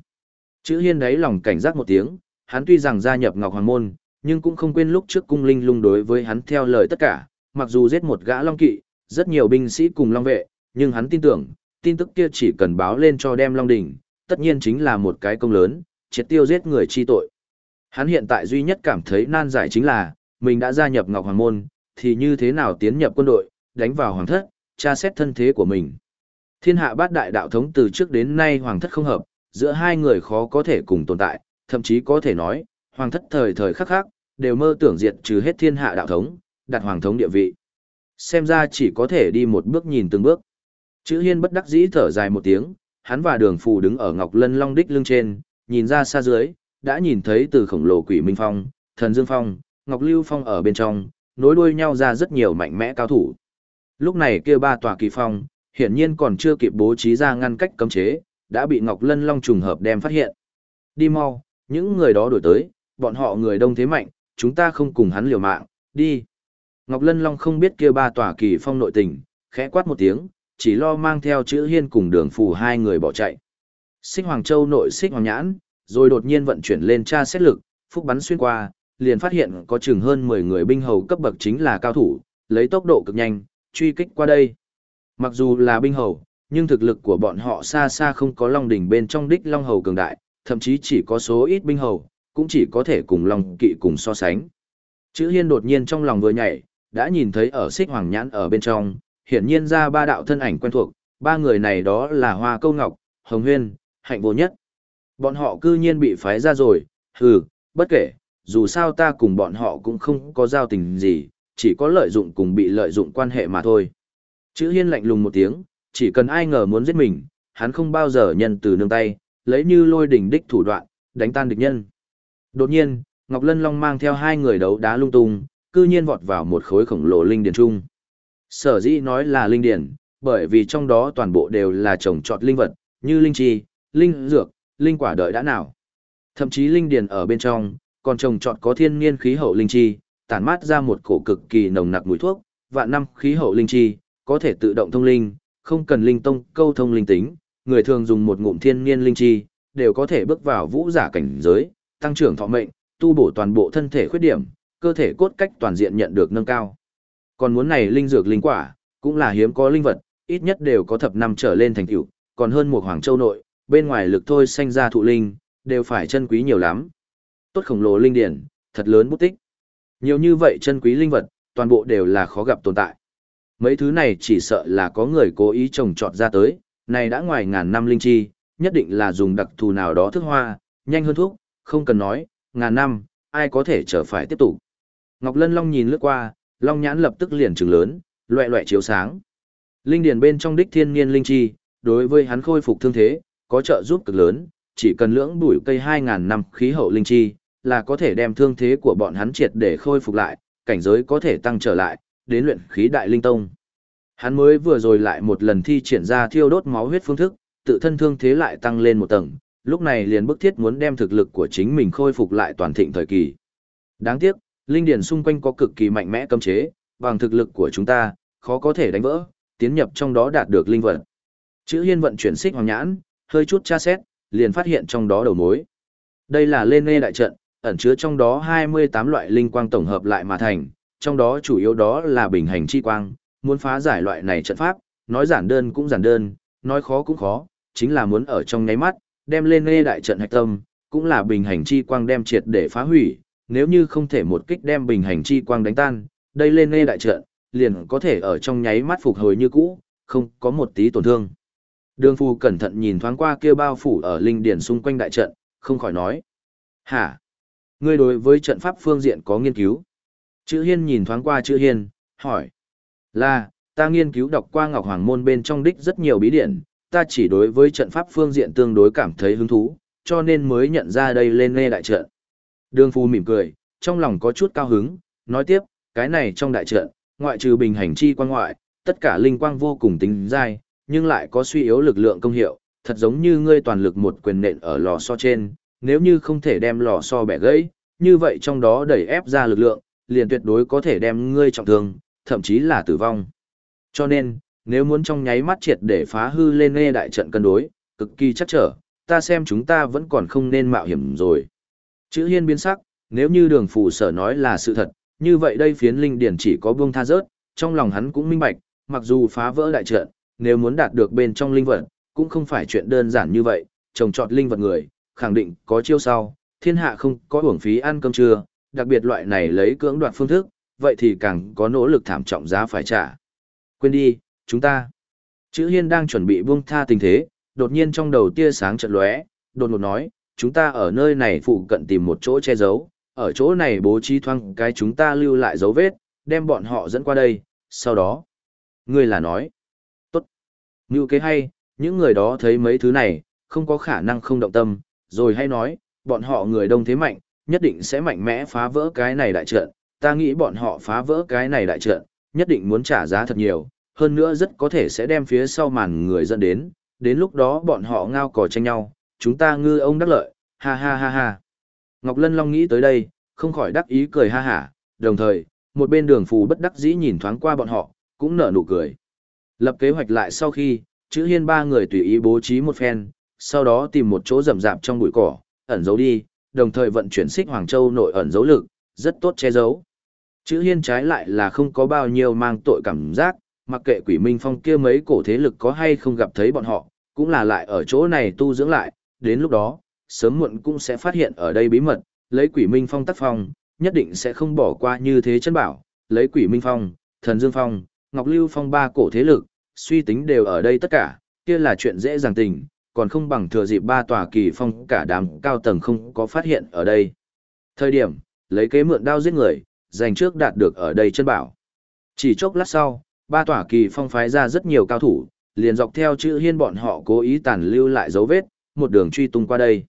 A: Chữ hiên đấy lòng cảnh giác một tiếng, hắn tuy rằng gia nhập Ngọc Hoàng Môn, nhưng cũng không quên lúc trước cung linh lung đối với hắn theo lời tất cả, mặc dù giết một gã long kỵ, rất nhiều binh sĩ cùng long vệ, nhưng hắn tin tưởng, tin tức kia chỉ cần báo lên cho đem long đỉnh, tất nhiên chính là một cái công lớn, triệt tiêu giết người chi tội. Hắn hiện tại duy nhất cảm thấy nan giải chính là, mình đã gia nhập Ngọc Hoàng Môn, thì như thế nào tiến nhập quân đội, đánh vào hoàng thất, tra xét thân thế của mình. Thiên hạ bát đại đạo thống từ trước đến nay hoàng thất không hợp, giữa hai người khó có thể cùng tồn tại, thậm chí có thể nói, hoàng thất thời thời khắc khắc, đều mơ tưởng diệt trừ hết thiên hạ đạo thống, đặt hoàng thống địa vị. Xem ra chỉ có thể đi một bước nhìn từng bước. Chữ hiên bất đắc dĩ thở dài một tiếng, hắn và đường phù đứng ở ngọc lân long đích lưng trên, nhìn ra xa dưới, đã nhìn thấy từ khổng lồ quỷ minh phong, thần dương phong, ngọc lưu phong ở bên trong, nối đuôi nhau ra rất nhiều mạnh mẽ cao thủ. Lúc này kia ba tòa kỳ phong, hiển nhiên còn chưa kịp bố trí ra ngăn cách cấm chế, đã bị Ngọc Lân Long trùng hợp đem phát hiện. Đi mau, những người đó đổi tới, bọn họ người đông thế mạnh, chúng ta không cùng hắn liều mạng, đi. Ngọc Lân Long không biết kia ba tòa kỳ phong nội tình, khẽ quát một tiếng, chỉ lo mang theo chữ hiên cùng đường phù hai người bỏ chạy. Xích Hoàng Châu nội xích Hoàng Nhãn, rồi đột nhiên vận chuyển lên tra xét lực, phúc bắn xuyên qua, liền phát hiện có chừng hơn 10 người binh hầu cấp bậc chính là cao thủ, lấy tốc độ cực nhanh, truy kích qua đây. Mặc dù là binh hầu, nhưng thực lực của bọn họ xa xa không có Long đỉnh bên trong đích Long hầu cường đại, thậm chí chỉ có số ít binh hầu, cũng chỉ có thể cùng Long kỵ cùng so sánh. Chữ Hiên đột nhiên trong lòng vừa nhảy, đã nhìn thấy ở xích hoàng nhãn ở bên trong, hiển nhiên ra ba đạo thân ảnh quen thuộc, ba người này đó là Hoa Câu Ngọc, Hồng Huyên, Hạnh Vô Nhất. Bọn họ cư nhiên bị phái ra rồi, hừ, bất kể, dù sao ta cùng bọn họ cũng không có giao tình gì, chỉ có lợi dụng cùng bị lợi dụng quan hệ mà thôi. Chữ hiên lạnh lùng một tiếng, chỉ cần ai ngờ muốn giết mình, hắn không bao giờ nhận từ nương tay, lấy như lôi đỉnh đích thủ đoạn, đánh tan địch nhân. Đột nhiên, Ngọc Lân Long mang theo hai người đấu đá lung tung, cư nhiên vọt vào một khối khổng lồ linh điền trung. Sở dĩ nói là linh điển, bởi vì trong đó toàn bộ đều là trồng trọt linh vật, như linh chi, linh dược, linh quả đợi đã nào. Thậm chí linh điển ở bên trong, còn trồng trọt có thiên nhiên khí hậu linh chi, tản mát ra một cổ cực kỳ nồng nặc mùi thuốc, vạn năm khí hậu linh chi, có thể tự động thông linh, không cần linh tông câu thông linh tính, người thường dùng một ngụm thiên nhiên linh chi, đều có thể bước vào vũ giả cảnh giới, tăng trưởng thọ mệnh, tu bổ toàn bộ thân thể khuyết điểm, cơ thể cốt cách toàn diện nhận được nâng cao. Còn muốn này linh dược linh quả, cũng là hiếm có linh vật, ít nhất đều có thập năm trở lên thành tựu, còn hơn một hoàng châu nội, bên ngoài lực thôi sanh ra thụ linh, đều phải chân quý nhiều lắm. Tốt khổng lồ linh điển, thật lớn bút tích. Nhiều như vậy chân quý linh vật, toàn bộ đều là khó gặp tồn tại. Mấy thứ này chỉ sợ là có người cố ý trồng trọt ra tới, này đã ngoài ngàn năm linh chi, nhất định là dùng đặc thù nào đó thức hoa, nhanh hơn thuốc, không cần nói, ngàn năm, ai có thể trở phải tiếp tục. Ngọc Lân Long nhìn lướt qua, Long nhãn lập tức liền trừng lớn, loẹ loẹ chiếu sáng. Linh điển bên trong đích thiên niên linh chi, đối với hắn khôi phục thương thế, có trợ giúp cực lớn, chỉ cần lưỡng bụi cây hai ngàn năm khí hậu linh chi, là có thể đem thương thế của bọn hắn triệt để khôi phục lại, cảnh giới có thể tăng trở lại, đến luyện khí đại linh tông. Hắn mới vừa rồi lại một lần thi triển ra thiêu đốt máu huyết phương thức, tự thân thương thế lại tăng lên một tầng, lúc này liền bức thiết muốn đem thực lực của chính mình khôi phục lại toàn thịnh thời kỳ. Đáng tiếc, linh điển xung quanh có cực kỳ mạnh mẽ cấm chế, bằng thực lực của chúng ta, khó có thể đánh vỡ, tiến nhập trong đó đạt được linh vật. Chữ Hiên vận chuyển xích hoàng nhãn, hơi chút tra xét, liền phát hiện trong đó đầu mối. Đây là lên nghe đại trận, ẩn chứa trong đó 28 loại linh quang tổng hợp lại mà thành, trong đó chủ yếu đó là bình hành chi quang, muốn phá giải loại này trận pháp, nói giản đơn cũng giản đơn, nói khó cũng khó, chính là muốn ở trong nháy mắt, đem lên nghe đại trận hạch tâm, cũng là bình hành chi quang đem triệt để phá hủy, nếu như không thể một kích đem bình hành chi quang đánh tan, đây lên nghe đại trận, liền có thể ở trong nháy mắt phục hồi như cũ, không có một tí tổn thương. Đường phu cẩn thận nhìn thoáng qua kia bao phủ ở linh điển xung quanh đại trận, không khỏi nói. Hả? Ngươi đối với trận pháp phương diện có nghiên cứu? Chữ Hiên nhìn thoáng qua chữ Hiên, hỏi. Là, ta nghiên cứu đọc qua Ngọc Hoàng Môn bên trong đích rất nhiều bí điển, ta chỉ đối với trận pháp phương diện tương đối cảm thấy hứng thú, cho nên mới nhận ra đây lên nghe đại trận. Đường Phu mỉm cười, trong lòng có chút cao hứng, nói tiếp, cái này trong đại trận, ngoại trừ bình hành chi quan ngoại, tất cả linh quang vô cùng tính dai, nhưng lại có suy yếu lực lượng công hiệu, thật giống như ngươi toàn lực một quyền nện ở lò xo trên, nếu như không thể đem lò xo bẻ gãy, như vậy trong đó đẩy ép ra lực lượng, liền tuyệt đối có thể đem ngươi trọng thương, thậm chí là tử vong. Cho nên, nếu muốn trong nháy mắt triệt để phá hư lên nghe đại trận cân đối, cực kỳ chắc trở, ta xem chúng ta vẫn còn không nên mạo hiểm rồi. Chữ hiên biến sắc, nếu như đường phủ sở nói là sự thật, như vậy đây phiến linh điển chỉ có buông tha rớt, trong lòng hắn cũng minh bạch, mặc dù phá vỡ đại trận, nếu muốn đạt được bên trong linh vật, cũng không phải chuyện đơn giản như vậy, trồng trọt linh vật người, khẳng định có chiêu sau, thiên hạ không có hưởng phí ăn cơm trưa, đặc biệt loại này lấy cưỡng đoạt phương thức, vậy thì càng có nỗ lực thảm trọng giá phải trả. Quên đi, chúng ta. Chữ Hiên đang chuẩn bị buông tha tình thế, đột nhiên trong đầu tia sáng chợt lóe, đột ngột nói, chúng ta ở nơi này phụ cận tìm một chỗ che giấu, ở chỗ này bố trí thoang cái chúng ta lưu lại dấu vết, đem bọn họ dẫn qua đây, sau đó. Ngươi là nói. Tốt. Như kế hay, những người đó thấy mấy thứ này, không có khả năng không động tâm, rồi hay nói, bọn họ người đông thế mạnh, nhất định sẽ mạnh mẽ phá vỡ cái này đại trận, ta nghĩ bọn họ phá vỡ cái này đại trận, nhất định muốn trả giá thật nhiều, hơn nữa rất có thể sẽ đem phía sau màn người dẫn đến, đến lúc đó bọn họ ngao cò tranh nhau, chúng ta ngư ông đắc lợi, ha ha ha ha. Ngọc Lân Long nghĩ tới đây, không khỏi đắc ý cười ha hả, đồng thời, một bên đường phù bất đắc dĩ nhìn thoáng qua bọn họ, cũng nở nụ cười. Lập kế hoạch lại sau khi, chữ hiên ba người tùy ý bố trí một phen, sau đó tìm một chỗ rậm rạp trong bụi cỏ, ẩn giấu đi, đồng thời vận chuyển xích Hoàng Châu nội ẩn giấu lực, rất tốt che giấu. Chữ hiên trái lại là không có bao nhiêu mang tội cảm giác, mặc kệ quỷ minh phong kia mấy cổ thế lực có hay không gặp thấy bọn họ, cũng là lại ở chỗ này tu dưỡng lại, đến lúc đó, sớm muộn cũng sẽ phát hiện ở đây bí mật, lấy quỷ minh phong tác phong, nhất định sẽ không bỏ qua như thế chân bảo, lấy quỷ minh phong, thần dương phong, ngọc lưu phong ba cổ thế lực, suy tính đều ở đây tất cả, kia là chuyện dễ dàng tình, còn không bằng thừa dịp ba tòa kỳ phong cả đám cao tầng không có phát hiện ở đây. Thời điểm, lấy kế mượn đao giết người, giành trước đạt được ở đây chân bảo. Chỉ chốc lát sau, ba tòa kỳ phong phái ra rất nhiều cao thủ, liền dọc theo chữ hiên bọn họ cố ý tàn lưu lại dấu vết, một đường truy tung qua đây.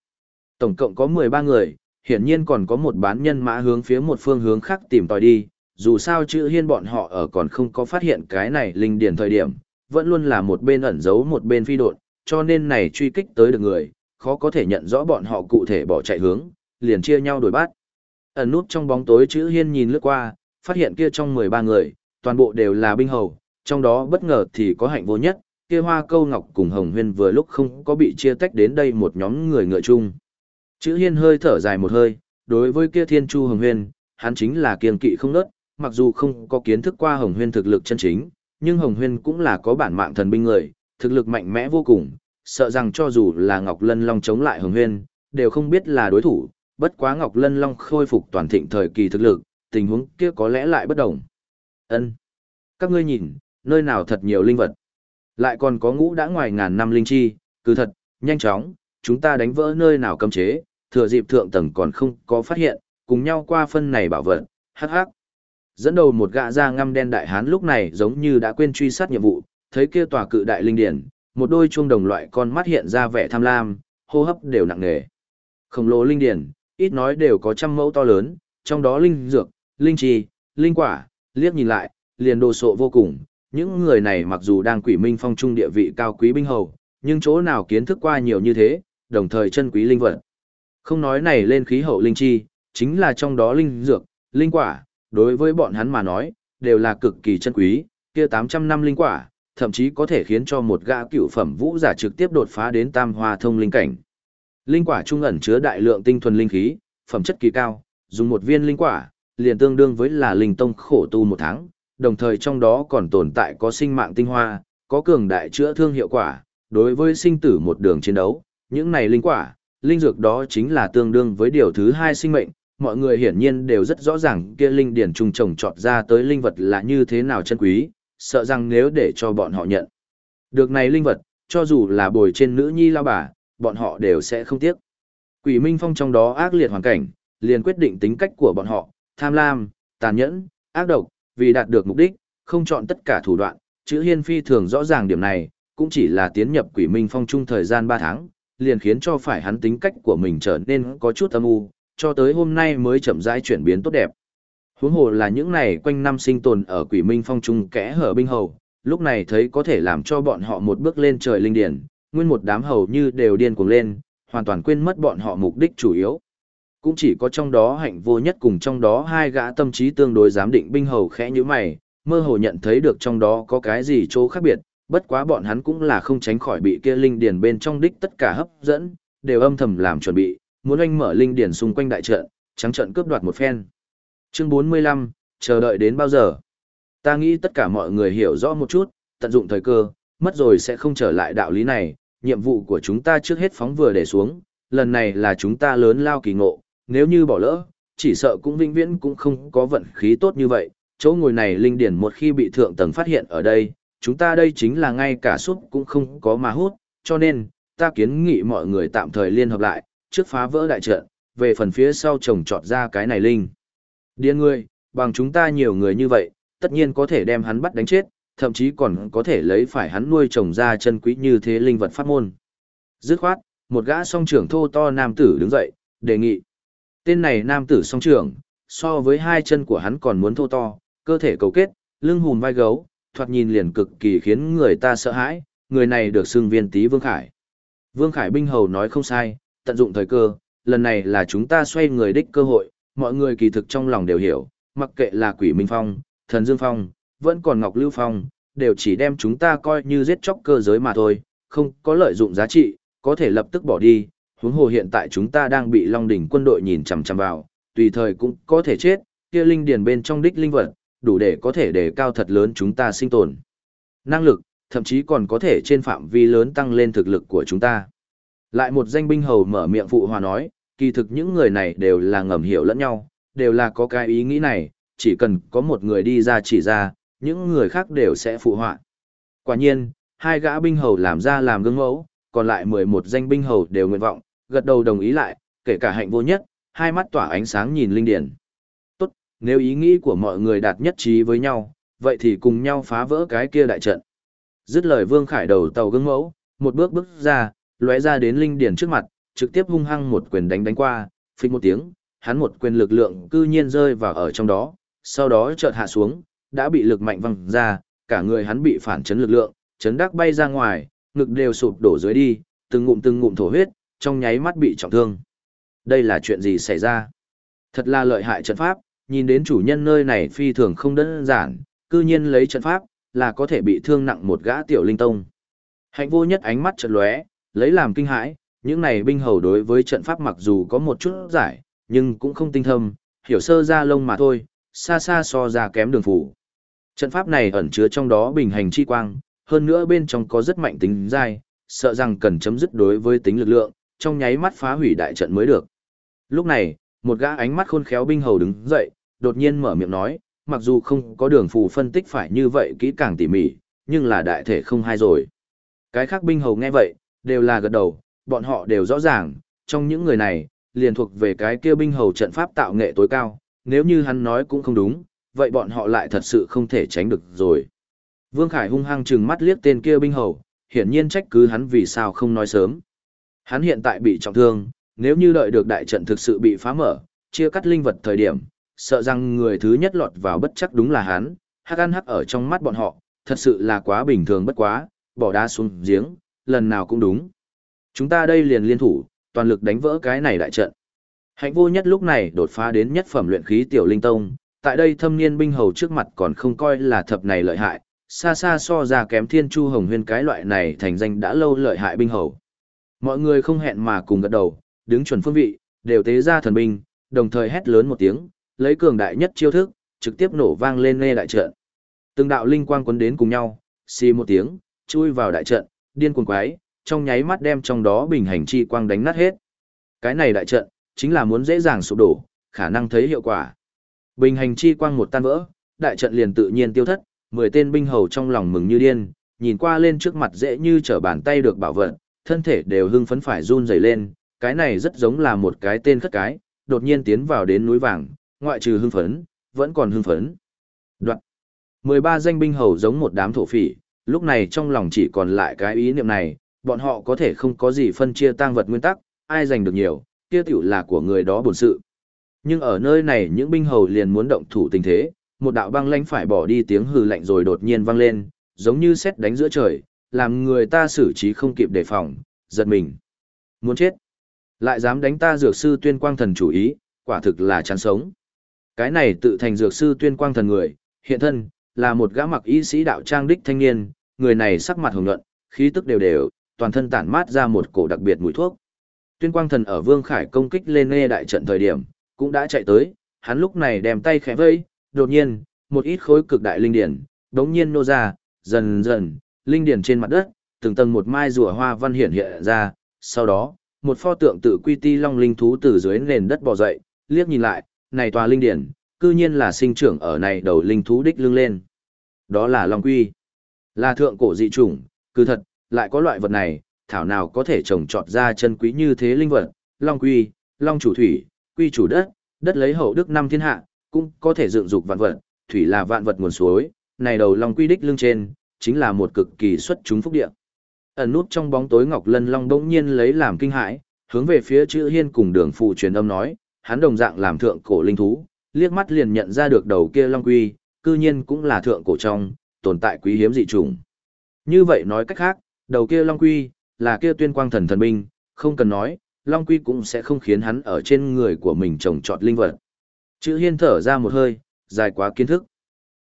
A: Tổng cộng có 13 người, hiển nhiên còn có một bán nhân mã hướng phía một phương hướng khác tìm tòi đi, dù sao chữ hiên bọn họ ở còn không có phát hiện cái này linh điển thời điểm, vẫn luôn là một bên ẩn giấu một bên phi đột, cho nên này truy kích tới được người, khó có thể nhận rõ bọn họ cụ thể bỏ chạy hướng, liền chia nhau đuổi bắt. Ẩn nút trong bóng tối chữ hiên nhìn lướt qua, phát hiện kia trong 13 người, toàn bộ đều là binh hầu, trong đó bất ngờ thì có hạnh vô nhất, kia hoa câu ngọc cùng hồng huyên vừa lúc không có bị chia tách đến đây một nhóm người ngựa chung. Chữ hiên hơi thở dài một hơi, đối với kia thiên chu hồng huyên, hắn chính là kiên kỵ không nớt, mặc dù không có kiến thức qua hồng huyên thực lực chân chính, nhưng hồng huyên cũng là có bản mạng thần binh người, thực lực mạnh mẽ vô cùng, sợ rằng cho dù là Ngọc Lân Long chống lại hồng huyên, đều không biết là đối thủ, bất quá Ngọc Lân Long khôi phục toàn thịnh thời kỳ thực lực, tình huống kia có lẽ lại bất đồng. Ân, Các ngươi nhìn, nơi nào thật nhiều linh vật. Lại còn có ngũ đã ngoài ngàn năm linh chi, cứ thật, nhanh chóng, chúng ta đánh vỡ nơi nào cấm chế, thừa dịp thượng tầng còn không có phát hiện, cùng nhau qua phân này bảo vật, hắc hắc. Dẫn đầu một gã da ngăm đen đại hán lúc này giống như đã quên truy sát nhiệm vụ, thấy kia tòa cự đại linh điển, một đôi chuông đồng loại con mắt hiện ra vẻ tham lam, hô hấp đều nặng nề. Khổng lồ linh điển, ít nói đều có trăm mẫu to lớn, trong đó linh dược, linh trì, linh quả, liếc nhìn lại, liền đồ sộ vô cùng. Những người này mặc dù đang quỷ minh phong trung địa vị cao quý binh hầu, nhưng chỗ nào kiến thức qua nhiều như thế, đồng thời chân quý linh vật. Không nói này lên khí hậu linh chi, chính là trong đó linh dược, linh quả, đối với bọn hắn mà nói, đều là cực kỳ chân quý, kia 800 năm linh quả, thậm chí có thể khiến cho một gã cựu phẩm vũ giả trực tiếp đột phá đến tam hoa thông linh cảnh. Linh quả trung ẩn chứa đại lượng tinh thuần linh khí, phẩm chất kỳ cao, dùng một viên linh quả, liền tương đương với là linh tông khổ tu một tháng, đồng thời trong đó còn tồn tại có sinh mạng tinh hoa, có cường đại chữa thương hiệu quả, đối với sinh tử một đường chiến đấu, những này linh quả, linh dược đó chính là tương đương với điều thứ hai sinh mệnh, mọi người hiển nhiên đều rất rõ ràng kia linh điển trùng trồng trọt ra tới linh vật là như thế nào chân quý, sợ rằng nếu để cho bọn họ nhận. Được này linh vật, cho dù là bồi trên nữ nhi lao bà, bọn họ đều sẽ không tiếc. Quỷ Minh Phong trong đó ác liệt hoàn cảnh, liền quyết định tính cách của bọn họ, tham lam, tàn nhẫn, ác độc, vì đạt được mục đích, không chọn tất cả thủ đoạn, chữ Hiên Phi thường rõ ràng điểm này, cũng chỉ là tiến nhập Quỷ Minh Phong trung thời gian 3 tháng, liền khiến cho phải hắn tính cách của mình trở nên có chút âm u, cho tới hôm nay mới chậm rãi chuyển biến tốt đẹp. Huống hồ là những này quanh năm sinh tồn ở Quỷ Minh Phong trung kẽ hở binh hầu, lúc này thấy có thể làm cho bọn họ một bước lên trời linh điển, nguyên một đám hầu như đều điên cuồng lên, hoàn toàn quên mất bọn họ mục đích chủ yếu. Cũng chỉ có trong đó hạnh vô nhất cùng trong đó hai gã tâm trí tương đối giám định binh hầu khẽ như mày, mơ hồ nhận thấy được trong đó có cái gì chỗ khác biệt, bất quá bọn hắn cũng là không tránh khỏi bị kia linh điền bên trong đích tất cả hấp dẫn, đều âm thầm làm chuẩn bị, muốn anh mở linh điền xung quanh đại trận, trắng trận cướp đoạt một phen. Chương 45, chờ đợi đến bao giờ? Ta nghĩ tất cả mọi người hiểu rõ một chút, tận dụng thời cơ, mất rồi sẽ không trở lại đạo lý này, nhiệm vụ của chúng ta trước hết phóng vừa để xuống, lần này là chúng ta lớn lao kỳ ngộ, nếu như bỏ lỡ, chỉ sợ cũng vĩnh viễn cũng không có vận khí tốt như vậy, chỗ ngồi này linh điển một khi bị thượng tầng phát hiện ở đây, chúng ta đây chính là ngay cả súp cũng không có mà hút, cho nên, ta kiến nghị mọi người tạm thời liên hợp lại, trước phá vỡ đại trận, về phần phía sau trồng trọt ra cái này linh. Điên ngươi, bằng chúng ta nhiều người như vậy, tất nhiên có thể đem hắn bắt đánh chết, thậm chí còn có thể lấy phải hắn nuôi trồng ra chân quý như thế linh vật pháp môn. Dứt khoát, một gã song trưởng thô to nam tử đứng dậy, đề nghị. Tên này nam tử song trưởng, so với hai chân của hắn còn muốn thô to, cơ thể cầu kết, lưng hùm vai gấu, thoạt nhìn liền cực kỳ khiến người ta sợ hãi, người này được xưng viên tí Vương Khải. Vương Khải binh hầu nói không sai, tận dụng thời cơ, lần này là chúng ta xoay người đích cơ hội, mọi người kỳ thực trong lòng đều hiểu, mặc kệ là quỷ Minh Phong, thần Dương Phong, vẫn còn Ngọc Lưu Phong, đều chỉ đem chúng ta coi như giết chóc cơ giới mà thôi, không có lợi dụng giá trị, có thể lập tức bỏ đi, huống hồ hiện tại chúng ta đang bị Long đỉnh quân đội nhìn chằm chằm vào, tùy thời cũng có thể chết, kia linh điền bên trong đích linh vật, đủ để có thể đề cao thật lớn chúng ta sinh tồn. Năng lực, thậm chí còn có thể trên phạm vi lớn tăng lên thực lực của chúng ta. Lại một danh binh hầu mở miệng phụ hòa nói, kỳ thực những người này đều là ngầm hiểu lẫn nhau, đều là có cái ý nghĩ này, chỉ cần có một người đi ra chỉ ra, những người khác đều sẽ phụ họa. Quả nhiên, hai gã binh hầu làm ra làm gương mẫu, còn lại 11 danh binh hầu đều nguyện vọng, gật đầu đồng ý lại, kể cả hạnh vô nhất, hai mắt tỏa ánh sáng nhìn linh điển. Tốt, nếu ý nghĩ của mọi người đạt nhất trí với nhau, vậy thì cùng nhau phá vỡ cái kia đại trận. Dứt lời Vương Khải đầu tàu gương mẫu, một bước bước ra, lóe ra đến linh điển trước mặt, trực tiếp hung hăng một quyền đánh đánh qua, phịch một tiếng, hắn một quyền lực lượng cư nhiên rơi vào ở trong đó, sau đó chợt hạ xuống, đã bị lực mạnh văng ra, cả người hắn bị phản chấn lực lượng, chấn đắc bay ra ngoài, ngực đều sụp đổ dưới đi, từng ngụm từng ngụm thổ huyết, trong nháy mắt bị trọng thương. Đây là chuyện gì xảy ra? Thật là lợi hại trận pháp, nhìn đến chủ nhân nơi này phi thường không đơn giản, cư nhiên lấy trận pháp, là có thể bị thương nặng một gã tiểu linh tông. Hạnh vô nhất ánh mắt chợt lóe, lấy làm kinh hãi, những này binh hầu đối với trận pháp mặc dù có một chút giải, nhưng cũng không tinh thâm, hiểu sơ ra lông mà thôi, xa xa so ra kém đường phủ. Trận pháp này ẩn chứa trong đó bình hành chi quang, hơn nữa bên trong có rất mạnh tính dai, sợ rằng cần chấm dứt đối với tính lực lượng, trong nháy mắt phá hủy đại trận mới được. Lúc này, một gã ánh mắt khôn khéo binh hầu đứng dậy, đột nhiên mở miệng nói, mặc dù không có đường phù phân tích phải như vậy kỹ càng tỉ mỉ, nhưng là đại thể không hay rồi. Cái khác binh hầu nghe vậy, đều là gật đầu, bọn họ đều rõ ràng, trong những người này, liền thuộc về cái kia binh hầu trận pháp tạo nghệ tối cao, nếu như hắn nói cũng không đúng, vậy bọn họ lại thật sự không thể tránh được rồi. Vương Khải hung hăng trừng mắt liếc tên kia binh hầu, hiển nhiên trách cứ hắn vì sao không nói sớm. Hắn hiện tại bị trọng thương, nếu như đợi được đại trận thực sự bị phá mở, chia cắt linh vật thời điểm, sợ rằng người thứ nhất lọt vào bất chắc đúng là hắn, hắc ăn hắc ở trong mắt bọn họ, thật sự là quá bình thường bất quá, bỏ đá xuống giếng, lần nào cũng đúng. Chúng ta đây liền liên thủ, toàn lực đánh vỡ cái này đại trận. Hạnh vô nhất lúc này đột phá đến nhất phẩm luyện khí tiểu linh tông, tại đây thâm niên binh hầu trước mặt còn không coi là thập này lợi hại, xa xa so ra kém thiên chu hồng huyên cái loại này thành danh đã lâu lợi hại binh hầu. Mọi người không hẹn mà cùng gật đầu, đứng chuẩn phương vị, đều tế ra thần binh, đồng thời hét lớn một tiếng, lấy cường đại nhất chiêu thức, trực tiếp nổ vang lên nghe đại trận. Từng đạo linh quang quấn đến cùng nhau, xì một tiếng, chui vào đại trận, điên cuồng quái, trong nháy mắt đem trong đó bình hành chi quang đánh nát hết. Cái này đại trận, chính là muốn dễ dàng sụp đổ, khả năng thấy hiệu quả. Bình hành chi quang một tan vỡ, đại trận liền tự nhiên tiêu thất, mười tên binh hầu trong lòng mừng như điên, nhìn qua lên trước mặt dễ như trở bàn tay được bảo vật thân thể đều hưng phấn phải run rẩy lên, cái này rất giống là một cái tên khất cái, đột nhiên tiến vào đến núi vàng, ngoại trừ hưng phấn, vẫn còn hưng phấn. Đoạn. 13 danh binh hầu giống một đám thổ phỉ, lúc này trong lòng chỉ còn lại cái ý niệm này, bọn họ có thể không có gì phân chia tang vật nguyên tắc, ai giành được nhiều, kia tiểu là của người đó bổn sự. Nhưng ở nơi này những binh hầu liền muốn động thủ tình thế, một đạo băng lãnh phải bỏ đi tiếng hừ lạnh rồi đột nhiên vang lên, giống như sét đánh giữa trời, làm người ta xử trí không kịp đề phòng, giật mình. Muốn chết. Lại dám đánh ta dược sư tuyên quang thần chủ ý, quả thực là chán sống. Cái này tự thành dược sư tuyên quang thần người, hiện thân, là một gã mặc y sĩ đạo trang đích thanh niên, người này sắc mặt hồng nhuận, khí tức đều đều, toàn thân tản mát ra một cổ đặc biệt mùi thuốc. Tuyên quang thần ở Vương Khải công kích lên nghe đại trận thời điểm, cũng đã chạy tới, hắn lúc này đem tay khẽ vây, đột nhiên, một ít khối cực đại linh điển, đống nhiên nô ra, dần dần, linh điển trên mặt đất, từng tầng một mai rùa hoa văn hiện hiện ra, sau đó, một pho tượng tự quy ti long linh thú từ dưới nền đất bò dậy, liếc nhìn lại, này tòa linh điển, cư nhiên là sinh trưởng ở này đầu linh thú đích lưng lên. Đó là Long Quy. Là thượng cổ dị chủng, cứ thật, lại có loại vật này, thảo nào có thể trồng trọt ra chân quý như thế linh vật, Long Quy, Long chủ thủy, Quy chủ đất, đất lấy hậu đức năm thiên hạ, cũng có thể dựng dục vạn vật, thủy là vạn vật nguồn suối, này đầu Long Quy đích lưng trên, chính là một cực kỳ xuất chúng phúc địa. Ẩn nút trong bóng tối Ngọc Lân Long đống nhiên lấy làm kinh hãi, hướng về phía chữ hiên cùng đường phụ truyền âm nói, hắn đồng dạng làm thượng cổ linh thú, liếc mắt liền nhận ra được đầu kia Long Quy, cư nhiên cũng là thượng cổ trong, tồn tại quý hiếm dị trùng. Như vậy nói cách khác, đầu kia Long Quy, là kia tuyên quang thần thần binh, không cần nói, Long Quy cũng sẽ không khiến hắn ở trên người của mình trồng trọt linh vật. Chữ hiên thở ra một hơi, dài quá kiến thức.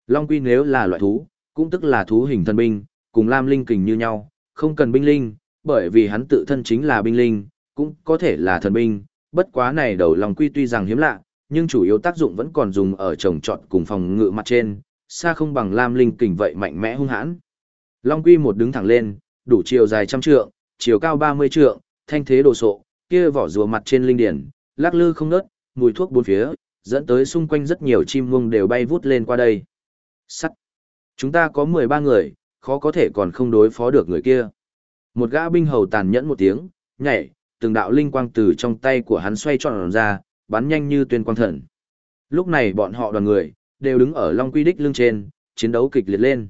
A: Long Quy nếu là loại thú, cũng tức là thú hình thần binh, cùng Lam Linh kình như nhau, không cần binh linh, bởi vì hắn tự thân chính là binh linh, cũng có thể là thần binh, bất quá này đầu Long Quy tuy rằng hiếm lạ, nhưng chủ yếu tác dụng vẫn còn dùng ở trồng trọt cùng phòng ngự mặt trên, xa không bằng Lam Linh kình vậy mạnh mẽ hung hãn. Long Quy một đứng thẳng lên, đủ chiều dài trăm trượng, chiều cao 30 trượng, thanh thế đồ sộ, kia vỏ rùa mặt trên linh điển, lắc lư không ngớt, mùi thuốc bốn phía, dẫn tới xung quanh rất nhiều chim muông đều bay vút lên qua đây. Sắt. Chúng ta có 13 người, khó có thể còn không đối phó được người kia. Một gã binh hầu tàn nhẫn một tiếng, nhảy, từng đạo linh quang từ trong tay của hắn xoay tròn ra, bắn nhanh như tuyên quang thần. Lúc này bọn họ đoàn người, đều đứng ở Long Quy Đích lưng trên, chiến đấu kịch liệt lên.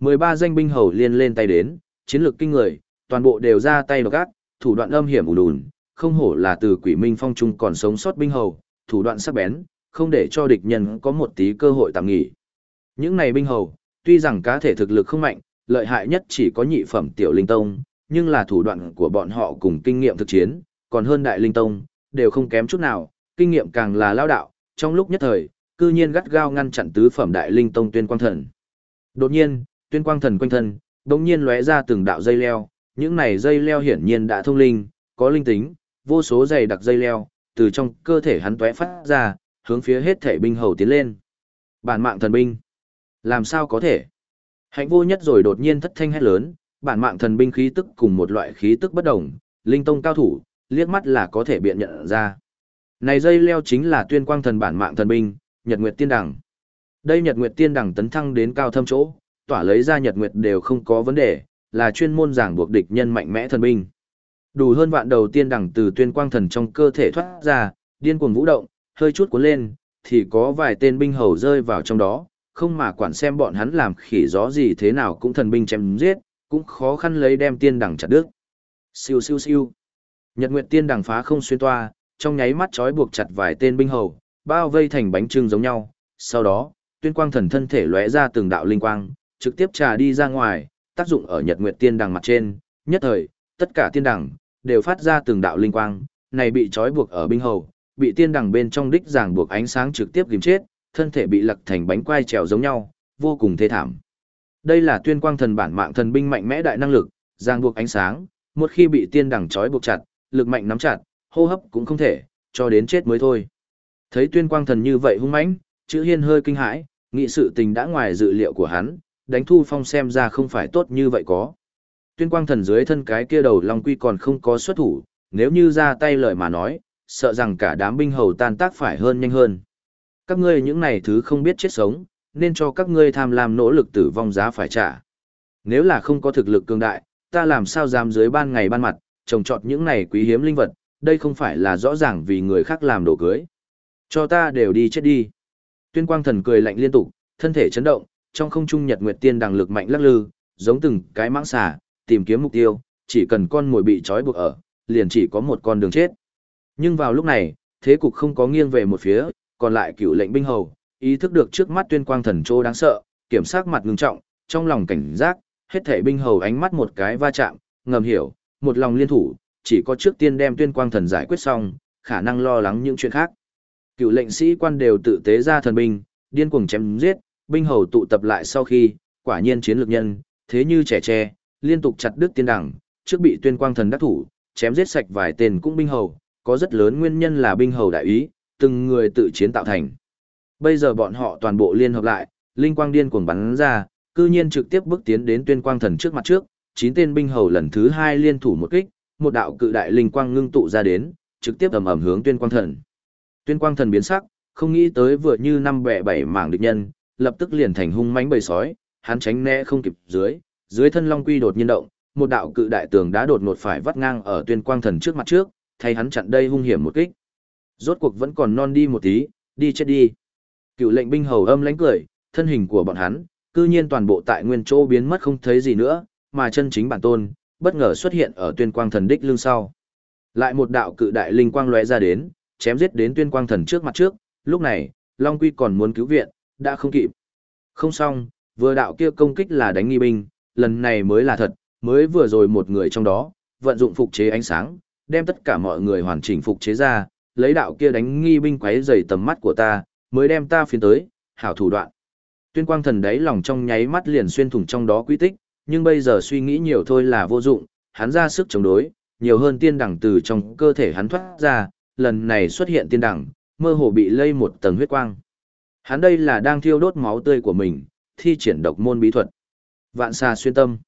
A: 13 danh binh hầu liên lên tay đến, chiến lược kinh người, toàn bộ đều ra tay độc ác, thủ đoạn âm hiểm ủ đùn, không hổ là từ quỷ minh phong trung còn sống sót binh hầu, thủ đoạn sắc bén, không để cho địch nhân có một tí cơ hội tạm nghỉ. Những này binh hầu, tuy rằng cá thể thực lực không mạnh, lợi hại nhất chỉ có nhị phẩm tiểu linh tông, nhưng là thủ đoạn của bọn họ cùng kinh nghiệm thực chiến, còn hơn đại linh tông, đều không kém chút nào, kinh nghiệm càng là lao đạo, trong lúc nhất thời, cư nhiên gắt gao ngăn chặn tứ phẩm đại linh tông tuyên quang thần. Đột nhiên, tuyên quang thần quanh thân, đột nhiên lóe ra từng đạo dây leo, những này dây leo hiển nhiên đã thông linh, có linh tính, vô số dày đặc dây leo, từ trong cơ thể hắn tóe phát ra, hướng phía hết thể binh hầu tiến lên. Bản mạng thần binh. Làm sao có thể? Hạnh vô nhất rồi đột nhiên thất thanh hét lớn, bản mạng thần binh khí tức cùng một loại khí tức bất đồng, linh tông cao thủ, liếc mắt là có thể biện nhận ra. Này dây leo chính là tuyên quang thần bản mạng thần binh, Nhật Nguyệt Tiên đẳng Đây Nhật Nguyệt Tiên đẳng tấn thăng đến cao thâm chỗ, tỏa lấy ra Nhật Nguyệt đều không có vấn đề, là chuyên môn giảng buộc địch nhân mạnh mẽ thần binh. Đủ hơn vạn đầu tiên đẳng từ tuyên quang thần trong cơ thể thoát ra, điên cuồng vũ động, hơi chút cuốn lên, thì có vài tên binh hầu rơi vào trong đó, không mà quản xem bọn hắn làm khỉ gió gì thế nào cũng thần binh chém giết, cũng khó khăn lấy đem tiên đằng chặt đứt. Siêu siêu siêu. Nhật Nguyệt tiên đằng phá không xuyên toa, trong nháy mắt trói buộc chặt vài tên binh hầu, bao vây thành bánh trưng giống nhau. Sau đó, tuyên quang thần thân thể lóe ra từng đạo linh quang, trực tiếp trà đi ra ngoài, tác dụng ở Nhật Nguyệt tiên đằng mặt trên. Nhất thời, tất cả tiên đằng đều phát ra từng đạo linh quang, này bị trói buộc ở binh hầu, bị tiên đằng bên trong đích giảng buộc ánh sáng trực tiếp kìm chết, thân thể bị lật thành bánh quai trèo giống nhau, vô cùng thê thảm. Đây là tuyên quang thần bản mạng thần binh mạnh mẽ đại năng lực, giang buộc ánh sáng, một khi bị tiên đằng trói buộc chặt, lực mạnh nắm chặt, hô hấp cũng không thể, cho đến chết mới thôi. Thấy tuyên quang thần như vậy hung mãnh, chữ hiên hơi kinh hãi, nghị sự tình đã ngoài dự liệu của hắn, đánh thu phong xem ra không phải tốt như vậy có. Tuyên quang thần dưới thân cái kia đầu long quy còn không có xuất thủ, nếu như ra tay lời mà nói, sợ rằng cả đám binh hầu tan tác phải hơn nhanh hơn. Các ngươi những này thứ không biết chết sống, nên cho các ngươi tham lam nỗ lực tử vong giá phải trả. Nếu là không có thực lực cường đại, ta làm sao dám dưới ban ngày ban mặt, trồng trọt những này quý hiếm linh vật, đây không phải là rõ ràng vì người khác làm đồ cưới. Cho ta đều đi chết đi. Tuyên quang thần cười lạnh liên tục, thân thể chấn động, trong không trung nhật nguyệt tiên đằng lực mạnh lắc lư, giống từng cái mãng xà, tìm kiếm mục tiêu, chỉ cần con mồi bị trói buộc ở, liền chỉ có một con đường chết. Nhưng vào lúc này, thế cục không có nghiêng về một phía, còn lại cựu lệnh binh hầu, ý thức được trước mắt tuyên quang thần trô đáng sợ, kiểm soát mặt ngưng trọng, trong lòng cảnh giác, hết thể binh hầu ánh mắt một cái va chạm, ngầm hiểu, một lòng liên thủ, chỉ có trước tiên đem tuyên quang thần giải quyết xong, khả năng lo lắng những chuyện khác. Cựu lệnh sĩ quan đều tự tế ra thần binh, điên cuồng chém giết, binh hầu tụ tập lại sau khi, quả nhiên chiến lược nhân, thế như trẻ tre, liên tục chặt đứt tiên đẳng, trước bị tuyên quang thần đắc thủ, chém giết sạch vài tên cũng binh hầu, có rất lớn nguyên nhân là binh hầu đại ý, từng người tự chiến tạo thành. Bây giờ bọn họ toàn bộ liên hợp lại, linh quang điên cuồng bắn ra, cư nhiên trực tiếp bước tiến đến tuyên quang thần trước mặt trước, chín tên binh hầu lần thứ hai liên thủ một kích, một đạo cự đại linh quang ngưng tụ ra đến, trực tiếp ầm ầm hướng tuyên quang thần. Tuyên quang thần biến sắc, không nghĩ tới vừa như năm bẻ bảy mảng địch nhân, lập tức liền thành hung mãnh bầy sói, hắn tránh né không kịp dưới, dưới thân long quy đột nhiên động, một đạo cự đại tường đá đột ngột phải vắt ngang ở tuyên quang thần trước mặt trước, thay hắn chặn đây hung hiểm một kích. Rốt cuộc vẫn còn non đi một tí, đi chết đi. Cựu lệnh binh hầu âm lánh cười, thân hình của bọn hắn, cư nhiên toàn bộ tại nguyên chỗ biến mất không thấy gì nữa, mà chân chính bản tôn, bất ngờ xuất hiện ở tuyên quang thần đích lưng sau. Lại một đạo cự đại linh quang lóe ra đến, chém giết đến tuyên quang thần trước mặt trước, lúc này, Long Quy còn muốn cứu viện, đã không kịp. Không xong, vừa đạo kia công kích là đánh nghi binh, lần này mới là thật, mới vừa rồi một người trong đó, vận dụng phục chế ánh sáng, đem tất cả mọi người hoàn chỉnh phục chế ra, lấy đạo kia đánh nghi binh quấy dày tầm mắt của ta, mới đem ta phiến tới, hảo thủ đoạn. Tuyên quang thần đấy lòng trong nháy mắt liền xuyên thủng trong đó quy tích, nhưng bây giờ suy nghĩ nhiều thôi là vô dụng, hắn ra sức chống đối, nhiều hơn tiên đẳng từ trong cơ thể hắn thoát ra, lần này xuất hiện tiên đẳng, mơ hồ bị lây một tầng huyết quang. Hắn đây là đang thiêu đốt máu tươi của mình, thi triển độc môn bí thuật. Vạn xa xuyên tâm.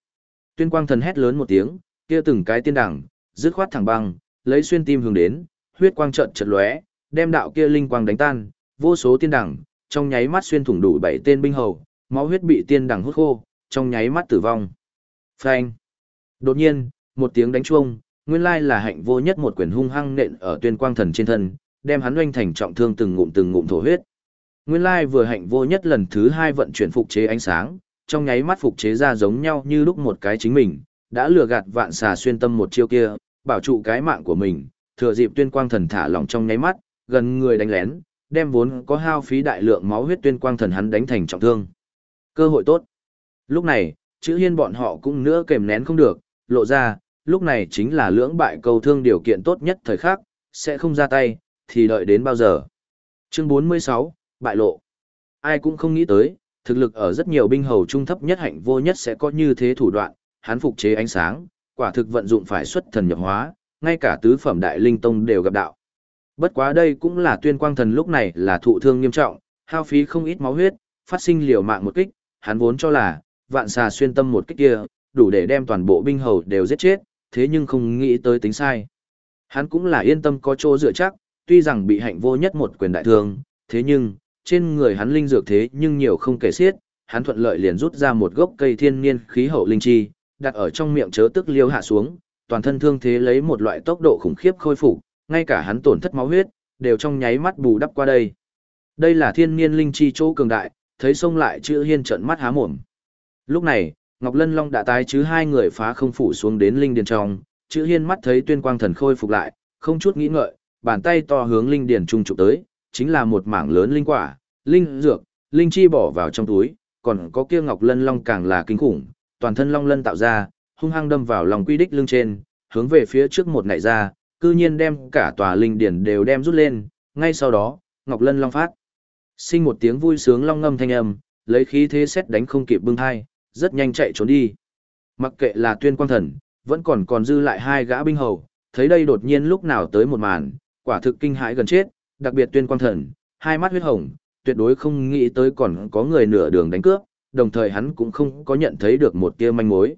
A: Tuyên quang thần hét lớn một tiếng, kia từng cái tiên đẳng, dứt khoát thẳng băng, lấy xuyên tim hướng đến, huyết quang trận chợt lóe, đem đạo kia linh quang đánh tan, vô số tiên đẳng, trong nháy mắt xuyên thủng đủ bảy tên binh hầu, máu huyết bị tiên đẳng hút khô, trong nháy mắt tử vong. Phanh. Đột nhiên, một tiếng đánh chuông, nguyên lai là hạnh vô nhất một quyền hung hăng nện ở tuyên quang thần trên thân, đem hắn oanh thành trọng thương từng ngụm từng ngụm thổ huyết. Nguyên lai vừa hạnh vô nhất lần thứ hai vận chuyển phục chế ánh sáng, trong nháy mắt phục chế ra giống nhau như lúc một cái chính mình, đã lừa gạt vạn xà xuyên tâm một chiêu kia, bảo trụ cái mạng của mình, thừa dịp tuyên quang thần thả lỏng trong nháy mắt, gần người đánh lén, đem vốn có hao phí đại lượng máu huyết tuyên quang thần hắn đánh thành trọng thương. Cơ hội tốt. Lúc này, chữ hiên bọn họ cũng nữa kềm nén không được, lộ ra, lúc này chính là lưỡng bại cầu thương điều kiện tốt nhất thời khắc, sẽ không ra tay, thì đợi đến bao giờ. Chương 46, Bại lộ. Ai cũng không nghĩ tới, thực lực ở rất nhiều binh hầu trung thấp nhất hạnh vô nhất sẽ có như thế thủ đoạn, hắn phục chế ánh sáng, quả thực vận dụng phải xuất thần nhập hóa, ngay cả tứ phẩm đại linh tông đều gặp đạo. Bất quá đây cũng là tuyên quang thần lúc này là thụ thương nghiêm trọng, hao phí không ít máu huyết, phát sinh liều mạng một kích, hắn vốn cho là, vạn xà xuyên tâm một kích kia, đủ để đem toàn bộ binh hầu đều giết chết, thế nhưng không nghĩ tới tính sai. Hắn cũng là yên tâm có chỗ dựa chắc, tuy rằng bị hạnh vô nhất một quyền đại thương, thế nhưng, trên người hắn linh dược thế nhưng nhiều không kể xiết, hắn thuận lợi liền rút ra một gốc cây thiên niên khí hậu linh chi, đặt ở trong miệng chớ tức liêu hạ xuống, toàn thân thương thế lấy một loại tốc độ khủng khiếp khôi phục, ngay cả hắn tổn thất máu huyết, đều trong nháy mắt bù đắp qua đây. Đây là thiên niên linh chi chỗ cường đại, thấy xông lại chữ hiên trận mắt há mồm. Lúc này, Ngọc Lân Long đã tái chứ hai người phá không phủ xuống đến linh điền trong, chữ hiên mắt thấy tuyên quang thần khôi phục lại, không chút nghĩ ngợi, bàn tay to hướng linh điền trung chụp tới, chính là một mảng lớn linh quả, linh dược, linh chi bỏ vào trong túi, còn có kia Ngọc Lân Long càng là kinh khủng, toàn thân long lân tạo ra, hung hăng đâm vào lòng quy đích lưng trên, hướng về phía trước một nảy ra, cư nhiên đem cả tòa linh điển đều đem rút lên, ngay sau đó, Ngọc Lân Long phát. Sinh một tiếng vui sướng long ngâm thanh âm, lấy khí thế xét đánh không kịp bưng hai, rất nhanh chạy trốn đi. Mặc kệ là tuyên quang thần, vẫn còn còn dư lại hai gã binh hầu, thấy đây đột nhiên lúc nào tới một màn, quả thực kinh hãi gần chết, đặc biệt tuyên quang thần, hai mắt huyết hồng, tuyệt đối không nghĩ tới còn có người nửa đường đánh cướp, đồng thời hắn cũng không có nhận thấy được một tia manh mối.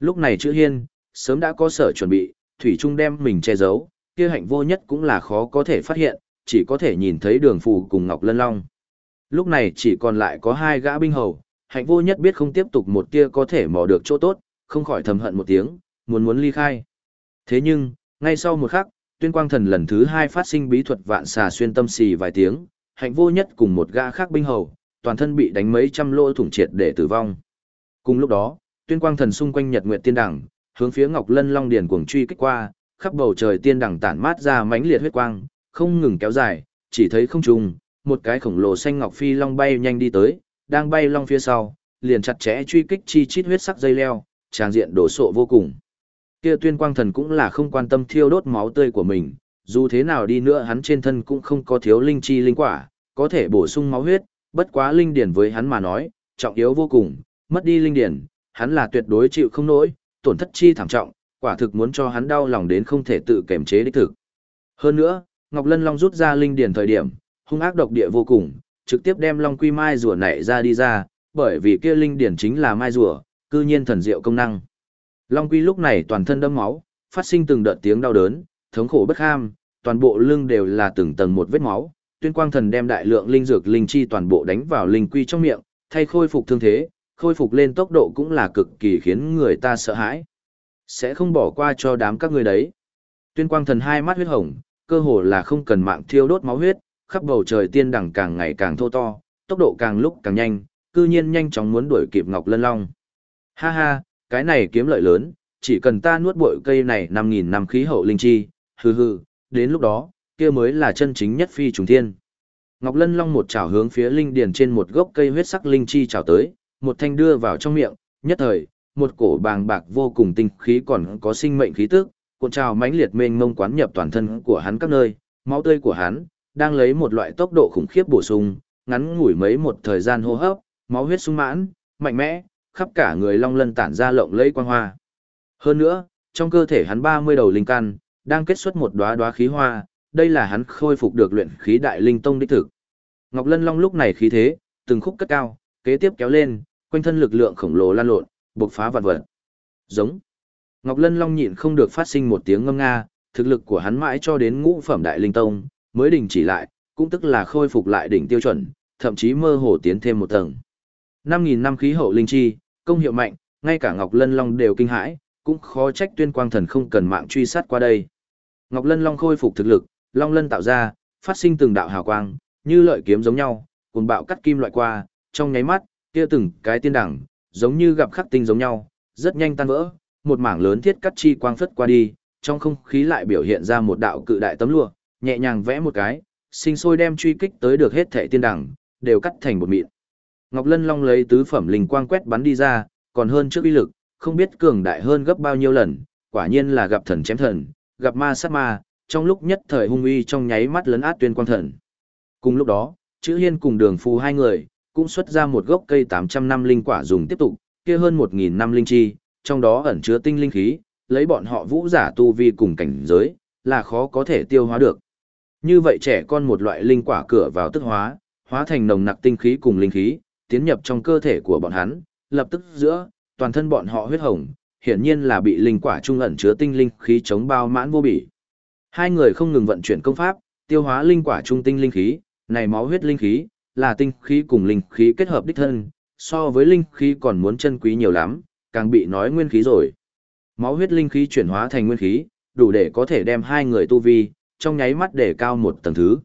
A: Lúc này chữ hiên, sớm đã có sở chuẩn bị, Thủy Trung đem mình che giấu, kia hạnh vô nhất cũng là khó có thể phát hiện, chỉ có thể nhìn thấy đường phù cùng Ngọc Lân Long. Lúc này chỉ còn lại có hai gã binh hầu, hạnh vô nhất biết không tiếp tục một tia có thể mò được chỗ tốt, không khỏi thầm hận một tiếng, muốn muốn ly khai. Thế nhưng, ngay sau một khắc, tuyên quang thần lần thứ hai phát sinh bí thuật vạn xà xuyên tâm xì vài tiếng, hạnh vô nhất cùng một gã khác binh hầu, toàn thân bị đánh mấy trăm lỗ thủng triệt để tử vong. Cùng lúc đó, tuyên quang thần xung quanh nhật nguyệt tiên đẳng, hướng phía Ngọc Lân Long Điền cuồng truy kích qua, khắp bầu trời tiên đẳng tản mát ra mãnh liệt huyết quang, không ngừng kéo dài, chỉ thấy không trùng, một cái khổng lồ xanh ngọc phi long bay nhanh đi tới, đang bay long phía sau, liền chặt chẽ truy kích chi chít huyết sắc dây leo, tràng diện đổ sộ vô cùng. Kia tuyên quang thần cũng là không quan tâm thiêu đốt máu tươi của mình, dù thế nào đi nữa hắn trên thân cũng không có thiếu linh chi linh quả, có thể bổ sung máu huyết, bất quá linh điển với hắn mà nói, trọng yếu vô cùng, mất đi linh điển, hắn là tuyệt đối chịu không nổi, tổn thất chi thảm trọng, quả thực muốn cho hắn đau lòng đến không thể tự kềm chế đích thực. Hơn nữa, Ngọc Lân Long rút ra linh điển thời điểm, hung ác độc địa vô cùng, trực tiếp đem Long Quy Mai rùa nảy ra đi ra, bởi vì kia linh điển chính là mai rùa, cư nhiên thần diệu công năng. Long Quy lúc này toàn thân đẫm máu, phát sinh từng đợt tiếng đau đớn, thống khổ bất ham, toàn bộ lưng đều là từng tầng một vết máu, tuyên quang thần đem đại lượng linh dược linh chi toàn bộ đánh vào linh quy trong miệng, thay khôi phục thương thế, khôi phục lên tốc độ cũng là cực kỳ khiến người ta sợ hãi. Sẽ không bỏ qua cho đám các người đấy. Tuyên quang thần hai mắt huyết hồng, cơ hồ là không cần mạng thiêu đốt máu huyết, khắp bầu trời tiên đẳng càng ngày càng thô to, tốc độ càng lúc càng nhanh, cư nhiên nhanh chóng muốn đuổi kịp Ngọc Lân Long. Ha ha, cái này kiếm lợi lớn, chỉ cần ta nuốt bội cây này 5.000 năm khí hậu linh chi, hừ hừ, đến lúc đó, kia mới là chân chính nhất phi trùng thiên. Ngọc Lân Long một chảo hướng phía linh điền trên một gốc cây huyết sắc linh chi chảo tới, một thanh đưa vào trong miệng, nhất thời, một cổ bàng bạc vô cùng tinh khí còn có sinh mệnh khí tức, cuộn trào mãnh liệt mênh mông quán nhập toàn thân của hắn các nơi, máu tươi của hắn đang lấy một loại tốc độ khủng khiếp bổ sung, ngắn ngủi mấy một thời gian hô hấp, máu huyết sung mãn, mạnh mẽ, khắp cả người long lân tản ra lộng lẫy quang hoa. Hơn nữa, trong cơ thể hắn 30 đầu linh căn đang kết xuất một đóa đóa khí hoa, đây là hắn khôi phục được luyện khí đại linh tông đích thực. Ngọc Lân Long lúc này khí thế, từng khúc cất cao, kế tiếp kéo lên, quanh thân lực lượng khổng lồ lan lộn, bộc phá vạn vật. Giống. Ngọc Lân Long nhịn không được phát sinh một tiếng ngâm nga, thực lực của hắn mãi cho đến ngũ phẩm đại linh tông, mới đình chỉ lại, cũng tức là khôi phục lại đỉnh tiêu chuẩn, thậm chí mơ hồ tiến thêm một tầng. 5.000 năm khí hậu linh chi, công hiệu mạnh, ngay cả Ngọc Lân Long đều kinh hãi, cũng khó trách tuyên quang thần không cần mạng truy sát qua đây. Ngọc Lân Long khôi phục thực lực, Long Lân tạo ra, phát sinh từng đạo hào quang, như lợi kiếm giống nhau, cùng bạo cắt kim loại qua, trong nháy mắt, kia từng cái tiên đẳng, giống như gặp khắc tinh giống nhau, rất nhanh tan vỡ, một mảng lớn thiết cắt chi quang phất qua đi, trong không khí lại biểu hiện ra một đạo cự đại tấm lụa, nhẹ nhàng vẽ một cái, sinh sôi đem truy kích tới được hết thệ tiên đẳng, đều cắt thành một mịn. Ngọc Lân Long lấy tứ phẩm linh quang quét bắn đi ra, còn hơn trước uy lực, không biết cường đại hơn gấp bao nhiêu lần, quả nhiên là gặp thần chém thần, gặp ma sát ma, trong lúc nhất thời hung uy trong nháy mắt lấn át tuyên quang thần. Cùng lúc đó, chữ hiên cùng đường phù hai người, cũng xuất ra một gốc cây 800 năm linh quả dùng tiếp tục, kia hơn 1.000 năm linh chi, trong đó ẩn chứa tinh linh khí, lấy bọn họ vũ giả tu vi cùng cảnh giới, là khó có thể tiêu hóa được. Như vậy trẻ con một loại linh quả cửa vào tức hóa, hóa thành nồng nặc tinh khí cùng linh khí, tiến nhập trong cơ thể của bọn hắn, lập tức giữa, toàn thân bọn họ huyết hồng, hiển nhiên là bị linh quả trung ẩn chứa tinh linh khí chống bao mãn vô bỉ. Hai người không ngừng vận chuyển công pháp, tiêu hóa linh quả trung tinh linh khí, này máu huyết linh khí, là tinh khí cùng linh khí kết hợp đích thân, so với linh khí còn muốn chân quý nhiều lắm, càng bị nói nguyên khí rồi. Máu huyết linh khí chuyển hóa thành nguyên khí, đủ để có thể đem hai người tu vi, trong nháy mắt để cao một tầng thứ.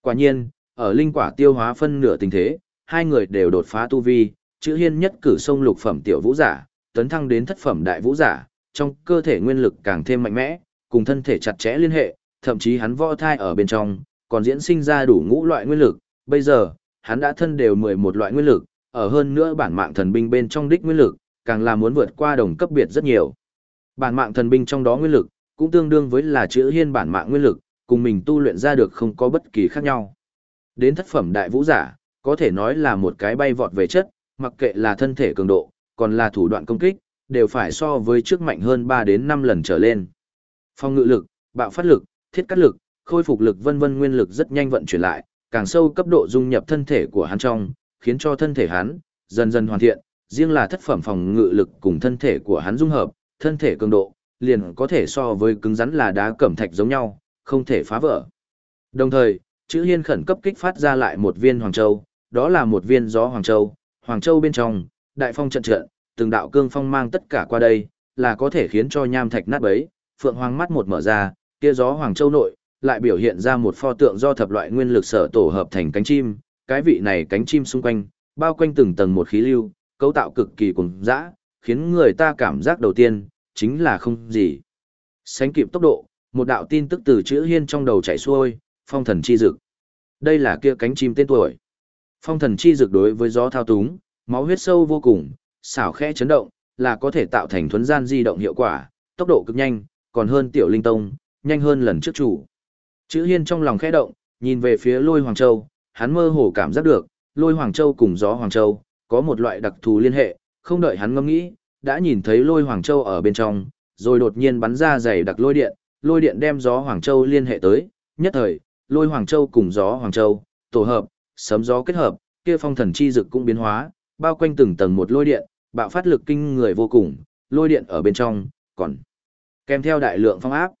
A: Quả nhiên, ở linh quả tiêu hóa phân nửa tình thế, hai người đều đột phá tu vi, chữ hiên nhất cử sông lục phẩm tiểu vũ giả, tấn thăng đến thất phẩm đại vũ giả, trong cơ thể nguyên lực càng thêm mạnh mẽ, cùng thân thể chặt chẽ liên hệ, thậm chí hắn võ thai ở bên trong, còn diễn sinh ra đủ ngũ loại nguyên lực, bây giờ, hắn đã thân đều 11 loại nguyên lực, ở hơn nữa bản mạng thần binh bên trong đích nguyên lực, càng là muốn vượt qua đồng cấp biệt rất nhiều. Bản mạng thần binh trong đó nguyên lực, cũng tương đương với là chữ hiên bản mạng nguyên lực, cùng mình tu luyện ra được không có bất kỳ khác nhau. Đến thất phẩm đại vũ giả, có thể nói là một cái bay vọt về chất, mặc kệ là thân thể cường độ, còn là thủ đoạn công kích, đều phải so với trước mạnh hơn 3 đến 5 lần trở lên. Phong ngự lực, bạo phát lực, thiết cắt lực, khôi phục lực vân vân nguyên lực rất nhanh vận chuyển lại, càng sâu cấp độ dung nhập thân thể của hắn trong, khiến cho thân thể hắn dần dần hoàn thiện, riêng là thất phẩm phòng ngự lực cùng thân thể của hắn dung hợp, thân thể cường độ liền có thể so với cứng rắn là đá cẩm thạch giống nhau, không thể phá vỡ. Đồng thời, chữ hiên khẩn cấp kích phát ra lại một viên hoàng châu, đó là một viên gió hoàng châu, hoàng châu bên trong, đại phong trận trận, từng đạo cương phong mang tất cả qua đây, là có thể khiến cho nham thạch nát bấy, phượng hoàng mắt một mở ra, kia gió hoàng châu nội, lại biểu hiện ra một pho tượng do thập loại nguyên lực sở tổ hợp thành cánh chim, cái vị này cánh chim xung quanh, bao quanh từng tầng một khí lưu, cấu tạo cực kỳ cùng dã, khiến người ta cảm giác đầu tiên, chính là không gì. Sánh kịp tốc độ, một đạo tin tức từ chữ hiên trong đầu chảy xuôi, phong thần chi dực. Đây là kia cánh chim tên tuổi. Phong thần chi dực đối với gió thao túng, máu huyết sâu vô cùng, xảo khẽ chấn động, là có thể tạo thành thuấn gian di động hiệu quả, tốc độ cực nhanh, còn hơn tiểu linh tông, nhanh hơn lần trước chủ. Chữ hiên trong lòng khẽ động, nhìn về phía lôi Hoàng Châu, hắn mơ hồ cảm giác được, lôi Hoàng Châu cùng gió Hoàng Châu, có một loại đặc thù liên hệ, không đợi hắn ngẫm nghĩ, đã nhìn thấy lôi Hoàng Châu ở bên trong, rồi đột nhiên bắn ra dày đặc lôi điện, lôi điện đem gió Hoàng Châu liên hệ tới, nhất thời, lôi Hoàng Châu cùng gió Hoàng Châu, tổ hợp, sấm gió kết hợp, kia phong thần chi dực cũng biến hóa, bao quanh từng tầng một lôi điện, bạo phát lực kinh người vô cùng, lôi điện ở bên trong, còn kèm theo đại lượng phong áp.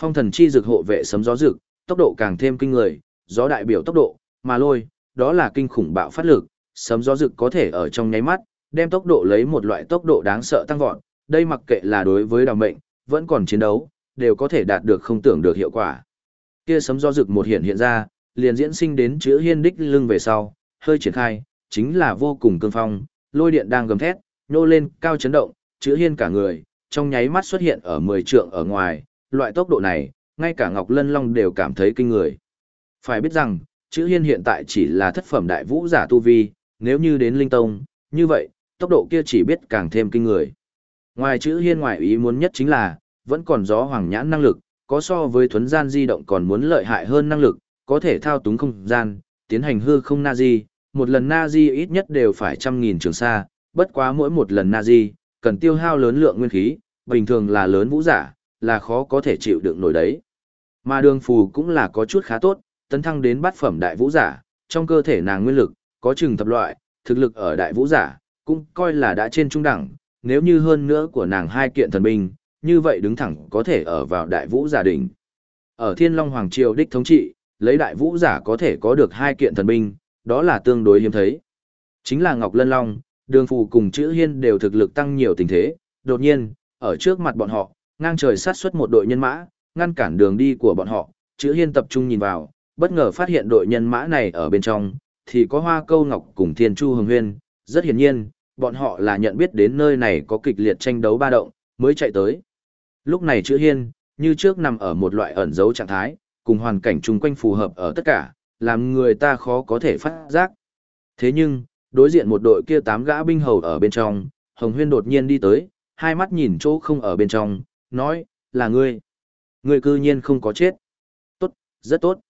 A: Phong thần chi dực hộ vệ sấm gió dực, tốc độ càng thêm kinh người, gió đại biểu tốc độ, mà lôi, đó là kinh khủng bạo phát lực, sấm gió rực có thể ở trong nháy mắt, đem tốc độ lấy một loại tốc độ đáng sợ tăng vọt, đây mặc kệ là đối với đào mệnh, vẫn còn chiến đấu, đều có thể đạt được không tưởng được hiệu quả. Kia sấm gió rực một hiện hiện ra, liền diễn sinh đến chữ hiên đích lưng về sau, hơi triển khai, chính là vô cùng cương phong, lôi điện đang gầm thét, nô lên, cao chấn động, chữ hiên cả người, trong nháy mắt xuất hiện ở 10 trượng ở ngoài, loại tốc độ này, ngay cả Ngọc Lân Long đều cảm thấy kinh người. Phải biết rằng, chữ hiên hiện tại chỉ là thất phẩm đại vũ giả tu vi, nếu như đến linh tông, như vậy, tốc độ kia chỉ biết càng thêm kinh người. Ngoài chữ hiên ngoài ý muốn nhất chính là, vẫn còn gió hoàng nhãn năng lực, có so với thuấn gian di động còn muốn lợi hại hơn năng lực, có thể thao túng không gian, tiến hành hư không na di, một lần na di ít nhất đều phải trăm nghìn trường xa, bất quá mỗi một lần na di, cần tiêu hao lớn lượng nguyên khí, bình thường là lớn vũ giả, là khó có thể chịu đựng nổi đấy. Mà đường phù cũng là có chút khá tốt, tấn thăng đến bát phẩm đại vũ giả, trong cơ thể nàng nguyên lực, có chừng thập loại, thực lực ở đại vũ giả, cũng coi là đã trên trung đẳng, nếu như hơn nữa của nàng hai kiện thần binh, như vậy đứng thẳng có thể ở vào đại vũ giả đỉnh. Ở Thiên Long Hoàng Triều đích thống trị, lấy đại vũ giả có thể có được hai kiện thần binh, đó là tương đối hiếm thấy. Chính là Ngọc Lân Long, Đường Phù cùng chữ Hiên đều thực lực tăng nhiều tình thế, đột nhiên, ở trước mặt bọn họ, ngang trời sát xuất một đội nhân mã, ngăn cản đường đi của bọn họ, chữ Hiên tập trung nhìn vào, bất ngờ phát hiện đội nhân mã này ở bên trong, thì có Hoa Câu Ngọc cùng Thiên Chu Hồng Huyên, rất hiển nhiên, bọn họ là nhận biết đến nơi này có kịch liệt tranh đấu ba động, mới chạy tới. Lúc này chữ Hiên, như trước nằm ở một loại ẩn giấu trạng thái, cùng hoàn cảnh chung quanh phù hợp ở tất cả, làm người ta khó có thể phát giác. Thế nhưng, đối diện một đội kia tám gã binh hầu ở bên trong, Hồng Huyên đột nhiên đi tới, hai mắt nhìn chỗ không ở bên trong, nói, là ngươi. Ngươi cư nhiên không có chết. Tốt, rất tốt.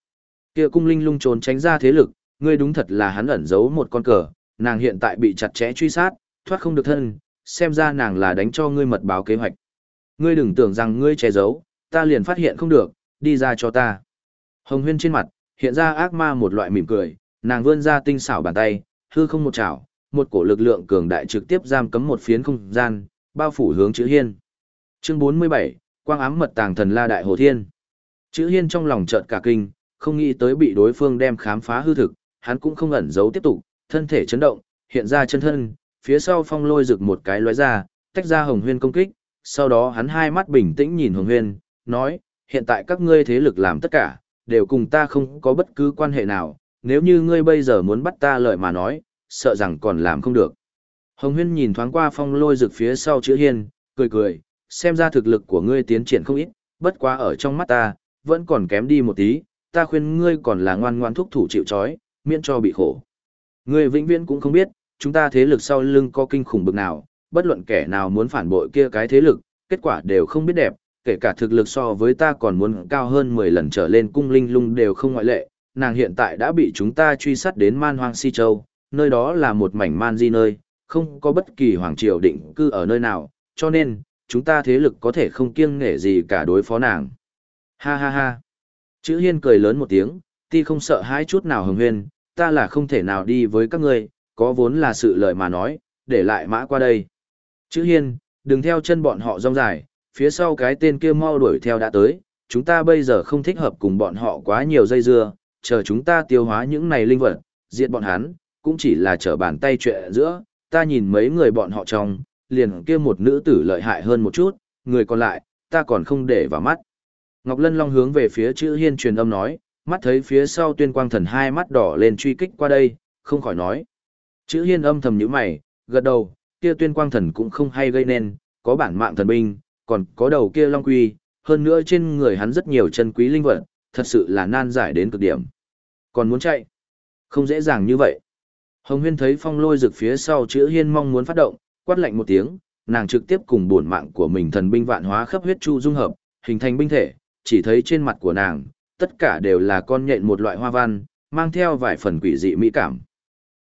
A: Kia cung linh lung trốn tránh ra thế lực, ngươi đúng thật là hắn ẩn giấu một con cờ, nàng hiện tại bị chặt chẽ truy sát, thoát không được thân, xem ra nàng là đánh cho ngươi mật báo kế hoạch. Ngươi đừng tưởng rằng ngươi che giấu, ta liền phát hiện không được, đi ra cho ta. Hồng Huyên trên mặt, hiện ra ác ma một loại mỉm cười, nàng vươn ra tinh xảo bàn tay, hư không một chảo, một cổ lực lượng cường đại trực tiếp giam cấm một phiến không gian, bao phủ hướng chữ Hiên. Chương 47, Quang ám mật tàng thần La Đại Hồ Thiên. Chữ Hiên trong lòng chợt cả kinh, không nghĩ tới bị đối phương đem khám phá hư thực, hắn cũng không ẩn giấu tiếp tục, thân thể chấn động, hiện ra chân thân, phía sau phong lôi rực một cái lóe ra, tách ra Hồng Huyên công kích, sau đó hắn hai mắt bình tĩnh nhìn Hồng Huyên, nói, hiện tại các ngươi thế lực làm tất cả, đều cùng ta không có bất cứ quan hệ nào, nếu như ngươi bây giờ muốn bắt ta lợi mà nói, sợ rằng còn làm không được. Hồng Huyên nhìn thoáng qua phong lôi rực phía sau chữ hiên, cười cười, xem ra thực lực của ngươi tiến triển không ít, bất quá ở trong mắt ta, vẫn còn kém đi một tí, ta khuyên ngươi còn là ngoan ngoan thúc thủ chịu trói, miễn cho bị khổ. Ngươi vĩnh viễn cũng không biết, chúng ta thế lực sau lưng có kinh khủng bực nào, bất luận kẻ nào muốn phản bội kia cái thế lực, kết quả đều không biết đẹp, kể cả thực lực so với ta còn muốn cao hơn 10 lần trở lên cung linh lung đều không ngoại lệ, nàng hiện tại đã bị chúng ta truy sát đến man hoang si châu, nơi đó là một mảnh man di nơi, không có bất kỳ hoàng triều định cư ở nơi nào, cho nên, chúng ta thế lực có thể không kiêng nghệ gì cả đối phó nàng. Ha ha ha. Chữ hiên cười lớn một tiếng, ti không sợ hãi chút nào hồng huyên, ta là không thể nào đi với các ngươi, có vốn là sự lợi mà nói, để lại mã qua đây. Chữ hiên, đừng theo chân bọn họ rong dài, phía sau cái tên kia mau đuổi theo đã tới, chúng ta bây giờ không thích hợp cùng bọn họ quá nhiều dây dưa, chờ chúng ta tiêu hóa những này linh vật, diệt bọn hắn, cũng chỉ là trở bàn tay chuyện giữa, ta nhìn mấy người bọn họ trong, liền kia một nữ tử lợi hại hơn một chút, người còn lại, ta còn không để vào mắt. Ngọc Lân Long hướng về phía chữ hiên truyền âm nói, mắt thấy phía sau tuyên quang thần hai mắt đỏ lên truy kích qua đây, không khỏi nói. Chữ hiên âm thầm nhíu mày, gật đầu, kia tuyên quang thần cũng không hay gây nên, có bản mạng thần binh, còn có đầu kia long quy, hơn nữa trên người hắn rất nhiều chân quý linh vật, thật sự là nan giải đến cực điểm. Còn muốn chạy? Không dễ dàng như vậy. Hồng Huyên thấy phong lôi rực phía sau chữ hiên mong muốn phát động, quát lạnh một tiếng, nàng trực tiếp cùng bổn mạng của mình thần binh vạn hóa khắp huyết chu dung hợp, hình thành binh thể, chỉ thấy trên mặt của nàng, tất cả đều là con nhện một loại hoa văn, mang theo vài phần quỷ dị mỹ cảm.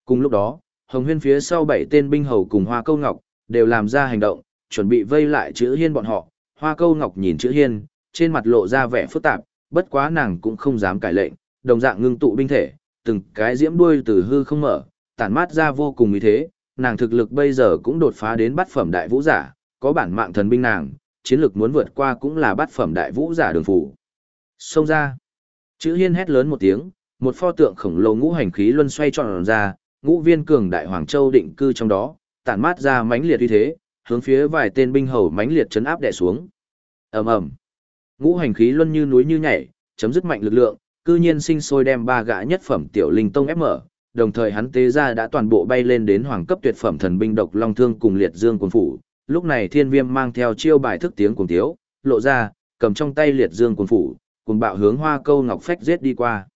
A: Cùng lúc đó, Hồng Huyên phía sau bảy tên binh hầu cùng Hoa Câu Ngọc, đều làm ra hành động, chuẩn bị vây lại chữ hiên bọn họ. Hoa Câu Ngọc nhìn chữ hiên, trên mặt lộ ra vẻ phức tạp, bất quá nàng cũng không dám cải lệnh, đồng dạng ngưng tụ binh thể, từng cái diễm đuôi từ hư không mở, tản mát ra vô cùng ý thế, nàng thực lực bây giờ cũng đột phá đến bát phẩm đại vũ giả, có bản mạng thần binh nàng, chiến lực muốn vượt qua cũng là bát phẩm đại vũ giả đường phủ. Xông ra. Chữ hiên hét lớn một tiếng, một pho tượng khổng lồ ngũ hành khí luân xoay tròn ra, ngũ viên cường đại hoàng châu định cư trong đó, tản mát ra mãnh liệt uy thế, hướng phía vài tên binh hầu mãnh liệt chấn áp đè xuống. Ầm ầm. Ngũ hành khí luân như núi như nhảy, chấm dứt mạnh lực lượng, cư nhiên sinh sôi đem ba gã nhất phẩm tiểu linh tông ép mở, đồng thời hắn tế ra đã toàn bộ bay lên đến hoàng cấp tuyệt phẩm thần binh độc long thương cùng liệt dương quân phủ. Lúc này Thiên Viêm mang theo chiêu bài thức tiếng cuồng tiếu, lộ ra, cầm trong tay liệt dương quân phủ, cùng bạo hướng Hoa Câu Ngọc Phách giết đi qua.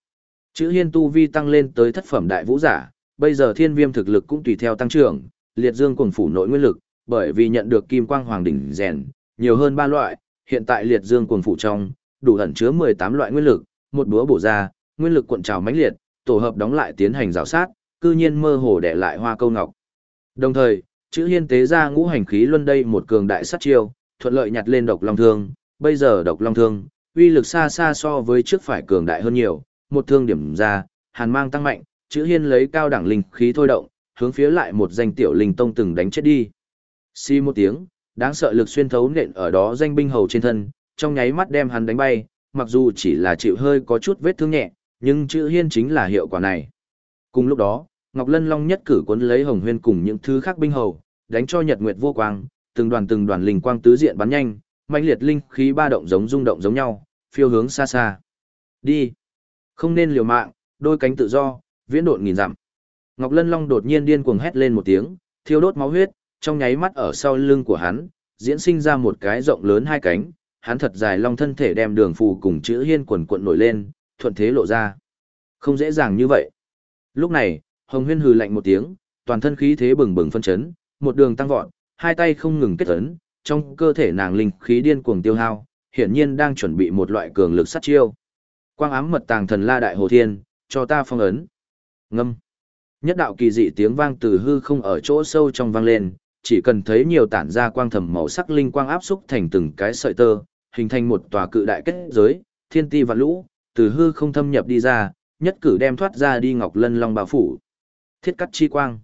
A: Chữ Hiên tu vi tăng lên tới thất phẩm đại vũ giả, bây giờ Thiên Viêm thực lực cũng tùy theo tăng trưởng, liệt dương cuồng phủ nội nguyên lực, bởi vì nhận được kim quang hoàng đỉnh rèn, nhiều hơn ba loại, hiện tại liệt dương cuồng phủ trong, đủ ẩn chứa 18 loại nguyên lực, một búa bổ ra, nguyên lực cuộn trào mãnh liệt, tổ hợp đóng lại tiến hành rào sát, cư nhiên mơ hồ để lại hoa câu ngọc. Đồng thời, chữ hiên tế ra ngũ hành khí luân đây một cường đại sát chiêu, thuận lợi nhặt lên độc long thương, bây giờ độc long thương, uy lực xa xa so với trước phải cường đại hơn nhiều, một thương điểm ra, hàn mang tăng mạnh, chữ hiên lấy cao đẳng linh khí thôi động, hướng phía lại một danh tiểu linh tông từng đánh chết đi. Xi một tiếng, đáng sợ lực xuyên thấu nện ở đó danh binh hầu trên thân, trong nháy mắt đem hắn đánh bay, mặc dù chỉ là chịu hơi có chút vết thương nhẹ, nhưng chữ hiên chính là hiệu quả này. Cùng lúc đó, Ngọc Lân Long nhất cử cuốn lấy Hồng Huyên cùng những thứ khác binh hầu, đánh cho Nhật Nguyệt vô quang, từng đoàn từng đoàn linh quang tứ diện bắn nhanh, mãnh liệt linh khí ba động giống rung động giống nhau, phiêu hướng xa xa. Đi. Không nên liều mạng, đôi cánh tự do, viễn độn nghìn dặm. Ngọc Lân Long đột nhiên điên cuồng hét lên một tiếng, thiêu đốt máu huyết, trong nháy mắt ở sau lưng của hắn, diễn sinh ra một cái rộng lớn hai cánh, hắn thật dài long thân thể đem đường phù cùng chữ hiên quần quận nổi lên, thuận thế lộ ra. Không dễ dàng như vậy. Lúc này, Hồng Huyên hừ lạnh một tiếng, toàn thân khí thế bừng bừng phân chấn, một đường tăng vọt, hai tay không ngừng kết ấn, trong cơ thể nàng linh khí điên cuồng tiêu hao, hiển nhiên đang chuẩn bị một loại cường lực sát chiêu. Quang ám mật tàng thần La Đại Hồ Thiên, cho ta phong ấn. Ngâm. Nhất đạo kỳ dị tiếng vang từ hư không ở chỗ sâu trong vang lên, chỉ cần thấy nhiều tản ra quang thầm màu sắc linh quang áp xúc thành từng cái sợi tơ, hình thành một tòa cự đại kết giới, thiên ti và lũ, từ hư không thâm nhập đi ra, nhất cử đem thoát ra đi Ngọc Lân Long bao phủ. Thiết cắt chi quang.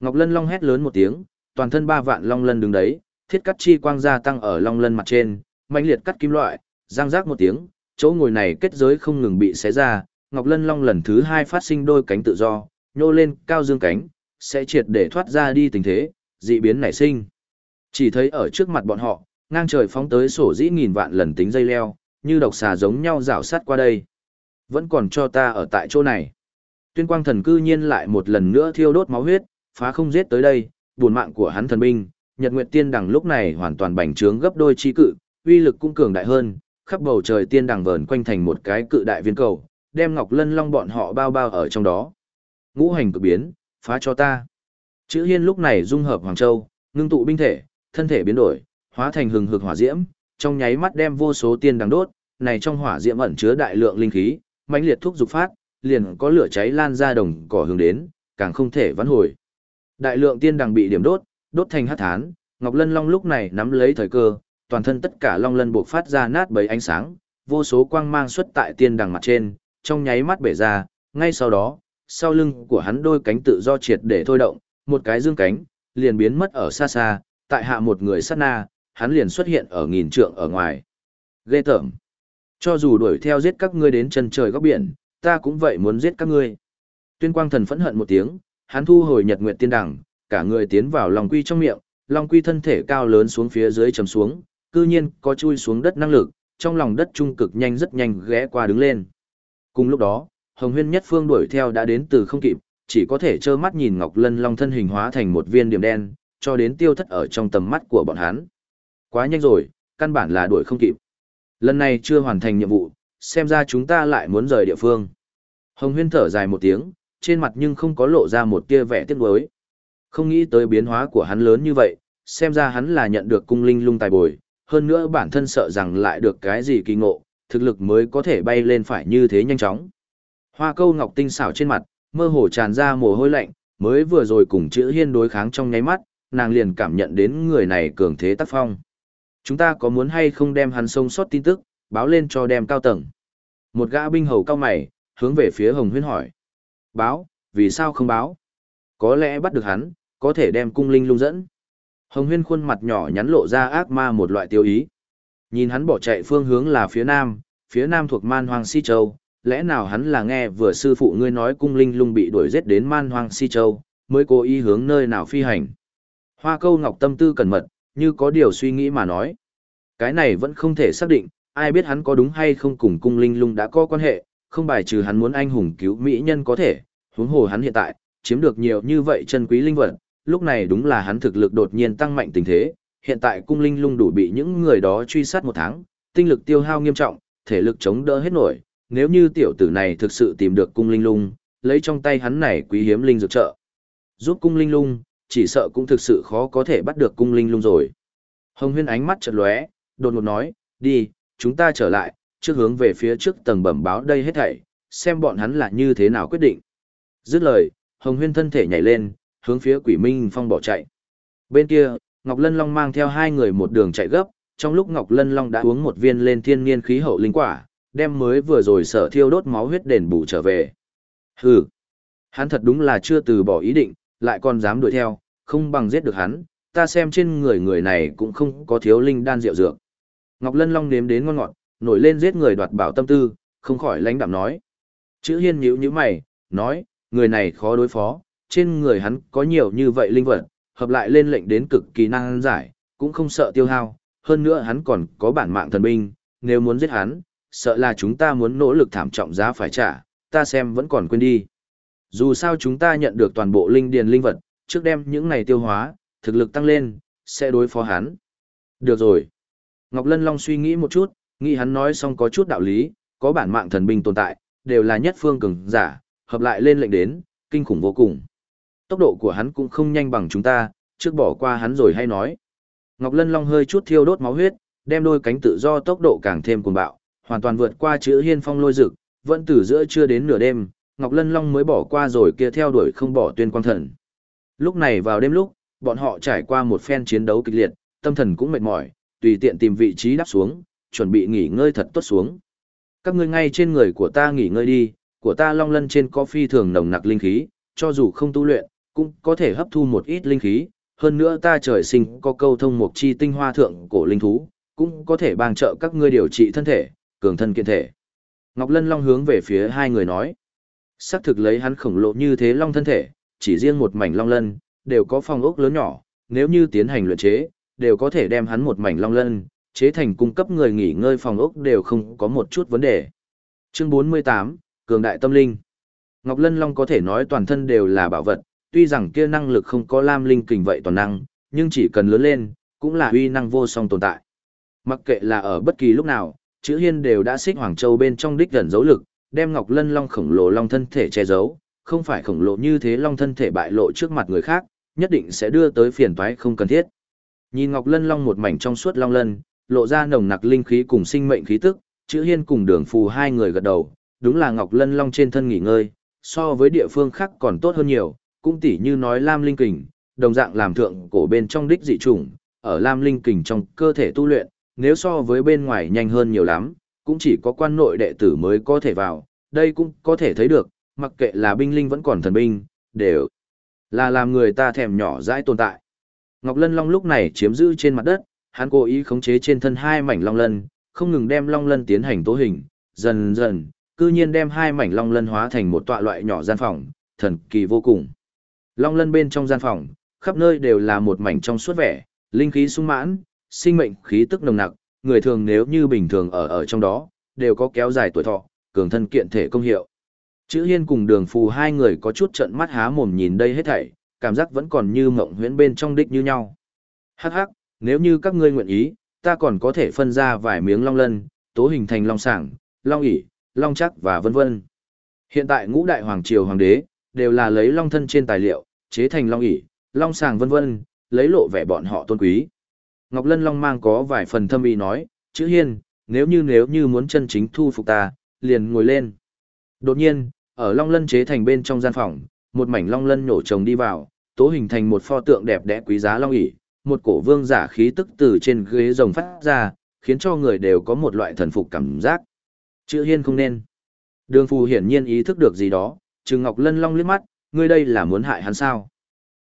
A: Ngọc Lân Long hét lớn một tiếng, toàn thân ba vạn long lân đứng đấy, thiết cắt chi quang gia tăng ở long lân mặt trên, mãnh liệt cắt kim loại, giang rác một tiếng, chỗ ngồi này kết giới không ngừng bị xé ra, Ngọc Lân Long lần thứ hai phát sinh đôi cánh tự do, nhô lên cao dương cánh, sẽ triệt để thoát ra đi tình thế, dị biến nảy sinh. Chỉ thấy ở trước mặt bọn họ, ngang trời phóng tới sổ dĩ nghìn vạn lần tính dây leo, như độc xà giống nhau rảo sát qua đây. Vẫn còn cho ta ở tại chỗ này. Tuyên quang thần cư nhiên lại một lần nữa thiêu đốt máu huyết, phá không giết tới đây, buồn mạng của hắn thần binh, Nhật Nguyệt Tiên Đằng lúc này hoàn toàn bành trướng gấp đôi chi cự, uy lực cũng cường đại hơn, khắp bầu trời tiên đằng vờn quanh thành một cái cự đại viên cầu, đem Ngọc Lân Long bọn họ bao bao ở trong đó. Ngũ hành cực biến, phá cho ta. Chữ Hiên lúc này dung hợp Hoàng Châu, ngưng tụ binh thể, thân thể biến đổi, hóa thành hừng hực hỏa diễm, trong nháy mắt đem vô số tiên đằng đốt, này trong hỏa diễm ẩn chứa đại lượng linh khí, mãnh liệt thúc dục phát, liền có lửa cháy lan ra đồng cỏ hướng đến, càng không thể vãn hồi. Đại lượng tiên đằng bị điểm đốt, đốt thành hắc thán, Ngọc Lân Long lúc này nắm lấy thời cơ, toàn thân tất cả long lân buộc phát ra nát bấy ánh sáng, vô số quang mang xuất tại tiên đằng mặt trên, trong nháy mắt bể ra, ngay sau đó, sau lưng của hắn đôi cánh tự do triệt để thôi động, một cái dương cánh, liền biến mất ở xa xa, tại hạ một người sát na, hắn liền xuất hiện ở nghìn trượng ở ngoài. Ghê tởm. Cho dù đuổi theo giết các ngươi đến chân trời góc biển, ta cũng vậy muốn giết các ngươi. Tuyên quang thần phẫn hận một tiếng, hắn thu hồi nhật nguyệt tiên đẳng, cả người tiến vào lòng quy trong miệng, long quy thân thể cao lớn xuống phía dưới chầm xuống, cư nhiên có chui xuống đất năng lực, trong lòng đất trung cực nhanh rất nhanh ghé qua đứng lên. Cùng lúc đó, Hồng Huyên nhất phương đuổi theo đã đến từ không kịp, chỉ có thể trơ mắt nhìn Ngọc Lân Long thân hình hóa thành một viên điểm đen, cho đến tiêu thất ở trong tầm mắt của bọn hắn. Quá nhanh rồi, căn bản là đuổi không kịp. Lần này chưa hoàn thành nhiệm vụ, xem ra chúng ta lại muốn rời địa phương. Hồng Huyên thở dài một tiếng, trên mặt nhưng không có lộ ra một tia vẻ tiếc nuối. Không nghĩ tới biến hóa của hắn lớn như vậy, xem ra hắn là nhận được cung linh lung tài bồi, hơn nữa bản thân sợ rằng lại được cái gì kỳ ngộ, thực lực mới có thể bay lên phải như thế nhanh chóng. Hoa câu ngọc tinh xảo trên mặt, mơ hồ tràn ra mồ hôi lạnh, mới vừa rồi cùng chữ hiên đối kháng trong nháy mắt, nàng liền cảm nhận đến người này cường thế tác phong. Chúng ta có muốn hay không đem hắn sông sót tin tức, báo lên cho đem cao tầng. Một gã binh hầu cao mày, hướng về phía Hồng Huyên hỏi. Báo, vì sao không báo? Có lẽ bắt được hắn, có thể đem cung linh lung dẫn. Hồng Huyên khuôn mặt nhỏ nhắn lộ ra ác ma một loại tiêu ý. Nhìn hắn bỏ chạy phương hướng là phía nam, phía nam thuộc Man Hoàng Si Châu, lẽ nào hắn là nghe vừa sư phụ ngươi nói cung linh lung bị đuổi giết đến man hoang si châu, mới cố ý hướng nơi nào phi hành. Hoa câu ngọc tâm tư cẩn mật, như có điều suy nghĩ mà nói. Cái này vẫn không thể xác định, ai biết hắn có đúng hay không cùng cung linh lung đã có quan hệ, không bài trừ hắn muốn anh hùng cứu mỹ nhân có thể, huống hồ hắn hiện tại, chiếm được nhiều như vậy chân quý linh vật, lúc này đúng là hắn thực lực đột nhiên tăng mạnh tình thế, hiện tại cung linh lung đủ bị những người đó truy sát một tháng, tinh lực tiêu hao nghiêm trọng, thể lực chống đỡ hết nổi, nếu như tiểu tử này thực sự tìm được cung linh lung, lấy trong tay hắn này quý hiếm linh dược trợ. Giúp cung linh lung, chỉ sợ cũng thực sự khó có thể bắt được cung linh lung rồi. Hồng huyên ánh mắt chợt lóe, đột ngột nói, đi, chúng ta trở lại, trước hướng về phía trước tầng bẩm báo đây hết thảy, xem bọn hắn là như thế nào quyết định. Dứt lời, Hồng huyên thân thể nhảy lên, hướng phía quỷ minh phong bỏ chạy. Bên kia, Ngọc Lân Long mang theo hai người một đường chạy gấp, trong lúc Ngọc Lân Long đã uống một viên lên thiên niên khí hậu linh quả, đem mới vừa rồi sở thiêu đốt máu huyết đền bù trở về. Hừ, hắn thật đúng là chưa từ bỏ ý định, lại còn dám đuổi theo, không bằng giết được hắn, ta xem trên người người này cũng không có thiếu linh đan rượu dược. Ngọc Lân Long nếm đến ngon ngọt, nổi lên giết người đoạt bảo tâm tư, không khỏi lãnh đạm nói. Chữ hiên nhíu như mày, nói, người này khó đối phó, trên người hắn có nhiều như vậy linh vật, hợp lại lên lệnh đến cực kỳ năng giải, cũng không sợ tiêu hao, hơn nữa hắn còn có bản mạng thần binh, nếu muốn giết hắn, sợ là chúng ta muốn nỗ lực thảm trọng giá phải trả, ta xem vẫn còn quên đi. Dù sao chúng ta nhận được toàn bộ linh điền linh vật, trước đem những này tiêu hóa, thực lực tăng lên, sẽ đối phó hắn. Được rồi. Ngọc Lân Long suy nghĩ một chút, nghĩ hắn nói xong có chút đạo lý, có bản mạng thần binh tồn tại, đều là nhất phương cường giả, hợp lại lên lệnh đến, kinh khủng vô cùng. Tốc độ của hắn cũng không nhanh bằng chúng ta, trước bỏ qua hắn rồi hay nói. Ngọc Lân Long hơi chút thiêu đốt máu huyết, đem đôi cánh tự do tốc độ càng thêm cuồng bạo, hoàn toàn vượt qua chữ hiên phong lôi rực, vẫn từ giữa trưa đến nửa đêm, Ngọc Lân Long mới bỏ qua rồi kia theo đuổi không bỏ tuyên quang thần. Lúc này vào đêm lúc, bọn họ trải qua một phen chiến đấu kịch liệt, tâm thần cũng mệt mỏi, tùy tiện tìm vị trí đáp xuống, chuẩn bị nghỉ ngơi thật tốt xuống. Các ngươi ngay trên người của ta nghỉ ngơi đi, của ta long lân trên có phi thường nồng nặc linh khí, cho dù không tu luyện, cũng có thể hấp thu một ít linh khí, hơn nữa ta trời sinh có câu thông một chi tinh hoa thượng cổ linh thú, cũng có thể bằng trợ các ngươi điều trị thân thể, cường thân kiện thể. Ngọc Lân Long hướng về phía hai người nói. Sắc thực lấy hắn khổng lồ như thế long thân thể, chỉ riêng một mảnh long lân, đều có phòng ốc lớn nhỏ, nếu như tiến hành luyện chế, đều có thể đem hắn một mảnh long lân, chế thành cung cấp người nghỉ ngơi phòng ốc đều không có một chút vấn đề. Chương 48, Cường Đại Tâm Linh Ngọc Lân Long có thể nói toàn thân đều là bảo vật, tuy rằng kia năng lực không có lam linh kình vậy toàn năng, nhưng chỉ cần lớn lên, cũng là uy năng vô song tồn tại. Mặc kệ là ở bất kỳ lúc nào, chữ hiên đều đã xích Hoàng Châu bên trong đích gần dấu lực, đem Ngọc Lân Long khổng lồ long thân thể che giấu, không phải khổng lồ như thế long thân thể bại lộ trước mặt người khác, nhất định sẽ đưa tới phiền toái không cần thiết. Nhìn Ngọc Lân Long một mảnh trong suốt long lân, lộ ra nồng nặc linh khí cùng sinh mệnh khí tức, chữ hiên cùng đường phù hai người gật đầu, đúng là Ngọc Lân Long trên thân nghỉ ngơi, so với địa phương khác còn tốt hơn nhiều, cũng tỉ như nói Lam Linh Kình, đồng dạng làm thượng cổ bên trong đích dị trùng, ở Lam Linh Kình trong cơ thể tu luyện, nếu so với bên ngoài nhanh hơn nhiều lắm, cũng chỉ có quan nội đệ tử mới có thể vào, đây cũng có thể thấy được, mặc kệ là binh linh vẫn còn thần binh, đều là làm người ta thèm nhỏ dãi tồn tại. Ngọc Lân Long lúc này chiếm giữ trên mặt đất, hắn cố ý khống chế trên thân hai mảnh long lân, không ngừng đem long lân tiến hành tố hình, dần dần, cư nhiên đem hai mảnh long lân hóa thành một tọa loại nhỏ gian phòng, thần kỳ vô cùng. Long lân bên trong gian phòng, khắp nơi đều là một mảnh trong suốt vẻ, linh khí sung mãn, sinh mệnh khí tức nồng nặc, người thường nếu như bình thường ở ở trong đó, đều có kéo dài tuổi thọ, cường thân kiện thể công hiệu. Chữ Hiên cùng đường phù hai người có chút trợn mắt há mồm nhìn đây hết thảy, cảm giác vẫn còn như mộng huyễn bên trong đích như nhau. Hắc hắc, nếu như các ngươi nguyện ý, ta còn có thể phân ra vài miếng long lân, tố hình thành long sảng, long ỉ, long chắc và vân vân. Hiện tại ngũ đại hoàng triều hoàng đế, đều là lấy long thân trên tài liệu, chế thành long ỉ, long sàng vân vân, lấy lộ vẻ bọn họ tôn quý. Ngọc Lân Long mang có vài phần thâm ý nói, chữ hiên, nếu như nếu như muốn chân chính thu phục ta, liền ngồi lên. Đột nhiên, ở Long Lân chế thành bên trong gian phòng, một mảnh Long Lân nổ trồng đi vào, tố hình thành một pho tượng đẹp đẽ quý giá Long ỉ, một cổ vương giả khí tức từ trên ghế rồng phát ra, khiến cho người đều có một loại thần phục cảm giác. Chữ hiên không nên. Đường phù hiển nhiên ý thức được gì đó, trừng Ngọc Lân Long liếc mắt, ngươi đây là muốn hại hắn sao?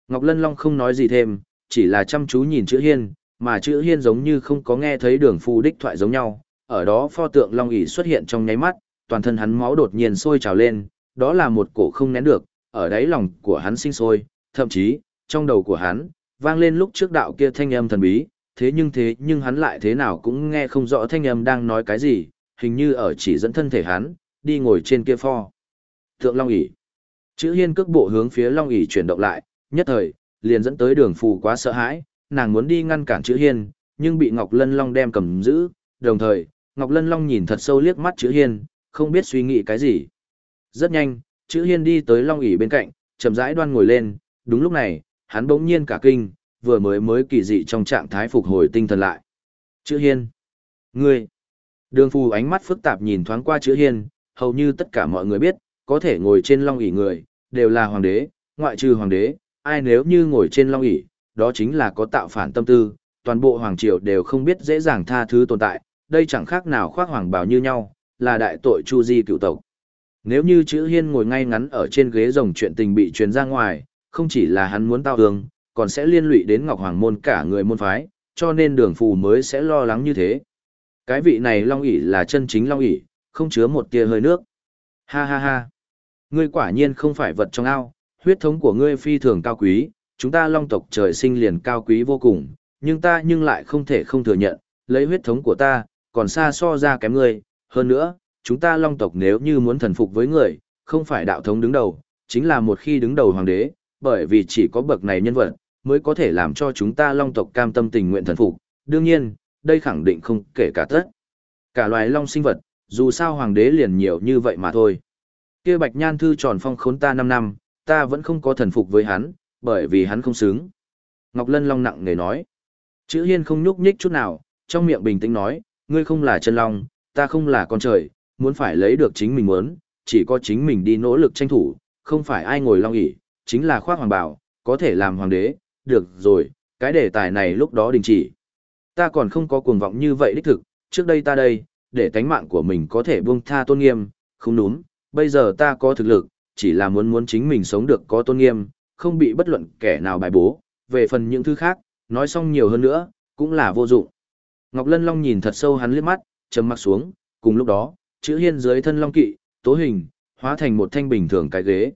A: Ngọc Lân Long không nói gì thêm, chỉ là chăm chú nhìn chữ hiên, mà chữ hiên giống như không có nghe thấy đường phù đích thoại giống nhau, ở đó pho tượng long ỷ xuất hiện trong nháy mắt, toàn thân hắn máu đột nhiên sôi trào lên, đó là một cổ không nén được, ở đáy lòng của hắn sinh sôi, thậm chí, trong đầu của hắn, vang lên lúc trước đạo kia thanh âm thần bí, thế nhưng thế nhưng hắn lại thế nào cũng nghe không rõ thanh âm đang nói cái gì, hình như ở chỉ dẫn thân thể hắn, đi ngồi trên kia pho. Thượng Long ỉ. Chữ hiên cước bộ hướng phía Long ỉ chuyển động lại, nhất thời, liền dẫn tới đường phù quá sợ hãi, nàng muốn đi ngăn cản chữ hiên, nhưng bị Ngọc Lân Long đem cầm giữ, đồng thời, Ngọc Lân Long nhìn thật sâu liếc mắt chữ hiên, không biết suy nghĩ cái gì. Rất nhanh, chữ hiên đi tới Long ỉ bên cạnh, chậm rãi đoan ngồi lên, đúng lúc này, hắn bỗng nhiên cả kinh, vừa mới mới kỳ dị trong trạng thái phục hồi tinh thần lại. Chữ hiên. Ngươi. Đường phù ánh mắt phức tạp nhìn thoáng qua chữ hiên, hầu như tất cả mọi người biết, có thể ngồi trên long ỷ người, đều là hoàng đế, ngoại trừ hoàng đế, ai nếu như ngồi trên long ỷ, đó chính là có tạo phản tâm tư, toàn bộ hoàng triều đều không biết dễ dàng tha thứ tồn tại, đây chẳng khác nào khoác hoàng bào như nhau, là đại tội chu di cựu tộc. Nếu như chữ hiên ngồi ngay ngắn ở trên ghế rồng chuyện tình bị truyền ra ngoài, không chỉ là hắn muốn tao hương, còn sẽ liên lụy đến Ngọc Hoàng môn cả người môn phái, cho nên đường phù mới sẽ lo lắng như thế. Cái vị này long ỷ là chân chính long ỷ, không chứa một tia hơi nước. Ha ha ha. Ngươi quả nhiên không phải vật trong ao, huyết thống của ngươi phi thường cao quý, chúng ta long tộc trời sinh liền cao quý vô cùng, nhưng ta nhưng lại không thể không thừa nhận, lấy huyết thống của ta, còn xa so ra kém ngươi, hơn nữa, chúng ta long tộc nếu như muốn thần phục với người, không phải đạo thống đứng đầu, chính là một khi đứng đầu hoàng đế, bởi vì chỉ có bậc này nhân vật, mới có thể làm cho chúng ta long tộc cam tâm tình nguyện thần phục. Đương nhiên, đây khẳng định không kể cả tất. Cả loài long sinh vật, dù sao hoàng đế liền nhiều như vậy mà thôi. Kia bạch nhan thư tròn phong khốn ta 5 năm, ta vẫn không có thần phục với hắn, bởi vì hắn không xứng. Ngọc Lân Long nặng nề nói. Chữ hiên không nhúc nhích chút nào, trong miệng bình tĩnh nói, ngươi không là chân long, ta không là con trời, muốn phải lấy được chính mình muốn, chỉ có chính mình đi nỗ lực tranh thủ, không phải ai ngồi long ỷ, chính là khoác hoàng bảo, có thể làm hoàng đế, được rồi, cái đề tài này lúc đó đình chỉ. Ta còn không có cuồng vọng như vậy đích thực, trước đây ta đây, để tánh mạng của mình có thể buông tha tôn nghiêm, không đúng, bây giờ ta có thực lực, chỉ là muốn muốn chính mình sống được có tôn nghiêm, không bị bất luận kẻ nào bài bố, về phần những thứ khác, nói xong nhiều hơn nữa, cũng là vô dụng. Ngọc Lân Long nhìn thật sâu hắn liếc mắt, chấm mắt xuống, cùng lúc đó, chữ hiên dưới thân Long Kỵ, tố hình, hóa thành một thanh bình thường cái ghế.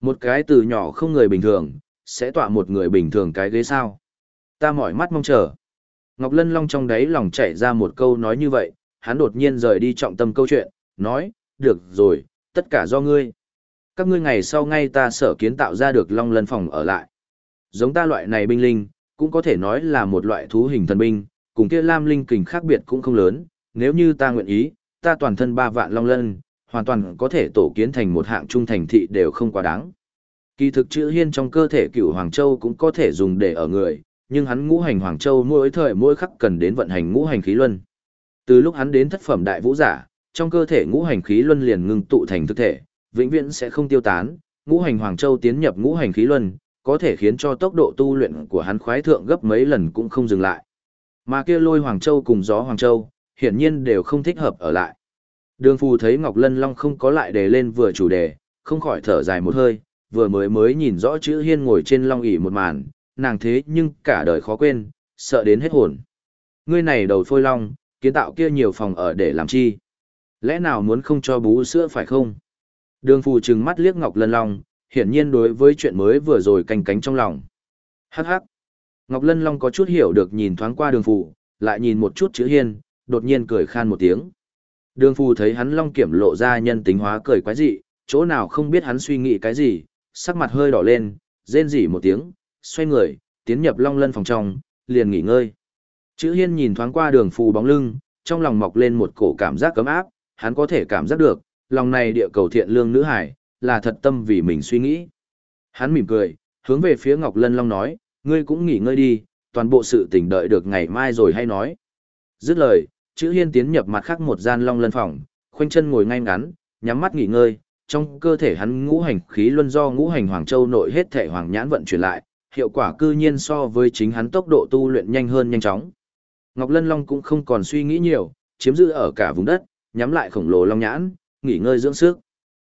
A: Một cái từ nhỏ không người bình thường, sẽ tọa một người bình thường cái ghế sao. Ta mỏi mắt mong chờ. Ngọc Lân Long trong đáy lòng chảy ra một câu nói như vậy, hắn đột nhiên rời đi trọng tâm câu chuyện, nói, được rồi, tất cả do ngươi. Các ngươi ngày sau ngay ta sở kiến tạo ra được Long Lân phòng ở lại. Giống ta loại này binh linh, cũng có thể nói là một loại thú hình thần binh, cùng kia Lam Linh kình khác biệt cũng không lớn, nếu như ta nguyện ý, ta toàn thân ba vạn Long Lân, hoàn toàn có thể tổ kiến thành một hạng trung thành thị đều không quá đáng. Kỳ thực chữ hiên trong cơ thể cửu Hoàng Châu cũng có thể dùng để ở người, nhưng hắn ngũ hành Hoàng Châu mỗi thời mỗi khắc cần đến vận hành ngũ hành khí luân. Từ lúc hắn đến thất phẩm đại vũ giả, trong cơ thể ngũ hành khí luân liền ngưng tụ thành thực thể, vĩnh viễn sẽ không tiêu tán, ngũ hành Hoàng Châu tiến nhập ngũ hành khí luân, có thể khiến cho tốc độ tu luyện của hắn khoái thượng gấp mấy lần cũng không dừng lại. Mà kia lôi Hoàng Châu cùng gió Hoàng Châu, hiển nhiên đều không thích hợp ở lại. Đường phù thấy Ngọc Lân Long không có lại đề lên vừa chủ đề, không khỏi thở dài một hơi, vừa mới mới nhìn rõ chữ hiên ngồi trên long ỷ một màn, nàng thế nhưng cả đời khó quên, sợ đến hết hồn. Ngươi này đầu phôi long, kiến tạo kia nhiều phòng ở để làm chi? Lẽ nào muốn không cho bú sữa phải không? Đường phù trừng mắt liếc Ngọc Lân Long, hiển nhiên đối với chuyện mới vừa rồi canh cánh trong lòng. Hắc hắc. Ngọc Lân Long có chút hiểu được nhìn thoáng qua đường phù, lại nhìn một chút chữ hiên, đột nhiên cười khan một tiếng. Đường phù thấy hắn Long kiểm lộ ra nhân tính hóa cười quái dị, chỗ nào không biết hắn suy nghĩ cái gì, sắc mặt hơi đỏ lên, rên rỉ một tiếng, xoay người, tiến nhập long lân phòng trong, liền nghỉ ngơi. Chữ hiên nhìn thoáng qua đường phù bóng lưng, trong lòng mọc lên một cổ cảm giác cấm áp, hắn có thể cảm giác được, lòng này địa cầu thiện lương nữ hải, là thật tâm vì mình suy nghĩ. Hắn mỉm cười, hướng về phía Ngọc Lân Long nói, ngươi cũng nghỉ ngơi đi, toàn bộ sự tình đợi được ngày mai rồi hay nói. Dứt lời, chữ hiên tiến nhập mặt khác một gian long lân phòng, khoanh chân ngồi ngay ngắn, nhắm mắt nghỉ ngơi, trong cơ thể hắn ngũ hành khí luân do ngũ hành hoàng châu nội hết thể hoàng nhãn vận chuyển lại, hiệu quả cư nhiên so với chính hắn tốc độ tu luyện nhanh hơn nhanh chóng. Ngọc Lân Long cũng không còn suy nghĩ nhiều, chiếm giữ ở cả vùng đất, nhắm lại khổng lồ long nhãn, nghỉ ngơi dưỡng sức.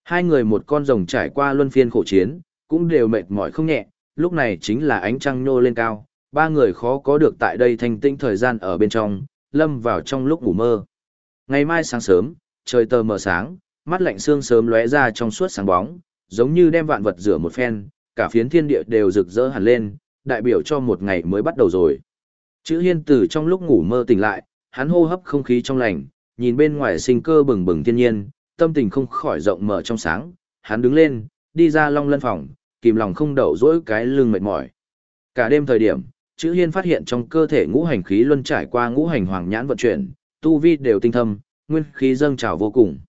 A: Hai người một con rồng trải qua luân phiên khổ chiến, cũng đều mệt mỏi không nhẹ, lúc này chính là ánh trăng nhô lên cao, ba người khó có được tại đây thanh tĩnh thời gian ở bên trong, lâm vào trong lúc ngủ mơ. Ngày mai sáng sớm, trời tờ mờ sáng, mắt lạnh sương sớm lóe ra trong suốt sáng bóng, giống như đem vạn vật rửa một phen, cả phiến thiên địa đều rực rỡ hẳn lên, đại biểu cho một ngày mới bắt đầu rồi. Chữ hiên Tử trong lúc ngủ mơ tỉnh lại, hắn hô hấp không khí trong lành, nhìn bên ngoài sinh cơ bừng bừng thiên nhiên, tâm tình không khỏi rộng mở trong sáng, hắn đứng lên, đi ra long lân phòng, kìm lòng không đậu dỗi cái lưng mệt mỏi. Cả đêm thời điểm, chữ hiên phát hiện trong cơ thể ngũ hành khí luân trải qua ngũ hành hoàng nhãn vận chuyển, tu vi đều tinh thâm, nguyên khí dâng trào vô cùng.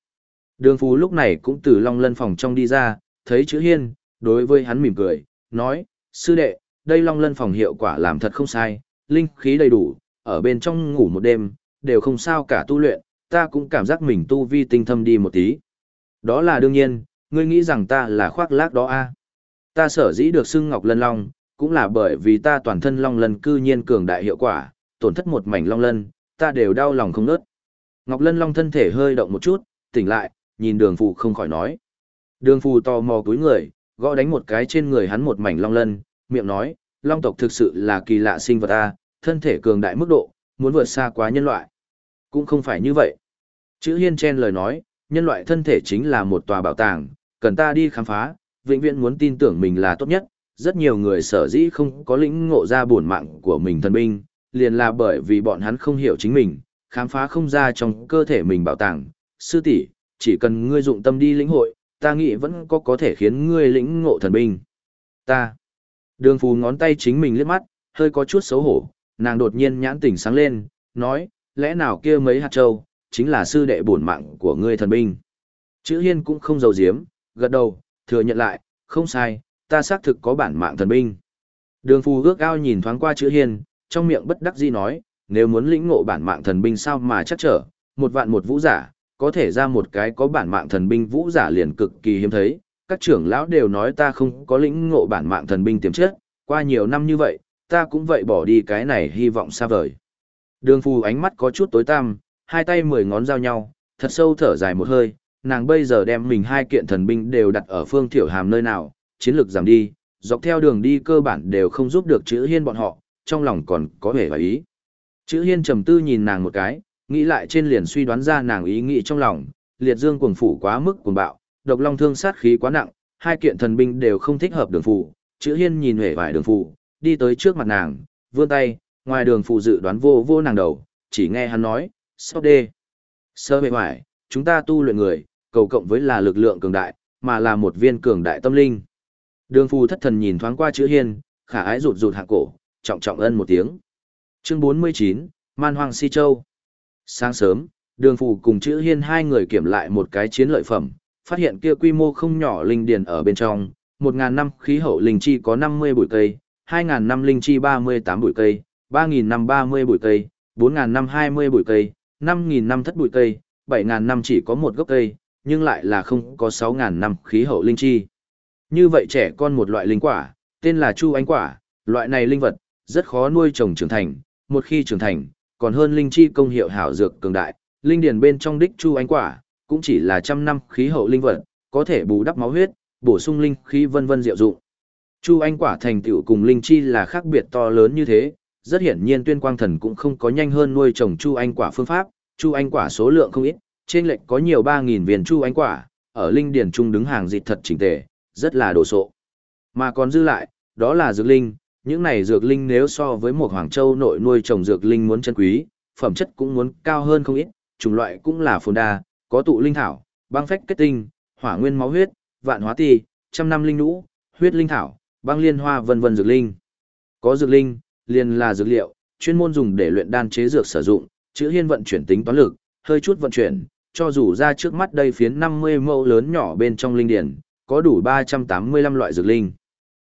A: Đường Phú lúc này cũng từ long lân phòng trong đi ra, thấy chữ hiên, đối với hắn mỉm cười, nói, sư đệ, đây long lân phòng hiệu quả làm thật không sai, linh khí đầy đủ, ở bên trong ngủ một đêm, đều không sao cả tu luyện, ta cũng cảm giác mình tu vi tinh thâm đi một tí. Đó là đương nhiên, ngươi nghĩ rằng ta là khoác lác đó a à? Ta sở dĩ được xưng Ngọc Lân Long, cũng là bởi vì ta toàn thân Long Lân cư nhiên cường đại hiệu quả, tổn thất một mảnh Long Lân, ta đều đau lòng không nớt. Ngọc Lân Long thân thể hơi động một chút, tỉnh lại, nhìn đường phù không khỏi nói. Đường phù tò mò cúi người, gõ đánh một cái trên người hắn một mảnh Long Lân, miệng nói, Long tộc thực sự là kỳ lạ sinh vật a, thân thể cường đại mức độ, muốn vượt xa quá nhân loại. Cũng không phải như vậy. Chữ hiên chen lời nói, nhân loại thân thể chính là một tòa bảo tàng, cần ta đi khám phá, vĩnh viễn muốn tin tưởng mình là tốt nhất. Rất nhiều người sở dĩ không có lĩnh ngộ ra bổn mạng của mình thần binh, liền là bởi vì bọn hắn không hiểu chính mình, khám phá không ra trong cơ thể mình bảo tàng. Sư tỷ, chỉ cần ngươi dụng tâm đi lĩnh hội, ta nghĩ vẫn có có thể khiến ngươi lĩnh ngộ thần binh. Ta. Đường phù ngón tay chính mình liếc mắt, hơi có chút xấu hổ, nàng đột nhiên nhãn tỉnh sáng lên, nói, lẽ nào kia mấy hạt châu, chính là sư đệ bổn mạng của ngươi thần binh. Chữ hiên cũng không giấu giếm, gật đầu, thừa nhận lại, không sai, ta xác thực có bản mạng thần binh. Đường phù ước ao nhìn thoáng qua chữ hiên, trong miệng bất đắc dĩ nói, nếu muốn lĩnh ngộ bản mạng thần binh sao mà chắc trở, một vạn một vũ giả, có thể ra một cái có bản mạng thần binh vũ giả liền cực kỳ hiếm thấy. Các trưởng lão đều nói ta không có lĩnh ngộ bản mạng thần binh tiềm chất, qua nhiều năm như vậy, ta cũng vậy bỏ đi cái này hy vọng xa vời. Đường phù ánh mắt có chút tối tăm, hai tay mười ngón giao nhau, thật sâu thở dài một hơi, nàng bây giờ đem mình hai kiện thần binh đều đặt ở phương thiểu hàm nơi nào, chiến lược giảm đi, dọc theo đường đi cơ bản đều không giúp được chữ hiên bọn họ, trong lòng còn có vẻ và ý. Chữ hiên trầm tư nhìn nàng một cái, nghĩ lại trên liền suy đoán ra nàng ý nghĩ trong lòng, liệt dương cuồng phủ quá mức cuồng bạo, độc long thương sát khí quá nặng, hai kiện thần binh đều không thích hợp đường phủ, chữ hiên nhìn hề vải đường phủ, đi tới trước mặt nàng, vươn tay, ngoài đường phụ dự đoán vô vô nàng đầu, chỉ nghe hắn nói, sắp đê. Sơ bề hoài, chúng ta tu luyện người, cầu cộng với là lực lượng cường đại, mà là một viên cường đại tâm linh. Đường phù thất thần nhìn thoáng qua chữ hiên, khả ái rụt rụt hạ cổ, trọng trọng ân một tiếng. Chương 49, Man Hoang Si Châu. Sáng sớm, đường phù cùng chữ hiên hai người kiểm lại một cái chiến lợi phẩm, phát hiện kia quy mô không nhỏ linh điền ở bên trong, 1.000 năm khí hậu linh chi có 50 bụi cây, 2.000 năm linh chi 38 bụi cây, 3.000 năm 30 bụi cây, 4.000 năm 20 bụi cây, 5.000 năm thất bụi cây, 7.000 năm chỉ có một gốc cây, nhưng lại là không có 6.000 năm khí hậu linh chi. Như vậy trẻ con một loại linh quả, tên là chu ánh quả, loại này linh vật, rất khó nuôi trồng trưởng thành, một khi trưởng thành, còn hơn linh chi công hiệu hảo dược cường đại, linh điển bên trong đích chu ánh quả, cũng chỉ là trăm năm khí hậu linh vật, có thể bù đắp máu huyết, bổ sung linh khí vân vân diệu dụng. Chu anh quả thành tựu cùng linh chi là khác biệt to lớn như thế, rất hiển nhiên tuyên quang thần cũng không có nhanh hơn nuôi trồng chu anh quả phương pháp, chu anh quả số lượng không ít, trên lệnh có nhiều ba nghìn viên chu anh quả, ở linh điển trung đứng hàng dịch thật chỉnh tề, rất là đồ sộ. Mà còn dư lại, đó là dược linh, những này dược linh nếu so với một Hoàng Châu nội nuôi trồng dược linh muốn chân quý, phẩm chất cũng muốn cao hơn không ít, chủng loại cũng là phồn đa, có tụ linh thảo, băng phách kết tinh, hỏa nguyên máu huyết, vạn hóa ti, trăm năm linh nũ, huyết linh thảo, băng liên hoa vân vân dược linh. Có dược linh, liền là dược liệu, chuyên môn dùng để luyện đan chế dược sử dụng, chữ hiên vận chuyển tính toán lực, hơi chút vận chuyển, cho dù ra trước mắt đây phiến 50 mẫu lớn nhỏ bên trong linh điển, có đủ 385 loại dược linh.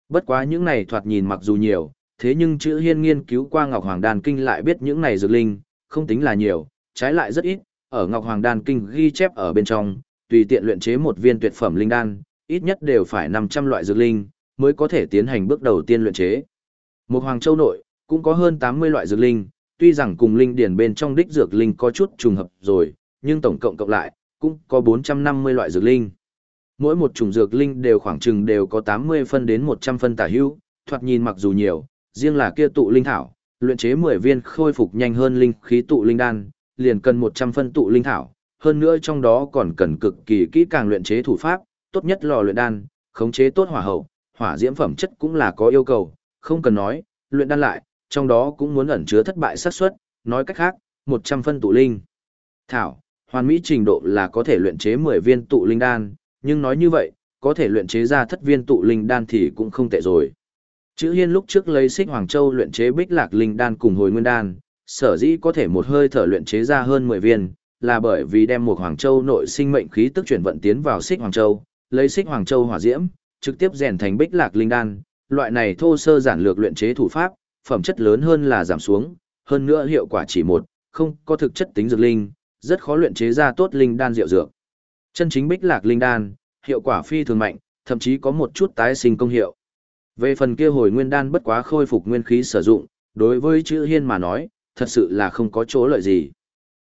A: Bất quá những này thoạt nhìn mặc dù nhiều, thế nhưng chữ hiên nghiên cứu qua Ngọc Hoàng Đan Kinh lại biết những này dược linh, không tính là nhiều, trái lại rất ít, ở Ngọc Hoàng Đan Kinh ghi chép ở bên trong, tùy tiện luyện chế một viên tuyệt phẩm linh đan, ít nhất đều phải 500 loại dược linh, mới có thể tiến hành bước đầu tiên luyện chế. Một Hoàng Châu nội, cũng có hơn 80 loại dược linh, tuy rằng cùng linh điển bên trong đích dược linh có chút trùng hợp rồi, nhưng tổng cộng cộng lại, cũng có 450 loại dược linh. Mỗi một chủng dược linh đều khoảng chừng đều có 80 phân đến 100 phân tả hữu, thoạt nhìn mặc dù nhiều, riêng là kia tụ linh thảo, luyện chế 10 viên khôi phục nhanh hơn linh khí tụ linh đan, liền cần 100 phân tụ linh thảo, hơn nữa trong đó còn cần cực kỳ kỹ càng luyện chế thủ pháp, tốt nhất lò luyện đan, khống chế tốt hỏa hậu, hỏa diễm phẩm chất cũng là có yêu cầu, không cần nói, luyện đan lại, trong đó cũng muốn ẩn chứa thất bại xác suất, nói cách khác, 100 phân tụ linh. Thảo, hoàn mỹ trình độ là có thể luyện chế 10 viên tụ linh đan, nhưng nói như vậy, có thể luyện chế ra thất viên tụ linh đan thì cũng không tệ rồi. Chữ Hiên lúc trước lấy xích Hoàng Châu luyện chế bích lạc linh đan cùng hồi nguyên đan, sở dĩ có thể một hơi thở luyện chế ra hơn 10 viên, là bởi vì đem một Hoàng Châu nội sinh mệnh khí tức chuyển vận tiến vào xích Hoàng Châu, lấy xích Hoàng Châu hỏa diễm, trực tiếp rèn thành bích lạc linh đan, loại này thô sơ giản lược luyện chế thủ pháp, phẩm chất lớn hơn là giảm xuống, hơn nữa hiệu quả chỉ một, không có thực chất tính dược linh, rất khó luyện chế ra tốt linh đan diệu dược. Chân chính bích lạc linh đan, hiệu quả phi thường mạnh, thậm chí có một chút tái sinh công hiệu. Về phần kia hồi nguyên đan bất quá khôi phục nguyên khí sử dụng, đối với chữ hiên mà nói, thật sự là không có chỗ lợi gì.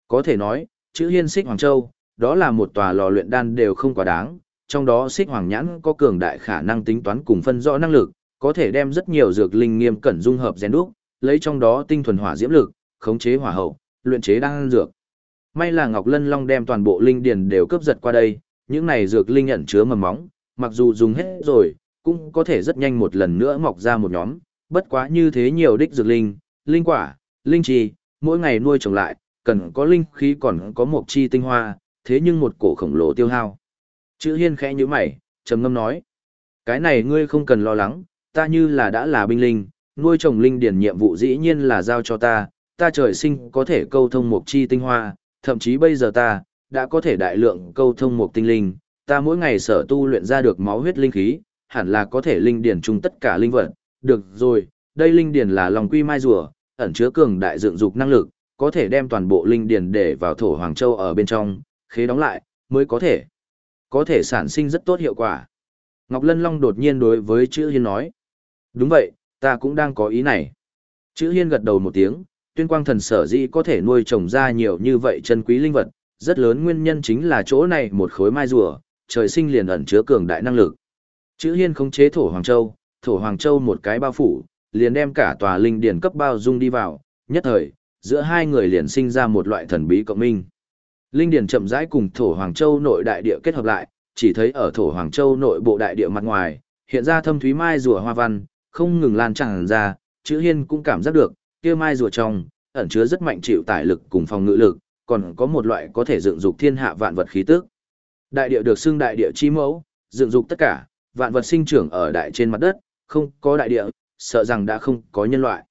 A: Có thể nói, chữ hiên xích Hoàng Châu, đó là một tòa lò luyện đan đều không quá đáng, trong đó xích Hoàng Nhãn có cường đại khả năng tính toán cùng phân rõ năng lực, có thể đem rất nhiều dược linh nghiêm cẩn dung hợp rèn đúc, lấy trong đó tinh thuần hỏa diễm lực, khống chế hỏa hậu, luyện chế đan dược. May là Ngọc Lân Long đem toàn bộ linh điền đều cướp giật qua đây, những này dược linh ẩn chứa mầm móng, mặc dù dùng hết rồi, cũng có thể rất nhanh một lần nữa mọc ra một nhóm, bất quá như thế nhiều đích dược linh, linh quả, linh trì, mỗi ngày nuôi trồng lại, cần có linh khí còn có một chi tinh hoa, thế nhưng một cổ khổng lồ tiêu hao. Chữ hiên khẽ như mày, trầm ngâm nói. Cái này ngươi không cần lo lắng, ta như là đã là binh linh, nuôi trồng linh điển nhiệm vụ dĩ nhiên là giao cho ta, ta trời sinh có thể câu thông một chi tinh hoa, thậm chí bây giờ ta, đã có thể đại lượng câu thông một tinh linh, ta mỗi ngày sở tu luyện ra được máu huyết linh khí, hẳn là có thể linh điển chung tất cả linh vật. Được rồi, đây linh điển là lòng quy mai rùa, ẩn chứa cường đại dựng dục năng lực, có thể đem toàn bộ linh điển để vào thổ Hoàng Châu ở bên trong, khế đóng lại, mới có thể, có thể sản sinh rất tốt hiệu quả. Ngọc Lân Long đột nhiên đối với chữ hiên nói. Đúng vậy, ta cũng đang có ý này. Chữ hiên gật đầu một tiếng, tuyên quang thần sở dĩ có thể nuôi trồng ra nhiều như vậy chân quý linh vật, rất lớn nguyên nhân chính là chỗ này một khối mai rùa, trời sinh liền ẩn chứa cường đại năng lực. Chữ hiên khống chế thổ Hoàng Châu, thổ Hoàng Châu một cái bao phủ, liền đem cả tòa linh điển cấp bao dung đi vào, nhất thời, giữa hai người liền sinh ra một loại thần bí cộng minh. Linh điển chậm rãi cùng thổ Hoàng Châu nội đại địa kết hợp lại, chỉ thấy ở thổ Hoàng Châu nội bộ đại địa mặt ngoài, hiện ra thâm thúy mai rùa hoa văn, không ngừng lan tràn ra, chữ hiên cũng cảm giác được, kia mai rùa trong, ẩn chứa rất mạnh chịu tải lực cùng phòng ngự lực, còn có một loại có thể dựng dục thiên hạ vạn vật khí tức. Đại địa được xưng đại địa chi mẫu, dựng dục tất cả, vạn vật sinh trưởng ở đại trên mặt đất, không có đại địa, sợ rằng đã không có nhân loại.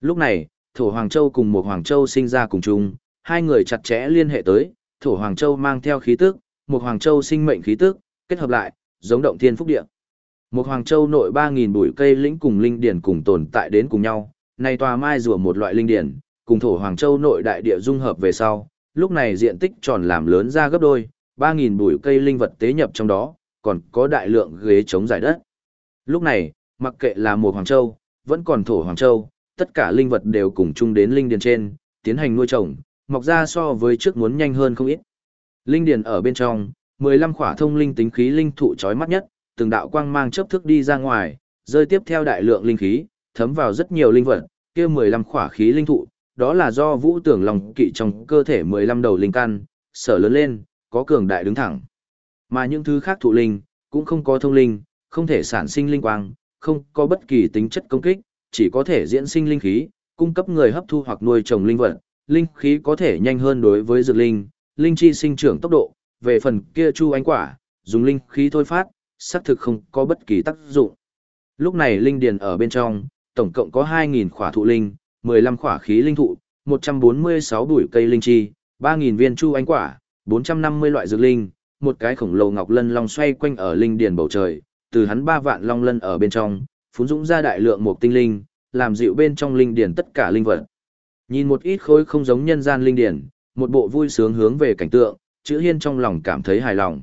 A: Lúc này, Thổ Hoàng Châu cùng một Hoàng Châu sinh ra cùng chung, hai người chặt chẽ liên hệ tới, Thổ Hoàng Châu mang theo khí tức, một Hoàng Châu sinh mệnh khí tức, kết hợp lại, giống động thiên phúc địa. Một Hoàng Châu nội 3.000 bụi cây lĩnh cùng linh điển cùng tồn tại đến cùng nhau, này tòa mai rùa một loại linh điển, cùng Thổ Hoàng Châu nội đại địa dung hợp về sau, lúc này diện tích tròn làm lớn ra gấp đôi, 3.000 bụi cây linh vật tế nhập trong đó, còn có đại lượng ghế chống giải đất. Lúc này, mặc kệ là một Hoàng Châu, vẫn còn Thổ Hoàng Châu, tất cả linh vật đều cùng chung đến linh điền trên, tiến hành nuôi trồng, mọc ra so với trước muốn nhanh hơn không ít. Linh điền ở bên trong, 15 khỏa thông linh tính khí linh thụ chói mắt nhất, từng đạo quang mang chớp thức đi ra ngoài, rơi tiếp theo đại lượng linh khí, thấm vào rất nhiều linh vật, kia 15 khỏa khí linh thụ, đó là do vũ tưởng lòng kỵ trong cơ thể 15 đầu linh căn, sở lớn lên, có cường đại đứng thẳng. Mà những thứ khác thụ linh, cũng không có thông linh, không thể sản sinh linh quang, không có bất kỳ tính chất công kích, chỉ có thể diễn sinh linh khí, cung cấp người hấp thu hoặc nuôi trồng linh vật, linh khí có thể nhanh hơn đối với dược linh, linh chi sinh trưởng tốc độ, về phần kia chu ánh quả, dùng linh khí thôi phát, xác thực không có bất kỳ tác dụng. Lúc này linh điền ở bên trong, tổng cộng có 2.000 khỏa thụ linh, 15 khỏa khí linh thụ, 146 bụi cây linh chi, 3.000 viên chu ánh quả, 450 loại dược linh, một cái khổng lồ ngọc lân long xoay quanh ở linh điền bầu trời, từ hắn ba vạn long lân ở bên trong, phún dũng ra đại lượng một tinh linh, làm dịu bên trong linh điền tất cả linh vật. Nhìn một ít khối không giống nhân gian linh điền, một bộ vui sướng hướng về cảnh tượng, chữ hiên trong lòng cảm thấy hài lòng.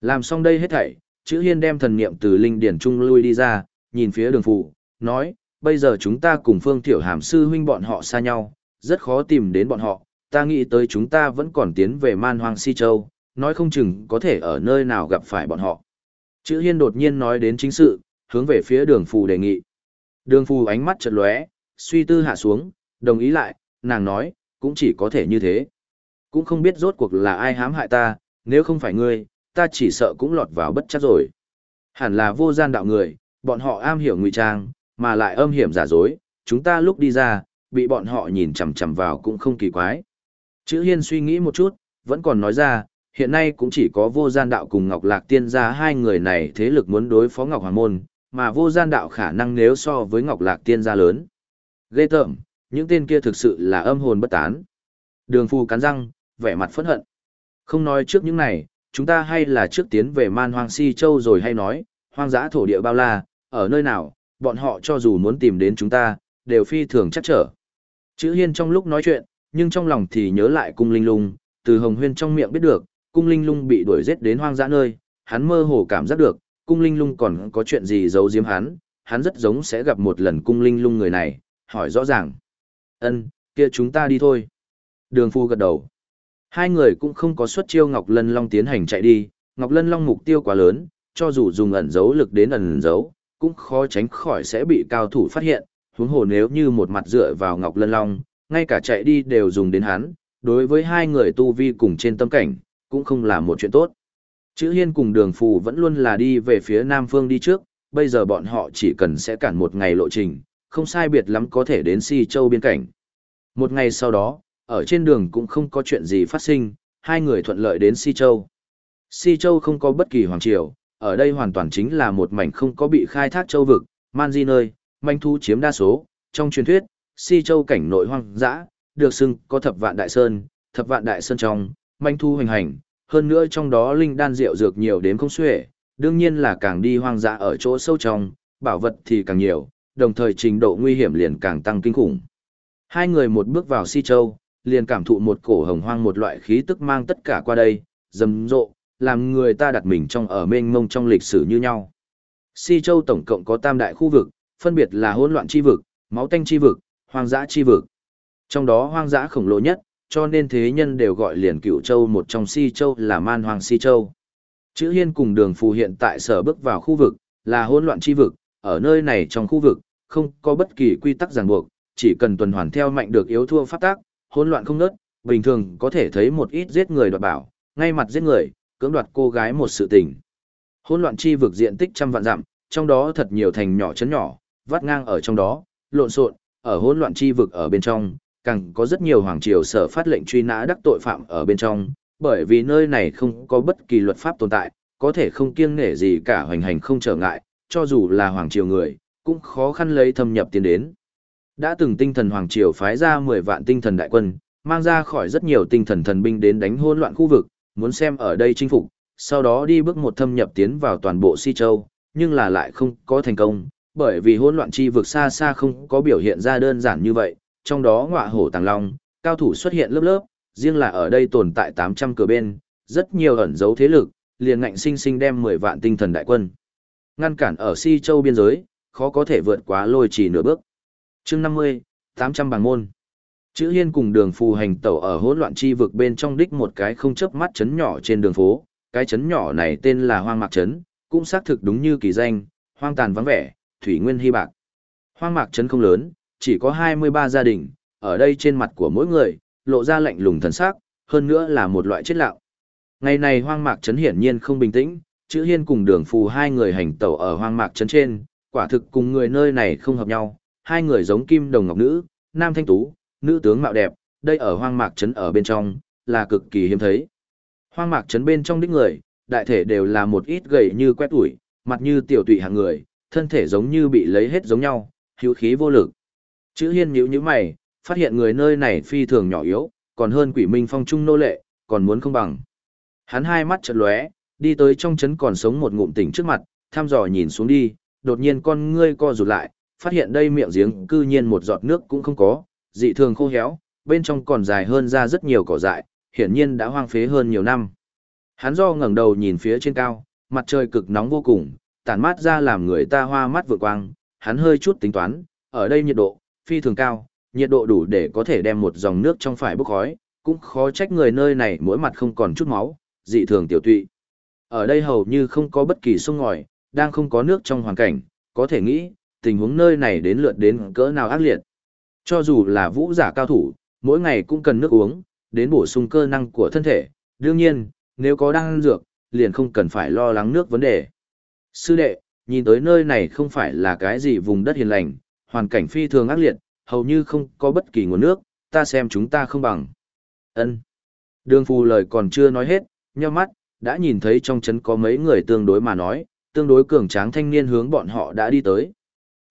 A: Làm xong đây hết thảy, chữ hiên đem thần niệm từ linh điển trung lui đi ra, nhìn phía đường phụ, nói, bây giờ chúng ta cùng phương tiểu hàm sư huynh bọn họ xa nhau, rất khó tìm đến bọn họ, ta nghĩ tới chúng ta vẫn còn tiến về man hoang si châu, nói không chừng có thể ở nơi nào gặp phải bọn họ. Chữ hiên đột nhiên nói đến chính sự, hướng về phía đường phù đề nghị. Đường phù ánh mắt chợt lóe, suy tư hạ xuống, đồng ý lại, nàng nói, cũng chỉ có thể như thế. Cũng không biết rốt cuộc là ai hãm hại ta, nếu không phải ngươi, ta chỉ sợ cũng lọt vào bất chắc rồi. Hẳn là vô gian đạo người, bọn họ am hiểu ngụy trang, mà lại âm hiểm giả dối, chúng ta lúc đi ra, bị bọn họ nhìn chằm chằm vào cũng không kỳ quái. Chữ Hiên suy nghĩ một chút, vẫn còn nói ra, hiện nay cũng chỉ có vô gian đạo cùng Ngọc Lạc Tiên gia hai người này thế lực muốn đối phó Ngọc Hoàng Môn, mà vô gian đạo khả năng nếu so với Ngọc Lạc Tiên gia lớn. Ghê tởm, những tên kia thực sự là âm hồn bất tán. Đường Phu cắn răng, vẻ mặt phẫn hận. Không nói trước những này, chúng ta hay là trước tiến về man hoang si châu rồi hay nói, hoang dã thổ địa bao la, ở nơi nào, bọn họ cho dù muốn tìm đến chúng ta, đều phi thường chắc trở. Chữ hiên trong lúc nói chuyện, nhưng trong lòng thì nhớ lại cung linh lung, từ hồng huyên trong miệng biết được, cung linh lung bị đuổi giết đến hoang dã nơi, hắn mơ hồ cảm giác được, cung linh lung còn có chuyện gì giấu giếm hắn, hắn rất giống sẽ gặp một lần cung linh lung người này, hỏi rõ ràng. ân kia chúng ta đi thôi. Đường phu gật đầu. Hai người cũng không có xuất chiêu Ngọc Lân Long tiến hành chạy đi, Ngọc Lân Long mục tiêu quá lớn, cho dù dùng ẩn dấu lực đến ẩn dấu, cũng khó tránh khỏi sẽ bị cao thủ phát hiện, huống hồ nếu như một mặt dựa vào Ngọc Lân Long, ngay cả chạy đi đều dùng đến hắn, đối với hai người tu vi cùng trên tâm cảnh, cũng không là một chuyện tốt. Chữ Hiên cùng đường phù vẫn luôn là đi về phía Nam Phương đi trước, bây giờ bọn họ chỉ cần sẽ cản một ngày lộ trình, không sai biệt lắm có thể đến Si Châu biên cảnh. Một ngày sau đó, ở trên đường cũng không có chuyện gì phát sinh, hai người thuận lợi đến Si Châu. Si Châu không có bất kỳ hoàng triều, ở đây hoàn toàn chính là một mảnh không có bị khai thác châu vực, man di nơi, manh thu chiếm đa số, trong truyền thuyết, Si Châu cảnh nội hoang dã, được xưng có thập vạn đại sơn, thập vạn đại sơn trong, manh thu hoành hành, hơn nữa trong đó linh đan rượu dược nhiều đến không xuể, đương nhiên là càng đi hoang dã ở chỗ sâu trong, bảo vật thì càng nhiều, đồng thời trình độ nguy hiểm liền càng tăng kinh khủng. Hai người một bước vào Si Châu, liền cảm thụ một cổ hồng hoang một loại khí tức mang tất cả qua đây, rầm rộ, làm người ta đặt mình trong ở mênh mông trong lịch sử như nhau. Si Châu tổng cộng có tam đại khu vực, phân biệt là hỗn loạn chi vực, máu tanh chi vực, hoang dã chi vực. Trong đó hoang dã khổng lồ nhất, cho nên thế nhân đều gọi liền cựu châu một trong Si Châu là man hoàng Si Châu. Chữ Hiên cùng đường phù hiện tại sở bước vào khu vực, là hỗn loạn chi vực, ở nơi này trong khu vực, không có bất kỳ quy tắc ràng buộc, chỉ cần tuần hoàn theo mạnh được yếu thua pháp tác, hỗn loạn không nớt, bình thường có thể thấy một ít giết người đoạt bảo, ngay mặt giết người, cưỡng đoạt cô gái một sự tình. Hỗn loạn chi vực diện tích trăm vạn dặm, trong đó thật nhiều thành nhỏ chấn nhỏ, vắt ngang ở trong đó, lộn xộn, ở hỗn loạn chi vực ở bên trong, càng có rất nhiều hoàng triều sở phát lệnh truy nã đắc tội phạm ở bên trong, bởi vì nơi này không có bất kỳ luật pháp tồn tại, có thể không kiêng nể gì cả hoành hành không trở ngại, cho dù là hoàng triều người, cũng khó khăn lấy thâm nhập tiến đến. Đã từng tinh thần hoàng triều phái ra 10 vạn tinh thần đại quân, mang ra khỏi rất nhiều tinh thần thần binh đến đánh hỗn loạn khu vực, muốn xem ở đây chinh phục, sau đó đi bước một thâm nhập tiến vào toàn bộ Si Châu, nhưng là lại không có thành công, bởi vì hỗn loạn chi vực xa xa không có biểu hiện ra đơn giản như vậy, trong đó ngọa hổ tàng long, cao thủ xuất hiện lớp lớp, riêng là ở đây tồn tại 800 cửa bên, rất nhiều ẩn dấu thế lực, liền ngạnh sinh sinh đem 10 vạn tinh thần đại quân. Ngăn cản ở Si Châu biên giới, khó có thể vượt quá lôi chỉ nửa bước chương 50, 800 bằng môn. Chữ Hiên cùng đường phù hành tẩu ở hỗn loạn chi vực bên trong đích một cái không chớp mắt chấn nhỏ trên đường phố, cái chấn nhỏ này tên là Hoang Mạc Chấn, cũng xác thực đúng như kỳ danh, hoang tàn vắng vẻ, thủy nguyên hy bạc. Hoang Mạc Chấn không lớn, chỉ có 23 gia đình, ở đây trên mặt của mỗi người, lộ ra lạnh lùng thần sắc, hơn nữa là một loại chết lạo. Ngày này Hoang Mạc Chấn hiển nhiên không bình tĩnh, chữ Hiên cùng đường phù hai người hành tẩu ở Hoang Mạc Chấn trên, quả thực cùng người nơi này không hợp nhau, hai người giống kim đồng ngọc nữ, nam thanh tú, nữ tướng mạo đẹp, đây ở hoang mạc trấn ở bên trong, là cực kỳ hiếm thấy. Hoang mạc trấn bên trong đích người, đại thể đều là một ít gầy như quét ủi, mặt như tiểu tụy hàng người, thân thể giống như bị lấy hết giống nhau, hữu khí vô lực. Chữ hiên nhíu như mày, phát hiện người nơi này phi thường nhỏ yếu, còn hơn quỷ minh phong trung nô lệ, còn muốn không bằng. Hắn hai mắt chợt lóe, đi tới trong trấn còn sống một ngụm tỉnh trước mặt, thăm dò nhìn xuống đi, đột nhiên con ngươi co rụt lại, phát hiện đây miệng giếng cư nhiên một giọt nước cũng không có, dị thường khô héo, bên trong còn dài hơn ra rất nhiều cỏ dại, hiển nhiên đã hoang phế hơn nhiều năm. Hắn do ngẩng đầu nhìn phía trên cao, mặt trời cực nóng vô cùng, tản mát ra làm người ta hoa mắt vượt quang, hắn hơi chút tính toán, ở đây nhiệt độ, phi thường cao, nhiệt độ đủ để có thể đem một dòng nước trong phải bốc khói, cũng khó trách người nơi này mỗi mặt không còn chút máu, dị thường tiểu tụy. Ở đây hầu như không có bất kỳ sông ngòi, đang không có nước trong hoàn cảnh, có thể nghĩ, tình huống nơi này đến lượt đến cỡ nào ác liệt. Cho dù là vũ giả cao thủ, mỗi ngày cũng cần nước uống, đến bổ sung cơ năng của thân thể. Đương nhiên, nếu có đan dược, liền không cần phải lo lắng nước vấn đề. Sư đệ, nhìn tới nơi này không phải là cái gì vùng đất hiền lành, hoàn cảnh phi thường ác liệt, hầu như không có bất kỳ nguồn nước, ta xem chúng ta không bằng. Ân. Đường phù lời còn chưa nói hết, nheo mắt, đã nhìn thấy trong trấn có mấy người tương đối mà nói, tương đối cường tráng thanh niên hướng bọn họ đã đi tới.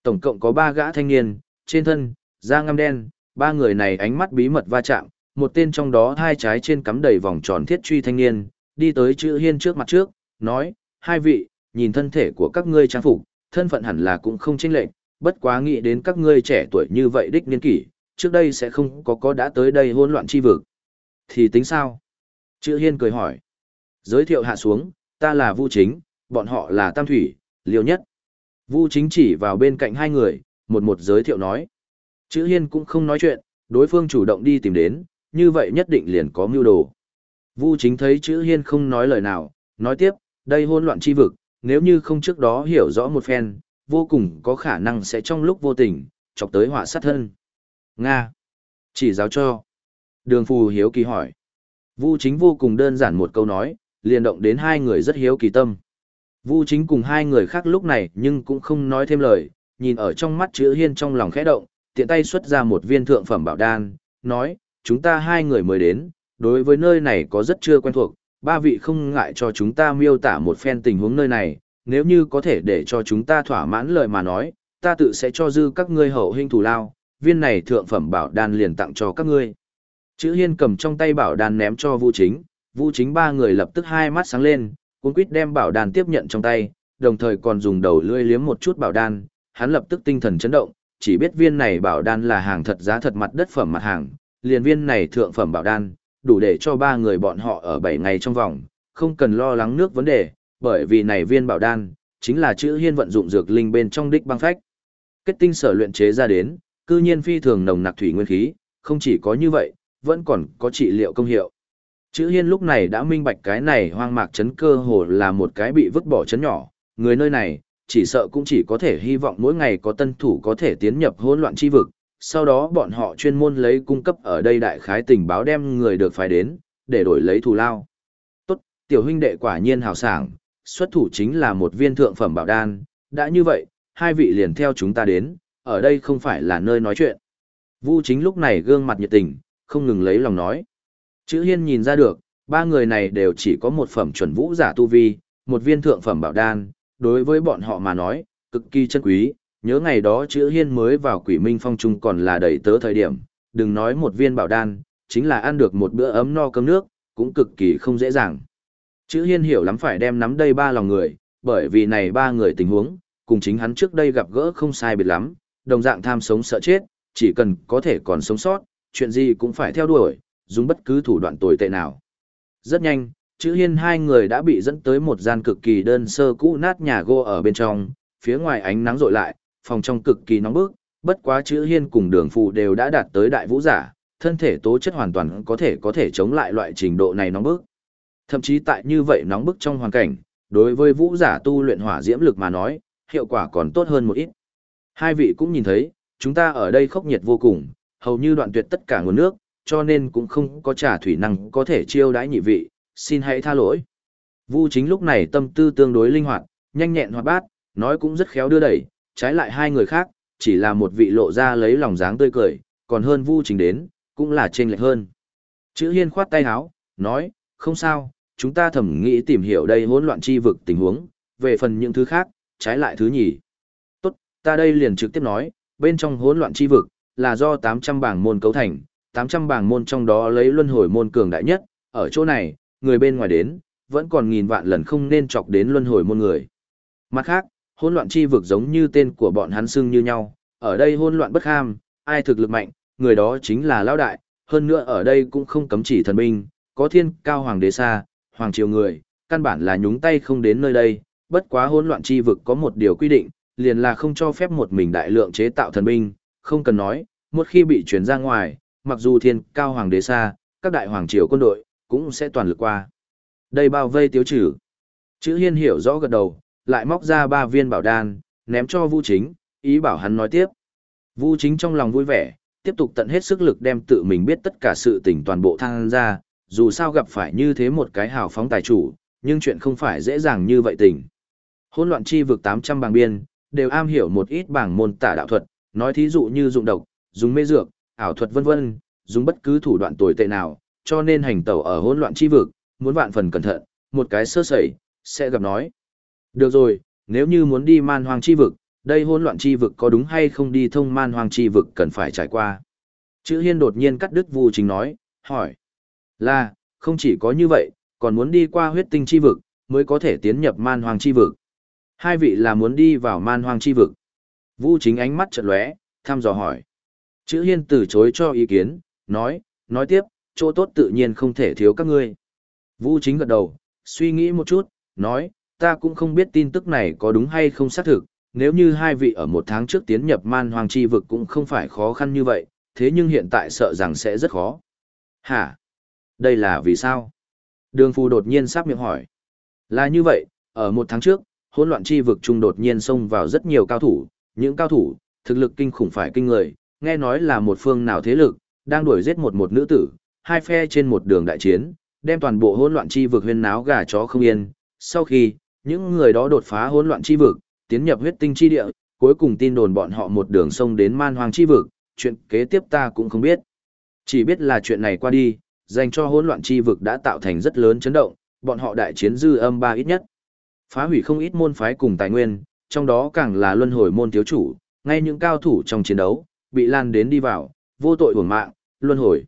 A: Tổng cộng có ba gã thanh niên, trên thân, da ngăm đen, ba người này ánh mắt bí mật va chạm, một tên trong đó hai trái trên cắm đầy vòng tròn thiết truy thanh niên, đi tới chữ hiên trước mặt trước, nói, hai vị, nhìn thân thể của các ngươi trang phục, thân phận hẳn là cũng không chênh lệch, bất quá nghĩ đến các ngươi trẻ tuổi như vậy đích niên kỷ, trước đây sẽ không có có đã tới đây hỗn loạn chi vực. Thì tính sao? Chữ hiên cười hỏi. Giới thiệu hạ xuống, ta là Vu Chính, bọn họ là Tam Thủy, Liêu Nhất. Vu Chính chỉ vào bên cạnh hai người, một một giới thiệu nói. Chữ hiên cũng không nói chuyện, đối phương chủ động đi tìm đến, như vậy nhất định liền có mưu đồ. Vu chính thấy chữ hiên không nói lời nào, nói tiếp, đây hỗn loạn chi vực, nếu như không trước đó hiểu rõ một phen, vô cùng có khả năng sẽ trong lúc vô tình, chọc tới họa sát thân. Nga. Chỉ giáo cho. Đường phù hiếu kỳ hỏi. Vu chính vô cùng đơn giản một câu nói, liền động đến hai người rất hiếu kỳ tâm. Vu chính cùng hai người khác lúc này nhưng cũng không nói thêm lời, nhìn ở trong mắt chữ hiên trong lòng khẽ động, tiện tay xuất ra một viên thượng phẩm bảo đan, nói, chúng ta hai người mới đến, đối với nơi này có rất chưa quen thuộc, ba vị không ngại cho chúng ta miêu tả một phen tình huống nơi này, nếu như có thể để cho chúng ta thỏa mãn lời mà nói, ta tự sẽ cho dư các ngươi hậu hình thủ lao, viên này thượng phẩm bảo đan liền tặng cho các ngươi. Chữ hiên cầm trong tay bảo đan ném cho Vu chính, Vu chính ba người lập tức hai mắt sáng lên, cuốn quýt đem bảo đan tiếp nhận trong tay, đồng thời còn dùng đầu lưỡi liếm một chút bảo đan, hắn lập tức tinh thần chấn động, chỉ biết viên này bảo đan là hàng thật giá thật mặt đất phẩm mặt hàng, liền viên này thượng phẩm bảo đan, đủ để cho ba người bọn họ ở 7 ngày trong vòng, không cần lo lắng nước vấn đề, bởi vì này viên bảo đan, chính là chữ hiên vận dụng dược linh bên trong đích băng phách. Kết tinh sở luyện chế ra đến, cư nhiên phi thường nồng nặc thủy nguyên khí, không chỉ có như vậy, vẫn còn có trị liệu công hiệu. Chữ hiên lúc này đã minh bạch cái này hoang mạc chấn cơ hồ là một cái bị vứt bỏ chấn nhỏ, người nơi này, chỉ sợ cũng chỉ có thể hy vọng mỗi ngày có tân thủ có thể tiến nhập hỗn loạn chi vực, sau đó bọn họ chuyên môn lấy cung cấp ở đây đại khái tình báo đem người được phải đến, để đổi lấy thù lao. Tốt, tiểu huynh đệ quả nhiên hào sảng, xuất thủ chính là một viên thượng phẩm bảo đan, đã như vậy, hai vị liền theo chúng ta đến, ở đây không phải là nơi nói chuyện. Vu chính lúc này gương mặt nhiệt tình, không ngừng lấy lòng nói. Chữ hiên nhìn ra được, ba người này đều chỉ có một phẩm chuẩn vũ giả tu vi, một viên thượng phẩm bảo đan, đối với bọn họ mà nói, cực kỳ chân quý, nhớ ngày đó chữ hiên mới vào quỷ minh phong trung còn là đầy tớ thời điểm, đừng nói một viên bảo đan, chính là ăn được một bữa ấm no cơm nước, cũng cực kỳ không dễ dàng. Chữ hiên hiểu lắm phải đem nắm đây ba lòng người, bởi vì này ba người tình huống, cùng chính hắn trước đây gặp gỡ không sai biệt lắm, đồng dạng tham sống sợ chết, chỉ cần có thể còn sống sót, chuyện gì cũng phải theo đuổi, dùng bất cứ thủ đoạn tồi tệ nào. Rất nhanh, chữ hiên hai người đã bị dẫn tới một gian cực kỳ đơn sơ cũ nát nhà gỗ ở bên trong, phía ngoài ánh nắng rội lại, phòng trong cực kỳ nóng bức, bất quá chữ hiên cùng đường phụ đều đã đạt tới đại vũ giả, thân thể tố chất hoàn toàn có thể có thể chống lại loại trình độ này nóng bức. Thậm chí tại như vậy nóng bức trong hoàn cảnh, đối với vũ giả tu luyện hỏa diễm lực mà nói, hiệu quả còn tốt hơn một ít. Hai vị cũng nhìn thấy, chúng ta ở đây khốc nhiệt vô cùng, hầu như đoạn tuyệt tất cả nguồn nước, cho nên cũng không có trả thủy năng có thể chiêu đãi nhị vị, xin hãy tha lỗi. Vu chính lúc này tâm tư tương đối linh hoạt, nhanh nhẹn hoạt bát, nói cũng rất khéo đưa đẩy, trái lại hai người khác, chỉ là một vị lộ ra lấy lòng dáng tươi cười, còn hơn Vu chính đến, cũng là trên lệch hơn. Chữ Hiên khoát tay áo, nói, không sao, chúng ta thẩm nghĩ tìm hiểu đây hỗn loạn chi vực tình huống, về phần những thứ khác, trái lại thứ nhì. Tốt, ta đây liền trực tiếp nói, bên trong hỗn loạn chi vực, là do 800 bảng môn cấu thành, 800 bảng môn trong đó lấy luân hồi môn cường đại nhất, ở chỗ này, người bên ngoài đến, vẫn còn nghìn vạn lần không nên chọc đến luân hồi môn người. Mặt khác, hỗn loạn chi vực giống như tên của bọn hắn xưng như nhau, ở đây hỗn loạn bất ham, ai thực lực mạnh, người đó chính là lão đại, hơn nữa ở đây cũng không cấm chỉ thần binh, có thiên cao hoàng đế xa, hoàng triều người, căn bản là nhúng tay không đến nơi đây, bất quá hỗn loạn chi vực có một điều quy định, liền là không cho phép một mình đại lượng chế tạo thần binh, không cần nói, một khi bị chuyển ra ngoài, mặc dù thiên cao hoàng đế xa, các đại hoàng triều quân đội, cũng sẽ toàn lực qua. Đây bao vây tiếu trừ. Chữ hiên hiểu rõ gật đầu, lại móc ra ba viên bảo đan, ném cho Vu Chính, ý bảo hắn nói tiếp. Vu Chính trong lòng vui vẻ, tiếp tục tận hết sức lực đem tự mình biết tất cả sự tình toàn bộ thăng ra, dù sao gặp phải như thế một cái hào phóng tài chủ, nhưng chuyện không phải dễ dàng như vậy tình. Hỗn loạn chi vực 800 bảng biên, đều am hiểu một ít bảng môn tả đạo thuật, nói thí dụ như dụng độc, dùng mê dược, ảo thuật vân vân, dùng bất cứ thủ đoạn tồi tệ nào, cho nên hành tẩu ở hỗn loạn chi vực, muốn vạn phần cẩn thận, một cái sơ sẩy, sẽ gặp nói. Được rồi, nếu như muốn đi man hoang chi vực, đây hỗn loạn chi vực có đúng hay không đi thông man hoang chi vực cần phải trải qua. Chữ hiên đột nhiên cắt đứt Vu Chính nói, hỏi. Là, không chỉ có như vậy, còn muốn đi qua huyết tinh chi vực, mới có thể tiến nhập man hoang chi vực. Hai vị là muốn đi vào man hoang chi vực. Vu Chính ánh mắt chợt lóe, thăm dò hỏi. Chữ hiên từ chối cho ý kiến, nói, nói tiếp, chỗ tốt tự nhiên không thể thiếu các ngươi. Vu Chính gật đầu, suy nghĩ một chút, nói, ta cũng không biết tin tức này có đúng hay không xác thực, nếu như hai vị ở một tháng trước tiến nhập man hoàng chi vực cũng không phải khó khăn như vậy, thế nhưng hiện tại sợ rằng sẽ rất khó. Hả? Đây là vì sao? Đường phù đột nhiên sắp miệng hỏi. Là như vậy, ở một tháng trước, hỗn loạn chi vực trung đột nhiên xông vào rất nhiều cao thủ, những cao thủ, thực lực kinh khủng phải kinh người, nghe nói là một phương nào thế lực, đang đuổi giết một một nữ tử, hai phe trên một đường đại chiến, đem toàn bộ hỗn loạn chi vực huyên náo gà chó không yên. Sau khi, những người đó đột phá hỗn loạn chi vực, tiến nhập huyết tinh chi địa, cuối cùng tin đồn bọn họ một đường sông đến man hoang chi vực, chuyện kế tiếp ta cũng không biết. Chỉ biết là chuyện này qua đi, dành cho hỗn loạn chi vực đã tạo thành rất lớn chấn động, bọn họ đại chiến dư âm ba ít nhất. Phá hủy không ít môn phái cùng tài nguyên, trong đó càng là luân hồi môn thiếu chủ, ngay những cao thủ trong chiến đấu, bị lan đến đi vào, vô tội hưởng mạng, luân hồi.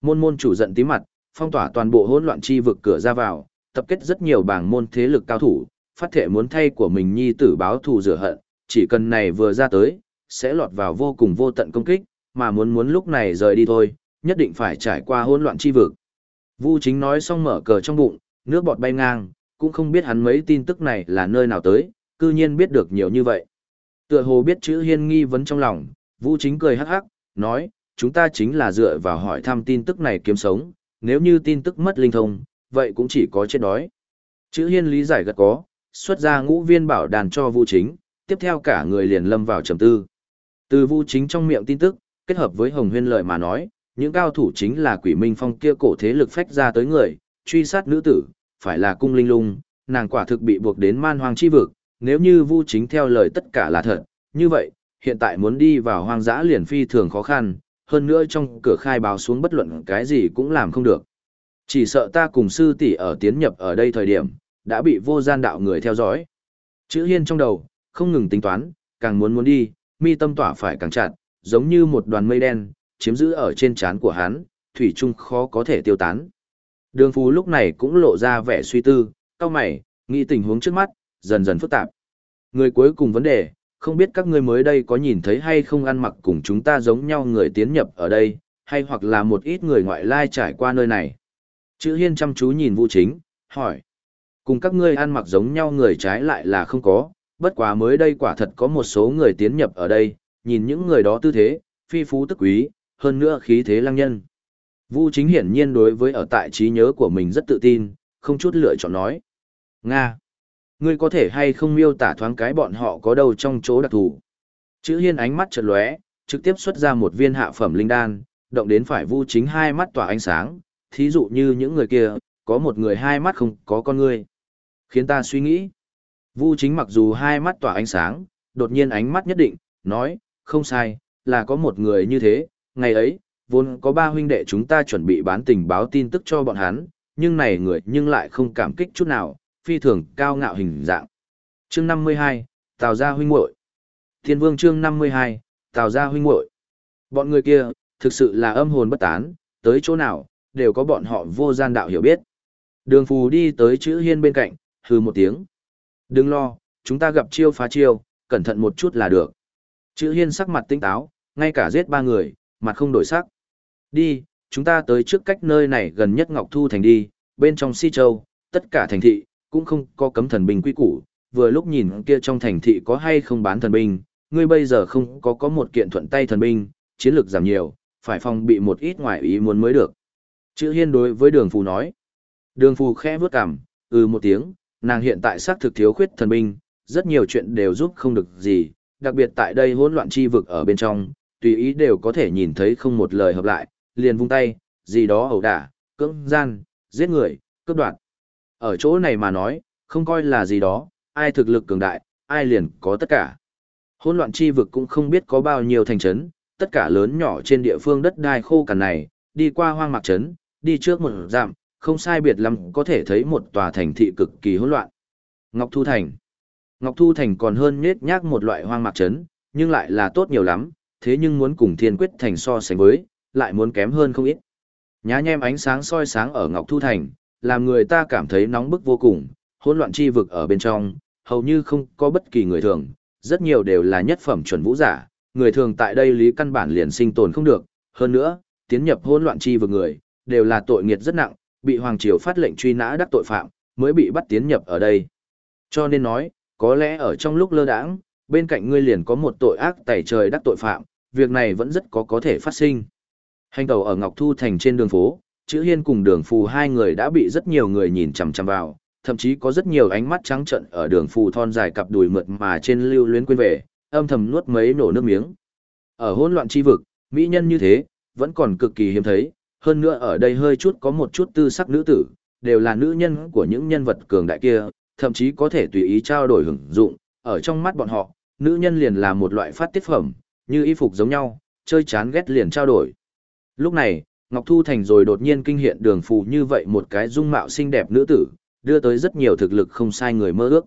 A: Môn môn chủ giận tí mặt, phong tỏa toàn bộ hỗn loạn chi vực cửa ra vào, tập kết rất nhiều bảng môn thế lực cao thủ, phát thể muốn thay của mình nhi tử báo thù rửa hận, chỉ cần này vừa ra tới, sẽ lọt vào vô cùng vô tận công kích, mà muốn muốn lúc này rời đi thôi, nhất định phải trải qua hỗn loạn chi vực. Vu chính nói xong mở cờ trong bụng, nước bọt bay ngang, cũng không biết hắn mấy tin tức này là nơi nào tới, cư nhiên biết được nhiều như vậy. Tựa hồ biết chữ hiên nghi vấn trong lòng, Vu chính cười hắc hắc, nói, chúng ta chính là dựa vào hỏi thăm tin tức này kiếm sống, nếu như tin tức mất linh thông, vậy cũng chỉ có chết đói. Chữ hiên lý giải gật có, xuất ra ngũ viên bảo đàn cho Vu Chính, tiếp theo cả người liền lâm vào trầm tư. Từ Vu Chính trong miệng tin tức, kết hợp với Hồng Huyên lời mà nói, những cao thủ chính là Quỷ Minh Phong kia cổ thế lực phách ra tới người, truy sát nữ tử, phải là cung linh lung, nàng quả thực bị buộc đến man hoang chi vực, nếu như Vu Chính theo lời tất cả là thật, như vậy, hiện tại muốn đi vào hoang dã liền phi thường khó khăn, hơn nữa trong cửa khai báo xuống bất luận cái gì cũng làm không được. Chỉ sợ ta cùng sư tỷ ở tiến nhập ở đây thời điểm, đã bị vô gian đạo người theo dõi. Chữ hiên trong đầu, không ngừng tính toán, càng muốn muốn đi, mi tâm tỏa phải càng chặt, giống như một đoàn mây đen, chiếm giữ ở trên trán của hắn, thủy chung khó có thể tiêu tán. Đường phú lúc này cũng lộ ra vẻ suy tư, cao mày, nghĩ tình huống trước mắt, dần dần phức tạp. Người cuối cùng vấn đề, không biết các ngươi mới đây có nhìn thấy hay không ăn mặc cùng chúng ta giống nhau người tiến nhập ở đây, hay hoặc là một ít người ngoại lai trải qua nơi này. Chữ hiên chăm chú nhìn vũ chính, hỏi. Cùng các ngươi ăn mặc giống nhau người trái lại là không có, bất quá mới đây quả thật có một số người tiến nhập ở đây, nhìn những người đó tư thế, phi phú tức quý, hơn nữa khí thế lăng nhân. Vu chính hiển nhiên đối với ở tại trí nhớ của mình rất tự tin, không chút lựa chọn nói. Nga! Ngươi có thể hay không miêu tả thoáng cái bọn họ có đâu trong chỗ đặc thù. Chữ hiên ánh mắt chợt lóe, trực tiếp xuất ra một viên hạ phẩm linh đan, động đến phải vu chính hai mắt tỏa ánh sáng, thí dụ như những người kia, có một người hai mắt không có con ngươi. Khiến ta suy nghĩ. Vu chính mặc dù hai mắt tỏa ánh sáng, đột nhiên ánh mắt nhất định, nói, không sai, là có một người như thế, ngày ấy, vốn có ba huynh đệ chúng ta chuẩn bị bán tình báo tin tức cho bọn hắn, nhưng này người nhưng lại không cảm kích chút nào, phi thường cao ngạo hình dạng. Chương 52, Tào gia huynh muội. Thiên Vương chương 52, Tào gia huynh muội. Bọn người kia, thực sự là âm hồn bất tán, tới chỗ nào, đều có bọn họ vô gian đạo hiểu biết. Đường phù đi tới chữ hiên bên cạnh, hừ một tiếng. Đừng lo, chúng ta gặp chiêu phá chiêu, cẩn thận một chút là được. Chữ hiên sắc mặt tinh táo, ngay cả giết ba người, mặt không đổi sắc. Đi, chúng ta tới trước cách nơi này gần nhất Ngọc Thu Thành đi, bên trong Si Châu, tất cả thành thị, cũng không có cấm thần binh quy củ, vừa lúc nhìn kia trong thành thị có hay không bán thần binh, ngươi bây giờ không có có một kiện thuận tay thần binh, chiến lược giảm nhiều, phải phòng bị một ít ngoại ý muốn mới được. Chữ hiên đối với đường phù nói. Đường phù khẽ vướt cằm, ừ một tiếng, nàng hiện tại xác thực thiếu khuyết thần binh, rất nhiều chuyện đều giúp không được gì, đặc biệt tại đây hỗn loạn chi vực ở bên trong, tùy ý đều có thể nhìn thấy không một lời hợp lại, liền vung tay, gì đó ẩu đả, cưỡng gian, giết người, cướp đoạt. Ở chỗ này mà nói, không coi là gì đó, ai thực lực cường đại, ai liền có tất cả. Hỗn loạn chi vực cũng không biết có bao nhiêu thành trấn, tất cả lớn nhỏ trên địa phương đất đai khô cằn này, đi qua hoang mạc trấn, đi trước một dặm, không sai biệt lắm có thể thấy một tòa thành thị cực kỳ hỗn loạn. Ngọc Thu Thành Ngọc Thu Thành còn hơn nết nhác một loại hoang mạc trấn, nhưng lại là tốt nhiều lắm, thế nhưng muốn cùng Thiên Quyết Thành so sánh với, lại muốn kém hơn không ít. Nhá nhem ánh sáng soi sáng ở Ngọc Thu Thành, làm người ta cảm thấy nóng bức vô cùng, hỗn loạn chi vực ở bên trong, hầu như không có bất kỳ người thường, rất nhiều đều là nhất phẩm chuẩn vũ giả, người thường tại đây lý căn bản liền sinh tồn không được, hơn nữa, tiến nhập hỗn loạn chi vực người, đều là tội nghiệt rất nặng, bị Hoàng Triều phát lệnh truy nã đắc tội phạm, mới bị bắt tiến nhập ở đây. Cho nên nói, có lẽ ở trong lúc lơ đãng, bên cạnh ngươi liền có một tội ác tẩy trời đắc tội phạm, việc này vẫn rất có có thể phát sinh. Hành tàu ở Ngọc Thu Thành trên đường phố, chữ hiên cùng đường phù hai người đã bị rất nhiều người nhìn chằm chằm vào, thậm chí có rất nhiều ánh mắt trắng trận ở đường phù thon dài cặp đùi mượt mà trên lưu luyến quên về, âm thầm nuốt mấy nổ nước miếng. Ở hỗn loạn chi vực, mỹ nhân như thế, vẫn còn cực kỳ hiếm thấy, hơn nữa ở đây hơi chút có một chút tư sắc nữ tử, đều là nữ nhân của những nhân vật cường đại kia, thậm chí có thể tùy ý trao đổi hưởng dụng, ở trong mắt bọn họ, nữ nhân liền là một loại phát tiết phẩm, như y phục giống nhau, chơi chán ghét liền trao đổi. Lúc này, Ngọc Thu Thành rồi đột nhiên kinh hiện đường phù như vậy một cái dung mạo xinh đẹp nữ tử, đưa tới rất nhiều thực lực không sai người mơ ước.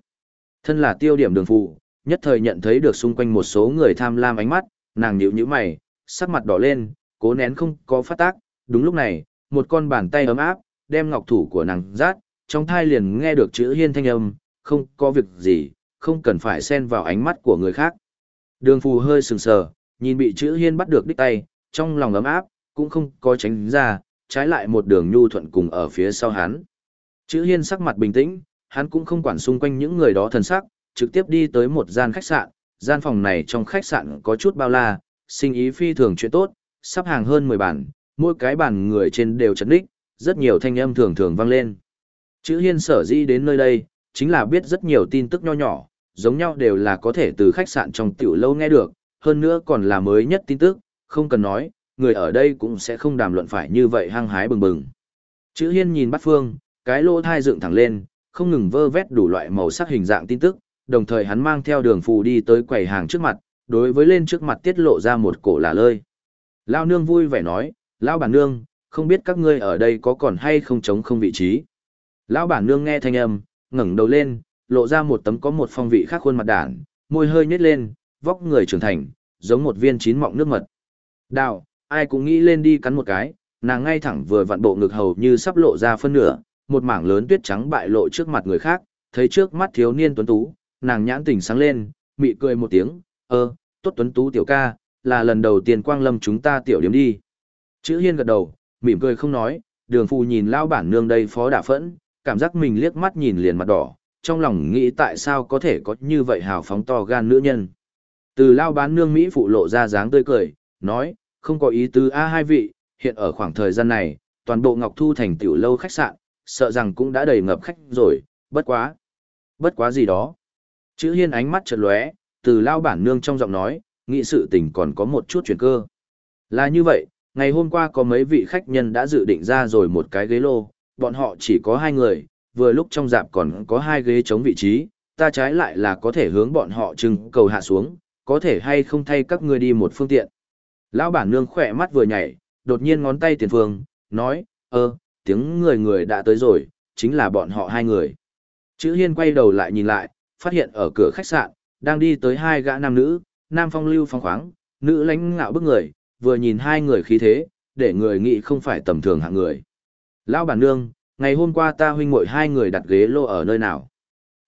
A: Thân là tiêu điểm đường phù, nhất thời nhận thấy được xung quanh một số người tham lam ánh mắt, nàng nhíu nhíu mày, sắc mặt đỏ lên, cố nén không có phát tác, đúng lúc này, một con bàn tay ấm áp, đem ngọc thủ của nàng rát, trong thai liền nghe được chữ hiên thanh âm, không có việc gì, không cần phải xen vào ánh mắt của người khác. Đường phù hơi sừng sờ, nhìn bị chữ hiên bắt được đích tay, trong lòng ấm áp, cũng không có tránh ra, trái lại một đường nhu thuận cùng ở phía sau hắn. Chữ hiên sắc mặt bình tĩnh, hắn cũng không quản xung quanh những người đó thần sắc, trực tiếp đi tới một gian khách sạn, gian phòng này trong khách sạn có chút bao la, sinh ý phi thường chuyện tốt, sắp hàng hơn 10 bàn, mỗi cái bàn người trên đều chấn đích, rất nhiều thanh âm thường thường vang lên. Chữ hiên sở di đến nơi đây, chính là biết rất nhiều tin tức nho nhỏ, giống nhau đều là có thể từ khách sạn trong tiểu lâu nghe được, hơn nữa còn là mới nhất tin tức, không cần nói, người ở đây cũng sẽ không đàm luận phải như vậy hăng hái bừng bừng. Chữ hiên nhìn bắt phương, cái lỗ thai dựng thẳng lên, không ngừng vơ vét đủ loại màu sắc hình dạng tin tức, đồng thời hắn mang theo đường phù đi tới quầy hàng trước mặt, đối với lên trước mặt tiết lộ ra một cổ là lơi. Lao nương vui vẻ nói, Lão bản nương, không biết các ngươi ở đây có còn hay không chống không vị trí. Lão bản nương nghe thanh âm, ngẩng đầu lên, lộ ra một tấm có một phong vị khác khuôn mặt đản, môi hơi nhếch lên, vóc người trưởng thành, giống một viên chín mọng nước mật. Đào, ai cũng nghĩ lên đi cắn một cái, nàng ngay thẳng vừa vặn bộ ngực hầu như sắp lộ ra phân nửa, một mảng lớn tuyết trắng bại lộ trước mặt người khác, thấy trước mắt thiếu niên tuấn tú, nàng nhãn tỉnh sáng lên, mị cười một tiếng, ơ, tốt tuấn tú tiểu ca, là lần đầu tiên quang lâm chúng ta tiểu điểm đi. Chữ hiên gật đầu, mỉm cười không nói, đường phù nhìn lao bản nương đây phó đả phẫn, cảm giác mình liếc mắt nhìn liền mặt đỏ, trong lòng nghĩ tại sao có thể có như vậy hào phóng to gan nữ nhân. Từ lao bán nương Mỹ phụ lộ ra dáng tươi cười, nói, không có ý tứ a hai vị, hiện ở khoảng thời gian này, toàn bộ Ngọc Thu thành tiểu lâu khách sạn, sợ rằng cũng đã đầy ngập khách rồi, bất quá. Bất quá gì đó. Chữ hiên ánh mắt chợt lóe, từ lao bản nương trong giọng nói, nghị sự tình còn có một chút chuyển cơ. Là như vậy, ngày hôm qua có mấy vị khách nhân đã dự định ra rồi một cái ghế lô, bọn họ chỉ có hai người, vừa lúc trong dạp còn có hai ghế chống vị trí, ta trái lại là có thể hướng bọn họ trưng cầu hạ xuống, có thể hay không thay các ngươi đi một phương tiện. Lão bản nương khỏe mắt vừa nhảy, đột nhiên ngón tay tiền phương, nói, ơ, tiếng người người đã tới rồi, chính là bọn họ hai người. Chữ hiên quay đầu lại nhìn lại, phát hiện ở cửa khách sạn, đang đi tới hai gã nam nữ, nam phong lưu phong khoáng, nữ lãnh ngạo bức người, vừa nhìn hai người khí thế, để người nghĩ không phải tầm thường hạng người. Lão bản nương, ngày hôm qua ta huynh muội hai người đặt ghế lô ở nơi nào?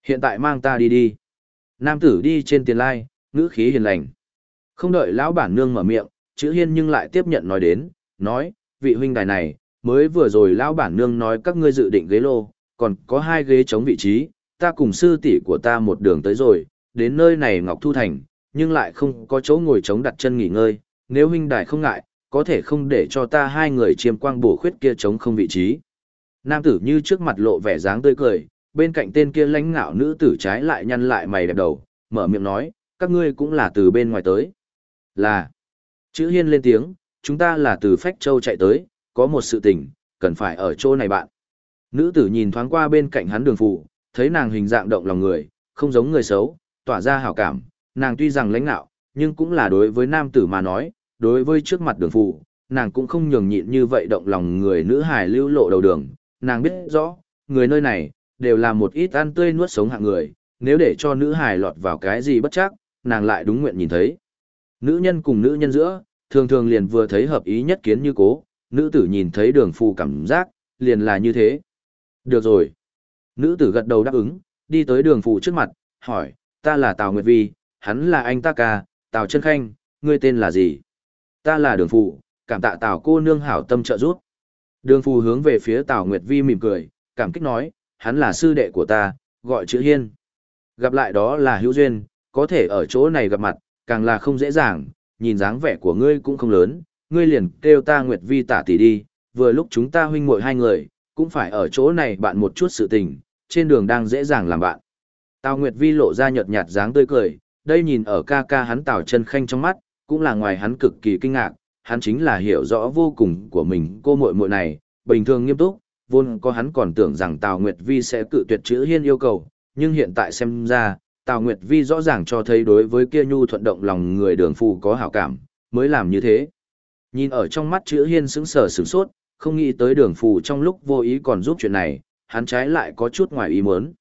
A: Hiện tại mang ta đi đi. Nam tử đi trên tiền lai, ngữ khí hiền lành. Không đợi lão bản nương mở miệng, chữ hiên nhưng lại tiếp nhận nói đến, nói, vị huynh đài này, mới vừa rồi lão bản nương nói các ngươi dự định ghế lô, còn có hai ghế chống vị trí, ta cùng sư tỷ của ta một đường tới rồi, đến nơi này Ngọc Thu Thành, nhưng lại không có chỗ ngồi chống đặt chân nghỉ ngơi, nếu huynh đài không ngại, có thể không để cho ta hai người chiêm quang bổ khuyết kia chống không vị trí. Nam tử như trước mặt lộ vẻ dáng tươi cười, bên cạnh tên kia lãnh ngạo nữ tử trái lại nhăn lại mày đẹp đầu, mở miệng nói, các ngươi cũng là từ bên ngoài tới. Là, Chữ hiên lên tiếng, chúng ta là từ Phách Châu chạy tới, có một sự tình, cần phải ở chỗ này bạn. Nữ tử nhìn thoáng qua bên cạnh hắn đường phụ, thấy nàng hình dạng động lòng người, không giống người xấu, tỏa ra hảo cảm, nàng tuy rằng lãnh nạo, nhưng cũng là đối với nam tử mà nói, đối với trước mặt đường phụ, nàng cũng không nhường nhịn như vậy động lòng người nữ hài lưu lộ đầu đường, nàng biết rõ, người nơi này, đều là một ít ăn tươi nuốt sống hạng người, nếu để cho nữ hài lọt vào cái gì bất chắc, nàng lại đúng nguyện nhìn thấy. Nữ nhân cùng nữ nhân giữa, thường thường liền vừa thấy hợp ý nhất kiến như cố, nữ tử nhìn thấy đường phù cảm giác, liền là như thế. Được rồi. Nữ tử gật đầu đáp ứng, đi tới đường phù trước mặt, hỏi, ta là Tào Nguyệt Vi, hắn là anh ta ca, Tào Trân Khanh, ngươi tên là gì? Ta là đường phù, cảm tạ Tào cô nương hảo tâm trợ giúp. Đường phù hướng về phía Tào Nguyệt Vi mỉm cười, cảm kích nói, hắn là sư đệ của ta, gọi chữ hiên. Gặp lại đó là hữu duyên, có thể ở chỗ này gặp mặt, càng là không dễ dàng, nhìn dáng vẻ của ngươi cũng không lớn, ngươi liền kêu ta Nguyệt Vi tả tỷ đi, vừa lúc chúng ta huynh muội hai người, cũng phải ở chỗ này bạn một chút sự tình, trên đường đang dễ dàng làm bạn. Tào Nguyệt Vi lộ ra nhợt nhạt dáng tươi cười, đây nhìn ở ca ca hắn Tào chân Khanh trong mắt, cũng là ngoài hắn cực kỳ kinh ngạc, hắn chính là hiểu rõ vô cùng của mình cô muội muội này, bình thường nghiêm túc, vốn có hắn còn tưởng rằng Tào Nguyệt Vi sẽ cự tuyệt chữ hiên yêu cầu, nhưng hiện tại xem ra, Tào Nguyệt Vi rõ ràng cho thấy đối với kia nhu thuận động lòng người đường phù có hảo cảm, mới làm như thế. Nhìn ở trong mắt chữ hiên sững sờ sửng sốt, không nghĩ tới đường phù trong lúc vô ý còn giúp chuyện này, hắn trái lại có chút ngoài ý muốn.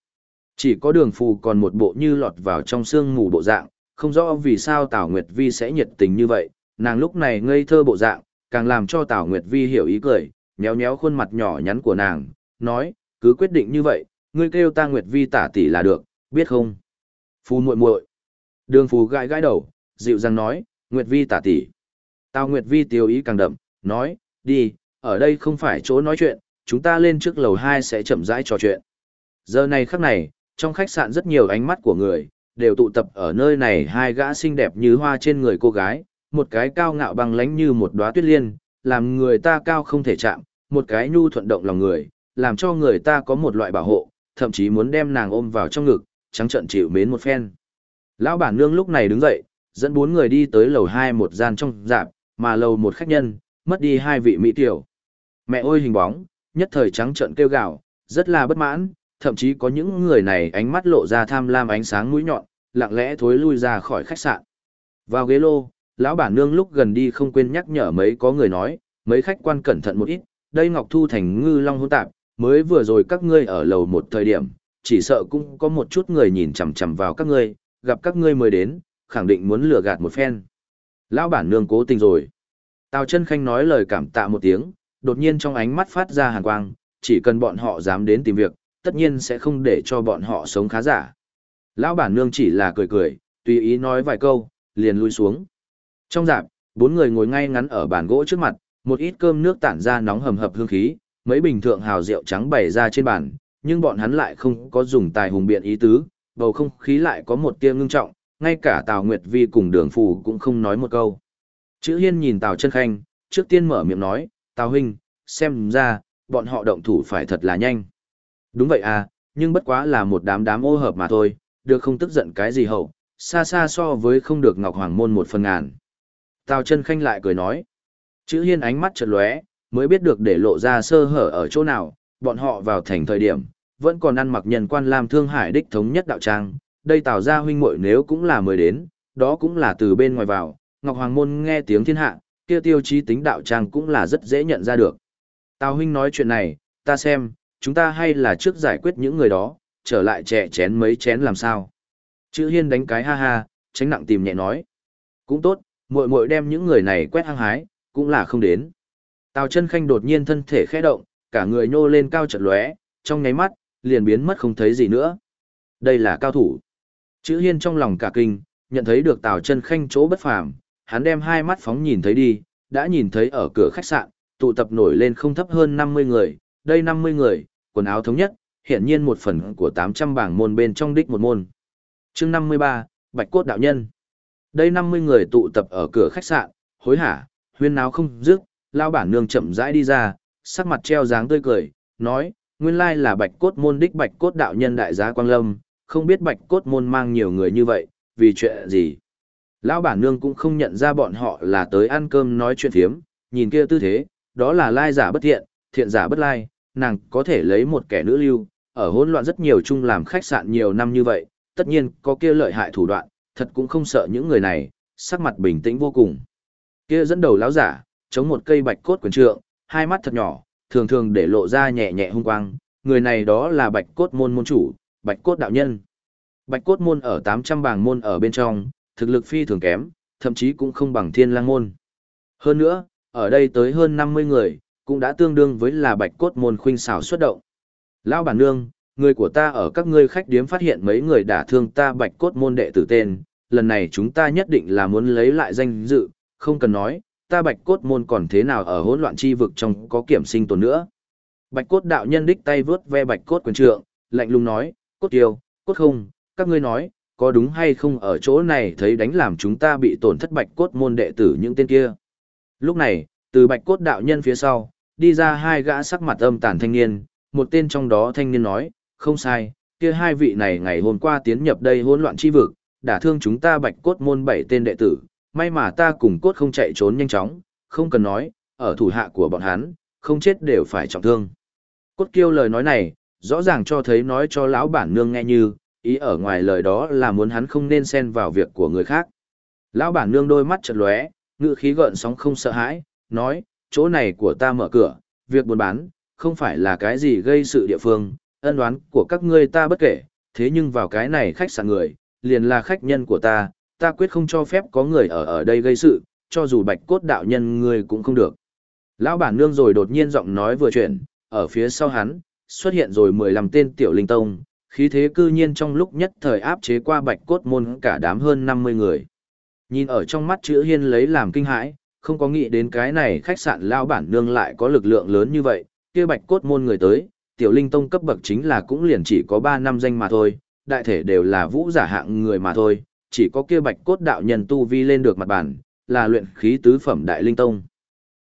A: Chỉ có đường phù còn một bộ như lọt vào trong xương mù bộ dạng, không rõ vì sao Tào Nguyệt Vi sẽ nhiệt tình như vậy, nàng lúc này ngây thơ bộ dạng, càng làm cho Tào Nguyệt Vi hiểu ý cười, nhéo nhéo khuôn mặt nhỏ nhắn của nàng, nói, cứ quyết định như vậy, ngươi kêu ta Nguyệt Vi tả tỷ là được, biết không? Phù muội muội. Đường phù gãi gãi đầu, dịu dàng nói, Nguyệt Vi tả tỷ. Tào Nguyệt Vi tiêu ý càng đậm, nói, đi, ở đây không phải chỗ nói chuyện, chúng ta lên trước lầu 2 sẽ chậm rãi trò chuyện. Giờ này khắc này, trong khách sạn rất nhiều ánh mắt của người, đều tụ tập ở nơi này hai gã xinh đẹp như hoa trên người cô gái, một cái cao ngạo băng lánh như một đóa tuyết liên, làm người ta cao không thể chạm, một cái nhu thuận động lòng người, làm cho người ta có một loại bảo hộ, thậm chí muốn đem nàng ôm vào trong ngực, trắng trận chịu mến một phen. Lão bản nương lúc này đứng dậy, dẫn bốn người đi tới lầu 2 một gian trong dạp, mà lầu một khách nhân, mất đi hai vị mỹ tiểu. Mẹ ôi hình bóng, nhất thời trắng trận kêu gào, rất là bất mãn, thậm chí có những người này ánh mắt lộ ra tham lam ánh sáng mũi nhọn, lặng lẽ thối lui ra khỏi khách sạn. Vào ghế lô, lão bản nương lúc gần đi không quên nhắc nhở mấy có người nói, mấy khách quan cẩn thận một ít, đây Ngọc Thu thành ngư long hỗn tạp, mới vừa rồi các ngươi ở lầu một thời điểm, chỉ sợ cũng có một chút người nhìn chằm chằm vào các ngươi, gặp các ngươi mới đến, khẳng định muốn lừa gạt một phen. Lão bản nương cố tình rồi. Tào chân khanh nói lời cảm tạ một tiếng, đột nhiên trong ánh mắt phát ra hàn quang, chỉ cần bọn họ dám đến tìm việc, tất nhiên sẽ không để cho bọn họ sống khá giả. Lão bản nương chỉ là cười cười, tùy ý nói vài câu, liền lui xuống. Trong dạp, bốn người ngồi ngay ngắn ở bàn gỗ trước mặt, một ít cơm nước tản ra nóng hầm hập hương khí, mấy bình thượng hào rượu trắng bày ra trên bàn, nhưng bọn hắn lại không có dùng tài hùng biện ý tứ, bầu không khí lại có một tia ngưng trọng, ngay cả Tào Nguyệt Vi cùng đường phù cũng không nói một câu. Chữ Hiên nhìn Tào chân khanh, trước tiên mở miệng nói, Tào huynh, xem ra, bọn họ động thủ phải thật là nhanh. Đúng vậy à, nhưng bất quá là một đám đám ô hợp mà thôi, được không tức giận cái gì hậu, xa xa so với không được Ngọc Hoàng Môn một phần ngàn. Tào chân khanh lại cười nói, chữ Hiên ánh mắt chợt lóe, mới biết được để lộ ra sơ hở ở chỗ nào, bọn họ vào thành thời điểm, vẫn còn ăn mặc nhân quan làm thương hải đích thống nhất đạo trang, đây Tào gia huynh muội nếu cũng là mới đến, đó cũng là từ bên ngoài vào, Ngọc Hoàng Môn nghe tiếng thiên hạ, kia tiêu chí tính đạo trang cũng là rất dễ nhận ra được. Tào huynh nói chuyện này, ta xem, chúng ta hay là trước giải quyết những người đó, trở lại trẻ chén mấy chén làm sao. Chữ hiên đánh cái ha ha, tránh nặng tìm nhẹ nói. Cũng tốt, muội muội đem những người này quét hăng hái, cũng là không đến. Tào chân khanh đột nhiên thân thể khẽ động, cả người nhô lên cao chật lóe, trong nháy mắt, liền biến mất không thấy gì nữa. Đây là cao thủ. Chữ hiên trong lòng cả kinh, nhận thấy được tào chân khanh chỗ bất phàm, hắn đem hai mắt phóng nhìn thấy đi, đã nhìn thấy ở cửa khách sạn, tụ tập nổi lên không thấp hơn 50 người, đây 50 người, quần áo thống nhất, hiện nhiên một phần của 800 bảng môn bên trong đích một môn. chương 53, Bạch Cốt Đạo Nhân. Đây 50 người tụ tập ở cửa khách sạn, hối hả, huyên náo không dứt, lao bản nương chậm rãi đi ra, sắc mặt treo dáng tươi cười, nói, nguyên lai là Bạch Cốt môn đích Bạch Cốt Đạo Nhân đại giá Quang Lâm, không biết Bạch Cốt môn mang nhiều người như vậy, vì chuyện gì. Lão bản nương cũng không nhận ra bọn họ là tới ăn cơm nói chuyện thiếm, nhìn kia tư thế, đó là lai giả bất thiện, thiện giả bất lai, nàng có thể lấy một kẻ nữ lưu, ở hỗn loạn rất nhiều chung làm khách sạn nhiều năm như vậy, tất nhiên có kia lợi hại thủ đoạn, thật cũng không sợ những người này, sắc mặt bình tĩnh vô cùng. Kia dẫn đầu lão giả, chống một cây bạch cốt quyền trượng, hai mắt thật nhỏ, thường thường để lộ ra nhẹ nhẹ hung quang, người này đó là bạch cốt môn môn chủ, bạch cốt đạo nhân. Bạch cốt môn ở 800 bảng môn ở bên trong, thực lực phi thường kém, thậm chí cũng không bằng thiên lang môn. Hơn nữa, ở đây tới hơn 50 người, cũng đã tương đương với là bạch cốt môn khuynh xảo xuất động. Lão bản nương, người của ta ở các ngươi khách điếm phát hiện mấy người đã thương ta bạch cốt môn đệ tử tên, lần này chúng ta nhất định là muốn lấy lại danh dự, không cần nói, ta bạch cốt môn còn thế nào ở hỗn loạn chi vực trong có kiểm sinh tồn nữa. Bạch cốt đạo nhân đích tay vướt ve bạch cốt quyền trượng, lạnh lùng nói, cốt tiêu, cốt không, các ngươi nói, có đúng hay không ở chỗ này thấy đánh làm chúng ta bị tổn thất bạch cốt môn đệ tử những tên kia. Lúc này, từ bạch cốt đạo nhân phía sau, đi ra hai gã sắc mặt âm tàn thanh niên, một tên trong đó thanh niên nói, không sai, kia hai vị này ngày hôm qua tiến nhập đây hỗn loạn chi vực, đả thương chúng ta bạch cốt môn bảy tên đệ tử, may mà ta cùng cốt không chạy trốn nhanh chóng, không cần nói, ở thủ hạ của bọn hắn, không chết đều phải trọng thương. Cốt kiêu lời nói này, rõ ràng cho thấy nói cho lão bản nương nghe như, ý ở ngoài lời đó là muốn hắn không nên xen vào việc của người khác. Lão bản nương đôi mắt chật lóe, ngự khí gợn sóng không sợ hãi, nói, chỗ này của ta mở cửa, việc buôn bán, không phải là cái gì gây sự địa phương, ân đoán của các ngươi ta bất kể, thế nhưng vào cái này khách sạn người, liền là khách nhân của ta, ta quyết không cho phép có người ở ở đây gây sự, cho dù bạch cốt đạo nhân ngươi cũng không được. Lão bản nương rồi đột nhiên giọng nói vừa chuyển, ở phía sau hắn, xuất hiện rồi 15 tên tiểu linh tông, khí thế cư nhiên trong lúc nhất thời áp chế qua bạch cốt môn cả đám hơn 50 người. Nhìn ở trong mắt chữ hiên lấy làm kinh hãi, không có nghĩ đến cái này khách sạn lao bản nương lại có lực lượng lớn như vậy, kia bạch cốt môn người tới, tiểu linh tông cấp bậc chính là cũng liền chỉ có 3 năm danh mà thôi, đại thể đều là vũ giả hạng người mà thôi, chỉ có kia bạch cốt đạo nhân tu vi lên được mặt bản, là luyện khí tứ phẩm đại linh tông.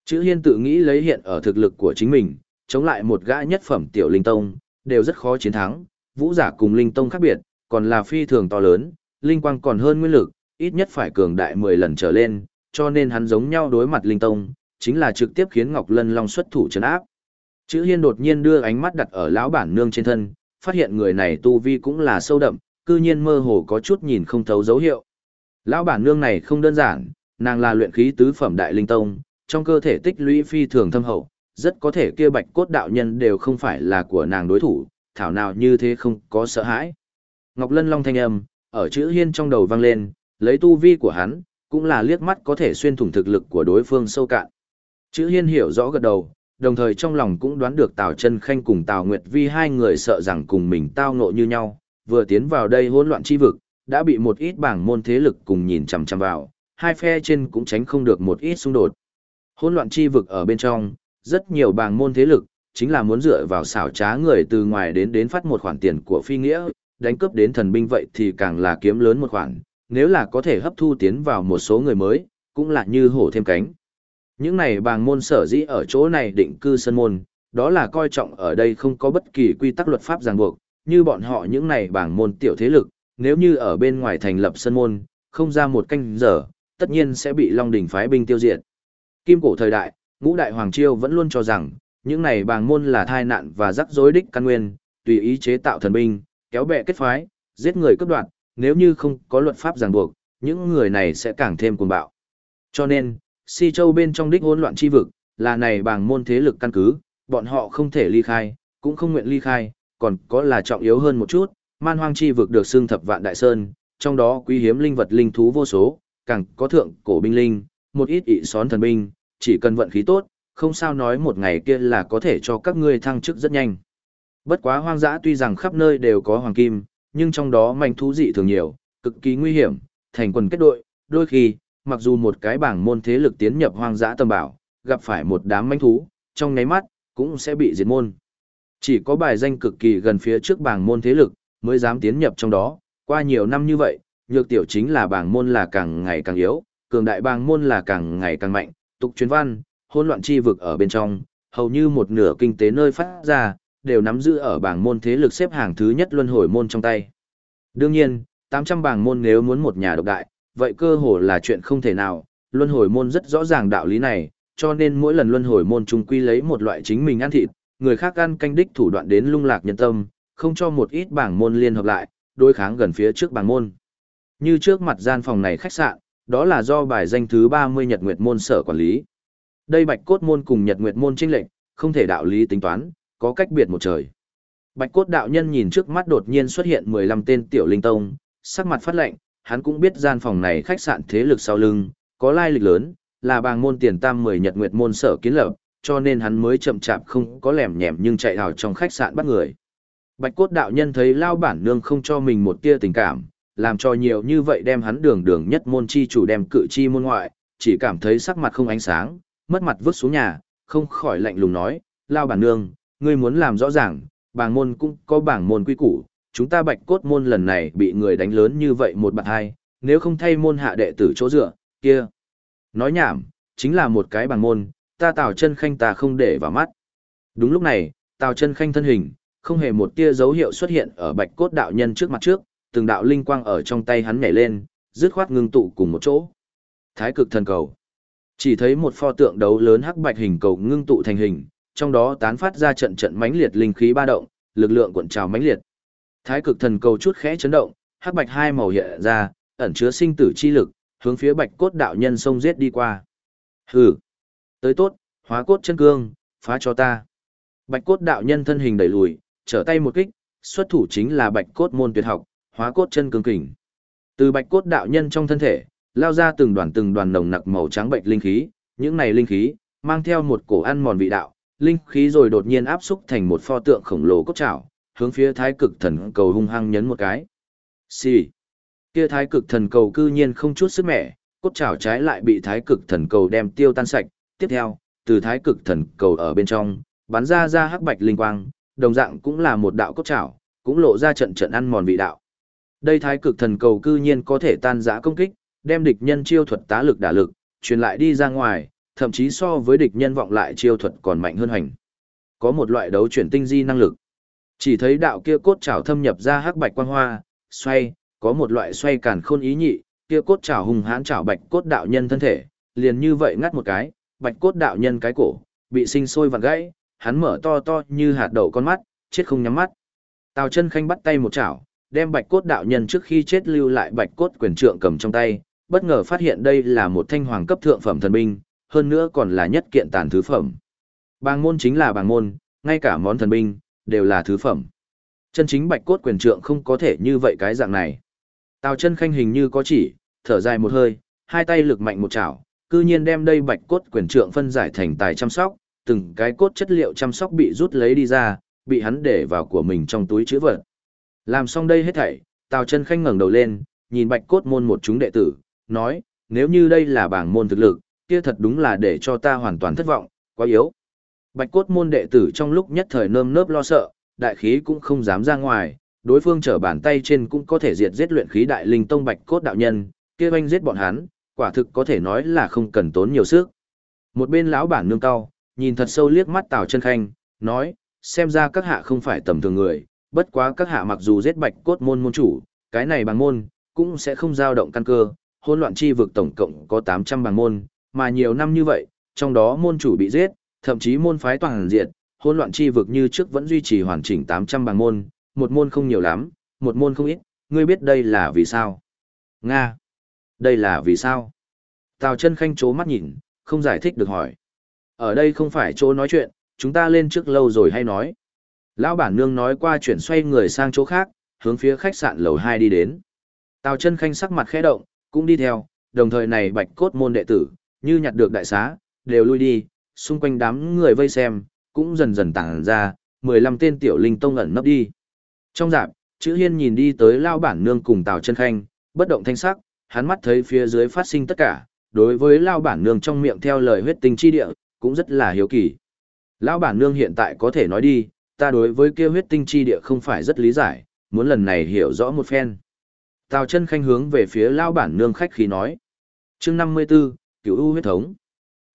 A: Chữ hiên tự nghĩ lấy hiện ở thực lực của chính mình, chống lại một gã nhất phẩm tiểu linh tông, đều rất khó chiến thắng, vũ giả cùng linh tông khác biệt, còn là phi thường to lớn, linh quang còn hơn nguyên lực, ít nhất phải cường đại 10 lần trở lên, cho nên hắn giống nhau đối mặt linh tông, chính là trực tiếp khiến Ngọc Lân Long xuất thủ chấn áp. Chữ Hiên đột nhiên đưa ánh mắt đặt ở lão bản nương trên thân, phát hiện người này tu vi cũng là sâu đậm, cư nhiên mơ hồ có chút nhìn không thấu dấu hiệu. Lão bản nương này không đơn giản, nàng là luyện khí tứ phẩm đại linh tông, trong cơ thể tích lũy phi thường thâm hậu, rất có thể kia bạch cốt đạo nhân đều không phải là của nàng đối thủ, thảo nào như thế không có sợ hãi. Ngọc Lân Long thanh âm, ở chữ hiên trong đầu vang lên, lấy tu vi của hắn, cũng là liếc mắt có thể xuyên thủng thực lực của đối phương sâu cạn. Chữ hiên hiểu rõ gật đầu, đồng thời trong lòng cũng đoán được Tào Chân Khanh cùng Tào Nguyệt Vi hai người sợ rằng cùng mình tao ngộ như nhau, vừa tiến vào đây hỗn loạn chi vực, đã bị một ít bảng môn thế lực cùng nhìn chằm chằm vào, hai phe trên cũng tránh không được một ít xung đột. Hỗn loạn chi vực ở bên trong, rất nhiều bảng môn thế lực, chính là muốn dựa vào xảo trá người từ ngoài đến đến phát một khoản tiền của phi nghĩa, đánh cướp đến thần binh vậy thì càng là kiếm lớn một khoản, nếu là có thể hấp thu tiến vào một số người mới, cũng là như hổ thêm cánh. Những này bàng môn sở dĩ ở chỗ này định cư sân môn, đó là coi trọng ở đây không có bất kỳ quy tắc luật pháp ràng buộc, như bọn họ những này bảng môn tiểu thế lực, nếu như ở bên ngoài thành lập sân môn, không ra một canh giờ, tất nhiên sẽ bị Long đỉnh phái binh tiêu diệt. Kim cổ thời đại, ngũ đại hoàng triều vẫn luôn cho rằng, những này bàng môn là thai nạn và rắc rối đích căn nguyên, tùy ý chế tạo thần binh, kéo bè kết phái, giết người cướp đoạt, nếu như không có luật pháp ràng buộc, những người này sẽ càng thêm cuồng bạo. Cho nên, Si Châu bên trong đích hỗn loạn chi vực, là này bàng môn thế lực căn cứ, bọn họ không thể ly khai, cũng không nguyện ly khai, còn có là trọng yếu hơn một chút, man hoang chi vực được xưng thập vạn đại sơn, trong đó quý hiếm linh vật linh thú vô số, càng có thượng cổ binh linh, một ít ị xón thần binh, chỉ cần vận khí tốt, không sao nói một ngày kia là có thể cho các ngươi thăng chức rất nhanh. Bất quá hoang dã tuy rằng khắp nơi đều có hoàng kim, nhưng trong đó manh thú dị thường nhiều, cực kỳ nguy hiểm, thành quần kết đội, đôi khi, mặc dù một cái bảng môn thế lực tiến nhập hoang dã tầm bảo, gặp phải một đám manh thú, trong nháy mắt, cũng sẽ bị diệt môn. Chỉ có bài danh cực kỳ gần phía trước bảng môn thế lực, mới dám tiến nhập trong đó, qua nhiều năm như vậy, nhược tiểu chính là bảng môn là càng ngày càng yếu, cường đại bảng môn là càng ngày càng mạnh, tục chuyến văn, hỗn loạn chi vực ở bên trong, hầu như một nửa kinh tế nơi phát ra, đều nắm giữ ở bảng môn thế lực xếp hàng thứ nhất luân hồi môn trong tay. Đương nhiên, 800 bảng môn nếu muốn một nhà độc đại, vậy cơ hồ là chuyện không thể nào, luân hồi môn rất rõ ràng đạo lý này, cho nên mỗi lần luân hồi môn trung quy lấy một loại chính mình ăn thịt, người khác ăn canh đích thủ đoạn đến lung lạc nhân tâm, không cho một ít bảng môn liên hợp lại, đối kháng gần phía trước bảng môn. Như trước mặt gian phòng này khách sạn, đó là do bài danh thứ 30 Nhật Nguyệt môn sở quản lý. Đây Bạch Cốt môn cùng Nhật Nguyệt môn chênh lệch, không thể đạo lý tính toán, có cách biệt một trời. Bạch Cốt đạo nhân nhìn trước mắt đột nhiên xuất hiện 15 tên tiểu linh tông, sắc mặt phát lệnh, hắn cũng biết gian phòng này khách sạn thế lực sau lưng, có lai lịch lớn, là bàng môn tiền tam 10 Nhật Nguyệt môn sở kiến lập, cho nên hắn mới chậm chạp không có lẻm nhẻm nhưng chạy vào trong khách sạn bắt người. Bạch cốt đạo nhân thấy lao bản nương không cho mình một tia tình cảm, làm cho nhiều như vậy đem hắn đường đường nhất môn chi chủ đem cự chi môn ngoại, chỉ cảm thấy sắc mặt không ánh sáng, mất mặt vứt xuống nhà, không khỏi lạnh lùng nói, lao bản nương, ngươi muốn làm rõ ràng, bảng môn cũng có bảng môn quy củ, chúng ta bạch cốt môn lần này bị người đánh lớn như vậy một bạn hai, nếu không thay môn hạ đệ tử chỗ dựa, kia. Nói nhảm, chính là một cái bảng môn, ta Tào chân khanh ta không để vào mắt. Đúng lúc này, Tào chân khanh thân hình, không hề một tia dấu hiệu xuất hiện ở bạch cốt đạo nhân trước mặt trước, từng đạo linh quang ở trong tay hắn nhảy lên, dứt khoát ngưng tụ cùng một chỗ. Thái cực thần cầu. Chỉ thấy một pho tượng đấu lớn hắc bạch hình cầu ngưng tụ thành hình, trong đó tán phát ra trận trận mãnh liệt linh khí ba động, lực lượng cuộn trào mãnh liệt. Thái cực thần cầu chút khẽ chấn động, hắc bạch hai màu hiện ra, ẩn chứa sinh tử chi lực, hướng phía bạch cốt đạo nhân sông giết đi qua. Hừ, tới tốt, hóa cốt chân cương, phá cho ta. Bạch cốt đạo nhân thân hình đẩy lùi, trở tay một kích, xuất thủ chính là bạch cốt môn tuyệt học, hóa cốt chân cương kình. Từ bạch cốt đạo nhân trong thân thể, lao ra từng đoàn từng đoàn nồng nặc màu trắng bệnh linh khí, những này linh khí mang theo một cổ ăn mòn vị đạo, linh khí rồi đột nhiên áp xúc thành một pho tượng khổng lồ cốt trảo, hướng phía thái cực thần cầu hung hăng nhấn một cái. Xì. Kia thái cực thần cầu cư nhiên không chút sức mẻ, cốt trảo trái lại bị thái cực thần cầu đem tiêu tan sạch. Tiếp theo, từ thái cực thần cầu ở bên trong, bắn ra ra hắc bạch linh quang, đồng dạng cũng là một đạo cốt trảo, cũng lộ ra trận trận ăn mòn vị đạo. Đây thái cực thần cầu cư nhiên có thể tan giã công kích, đem địch nhân chiêu thuật tá lực đả lực, truyền lại đi ra ngoài, thậm chí so với địch nhân vọng lại chiêu thuật còn mạnh hơn hành. Có một loại đấu chuyển tinh di năng lực. Chỉ thấy đạo kia cốt trảo thâm nhập ra hắc bạch quang hoa, xoay, có một loại xoay càn khôn ý nhị, kia cốt trảo hùng hãn trảo bạch cốt đạo nhân thân thể, liền như vậy ngắt một cái, bạch cốt đạo nhân cái cổ, bị sinh sôi vặn gãy, hắn mở to to như hạt đậu con mắt, chết không nhắm mắt. Tào chân khanh bắt tay một chảo, đem bạch cốt đạo nhân trước khi chết lưu lại bạch cốt quyền trượng cầm trong tay, bất ngờ phát hiện đây là một thanh hoàng cấp thượng phẩm thần binh, hơn nữa còn là nhất kiện tàn thứ phẩm. Bàng môn chính là bàng môn, ngay cả món thần binh, đều là thứ phẩm. Chân chính bạch cốt quyền trượng không có thể như vậy cái dạng này. Tào chân khanh hình như có chỉ, thở dài một hơi, hai tay lực mạnh một chảo, cư nhiên đem đây bạch cốt quyền trượng phân giải thành tài chăm sóc, từng cái cốt chất liệu chăm sóc bị rút lấy đi ra, bị hắn để vào của mình trong túi chữ vật. Làm xong đây hết thảy, Tào chân khanh ngẩng đầu lên, nhìn bạch cốt môn một chúng đệ tử, nói, nếu như đây là bảng môn thực lực, kia thật đúng là để cho ta hoàn toàn thất vọng, quá yếu. Bạch cốt môn đệ tử trong lúc nhất thời nơm nớp lo sợ, đại khí cũng không dám ra ngoài, đối phương trở bàn tay trên cũng có thể diệt giết luyện khí đại linh tông bạch cốt đạo nhân, kia anh giết bọn hắn, quả thực có thể nói là không cần tốn nhiều sức. Một bên lão bản nương cao, nhìn thật sâu liếc mắt Tào Chân Khanh, nói, xem ra các hạ không phải tầm thường người, bất quá các hạ mặc dù giết bạch cốt môn môn chủ, cái này bằng môn, cũng sẽ không dao động căn cơ, hỗn loạn chi vực tổng cộng có 800 bằng môn, mà nhiều năm như vậy, trong đó môn chủ bị giết, thậm chí môn phái toàn diệt, hỗn loạn chi vực như trước vẫn duy trì hoàn chỉnh 800 bằng môn, một môn không nhiều lắm, một môn không ít, ngươi biết đây là vì sao? Nga! Đây là vì sao? Tào chân khanh chố mắt nhìn, không giải thích được hỏi. Ở đây không phải chỗ nói chuyện, chúng ta lên trước lâu rồi hay nói. Lão bản nương nói qua chuyển xoay người sang chỗ khác, hướng phía khách sạn lầu 2 đi đến. Tào chân khanh sắc mặt khẽ động, cũng đi theo, đồng thời này bạch cốt môn đệ tử, như nhặt được đại xá, đều lui đi, xung quanh đám người vây xem, cũng dần dần tản ra, 15 tên tiểu linh tông ẩn nấp đi. Trong dạp, chữ hiên nhìn đi tới lao bản nương cùng Tào chân khanh, bất động thanh sắc, hắn mắt thấy phía dưới phát sinh tất cả, đối với lao bản nương trong miệng theo lời huyết tinh chi địa, cũng rất là hiếu kỳ. Lão bản nương hiện tại có thể nói đi, ta đối với kia huyết tinh chi địa không phải rất lý giải, muốn lần này hiểu rõ một phen. Tào chân khanh hướng về phía lão bản nương khách khí nói. chương 54, cứu u huyết thống.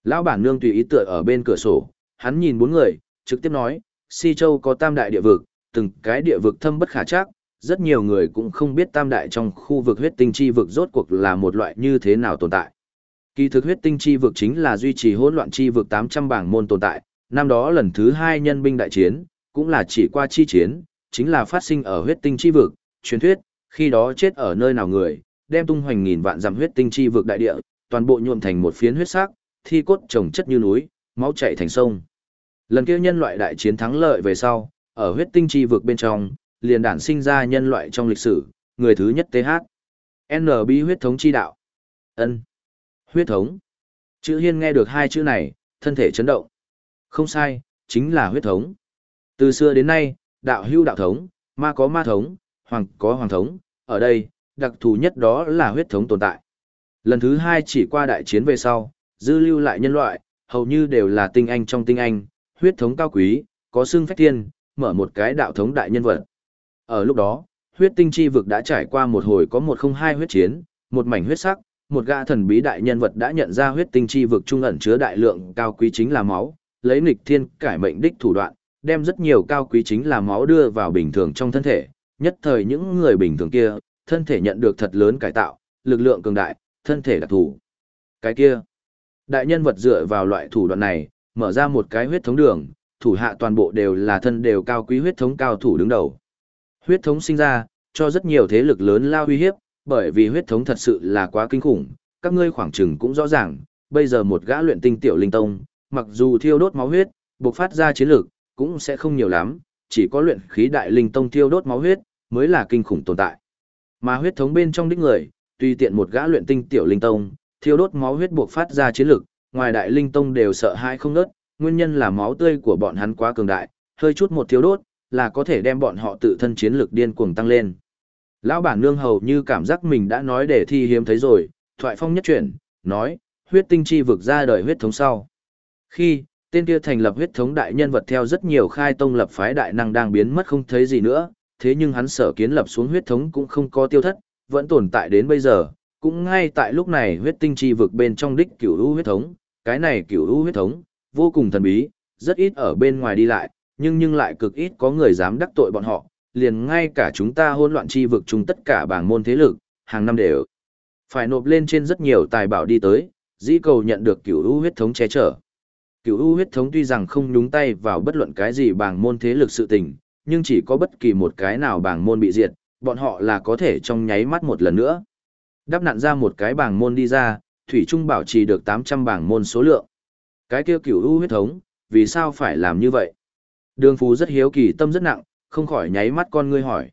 A: Lão bản nương tùy ý tựa ở bên cửa sổ, hắn nhìn bốn người, trực tiếp nói, Si Châu có tam đại địa vực, từng cái địa vực thâm bất khả chắc, rất nhiều người cũng không biết tam đại trong khu vực huyết tinh chi vực rốt cuộc là một loại như thế nào tồn tại. Kỳ thực huyết tinh chi vực chính là duy trì hỗn loạn chi vực 800 bảng môn tồn tại, năm đó lần thứ hai nhân binh đại chiến, cũng là chỉ qua chi chiến, chính là phát sinh ở huyết tinh chi vực, truyền thuyết, khi đó chết ở nơi nào người, đem tung hoành nghìn vạn dặm huyết tinh chi vực đại địa, toàn bộ nhuộm thành một phiến huyết sắc, thi cốt trồng chất như núi, máu chảy thành sông. Lần kia nhân loại đại chiến thắng lợi về sau, ở huyết tinh chi vực bên trong, liền đản sinh ra nhân loại trong lịch sử, người thứ nhất TH. NB huyết thống chi đạo. ân Huyết thống. Chữ Hiên nghe được hai chữ này, thân thể chấn động. Không sai, chính là huyết thống. Từ xưa đến nay, đạo hưu đạo thống, ma có ma thống, hoàng có hoàng thống, ở đây, đặc thù nhất đó là huyết thống tồn tại. Lần thứ hai chỉ qua đại chiến về sau, dư lưu lại nhân loại, hầu như đều là tinh anh trong tinh anh, huyết thống cao quý, có xương phách thiên, mở một cái đạo thống đại nhân vật. Ở lúc đó, huyết tinh chi vực đã trải qua một hồi có một không hai huyết chiến, một mảnh huyết sắc, một gã thần bí đại nhân vật đã nhận ra huyết tinh chi vực trung ẩn chứa đại lượng cao quý chính là máu, lấy nghịch thiên cải mệnh đích thủ đoạn, đem rất nhiều cao quý chính là máu đưa vào bình thường trong thân thể, nhất thời những người bình thường kia, thân thể nhận được thật lớn cải tạo, lực lượng cường đại, thân thể đặc thù. Cái kia, đại nhân vật dựa vào loại thủ đoạn này, mở ra một cái huyết thống đường, thủ hạ toàn bộ đều là thân đều cao quý huyết thống cao thủ đứng đầu. Huyết thống sinh ra, cho rất nhiều thế lực lớn lao uy hiếp, bởi vì huyết thống thật sự là quá kinh khủng, các ngươi khoảng chừng cũng rõ ràng, bây giờ một gã luyện tinh tiểu linh tông, mặc dù thiêu đốt máu huyết, bộc phát ra chiến lực, cũng sẽ không nhiều lắm, chỉ có luyện khí đại linh tông thiêu đốt máu huyết, mới là kinh khủng tồn tại. Mà huyết thống bên trong đích người, tùy tiện một gã luyện tinh tiểu linh tông, thiêu đốt máu huyết buộc phát ra chiến lực, ngoài đại linh tông đều sợ hãi không nớt, nguyên nhân là máu tươi của bọn hắn quá cường đại, hơi chút một thiêu đốt, là có thể đem bọn họ tự thân chiến lực điên cuồng tăng lên. Lão bản nương hầu như cảm giác mình đã nói để thi hiếm thấy rồi, thoại phong nhất chuyển, nói, huyết tinh chi vực ra đời huyết thống sau. Khi, tên kia thành lập huyết thống đại nhân vật theo rất nhiều khai tông lập phái đại năng đang biến mất không thấy gì nữa, thế nhưng hắn sở kiến lập xuống huyết thống cũng không có tiêu thất, vẫn tồn tại đến bây giờ, cũng ngay tại lúc này huyết tinh chi vực bên trong đích cửu u huyết thống, cái này cửu u huyết thống, vô cùng thần bí, rất ít ở bên ngoài đi lại, nhưng nhưng lại cực ít có người dám đắc tội bọn họ, liền ngay cả chúng ta hỗn loạn chi vực chung tất cả bảng môn thế lực, hàng năm đều phải nộp lên trên rất nhiều tài bảo đi tới, dĩ cầu nhận được cửu u huyết thống che chở. Cửu u huyết thống tuy rằng không nhúng tay vào bất luận cái gì bảng môn thế lực sự tình, nhưng chỉ có bất kỳ một cái nào bảng môn bị diệt, bọn họ là có thể trong nháy mắt một lần nữa. Đắp nặn ra một cái bảng môn đi ra, Thủy Trung bảo trì được 800 bảng môn số lượng. Cái kia cửu u huyết thống, vì sao phải làm như vậy? Đường Phú rất hiếu kỳ tâm rất nặng, không khỏi nháy mắt con ngươi hỏi.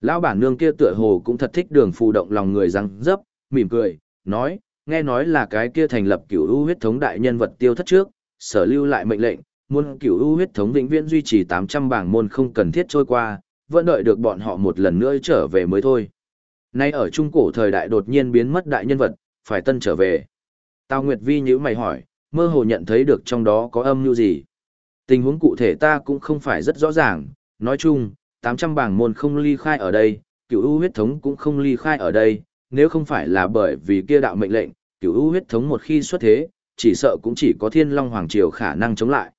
A: Lão bản nương kia tựa hồ cũng thật thích đường Phú động lòng người răng dấp, mỉm cười, nói, nghe nói là cái kia thành lập cửu u huyết thống đại nhân vật tiêu thất trước, sở lưu lại mệnh lệnh, muốn cửu u huyết thống vĩnh viễn duy trì 800 bảng môn không cần thiết trôi qua, vẫn đợi được bọn họ một lần nữa trở về mới thôi. Nay ở trung cổ thời đại đột nhiên biến mất đại nhân vật, phải tân trở về. Tào Nguyệt Vi nhíu mày hỏi, mơ hồ nhận thấy được trong đó có âm mưu gì. Tình huống cụ thể ta cũng không phải rất rõ ràng, nói chung, 800 bảng môn không ly khai ở đây, cửu u huyết thống cũng không ly khai ở đây, nếu không phải là bởi vì kia đạo mệnh lệnh, cửu u huyết thống một khi xuất thế, chỉ sợ cũng chỉ có thiên long hoàng triều khả năng chống lại.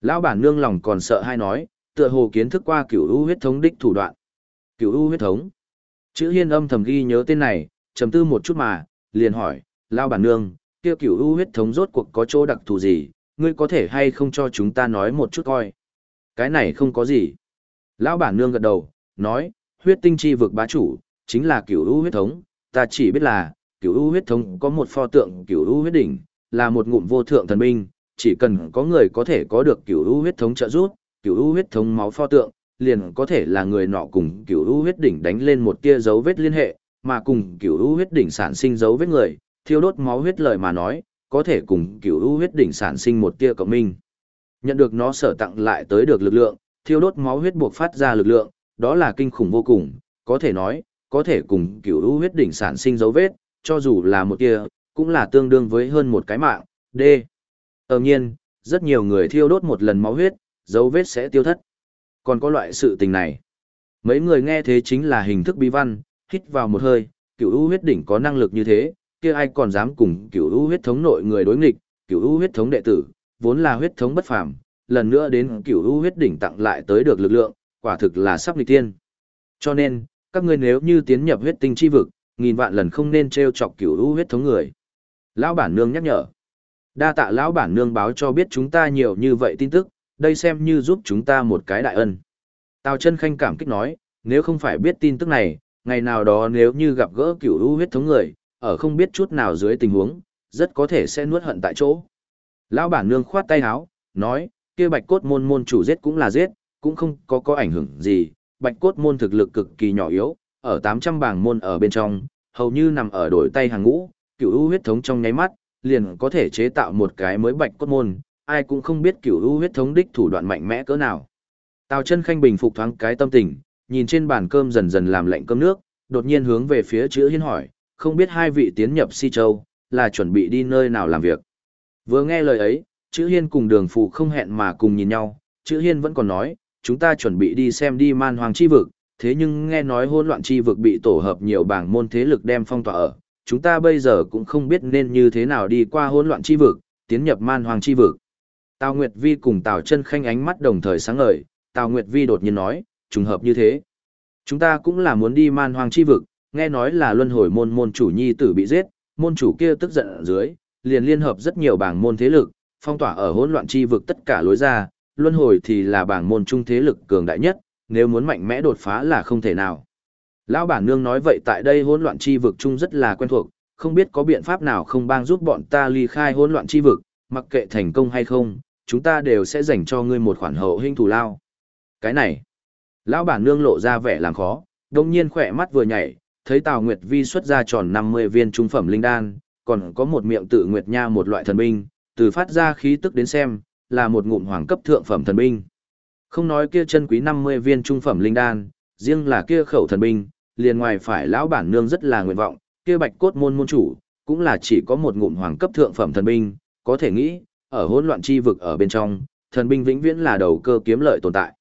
A: Lão bản nương lòng còn sợ hay nói, tựa hồ kiến thức qua cửu u huyết thống đích thủ đoạn. Cửu u huyết thống. Chữ hiên âm thầm ghi nhớ tên này, trầm tư một chút mà, liền hỏi, lão bản nương, kia cửu u huyết thống rốt cuộc có chỗ đặc thù gì, ngươi có thể hay không cho chúng ta nói một chút coi. Cái này không có gì. Lão bản nương gật đầu, nói, huyết tinh chi vực bá chủ, chính là cửu u huyết thống, ta chỉ biết là, cửu u huyết thống có một pho tượng cửu u huyết đỉnh, là một ngụm vô thượng thần binh, chỉ cần có người có thể có được cửu u huyết thống trợ giúp, cửu u huyết thống máu pho tượng, liền có thể là người nọ cùng cửu u huyết đỉnh đánh lên một tia dấu vết liên hệ, mà cùng cửu u huyết đỉnh sản sinh dấu vết người, thiêu đốt máu huyết lời mà nói, có thể cùng cửu u huyết đỉnh sản sinh một tia cộng minh. Nhận được nó sở tặng lại tới được lực lượng, thiêu đốt máu huyết buộc phát ra lực lượng, đó là kinh khủng vô cùng, có thể nói, có thể cùng cửu u huyết đỉnh sản sinh dấu vết, cho dù là một tia, cũng là tương đương với hơn một cái mạng. D. Ở nhiên, rất nhiều người thiêu đốt một lần máu huyết, dấu vết sẽ tiêu thất. Còn có loại sự tình này. Mấy người nghe thế chính là hình thức bí văn, hít vào một hơi, cửu u huyết đỉnh có năng lực như thế, kia ai còn dám cùng cửu u huyết thống nội người đối nghịch, cửu u huyết thống đệ tử, vốn là huyết thống bất phàm, lần nữa đến cửu u huyết đỉnh tặng lại tới được lực lượng, quả thực là sắp nghịch tiên. Cho nên, các ngươi nếu như tiến nhập huyết tinh chi vực, nghìn vạn lần không nên treo chọc cửu u huyết thống người. Lão bản nương nhắc nhở. Đa tạ lão bản nương báo cho biết chúng ta nhiều như vậy tin tức, đây xem như giúp chúng ta một cái đại ân. Tào chân khanh cảm kích nói, nếu không phải biết tin tức này, ngày nào đó nếu như gặp gỡ cửu u huyết thống người, ở không biết chút nào dưới tình huống, rất có thể sẽ nuốt hận tại chỗ. Lão bản nương khoát tay áo, nói, kia bạch cốt môn môn chủ giết cũng là giết, cũng không có có ảnh hưởng gì, bạch cốt môn thực lực cực kỳ nhỏ yếu, ở 800 bảng môn ở bên trong, hầu như nằm ở đổi tay hàng ngũ, cửu u huyết thống trong nháy mắt, liền có thể chế tạo một cái mới bạch cốt môn, ai cũng không biết cửu u huyết thống đích thủ đoạn mạnh mẽ cỡ nào. Tào chân khanh bình phục thoáng cái tâm tình, nhìn trên bàn cơm dần dần làm lạnh cơm nước, đột nhiên hướng về phía chữ hiên hỏi, không biết hai vị tiến nhập si châu, là chuẩn bị đi nơi nào làm việc. Vừa nghe lời ấy, chữ hiên cùng đường phụ không hẹn mà cùng nhìn nhau, chữ hiên vẫn còn nói, chúng ta chuẩn bị đi xem đi man hoàng chi vực, thế nhưng nghe nói hỗn loạn chi vực bị tổ hợp nhiều bảng môn thế lực đem phong tỏa ở, chúng ta bây giờ cũng không biết nên như thế nào đi qua hỗn loạn chi vực, tiến nhập man hoàng chi vực. Tào Nguyệt Vi cùng Tào Chân Khanh ánh mắt đồng thời sáng ngời, Tào Nguyệt Vi đột nhiên nói, trùng hợp như thế. Chúng ta cũng là muốn đi man hoàng chi vực, nghe nói là luân hồi môn môn chủ nhi tử bị giết, môn chủ kia tức giận ở dưới, liền liên hợp rất nhiều bảng môn thế lực, phong tỏa ở hỗn loạn chi vực tất cả lối ra, luân hồi thì là bảng môn trung thế lực cường đại nhất, nếu muốn mạnh mẽ đột phá là không thể nào. Lão bản nương nói vậy tại đây hỗn loạn chi vực chung rất là quen thuộc, không biết có biện pháp nào không bang giúp bọn ta ly khai hỗn loạn chi vực, mặc kệ thành công hay không, chúng ta đều sẽ dành cho ngươi một khoản hậu hình thù lao. Cái này, lão bản nương lộ ra vẻ làm khó, đồng nhiên khỏe mắt vừa nhảy, thấy Tào Nguyệt Vi xuất ra tròn 50 viên trung phẩm linh đan, còn có một miệng tự Nguyệt Nha một loại thần binh, từ phát ra khí tức đến xem, là một ngụm hoàng cấp thượng phẩm thần binh. Không nói kia chân quý 50 viên trung phẩm linh đan, riêng là kia khẩu thần binh, liền ngoài phải lão bản nương rất là nguyện vọng, kia bạch cốt môn môn chủ, cũng là chỉ có một ngụm hoàng cấp thượng phẩm thần binh, có thể nghĩ, ở hỗn loạn chi vực ở bên trong, thần binh vĩnh viễn là đầu cơ kiếm lợi tồn tại.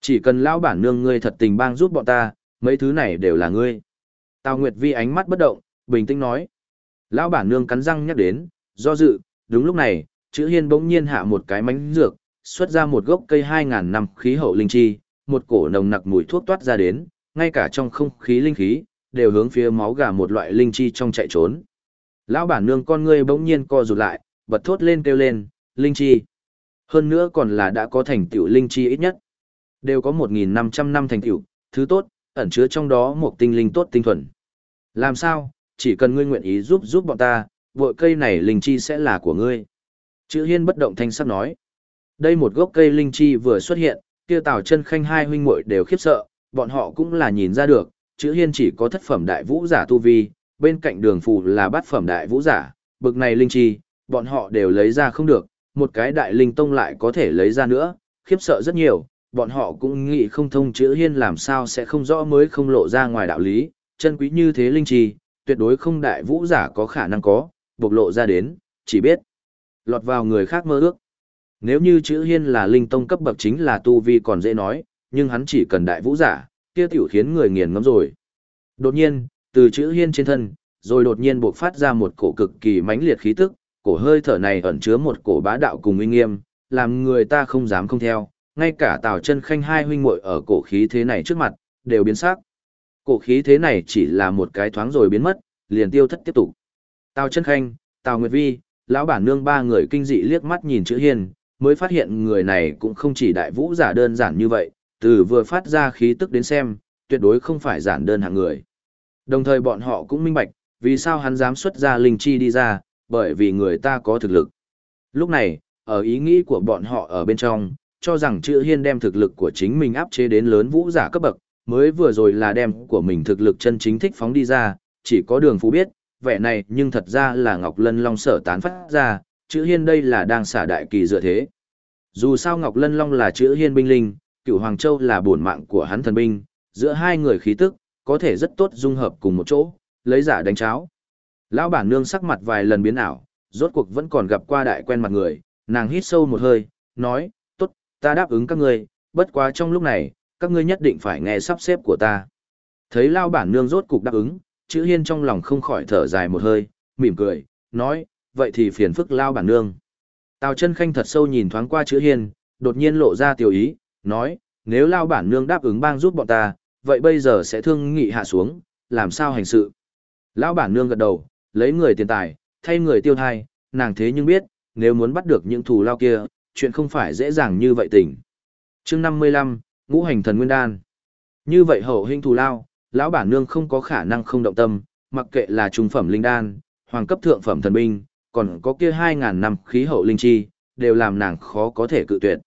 A: Chỉ cần lão bản nương ngươi thật tình bang giúp bọn ta, mấy thứ này đều là ngươi. Tào Nguyệt Vi ánh mắt bất động, bình tĩnh nói. Lão bản nương cắn răng nhắc đến, do dự, đúng lúc này, chữ hiên bỗng nhiên hạ một cái mánh dược, xuất ra một gốc cây 2.000 năm khí hậu linh chi, một cổ nồng nặc mùi thuốc toát ra đến, ngay cả trong không khí linh khí, đều hướng phía máu gà một loại linh chi trong chạy trốn. Lão bản nương con ngươi bỗng nhiên co rụt lại, bật thốt lên kêu lên, linh chi. Hơn nữa còn là đã có thành tựu linh chi ít nhất. Đều có 1.500 năm thành tựu, thứ tốt, ẩn chứa trong đó một tinh linh tốt tinh thuần. Làm sao, chỉ cần ngươi nguyện ý giúp giúp bọn ta, vội cây này linh chi sẽ là của ngươi. Chữ hiên bất động thanh sắc nói. Đây một gốc cây linh chi vừa xuất hiện, kia tào chân khanh hai huynh muội đều khiếp sợ, bọn họ cũng là nhìn ra được, chữ hiên chỉ có thất phẩm đại vũ giả tu vi, bên cạnh đường phù là bát phẩm đại vũ giả, bực này linh chi, bọn họ đều lấy ra không được, một cái đại linh tông lại có thể lấy ra nữa, khiếp sợ rất nhiều, bọn họ cũng nghĩ không thông chữ hiên làm sao sẽ không rõ mới không lộ ra ngoài đạo lý, chân quý như thế linh trì tuyệt đối không đại vũ giả có khả năng có, bộc lộ ra đến, chỉ biết lọt vào người khác mơ ước. Nếu như chữ hiên là linh tông cấp bậc chính là tu vi còn dễ nói, nhưng hắn chỉ cần đại vũ giả, kia tiểu khiến người nghiền ngẫm rồi. Đột nhiên, từ chữ hiên trên thân, rồi đột nhiên bộc phát ra một cổ cực kỳ mãnh liệt khí tức, cổ hơi thở này ẩn chứa một cổ bá đạo cùng uy nghiêm, làm người ta không dám không theo, ngay cả Tào Chân Khanh hai huynh muội ở cổ khí thế này trước mặt, đều biến sắc. Cổ khí thế này chỉ là một cái thoáng rồi biến mất, liền tiêu thất tiếp tục. Tào Chân Khanh, Tào Nguyệt Vi, lão bản nương ba người kinh dị liếc mắt nhìn chữ hiên, mới phát hiện người này cũng không chỉ đại vũ giả đơn giản như vậy, từ vừa phát ra khí tức đến xem, tuyệt đối không phải giản đơn hạng người. Đồng thời bọn họ cũng minh bạch, vì sao hắn dám xuất ra linh chi đi ra, bởi vì người ta có thực lực. Lúc này, ở ý nghĩ của bọn họ ở bên trong, cho rằng chữ hiên đem thực lực của chính mình áp chế đến lớn vũ giả cấp bậc, mới vừa rồi là đem của mình thực lực chân chính thích phóng đi ra, chỉ có đường phú biết, vẻ này nhưng thật ra là Ngọc Lân Long sở tán phát ra, chữ hiên đây là đang xả đại kỳ dựa thế. Dù sao Ngọc Lân Long là chữ hiên binh linh, cựu Hoàng Châu là bổn mạng của hắn thần binh, giữa hai người khí tức, có thể rất tốt dung hợp cùng một chỗ, lấy giả đánh cháo. Lão bản nương sắc mặt vài lần biến ảo, rốt cuộc vẫn còn gặp qua đại quen mặt người, nàng hít sâu một hơi, nói, ta đáp ứng các ngươi, bất quá trong lúc này, các ngươi nhất định phải nghe sắp xếp của ta. Thấy lao bản nương rốt cục đáp ứng, chữ hiên trong lòng không khỏi thở dài một hơi, mỉm cười, nói, vậy thì phiền phức lao bản nương. Tào chân khanh thật sâu nhìn thoáng qua chữ hiên, đột nhiên lộ ra tiểu ý, nói, nếu lao bản nương đáp ứng bang giúp bọn ta, vậy bây giờ sẽ thương nghị hạ xuống, làm sao hành sự. Lão bản nương gật đầu, lấy người tiền tài, thay người tiêu thai, nàng thế nhưng biết, nếu muốn bắt được những thù lao kia, chuyện không phải dễ dàng như vậy tỉnh chương 55, ngũ hành thần nguyên đan. Như vậy hậu hình thù lao, lão bản nương không có khả năng không động tâm, mặc kệ là trung phẩm linh đan, hoàng cấp thượng phẩm thần binh, còn có kia 2.000 năm khí hậu linh chi, đều làm nàng khó có thể cự tuyệt.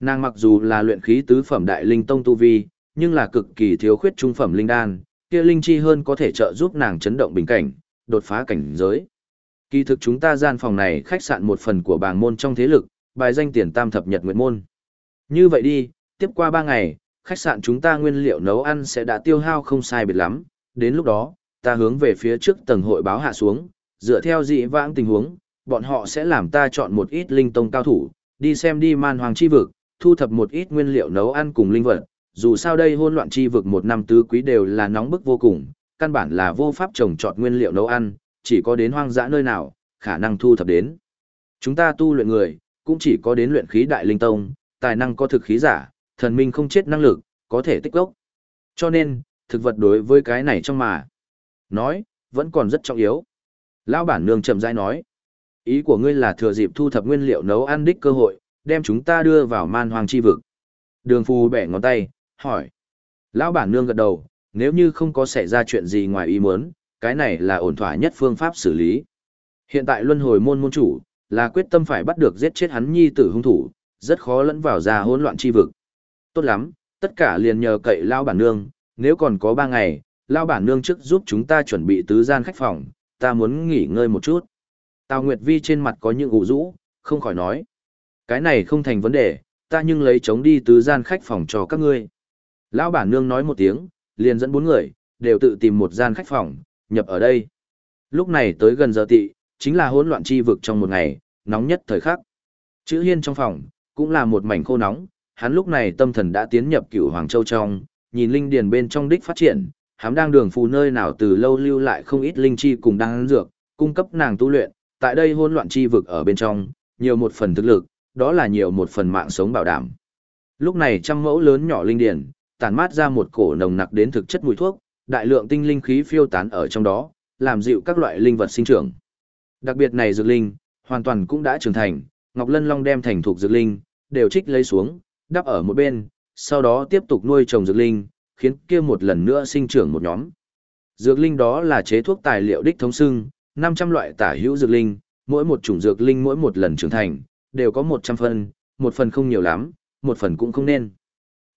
A: Nàng mặc dù là luyện khí tứ phẩm đại linh tông tu vi, nhưng là cực kỳ thiếu khuyết trung phẩm linh đan, kia linh chi hơn có thể trợ giúp nàng chấn động bình cảnh, đột phá cảnh giới. Kỳ thực chúng ta gian phòng này khách sạn một phần của bảng môn trong thế lực, bài danh tiền tam thập nhật nguyệt môn. Như vậy đi, tiếp qua ba ngày, khách sạn chúng ta nguyên liệu nấu ăn sẽ đã tiêu hao không sai biệt lắm, đến lúc đó, ta hướng về phía trước tầng hội báo hạ xuống, dựa theo dị vãng tình huống, bọn họ sẽ làm ta chọn một ít linh tông cao thủ, đi xem đi man hoàng chi vực, thu thập một ít nguyên liệu nấu ăn cùng linh vật, dù sao đây hôn loạn chi vực một năm tứ quý đều là nóng bức vô cùng, căn bản là vô pháp trồng trọt nguyên liệu nấu ăn, chỉ có đến hoang dã nơi nào, khả năng thu thập đến. Chúng ta tu luyện người, cũng chỉ có đến luyện khí đại linh tông, tài năng có thực khí giả, thần minh không chết năng lực, có thể tích gốc. Cho nên, thực vật đối với cái này trong mà. Nói, vẫn còn rất trọng yếu. Lão bản nương chậm rãi nói. Ý của ngươi là thừa dịp thu thập nguyên liệu nấu ăn đích cơ hội, đem chúng ta đưa vào man hoang chi vực. Đường phù bẻ ngón tay, hỏi. Lão bản nương gật đầu, nếu như không có xảy ra chuyện gì ngoài ý muốn, cái này là ổn thỏa nhất phương pháp xử lý. Hiện tại luân hồi môn môn chủ, là quyết tâm phải bắt được giết chết hắn nhi tử hung thủ, rất khó lẫn vào ra hỗn loạn chi vực. Tốt lắm, tất cả liền nhờ cậy lao bản nương, nếu còn có ba ngày, lao bản nương trước giúp chúng ta chuẩn bị tứ gian khách phòng, ta muốn nghỉ ngơi một chút. Tào Nguyệt Vi trên mặt có những ủ rũ, không khỏi nói. Cái này không thành vấn đề, ta nhưng lấy chống đi tứ gian khách phòng cho các ngươi. Lão bản nương nói một tiếng, liền dẫn bốn người, đều tự tìm một gian khách phòng, nhập ở đây. Lúc này tới gần giờ tị, chính là hỗn loạn chi vực trong một ngày, nóng nhất thời khắc. Chữ hiên trong phòng, cũng là một mảnh khô nóng, hắn lúc này tâm thần đã tiến nhập cửu Hoàng Châu trong, nhìn linh điền bên trong đích phát triển, hắn đang đường phù nơi nào từ lâu lưu lại không ít linh chi cùng đang dược, cung cấp nàng tu luyện, tại đây hỗn loạn chi vực ở bên trong, nhiều một phần thực lực, đó là nhiều một phần mạng sống bảo đảm. Lúc này trăm mẫu lớn nhỏ linh điền, tản mát ra một cổ nồng nặc đến thực chất mùi thuốc, đại lượng tinh linh khí phiêu tán ở trong đó, làm dịu các loại linh vật sinh trưởng. Đặc biệt này dược linh, hoàn toàn cũng đã trưởng thành, Ngọc Lân Long đem thành thuộc dược linh, đều trích lấy xuống, đắp ở một bên, sau đó tiếp tục nuôi trồng dược linh, khiến kia một lần nữa sinh trưởng một nhóm. Dược linh đó là chế thuốc tài liệu đích thống xưng, 500 loại tả hữu dược linh, mỗi một chủng dược linh mỗi một lần trưởng thành, đều có 100 phần, một phần không nhiều lắm, một phần cũng không nên.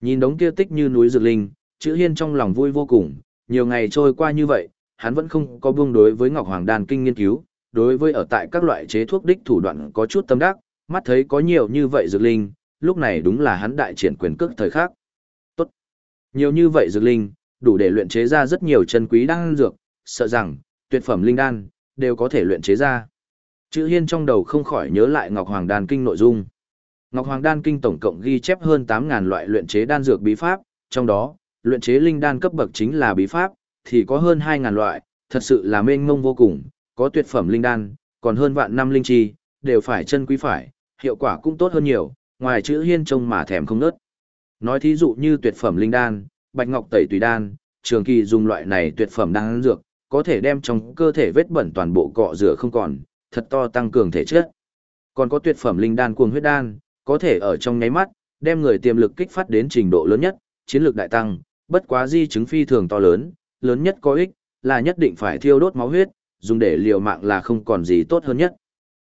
A: Nhìn đống kia tích như núi dược linh, chữ hiên trong lòng vui vô cùng, nhiều ngày trôi qua như vậy, hắn vẫn không có buông đối với Ngọc Hoàng Đan Kinh nghiên cứu, đối với ở tại các loại chế thuốc đích thủ đoạn có chút tâm đắc, mắt thấy có nhiều như vậy dược linh, lúc này đúng là hắn đại triển quyền cước thời khắc. Tốt. Nhiều như vậy dược linh, đủ để luyện chế ra rất nhiều chân quý đan dược, sợ rằng tuyệt phẩm linh đan đều có thể luyện chế ra. Chữ Hiên trong đầu không khỏi nhớ lại Ngọc Hoàng Đan Kinh nội dung. Ngọc Hoàng Đan Kinh tổng cộng ghi chép hơn 8000 loại luyện chế đan dược bí pháp, trong đó, luyện chế linh đan cấp bậc chính là bí pháp, thì có hơn 2000 loại, thật sự là mênh mông vô cùng, có tuyệt phẩm linh đan, còn hơn vạn năm linh chi, đều phải chân quý phải, hiệu quả cũng tốt hơn nhiều, ngoài chữ hiên trông mà thèm không nớt. Nói thí dụ như tuyệt phẩm linh đan, bạch ngọc tẩy tùy đan, trường kỳ dùng loại này tuyệt phẩm đan dược, có thể đem trong cơ thể vết bẩn toàn bộ cọ rửa không còn, thật to tăng cường thể chất. Còn có tuyệt phẩm linh đan cuồng huyết đan, có thể ở trong nháy mắt, đem người tiềm lực kích phát đến trình độ lớn nhất, chiến lược đại tăng, bất quá di chứng phi thường to lớn, lớn nhất có ích, là nhất định phải thiêu đốt máu huyết, dùng để liều mạng là không còn gì tốt hơn nhất.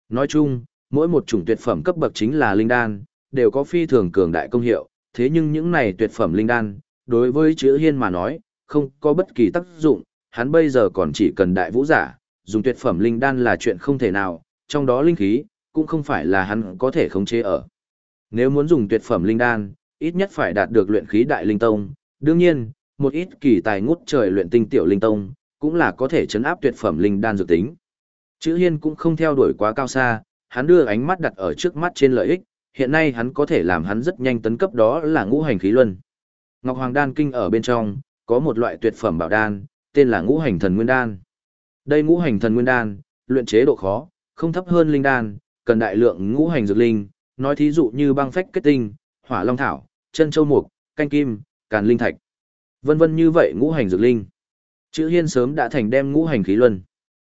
A: Nói chung, mỗi một chủng tuyệt phẩm cấp bậc chính là linh đan, đều có phi thường cường đại công hiệu, thế nhưng những này tuyệt phẩm linh đan, đối với chữ hiên mà nói, không có bất kỳ tác dụng, hắn bây giờ còn chỉ cần đại vũ giả, dùng tuyệt phẩm linh đan là chuyện không thể nào, trong đó linh khí, cũng không phải là hắn có thể khống chế ở. Nếu muốn dùng tuyệt phẩm linh đan, ít nhất phải đạt được luyện khí đại linh tông, đương nhiên, một ít kỳ tài ngút trời luyện tinh tiểu linh tông, cũng là có thể chấn áp tuyệt phẩm linh đan dược tính. Chữ Hiên cũng không theo đuổi quá cao xa, hắn đưa ánh mắt đặt ở trước mắt trên lợi ích, hiện nay hắn có thể làm hắn rất nhanh tấn cấp đó là ngũ hành khí luân. Ngọc Hoàng đan kinh ở bên trong, có một loại tuyệt phẩm bảo đan, tên là ngũ hành thần nguyên đan. Đây ngũ hành thần nguyên đan, luyện chế độ khó, không thấp hơn linh đan, cần đại lượng ngũ hành dược linh, nói thí dụ như băng phách kết tinh, hỏa long thảo, chân châu mục, canh kim, càn linh thạch. Vân vân như vậy ngũ hành dược linh. Chữ Hiên sớm đã thành đem ngũ hành khí luân.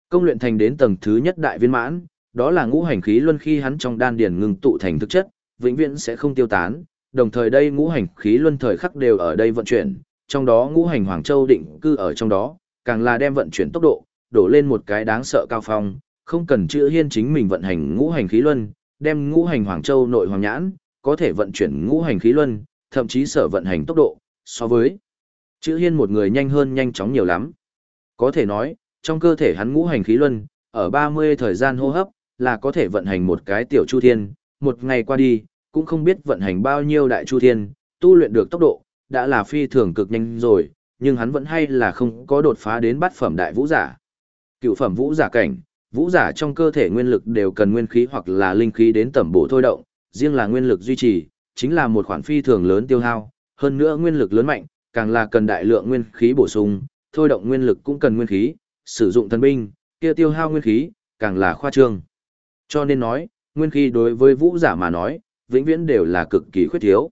A: Công luyện thành đến tầng thứ nhất đại viên mãn, đó là ngũ hành khí luân khi hắn trong đan điển ngừng tụ thành thực chất, vĩnh viễn sẽ không tiêu tán, đồng thời đây ngũ hành khí luân thời khắc đều ở đây vận chuyển, trong đó ngũ hành Hoàng Châu định cư ở trong đó, càng là đem vận chuyển tốc độ, đổ lên một cái đáng sợ cao phong, không cần chữ hiên chính mình vận hành ngũ hành khí luân, đem ngũ hành Hoàng Châu nội hoàng nhãn, có thể vận chuyển ngũ hành khí luân, thậm chí sở vận hành tốc độ, so với chữ hiên một người nhanh hơn nhanh chóng nhiều lắm. Có thể nói, trong cơ thể hắn ngũ hành khí luân, ở 30 thời gian hô hấp, là có thể vận hành một cái tiểu chu thiên, một ngày qua đi, cũng không biết vận hành bao nhiêu đại chu thiên, tu luyện được tốc độ, đã là phi thường cực nhanh rồi, nhưng hắn vẫn hay là không có đột phá đến bát phẩm đại vũ giả. Cựu phẩm vũ giả cảnh, vũ giả trong cơ thể nguyên lực đều cần nguyên khí hoặc là linh khí đến tẩm bổ thôi động, riêng là nguyên lực duy trì, chính là một khoản phi thường lớn tiêu hao, hơn nữa nguyên lực lớn mạnh, càng là cần đại lượng nguyên khí bổ sung, thôi động nguyên lực cũng cần nguyên khí, sử dụng thần binh, kia tiêu hao nguyên khí, càng là khoa trương. Cho nên nói, nguyên khí đối với vũ giả mà nói, vĩnh viễn đều là cực kỳ khuyết thiếu.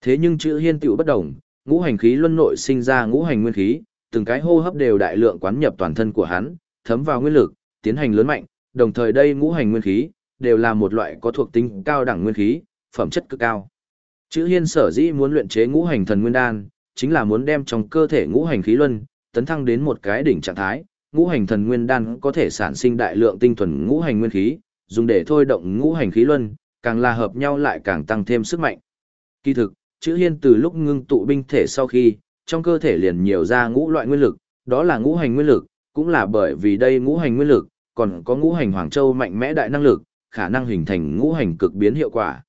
A: Thế nhưng chữ hiên tiểu bất đồng, ngũ hành khí luân nội sinh ra ngũ hành nguyên khí, từng cái hô hấp đều đại lượng quán nhập toàn thân của hắn, thấm vào nguyên lực, tiến hành lớn mạnh, đồng thời đây ngũ hành nguyên khí đều là một loại có thuộc tính cao đẳng nguyên khí, phẩm chất cực cao. Chữ Hiên sở dĩ muốn luyện chế ngũ hành thần nguyên đan, chính là muốn đem trong cơ thể ngũ hành khí luân tấn thăng đến một cái đỉnh trạng thái, ngũ hành thần nguyên đan có thể sản sinh đại lượng tinh thuần ngũ hành nguyên khí, dùng để thôi động ngũ hành khí luân, càng là hợp nhau lại càng tăng thêm sức mạnh. Kỳ thực, chữ hiên từ lúc ngưng tụ binh thể sau khi, trong cơ thể liền nhiều ra ngũ loại nguyên lực, đó là ngũ hành nguyên lực, cũng là bởi vì đây ngũ hành nguyên lực, còn có ngũ hành hoàng châu mạnh mẽ đại năng lực, khả năng hình thành ngũ hành cực biến hiệu quả.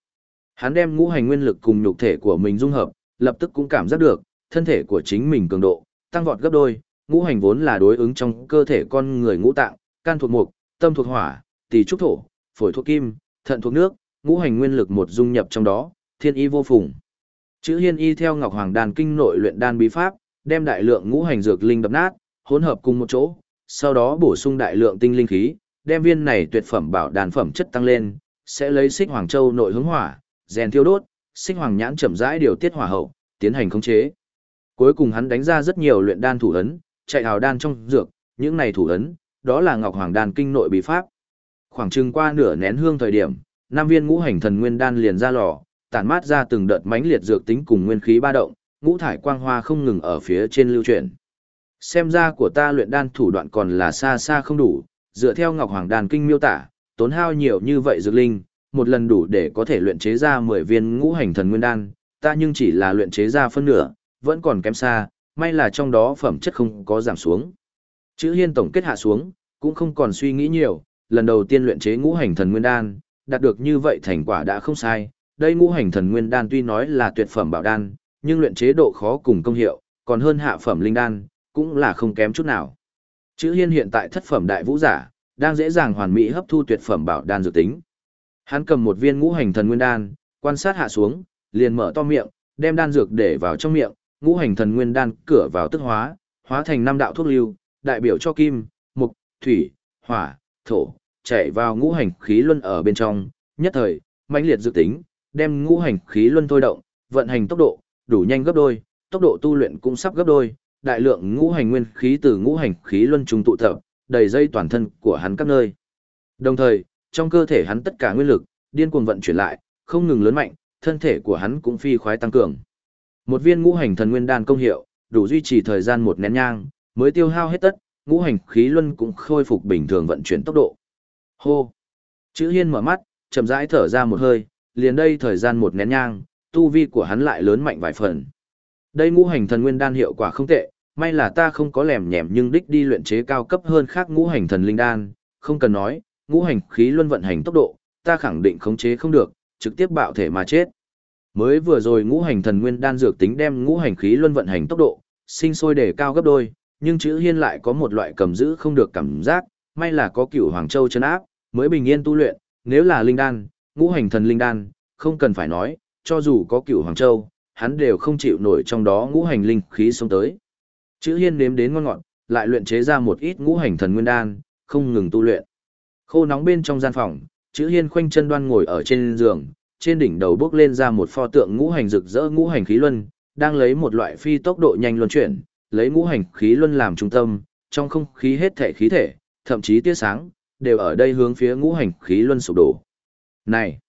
A: Hắn đem ngũ hành nguyên lực cùng nhục thể của mình dung hợp, lập tức cũng cảm giác được, thân thể của chính mình cường độ, tăng vọt gấp đôi, ngũ hành vốn là đối ứng trong cơ thể con người ngũ tạng, can thuộc mục, tâm thuộc hỏa, tỳ trúc thổ, phổi thuộc kim, thận thuộc nước, ngũ hành nguyên lực một dung nhập trong đó, thiên y vô phùng. Chữ Hiên y theo Ngọc Hoàng Đan kinh nội luyện đan bí pháp, đem đại lượng ngũ hành dược linh đập nát, hỗn hợp cùng một chỗ, sau đó bổ sung đại lượng tinh linh khí, đem viên này tuyệt phẩm bảo đan phẩm chất tăng lên, sẽ lấy xích hoàng châu nội hướng hỏa, rèn thiêu đốt, xích hoàng nhãn chậm rãi điều tiết hỏa hậu, tiến hành khống chế. Cuối cùng hắn đánh ra rất nhiều luyện đan thủ ấn, chạy hào đan trong dược, những này thủ ấn, đó là Ngọc Hoàng Đan kinh nội bí pháp. Khoảng chừng qua nửa nén hương thời điểm, năm viên ngũ hành thần nguyên đan liền ra lò, tản mát ra từng đợt mãnh liệt dược tính cùng nguyên khí ba động, ngũ thải quang hoa không ngừng ở phía trên lưu chuyển. Xem ra của ta luyện đan thủ đoạn còn là xa xa không đủ, dựa theo Ngọc Hoàng Đan kinh miêu tả, tốn hao nhiều như vậy dược linh, một lần đủ để có thể luyện chế ra 10 viên ngũ hành thần nguyên đan, ta nhưng chỉ là luyện chế ra phân nửa, vẫn còn kém xa, may là trong đó phẩm chất không có giảm xuống. Chữ Hiên tổng kết hạ xuống, cũng không còn suy nghĩ nhiều, lần đầu tiên luyện chế ngũ hành thần nguyên đan, đạt được như vậy thành quả đã không sai. Đây ngũ hành thần nguyên đan tuy nói là tuyệt phẩm bảo đan, nhưng luyện chế độ khó cùng công hiệu, còn hơn hạ phẩm linh đan, cũng là không kém chút nào. Chữ Hiên hiện tại thất phẩm đại vũ giả, đang dễ dàng hoàn mỹ hấp thu tuyệt phẩm bảo đan dược tính. Hắn cầm một viên ngũ hành thần nguyên đan, quan sát hạ xuống, liền mở to miệng, đem đan dược để vào trong miệng, ngũ hành thần nguyên đan cửa vào tức hóa, hóa thành năm đạo thuốc lưu, đại biểu cho kim, mục, thủy, hỏa, thổ, chạy vào ngũ hành khí luân ở bên trong, nhất thời, mãnh liệt dự tính, đem ngũ hành khí luân thôi động, vận hành tốc độ, đủ nhanh gấp đôi, tốc độ tu luyện cũng sắp gấp đôi, đại lượng ngũ hành nguyên khí từ ngũ hành khí luân trung tụ tập, đầy dây toàn thân của hắn các nơi. Đồng thời, trong cơ thể hắn tất cả nguyên lực, điên cuồng vận chuyển lại, không ngừng lớn mạnh, thân thể của hắn cũng phi khoái tăng cường. Một viên ngũ hành thần nguyên đan công hiệu, đủ duy trì thời gian một nén nhang, mới tiêu hao hết tất, ngũ hành khí luân cũng khôi phục bình thường vận chuyển tốc độ. Hô. Chữ Hiên mở mắt, chậm rãi thở ra một hơi, liền đây thời gian một nén nhang, tu vi của hắn lại lớn mạnh vài phần. Đây ngũ hành thần nguyên đan hiệu quả không tệ, may là ta không có lèm nhèm nhưng đích đi luyện chế cao cấp hơn khác ngũ hành thần linh đan, không cần nói, ngũ hành khí luân vận hành tốc độ, ta khẳng định khống chế không được, trực tiếp bạo thể mà chết. Mới vừa rồi ngũ hành thần nguyên đan dược tính đem ngũ hành khí luân vận hành tốc độ, sinh sôi để cao gấp đôi, nhưng chữ hiên lại có một loại cầm giữ không được cảm giác, may là có cửu hoàng châu chân áp, mới bình yên tu luyện, nếu là linh đan, ngũ hành thần linh đan, không cần phải nói, cho dù có cửu hoàng châu, hắn đều không chịu nổi trong đó ngũ hành linh khí xông tới. Chữ hiên nếm đến ngon ngọt, lại luyện chế ra một ít ngũ hành thần nguyên đan, không ngừng tu luyện. Khô nóng bên trong gian phòng, chữ hiên khoanh chân đoan ngồi ở trên giường, trên đỉnh đầu bước lên ra một pho tượng ngũ hành rực rỡ ngũ hành khí luân, đang lấy một loại phi tốc độ nhanh luân chuyển, lấy ngũ hành khí luân làm trung tâm, trong không khí hết thể khí thể, thậm chí tia sáng, đều ở đây hướng phía ngũ hành khí luân sụp đổ. Này!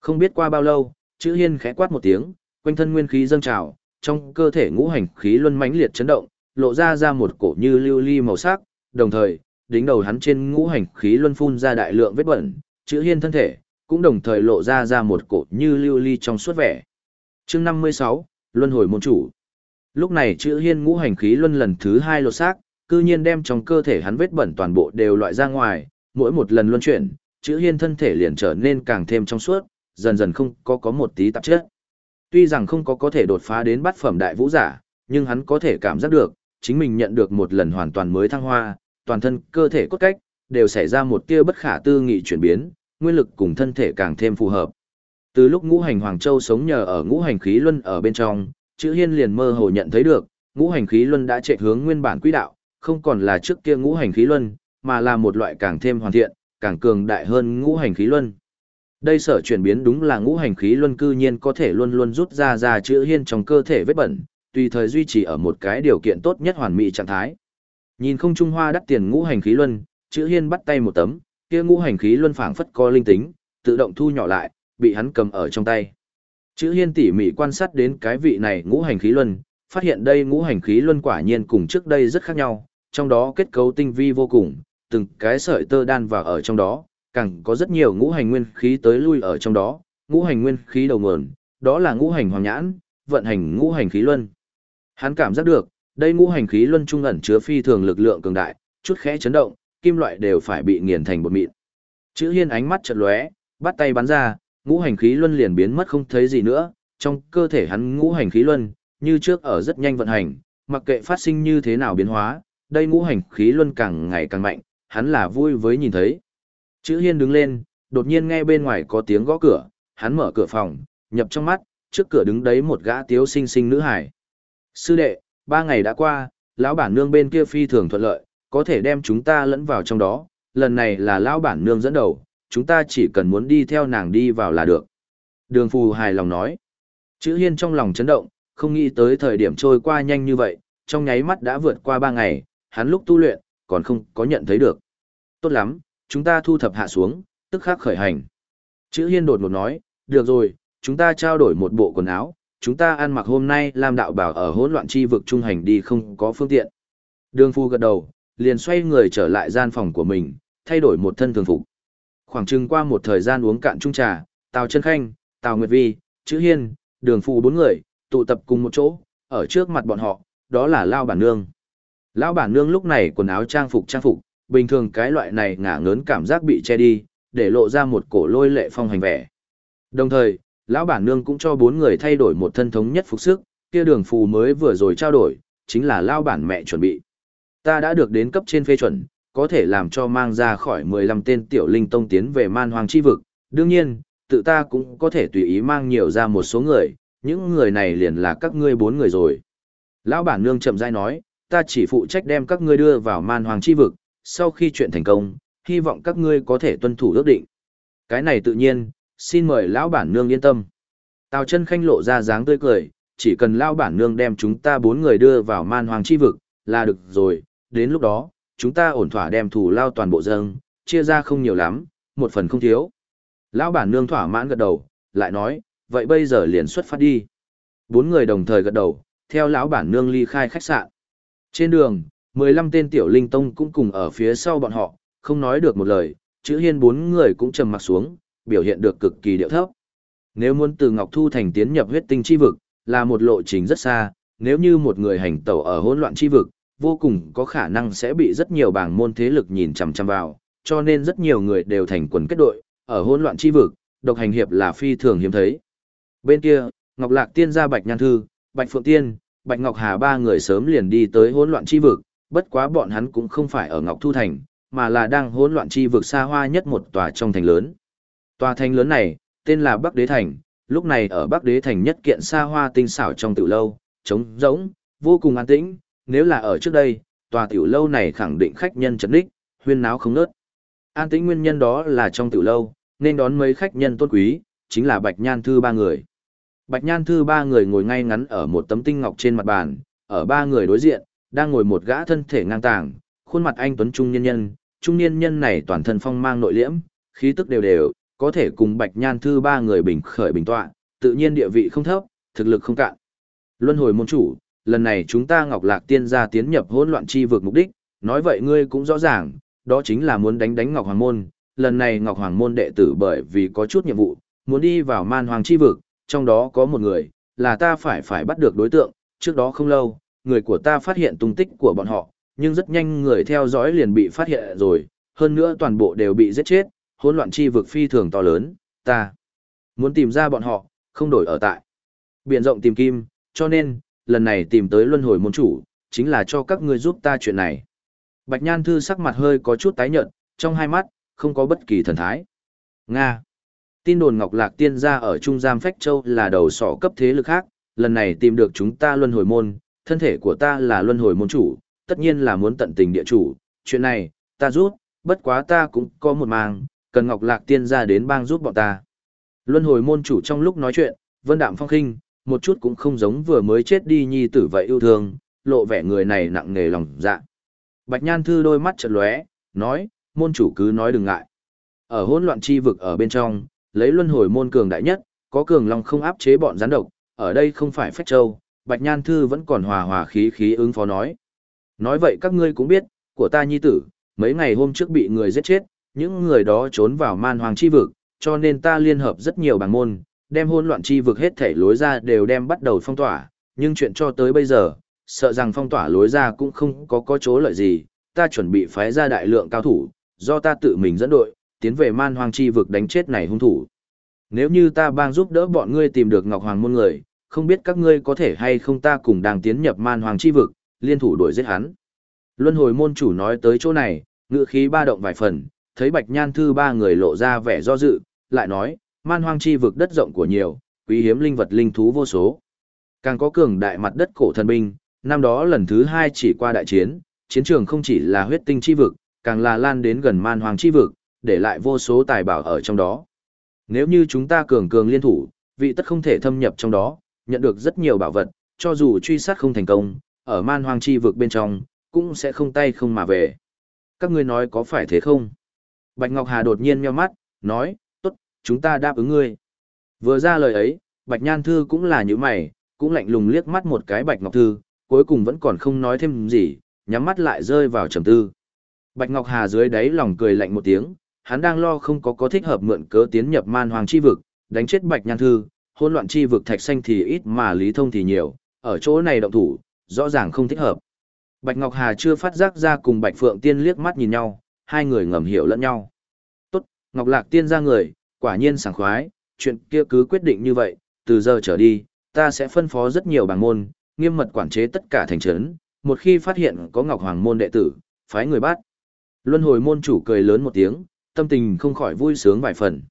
A: Không biết qua bao lâu, chữ hiên khẽ quát một tiếng, quanh thân nguyên khí dâng trào, trong cơ thể ngũ hành khí luân mãnh liệt chấn động, lộ ra ra một cổ như lưu ly màu sắc, đồng thời, đính đầu hắn trên ngũ hành khí luân phun ra đại lượng vết bẩn, chữ hiên thân thể, cũng đồng thời lộ ra ra một cột như lưu ly trong suốt vẻ. chương 56, Luân hồi môn chủ. Lúc này chữ hiên ngũ hành khí luân lần thứ hai lột xác, cư nhiên đem trong cơ thể hắn vết bẩn toàn bộ đều loại ra ngoài, mỗi một lần luân chuyển, chữ hiên thân thể liền trở nên càng thêm trong suốt, dần dần không có có một tí tạp chất. Tuy rằng không có có thể đột phá đến bát phẩm đại vũ giả, nhưng hắn có thể cảm giác được, chính mình nhận được một lần hoàn toàn mới thăng hoa, toàn thân cơ thể cốt cách, đều xảy ra một tia bất khả tư nghị chuyển biến, nguyên lực cùng thân thể càng thêm phù hợp. Từ lúc ngũ hành Hoàng Châu sống nhờ ở ngũ hành khí luân ở bên trong, chữ hiên liền mơ hồ nhận thấy được, ngũ hành khí luân đã chạy hướng nguyên bản quỹ đạo, không còn là trước kia ngũ hành khí luân, mà là một loại càng thêm hoàn thiện, càng cường đại hơn ngũ hành khí luân. Đây sở chuyển biến đúng là ngũ hành khí luân cư nhiên có thể luôn luôn rút ra ra chữ hiên trong cơ thể vết bẩn, tùy thời duy trì ở một cái điều kiện tốt nhất hoàn mỹ trạng thái. Nhìn không trung hoa đắt tiền ngũ hành khí luân, chữ hiên bắt tay một tấm, kia ngũ hành khí luân phảng phất co linh tính, tự động thu nhỏ lại, bị hắn cầm ở trong tay. Chữ hiên tỉ mỉ quan sát đến cái vị này ngũ hành khí luân, phát hiện đây ngũ hành khí luân quả nhiên cùng trước đây rất khác nhau, trong đó kết cấu tinh vi vô cùng, từng cái sợi tơ đan vào ở trong đó, càng có rất nhiều ngũ hành nguyên khí tới lui ở trong đó, ngũ hành nguyên khí đầu nguồn, đó là ngũ hành hoàng nhãn, vận hành ngũ hành khí luân. Hắn cảm giác được, đây ngũ hành khí luân trung ẩn chứa phi thường lực lượng cường đại, chút khẽ chấn động, kim loại đều phải bị nghiền thành bột mịn. Chữ Hiên ánh mắt chợt lóe, bắt tay bắn ra, ngũ hành khí luân liền biến mất không thấy gì nữa, trong cơ thể hắn ngũ hành khí luân, như trước ở rất nhanh vận hành, mặc kệ phát sinh như thế nào biến hóa, đây ngũ hành khí luân càng ngày càng mạnh, hắn là vui với nhìn thấy. Chữ Hiên đứng lên, đột nhiên nghe bên ngoài có tiếng gõ cửa, hắn mở cửa phòng, nhập trong mắt, trước cửa đứng đấy một gã tiếu sinh sinh nữ hải. Sư đệ, ba ngày đã qua, lão bản nương bên kia phi thường thuận lợi, có thể đem chúng ta lẫn vào trong đó, lần này là lão bản nương dẫn đầu, chúng ta chỉ cần muốn đi theo nàng đi vào là được. Đường phù hài lòng nói. Chữ hiên trong lòng chấn động, không nghĩ tới thời điểm trôi qua nhanh như vậy, trong nháy mắt đã vượt qua ba ngày, hắn lúc tu luyện, còn không có nhận thấy được. Tốt lắm, chúng ta thu thập hạ xuống, tức khắc khởi hành. Chữ hiên đột ngột nói, được rồi, chúng ta trao đổi một bộ quần áo, chúng ta ăn mặc hôm nay làm đạo bảo ở hỗn loạn chi vực trung hành đi không có phương tiện. Đường phu gật đầu, liền xoay người trở lại gian phòng của mình, thay đổi một thân thường phục. Khoảng chừng qua một thời gian uống cạn chung trà, Tào Chân Khanh, Tào Nguyệt Vi, Chữ Hiên, Đường phù bốn người, tụ tập cùng một chỗ, ở trước mặt bọn họ, đó là Lao Bản Nương. Lão Bản Nương lúc này quần áo trang phục trang phục, bình thường cái loại này ngả ngớn cảm giác bị che đi, để lộ ra một cổ lôi lệ phong hành vẻ. Đồng thời, lão bản nương cũng cho bốn người thay đổi một thân thống nhất phục sức, kia đường phù mới vừa rồi trao đổi, chính là lão bản mẹ chuẩn bị. Ta đã được đến cấp trên phê chuẩn, có thể làm cho mang ra khỏi 15 tên tiểu linh tông tiến về man hoàng chi vực. Đương nhiên, tự ta cũng có thể tùy ý mang nhiều ra một số người, những người này liền là các ngươi bốn người rồi. Lão bản nương chậm rãi nói, ta chỉ phụ trách đem các ngươi đưa vào man hoàng chi vực, sau khi chuyện thành công, hy vọng các ngươi có thể tuân thủ ước định. Cái này tự nhiên, xin mời lão bản nương yên tâm. Tào chân khanh lộ ra dáng tươi cười, chỉ cần lão bản nương đem chúng ta bốn người đưa vào man hoàng chi vực, là được rồi, đến lúc đó, chúng ta ổn thỏa đem thủ lao toàn bộ dâng, chia ra không nhiều lắm, một phần không thiếu. Lão bản nương thỏa mãn gật đầu, lại nói, vậy bây giờ liền xuất phát đi. Bốn người đồng thời gật đầu, theo lão bản nương ly khai khách sạn. Trên đường, 15 tên tiểu linh tông cũng cùng ở phía sau bọn họ, không nói được một lời, chữ hiên bốn người cũng trầm mặt xuống, biểu hiện được cực kỳ điệu thấp. Nếu muốn từ Ngọc Thu Thành tiến nhập huyết tinh chi vực, là một lộ trình rất xa, nếu như một người hành tẩu ở hỗn loạn chi vực, vô cùng có khả năng sẽ bị rất nhiều bảng môn thế lực nhìn chằm chằm vào, cho nên rất nhiều người đều thành quần kết đội, ở hỗn loạn chi vực, độc hành hiệp là phi thường hiếm thấy. Bên kia, Ngọc Lạc Tiên gia Bạch Nhan Thư, Bạch Phượng Tiên, Bạch Ngọc Hà ba người sớm liền đi tới hỗn loạn chi vực, bất quá bọn hắn cũng không phải ở Ngọc Thu Thành, mà là đang hỗn loạn chi vực xa hoa nhất một tòa trong thành lớn. Tòa thành lớn này, tên là Bắc Đế Thành, lúc này ở Bắc Đế Thành nhất kiện xa hoa tinh xảo trong tiểu lâu, trống rỗng, vô cùng an tĩnh, nếu là ở trước đây, tòa tiểu lâu này khẳng định khách nhân chấn đích, huyên náo không nớt. An tĩnh nguyên nhân đó là trong tiểu lâu, nên đón mấy khách nhân tôn quý, chính là Bạch Nhan Thư ba người. Bạch Nhan Thư ba người ngồi ngay ngắn ở một tấm tinh ngọc trên mặt bàn, ở ba người đối diện, đang ngồi một gã thân thể ngang tàng, khuôn mặt anh tuấn trung nhân nhân, trung niên nhân này toàn thân phong mang nội liễm, khí tức đều đều, có thể cùng Bạch Nhan Thư ba người bình khởi bình tọa, tự nhiên địa vị không thấp, thực lực không cạn. Luân hồi môn chủ, lần này chúng ta Ngọc Lạc Tiên gia tiến nhập hỗn loạn chi vực mục đích, nói vậy ngươi cũng rõ ràng, đó chính là muốn đánh đánh Ngọc Hoàng môn, lần này Ngọc Hoàng môn đệ tử bởi vì có chút nhiệm vụ, muốn đi vào Man Hoàng chi vực, trong đó có một người, là ta phải phải bắt được đối tượng, trước đó không lâu, người của ta phát hiện tung tích của bọn họ, nhưng rất nhanh người theo dõi liền bị phát hiện rồi, hơn nữa toàn bộ đều bị giết chết, hỗn loạn chi vực phi thường to lớn, ta muốn tìm ra bọn họ, không đổi ở tại. Biển rộng tìm kim, cho nên, lần này tìm tới luân hồi môn chủ, chính là cho các ngươi giúp ta chuyện này. Bạch Nhan Thư sắc mặt hơi có chút tái nhợt, trong hai mắt, không có bất kỳ thần thái. Nga. Tin đồn Ngọc Lạc Tiên gia ở Trung Giam Phách Châu là đầu sỏ cấp thế lực khác, lần này tìm được chúng ta luân hồi môn, thân thể của ta là luân hồi môn chủ, tất nhiên là muốn tận tình địa chủ, chuyện này, ta rút, bất quá ta cũng có một màng cần Ngọc Lạc Tiên gia đến bang giúp bọn ta. Luân hồi môn chủ trong lúc nói chuyện, vân đạm phong khinh, một chút cũng không giống vừa mới chết đi nhi tử vậy yêu thương, lộ vẻ người này nặng nề lòng dạ. Bạch Nhan Thư đôi mắt chợt lóe, nói, môn chủ cứ nói đừng ngại. Ở hỗn loạn chi vực ở bên trong, lấy luân hồi môn cường đại nhất, có cường long không áp chế bọn gián độc, ở đây không phải phách châu, Bạch Nhan Thư vẫn còn hòa hòa khí khí ứng phó nói. Nói vậy các ngươi cũng biết, của ta nhi tử, mấy ngày hôm trước bị người giết chết, những người đó trốn vào man hoàng chi vực, cho nên ta liên hợp rất nhiều bảng môn, đem hỗn loạn chi vực hết thể lối ra đều đem bắt đầu phong tỏa, nhưng chuyện cho tới bây giờ, sợ rằng phong tỏa lối ra cũng không có có chỗ lợi gì, ta chuẩn bị phái ra đại lượng cao thủ, do ta tự mình dẫn đội, tiến về man hoang chi vực đánh chết này hung thủ. Nếu như ta bang giúp đỡ bọn ngươi tìm được Ngọc Hoàng môn người, không biết các ngươi có thể hay không ta cùng đang tiến nhập man hoàng chi vực, liên thủ đuổi giết hắn. Luân hồi môn chủ nói tới chỗ này, ngựa khí ba động vài phần, thấy bạch nhan thư ba người lộ ra vẻ do dự, lại nói, man hoang chi vực đất rộng của nhiều, quý hiếm linh vật linh thú vô số. Càng có cường đại mặt đất cổ thần binh, năm đó lần thứ hai chỉ qua đại chiến, chiến trường không chỉ là huyết tinh chi vực, càng là lan đến gần man hoang chi vực, để lại vô số tài bảo ở trong đó. Nếu như chúng ta cường cường liên thủ, vị tất không thể thâm nhập trong đó, nhận được rất nhiều bảo vật, cho dù truy sát không thành công, ở man hoang chi vực bên trong, cũng sẽ không tay không mà về. Các ngươi nói có phải thế không? Bạch Ngọc Hà đột nhiên nheo mắt, nói, chúng ta đáp ứng ngươi. Vừa ra lời ấy, Bạch Nhan Thư cũng là như mày, cũng lạnh lùng liếc mắt một cái Bạch Ngọc Thư, cuối cùng vẫn còn không nói thêm gì, nhắm mắt lại rơi vào trầm tư. Bạch Ngọc Hà dưới đáy lòng cười lạnh một tiếng, hắn đang lo không có có thích hợp mượn cớ tiến nhập man hoàng chi vực, đánh chết Bạch Nhan Thư, hỗn loạn chi vực thạch xanh thì ít mà lý thông thì nhiều, ở chỗ này động thủ, rõ ràng không thích hợp. Bạch Ngọc Hà chưa phát giác ra cùng Bạch Phượng Tiên liếc mắt nhìn nhau, hai người ngầm hiểu lẫn nhau. Tốt, Ngọc Lạc Tiên ra người, quả nhiên sảng khoái, chuyện kia cứ quyết định như vậy, từ giờ trở đi, ta sẽ phân phó rất nhiều bảng môn, nghiêm mật quản chế tất cả thành trấn, một khi phát hiện có Ngọc Hoàng môn đệ tử, phái người bắt. Luân hồi môn chủ cười lớn một tiếng, tâm tình không khỏi vui sướng vài phần.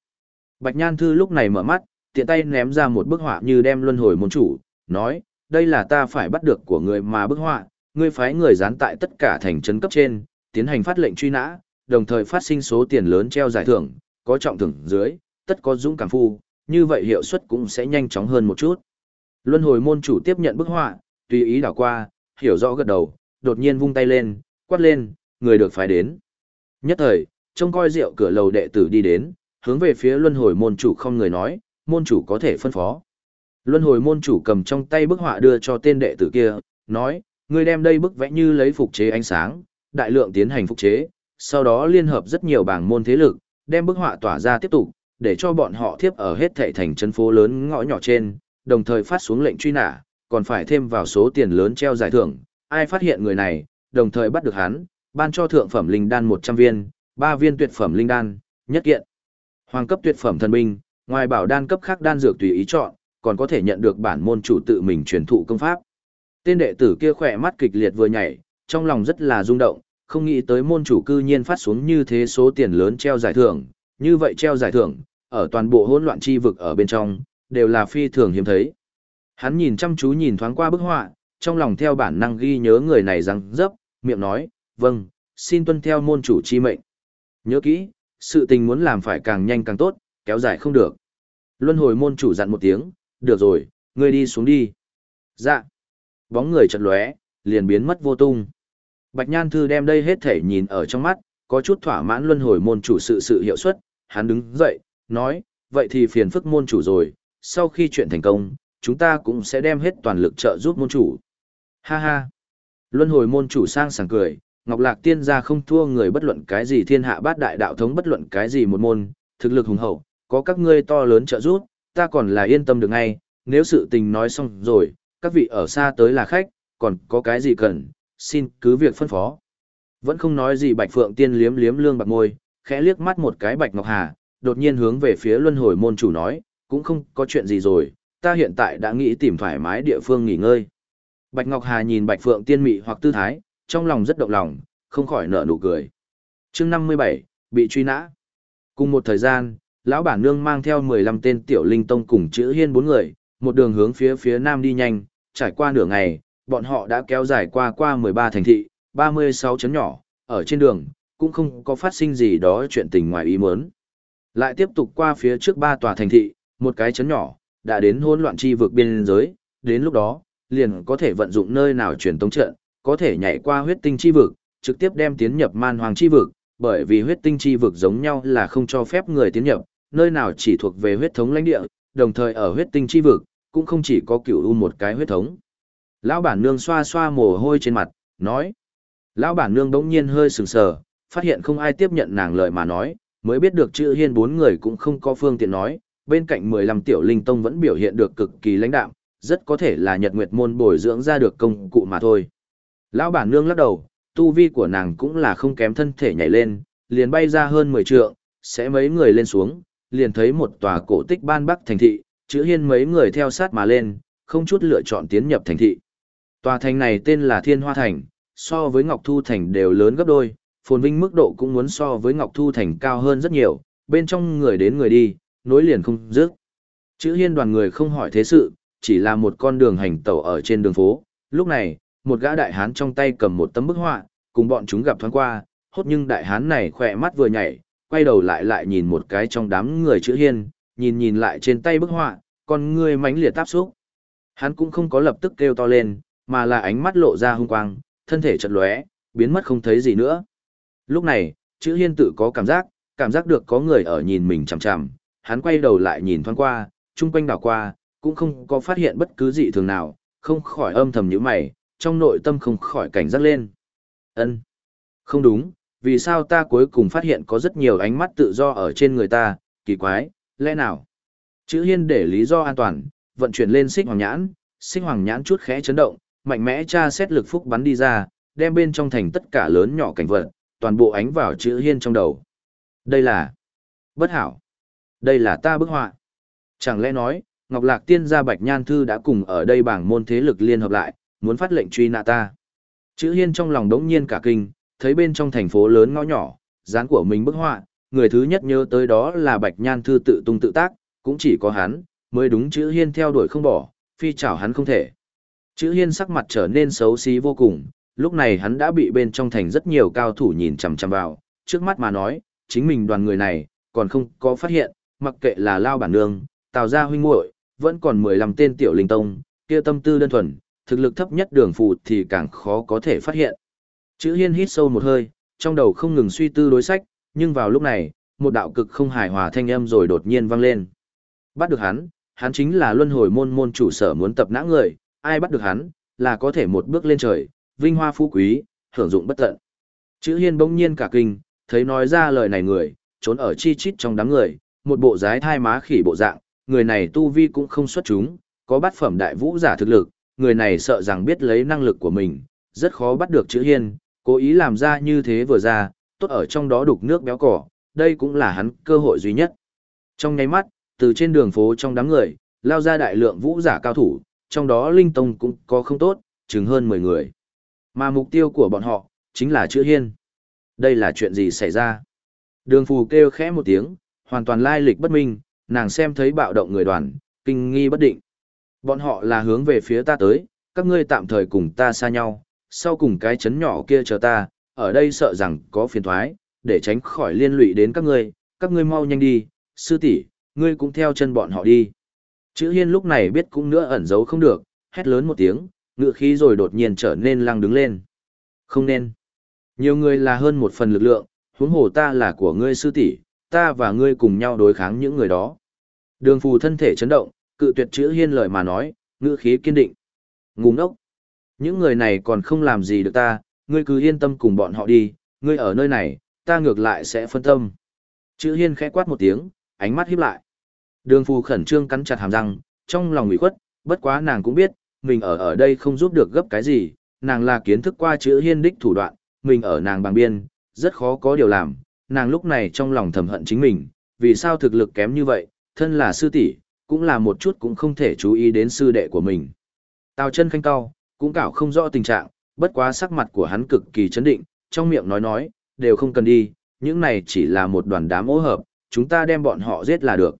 A: Bạch Nhan Thư lúc này mở mắt, tiện tay ném ra một bức họa như đem luân hồi môn chủ, nói, đây là ta phải bắt được của người mà bức họa, ngươi phái người dán tại tất cả thành trấn cấp trên, tiến hành phát lệnh truy nã, đồng thời phát sinh số tiền lớn treo giải thưởng, có trọng thưởng dưới, tất có dũng cảm phu, như vậy hiệu suất cũng sẽ nhanh chóng hơn một chút. Luân hồi môn chủ tiếp nhận bức họa, tùy ý đảo qua, hiểu rõ gật đầu, đột nhiên vung tay lên, quát lên, người được phải đến. Nhất thời, trông coi rượu cửa lầu đệ tử đi đến, hướng về phía luân hồi môn chủ không người nói, môn chủ có thể phân phó. Luân hồi môn chủ cầm trong tay bức họa đưa cho tên đệ tử kia, nói, người đem đây bức vẽ như lấy phục chế ánh sáng, đại lượng tiến hành phục chế, sau đó liên hợp rất nhiều bảng môn thế lực, đem bức họa tỏa ra tiếp tục, để cho bọn họ tiếp ở hết thảy thành chân phố lớn ngõ nhỏ trên, đồng thời phát xuống lệnh truy nã, còn phải thêm vào số tiền lớn treo giải thưởng, ai phát hiện người này, đồng thời bắt được hắn, ban cho thượng phẩm linh đan 100 viên, 3 viên tuyệt phẩm linh đan, nhất kiện. Hoàng cấp tuyệt phẩm thần binh, ngoài bảo đan cấp khác đan dược tùy ý chọn, còn có thể nhận được bản môn chủ tự mình truyền thụ công pháp. Tên đệ tử kia khỏe mắt kịch liệt vừa nhảy, trong lòng rất là rung động, không nghĩ tới môn chủ cư nhiên phát xuống như thế số tiền lớn treo giải thưởng, như vậy treo giải thưởng, ở toàn bộ hỗn loạn chi vực ở bên trong, đều là phi thường hiếm thấy. Hắn nhìn chăm chú nhìn thoáng qua bức họa, trong lòng theo bản năng ghi nhớ người này rằng dấp, miệng nói, vâng, xin tuân theo môn chủ chi mệnh. Nhớ kỹ, sự tình muốn làm phải càng nhanh càng tốt, kéo dài không được. Luân hồi môn chủ dặn một tiếng, được rồi, ngươi đi xuống đi. Dạ. Bóng người chật lóe, liền biến mất vô tung. Bạch Nhan Thư đem đây hết thể nhìn ở trong mắt, có chút thỏa mãn luân hồi môn chủ sự sự hiệu suất, hắn đứng dậy, nói, vậy thì phiền phức môn chủ rồi, sau khi chuyện thành công, chúng ta cũng sẽ đem hết toàn lực trợ giúp môn chủ. Ha ha. Luân hồi môn chủ sang sảng cười, Ngọc Lạc tiên gia không thua người bất luận cái gì thiên hạ bát đại đạo thống bất luận cái gì một môn, thực lực hùng hậu, có các ngươi to lớn trợ giúp, ta còn là yên tâm được ngay, nếu sự tình nói xong rồi, các vị ở xa tới là khách, còn có cái gì cần, xin cứ việc phân phó. Vẫn không nói gì Bạch Phượng Tiên liếm liếm lương bạc môi, khẽ liếc mắt một cái Bạch Ngọc Hà, đột nhiên hướng về phía luân hồi môn chủ nói, cũng không có chuyện gì rồi, ta hiện tại đã nghĩ tìm thoải mái địa phương nghỉ ngơi. Bạch Ngọc Hà nhìn Bạch Phượng Tiên mị hoặc tư thái, trong lòng rất động lòng, không khỏi nở nụ cười. chương 57, bị truy nã. Cùng một thời gian, lão bản nương mang theo 15 tên tiểu linh tông cùng chữ hiên bốn người, một đường hướng phía phía nam đi nhanh, trải qua nửa ngày, bọn họ đã kéo dài qua qua 13 thành thị, 36 chấn nhỏ, ở trên đường, cũng không có phát sinh gì đó chuyện tình ngoài ý muốn. Lại tiếp tục qua phía trước ba tòa thành thị, một cái chấn nhỏ, đã đến hỗn loạn chi vực biên giới, đến lúc đó, liền có thể vận dụng nơi nào truyền tống trận, có thể nhảy qua huyết tinh chi vực, trực tiếp đem tiến nhập man hoàng chi vực, bởi vì huyết tinh chi vực giống nhau là không cho phép người tiến nhập, nơi nào chỉ thuộc về huyết thống lãnh địa, đồng thời ở huyết tinh chi vực, cũng không chỉ có cửu u một cái huyết thống. Lão bản nương xoa xoa mồ hôi trên mặt, nói. Lão bản nương đống nhiên hơi sừng sờ, phát hiện không ai tiếp nhận nàng lời mà nói, mới biết được chữ hiên bốn người cũng không có phương tiện nói, bên cạnh 15 tiểu linh tông vẫn biểu hiện được cực kỳ lãnh đạm, rất có thể là nhật nguyệt môn bồi dưỡng ra được công cụ mà thôi. Lão bản nương lắc đầu, tu vi của nàng cũng là không kém thân thể nhảy lên, liền bay ra hơn 10 trượng, sẽ mấy người lên xuống, liền thấy một tòa cổ tích ban bắc thành thị, chữ hiên mấy người theo sát mà lên, không chút lựa chọn tiến nhập thành thị. Tòa thành này tên là Thiên Hoa Thành, so với Ngọc Thu Thành đều lớn gấp đôi, phồn vinh mức độ cũng muốn so với Ngọc Thu Thành cao hơn rất nhiều, bên trong người đến người đi, nối liền không dứt. Chữ hiên đoàn người không hỏi thế sự, chỉ là một con đường hành tẩu ở trên đường phố. Lúc này, một gã đại hán trong tay cầm một tấm bức họa, cùng bọn chúng gặp thoáng qua, hốt nhưng đại hán này khỏe mắt vừa nhảy, quay đầu lại lại nhìn một cái trong đám người chữ hiên, nhìn nhìn lại trên tay bức họa, con người mánh liệt táp xúc. Hắn cũng không có lập tức kêu to lên, mà là ánh mắt lộ ra hung quang, thân thể chật lóe, biến mất không thấy gì nữa. Lúc này, chữ hiên tự có cảm giác, cảm giác được có người ở nhìn mình chằm chằm, hắn quay đầu lại nhìn thoáng qua, chung quanh đảo qua, cũng không có phát hiện bất cứ gì thường nào, không khỏi âm thầm nhíu mày, trong nội tâm không khỏi cảnh giác lên. Ân, Không đúng, vì sao ta cuối cùng phát hiện có rất nhiều ánh mắt tự do ở trên người ta, kỳ quái, lẽ nào? Chữ hiên để lý do an toàn, vận chuyển lên xích hoàng nhãn, xích hoàng nhãn chút khẽ chấn động, mạnh mẽ tra xét lực phúc bắn đi ra, đem bên trong thành tất cả lớn nhỏ cảnh vật, toàn bộ ánh vào chữ hiên trong đầu. Đây là bất hảo. Đây là ta bức họa. Chẳng lẽ nói, Ngọc Lạc Tiên gia Bạch Nhan Thư đã cùng ở đây bảng môn thế lực liên hợp lại, muốn phát lệnh truy nã ta. Chữ hiên trong lòng đống nhiên cả kinh, thấy bên trong thành phố lớn ngõ nhỏ, dáng của mình bức họa, người thứ nhất nhớ tới đó là Bạch Nhan Thư tự tung tự tác, cũng chỉ có hắn, mới đúng chữ hiên theo đuổi không bỏ, phi chảo hắn không thể. Chữ hiên sắc mặt trở nên xấu xí vô cùng, lúc này hắn đã bị bên trong thành rất nhiều cao thủ nhìn chằm chằm vào, trước mắt mà nói, chính mình đoàn người này, còn không có phát hiện, mặc kệ là Lao Bản Nương, Tào Gia Huynh muội vẫn còn 15 tên tiểu linh tông, kia tâm tư đơn thuần, thực lực thấp nhất đường phù thì càng khó có thể phát hiện. Chữ hiên hít sâu một hơi, trong đầu không ngừng suy tư đối sách, nhưng vào lúc này, một đạo cực không hài hòa thanh âm rồi đột nhiên vang lên. Bắt được hắn, hắn chính là luân hồi môn môn chủ sở muốn tập nã người, ai bắt được hắn, là có thể một bước lên trời, vinh hoa phú quý, hưởng dụng bất tận. Chữ hiên bỗng nhiên cả kinh, thấy nói ra lời này người, trốn ở chi chít trong đám người, một bộ dái thai má khỉ bộ dạng, người này tu vi cũng không xuất chúng, có bát phẩm đại vũ giả thực lực, người này sợ rằng biết lấy năng lực của mình, rất khó bắt được chữ hiên, cố ý làm ra như thế vừa ra, tốt ở trong đó đục nước béo cỏ, đây cũng là hắn cơ hội duy nhất. Trong nháy mắt, từ trên đường phố trong đám người, lao ra đại lượng vũ giả cao thủ, trong đó linh tông cũng có không tốt, chừng hơn 10 người. Mà mục tiêu của bọn họ, chính là chữ hiên. Đây là chuyện gì xảy ra? Đường phù kêu khẽ một tiếng, hoàn toàn lai lịch bất minh, nàng xem thấy bạo động người đoàn, kinh nghi bất định. Bọn họ là hướng về phía ta tới, các ngươi tạm thời cùng ta xa nhau, sau cùng cái chấn nhỏ kia chờ ta, ở đây sợ rằng có phiền thoái, để tránh khỏi liên lụy đến các ngươi, các ngươi mau nhanh đi, sư tỷ, ngươi cũng theo chân bọn họ đi. Chữ hiên lúc này biết cũng nữa ẩn giấu không được, hét lớn một tiếng, ngựa khí rồi đột nhiên trở nên lăng đứng lên. Không nên. Nhiều người là hơn một phần lực lượng, huống hồ ta là của ngươi sư tỷ, ta và ngươi cùng nhau đối kháng những người đó. Đường phù thân thể chấn động, cự tuyệt chữ hiên lời mà nói, ngữ khí kiên định. Ngu ngốc. Những người này còn không làm gì được ta, ngươi cứ yên tâm cùng bọn họ đi, ngươi ở nơi này, ta ngược lại sẽ phân tâm. Chữ hiên khẽ quát một tiếng, ánh mắt híp lại. Đường phù khẩn trương cắn chặt hàm răng, trong lòng ủy khuất, bất quá nàng cũng biết, mình ở ở đây không giúp được gấp cái gì, nàng là kiến thức qua chữ hiên đích thủ đoạn, mình ở nàng bằng biên, rất khó có điều làm, nàng lúc này trong lòng thầm hận chính mình, vì sao thực lực kém như vậy, thân là sư tỷ, cũng là một chút cũng không thể chú ý đến sư đệ của mình. Tào chân khanh cao, cũng cảo không rõ tình trạng, bất quá sắc mặt của hắn cực kỳ chấn định, trong miệng nói nói, đều không cần đi, những này chỉ là một đoàn đám ố hợp, chúng ta đem bọn họ giết là được.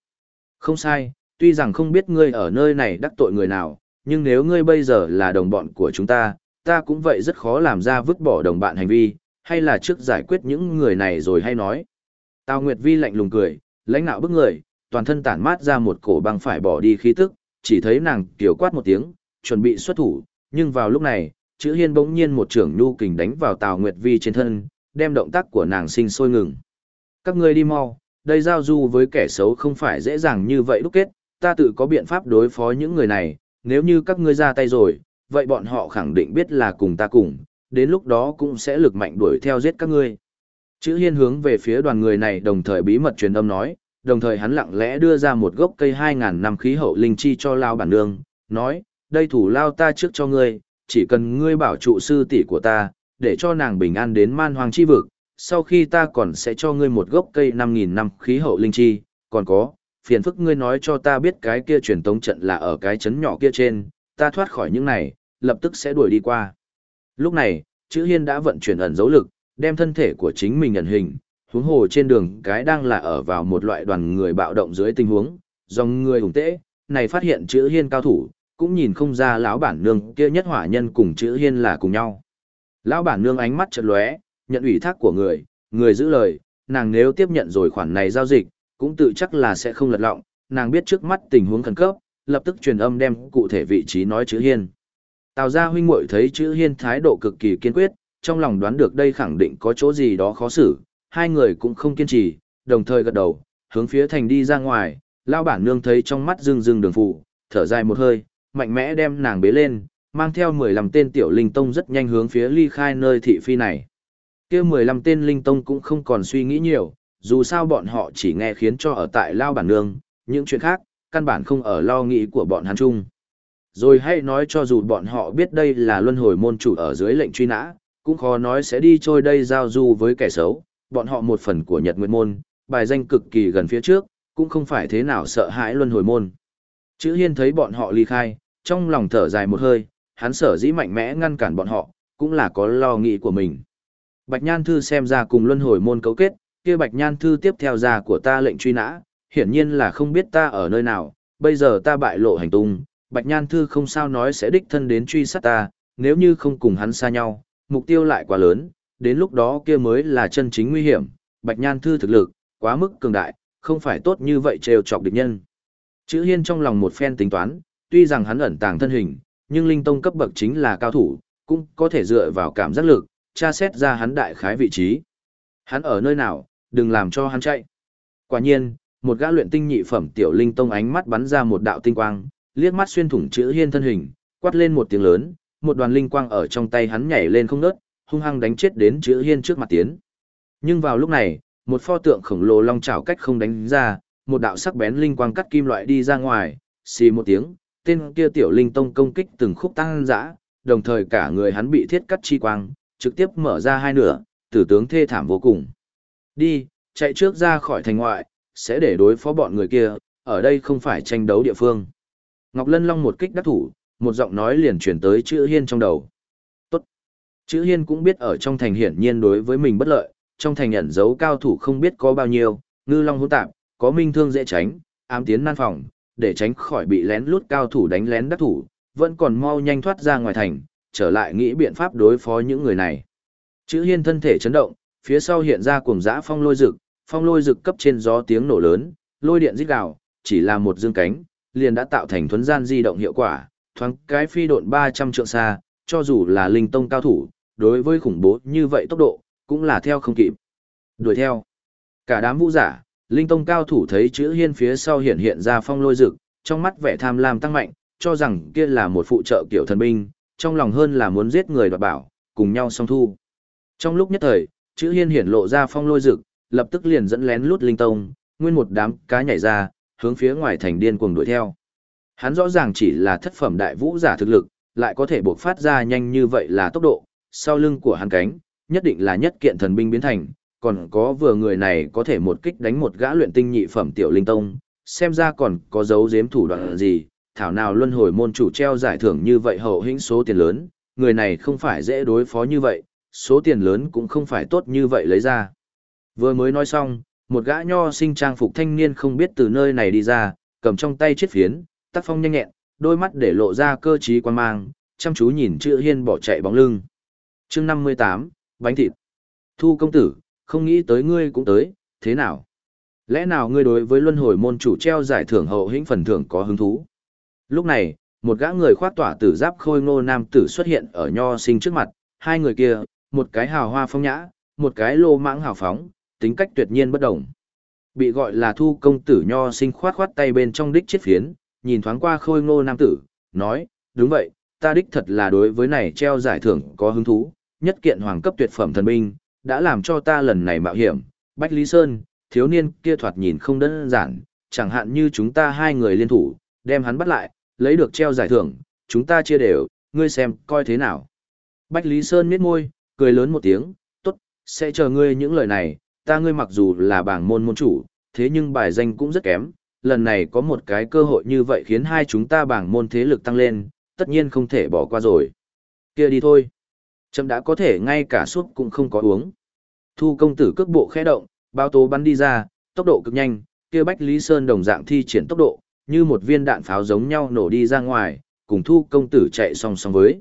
A: Không sai, tuy rằng không biết ngươi ở nơi này đắc tội người nào, nhưng nếu ngươi bây giờ là đồng bọn của chúng ta, ta cũng vậy rất khó làm ra vứt bỏ đồng bạn hành vi, hay là trước giải quyết những người này rồi hay nói. Tào Nguyệt Vi lạnh lùng cười, lãnh nạo bức người, toàn thân tản mát ra một cổ băng phải bỏ đi khí tức, chỉ thấy nàng tiểu quát một tiếng, chuẩn bị xuất thủ, nhưng vào lúc này, chữ hiên bỗng nhiên một trưởng nhu kình đánh vào Tào Nguyệt Vi trên thân, đem động tác của nàng sinh sôi ngừng. Các ngươi đi mau, đây giao du với kẻ xấu không phải dễ dàng như vậy đúc kết, ta tự có biện pháp đối phó những người này, nếu như các ngươi ra tay rồi, vậy bọn họ khẳng định biết là cùng ta cùng, đến lúc đó cũng sẽ lực mạnh đuổi theo giết các ngươi. Chữ hiên hướng về phía đoàn người này đồng thời bí mật truyền âm nói, đồng thời hắn lặng lẽ đưa ra một gốc cây 2.000 năm khí hậu linh chi cho lao bản nương, nói, đây thủ lao ta trước cho ngươi, chỉ cần ngươi bảo trụ sư tỷ của ta, để cho nàng bình an đến man hoàng chi vực, sau khi ta còn sẽ cho ngươi một gốc cây 5.000 năm khí hậu linh chi, còn có, phiền phức ngươi nói cho ta biết cái kia truyền tống trận là ở cái chấn nhỏ kia trên, ta thoát khỏi những này, lập tức sẽ đuổi đi qua. Lúc này, chữ hiên đã vận chuyển ẩn dấu lực, đem thân thể của chính mình ẩn hình, huống hồ trên đường cái đang là ở vào một loại đoàn người bạo động dưới tình huống, dòng người ủng tễ, này phát hiện chữ hiên cao thủ, cũng nhìn không ra lão bản nương kia nhất hỏa nhân cùng chữ hiên là cùng nhau. Lão bản nương ánh mắt chợt lóe, nhận ủy thác của người, người giữ lời, nàng nếu tiếp nhận rồi khoản này giao dịch, cũng tự chắc là sẽ không lật lọng, nàng biết trước mắt tình huống khẩn cấp, lập tức truyền âm đem cụ thể vị trí nói chữ hiên. Tào gia huynh muội thấy chữ hiên thái độ cực kỳ kiên quyết, trong lòng đoán được đây khẳng định có chỗ gì đó khó xử, hai người cũng không kiên trì, đồng thời gật đầu, hướng phía thành đi ra ngoài, lao bản nương thấy trong mắt rưng rưng đường phụ, thở dài một hơi, mạnh mẽ đem nàng bế lên, mang theo 15 tên tiểu linh tông rất nhanh hướng phía ly khai nơi thị phi này kia 15 tên linh tông cũng không còn suy nghĩ nhiều, dù sao bọn họ chỉ nghe khiến cho ở tại lao bản nương, những chuyện khác, căn bản không ở lo nghĩ của bọn hắn chung. Rồi hãy nói cho dù bọn họ biết đây là luân hồi môn chủ ở dưới lệnh truy nã, cũng khó nói sẽ đi trôi đây giao du với kẻ xấu, bọn họ một phần của Nhật Nguyệt Môn, bài danh cực kỳ gần phía trước, cũng không phải thế nào sợ hãi luân hồi môn. Chữ Hiên thấy bọn họ ly khai, trong lòng thở dài một hơi, hắn sở dĩ mạnh mẽ ngăn cản bọn họ, cũng là có lo nghĩ của mình. Bạch Nhan Thư xem ra cùng luân hồi môn cấu kết, kia Bạch Nhan Thư tiếp theo ra của ta lệnh truy nã, hiển nhiên là không biết ta ở nơi nào, bây giờ ta bại lộ hành tung, Bạch Nhan Thư không sao nói sẽ đích thân đến truy sát ta, nếu như không cùng hắn xa nhau, mục tiêu lại quá lớn, đến lúc đó kia mới là chân chính nguy hiểm, Bạch Nhan Thư thực lực, quá mức cường đại, không phải tốt như vậy trêu chọc địch nhân. Chữ Hiên trong lòng một phen tính toán, tuy rằng hắn ẩn tàng thân hình, nhưng linh tông cấp bậc chính là cao thủ, cũng có thể dựa vào cảm giác lực, tra xét ra hắn đại khái vị trí. Hắn ở nơi nào, đừng làm cho hắn chạy. Quả nhiên, một gã luyện tinh nhị phẩm tiểu linh tông ánh mắt bắn ra một đạo tinh quang, liếc mắt xuyên thủng chữ hiên thân hình, quát lên một tiếng lớn, một đoàn linh quang ở trong tay hắn nhảy lên không ngớt, hung hăng đánh chết đến chữ hiên trước mặt tiến. Nhưng vào lúc này, một pho tượng khổng lồ long chảo cách không đánh ra, một đạo sắc bén linh quang cắt kim loại đi ra ngoài, xì một tiếng, tên kia tiểu linh tông công kích từng khúc tăng dã, đồng thời cả người hắn bị thiết cắt chi quang, trực tiếp mở ra hai nửa, tử tướng thê thảm vô cùng. Đi, chạy trước ra khỏi thành ngoại, sẽ để đối phó bọn người kia, ở đây không phải tranh đấu địa phương. Ngọc Lân Long một kích đắc thủ, một giọng nói liền chuyển tới chữ hiên trong đầu. Tốt. Chữ hiên cũng biết ở trong thành hiển nhiên đối với mình bất lợi, trong thành ẩn giấu cao thủ không biết có bao nhiêu, ngư long hỗn tạp, có minh thương dễ tránh, ám tiến nan phòng, để tránh khỏi bị lén lút cao thủ đánh lén đắc thủ, vẫn còn mau nhanh thoát ra ngoài thành, trở lại nghĩ biện pháp đối phó những người này. Chữ hiên thân thể chấn động, phía sau hiện ra cuồng dã phong lôi rực, phong lôi rực cấp trên gió tiếng nổ lớn, lôi điện rít gào, chỉ là một dương cánh, liền đã tạo thành thuấn gian di động hiệu quả, thoáng cái phi độn 300 trượng xa, cho dù là linh tông cao thủ, đối với khủng bố như vậy tốc độ, cũng là theo không kịp. Đuổi theo. Cả đám vũ giả, linh tông cao thủ thấy chữ hiên phía sau hiện hiện ra phong lôi rực, trong mắt vẻ tham lam tăng mạnh, cho rằng kia là một phụ trợ kiểu thần binh, trong lòng hơn là muốn giết người đoạt bảo, cùng nhau song thu. Trong lúc nhất thời, chữ hiên hiển lộ ra phong lôi rực, lập tức liền dẫn lén lút linh tông, nguyên một đám cá nhảy ra, hướng phía ngoài thành điên cuồng đuổi theo. Hắn rõ ràng chỉ là thất phẩm đại vũ giả thực lực, lại có thể buộc phát ra nhanh như vậy là tốc độ, sau lưng của hắn cánh, nhất định là nhất kiện thần binh biến thành, còn có vừa người này có thể một kích đánh một gã luyện tinh nhị phẩm tiểu linh tông, xem ra còn có dấu giếm thủ đoạn gì, thảo nào luân hồi môn chủ treo giải thưởng như vậy hậu hĩnh số tiền lớn, người này không phải dễ đối phó như vậy, số tiền lớn cũng không phải tốt như vậy lấy ra. Vừa mới nói xong, một gã nho sinh trang phục thanh niên không biết từ nơi này đi ra, cầm trong tay chiếc phiến, tác phong nhanh nhẹn, đôi mắt để lộ ra cơ trí quan mang, chăm chú nhìn chữ hiên bỏ chạy bóng lưng. chương 58, bánh thịt. Thu công tử, không nghĩ tới ngươi cũng tới, thế nào? Lẽ nào ngươi đối với luân hồi môn chủ treo giải thưởng hậu hĩnh phần thưởng có hứng thú? Lúc này, một gã người khoác tỏa tử giáp khôi ngô nam tử xuất hiện ở nho sinh trước mặt, hai người kia, một cái hào hoa phong nhã, một cái lô mãng hào phóng, tính cách tuyệt nhiên bất đồng. Bị gọi là thu công tử nho sinh khoát khoát tay bên trong đích chiếc phiến, nhìn thoáng qua khôi ngô nam tử, nói, đúng vậy, ta đích thật là đối với này treo giải thưởng có hứng thú, nhất kiện hoàng cấp tuyệt phẩm thần binh, đã làm cho ta lần này mạo hiểm, Bách Lý Sơn, thiếu niên kia thoạt nhìn không đơn giản, chẳng hạn như chúng ta hai người liên thủ, đem hắn bắt lại, lấy được treo giải thưởng, chúng ta chia đều, ngươi xem, coi thế nào. Bách Lý Sơn miết môi, cười lớn một tiếng, tốt, sẽ chờ ngươi những lời này, ta ngươi mặc dù là bảng môn môn chủ, thế nhưng bài danh cũng rất kém, lần này có một cái cơ hội như vậy khiến hai chúng ta bảng môn thế lực tăng lên, tất nhiên không thể bỏ qua rồi. kia đi thôi. Chậm đã có thể ngay cả suốt cũng không có uống. Thu công tử cước bộ khẽ động, bao tố bắn đi ra, tốc độ cực nhanh, kia Bách Lý Sơn đồng dạng thi triển tốc độ, như một viên đạn pháo giống nhau nổ đi ra ngoài, cùng thu công tử chạy song song với.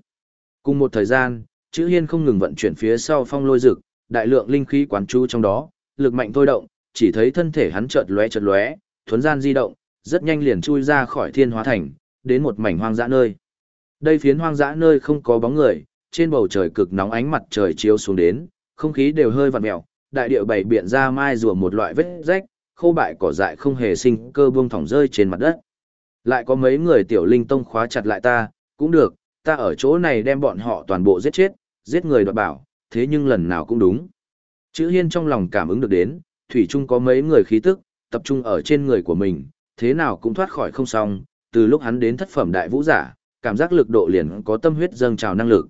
A: Cùng một thời gian, chữ hiên không ngừng vận chuyển phía sau phong lôi rực, đại lượng linh khí quán chú trong đó, lực mạnh thôi động, chỉ thấy thân thể hắn chợt lóe chợt lóe, thuấn gian di động, rất nhanh liền chui ra khỏi thiên hóa thành, đến một mảnh hoang dã nơi. Đây phiến hoang dã nơi không có bóng người, trên bầu trời cực nóng ánh mặt trời chiếu xuống đến, không khí đều hơi vặn mèo, đại địa bảy biện ra mai rùa một loại vết rách, khô bại cỏ dại không hề sinh cơ buông thỏng rơi trên mặt đất. Lại có mấy người tiểu linh tông khóa chặt lại ta, cũng được, ta ở chỗ này đem bọn họ toàn bộ giết chết, giết người đoạt bảo, thế nhưng lần nào cũng đúng. Chữ hiên trong lòng cảm ứng được đến, thủy chung có mấy người khí tức, tập trung ở trên người của mình, thế nào cũng thoát khỏi không xong, từ lúc hắn đến thất phẩm đại vũ giả, cảm giác lực độ liền có tâm huyết dâng trào năng lực.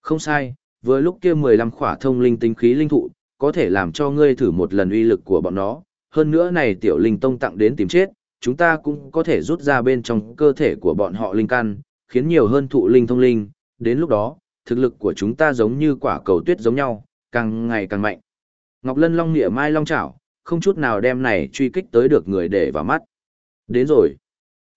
A: Không sai, vừa lúc kia 15 khỏa thông linh tinh khí linh thụ, có thể làm cho ngươi thử một lần uy lực của bọn nó, hơn nữa này tiểu linh tông tặng đến tìm chết, chúng ta cũng có thể rút ra bên trong cơ thể của bọn họ linh căn, khiến nhiều hơn thụ linh thông linh, đến lúc đó, thực lực của chúng ta giống như quả cầu tuyết giống nhau, càng ngày càng mạnh. Ngọc Lân Long nghĩa Mai Long Chảo, không chút nào đem này truy kích tới được người để vào mắt. Đến rồi.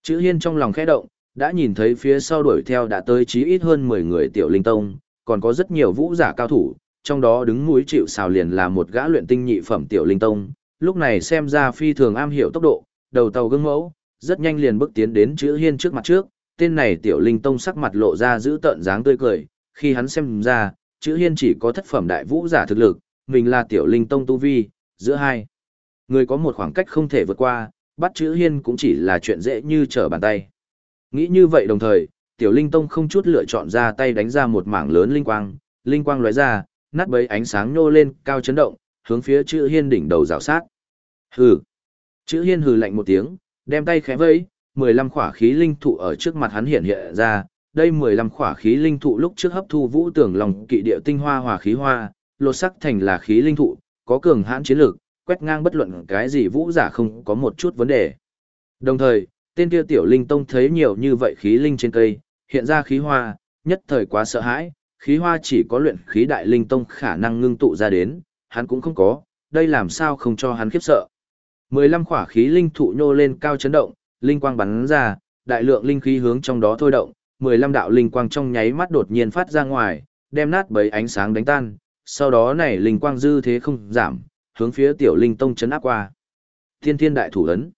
A: Chữ Hiên trong lòng khẽ động, đã nhìn thấy phía sau đuổi theo đã tới chí ít hơn 10 người tiểu linh tông, còn có rất nhiều vũ giả cao thủ, trong đó đứng mũi chịu xào liền là một gã luyện tinh nhị phẩm tiểu linh tông, lúc này xem ra phi thường am hiểu tốc độ, đầu tàu gương mẫu, rất nhanh liền bước tiến đến chữ Hiên trước mặt trước, tên này tiểu linh tông sắc mặt lộ ra giữ tợn dáng tươi cười, khi hắn xem ra, chữ Hiên chỉ có thất phẩm đại vũ giả thực lực, mình là tiểu linh tông tu vi, giữa hai người có một khoảng cách không thể vượt qua, bắt chữ Hiên cũng chỉ là chuyện dễ như trở bàn tay. Nghĩ như vậy đồng thời, tiểu linh tông không chút lựa chọn ra tay đánh ra một mảng lớn linh quang, linh quang lóe ra, nát bấy ánh sáng nhô lên, cao chấn động, hướng phía chữ hiên đỉnh đầu rào sát. Hừ. Chữ hiên hừ lạnh một tiếng, đem tay khẽ vẫy, 15 khỏa khí linh thụ ở trước mặt hắn hiện hiện ra, đây 15 khỏa khí linh thụ lúc trước hấp thu vũ tưởng lòng kỵ địa tinh hoa hòa khí hoa, lột sắc thành là khí linh thụ, có cường hãn chiến lược, quét ngang bất luận cái gì vũ giả không có một chút vấn đề. Đồng thời, tên kia tiểu linh tông thấy nhiều như vậy khí linh trên cây, hiện ra khí hoa, nhất thời quá sợ hãi, khí hoa chỉ có luyện khí đại linh tông khả năng ngưng tụ ra đến, hắn cũng không có, đây làm sao không cho hắn khiếp sợ. 15 khỏa khí linh thụ nhô lên cao chấn động, linh quang bắn ra, đại lượng linh khí hướng trong đó thôi động, 15 đạo linh quang trong nháy mắt đột nhiên phát ra ngoài, đem nát bấy ánh sáng đánh tan, sau đó này linh quang dư thế không giảm, hướng phía tiểu linh tông chấn áp qua. Thiên thiên đại thủ ấn.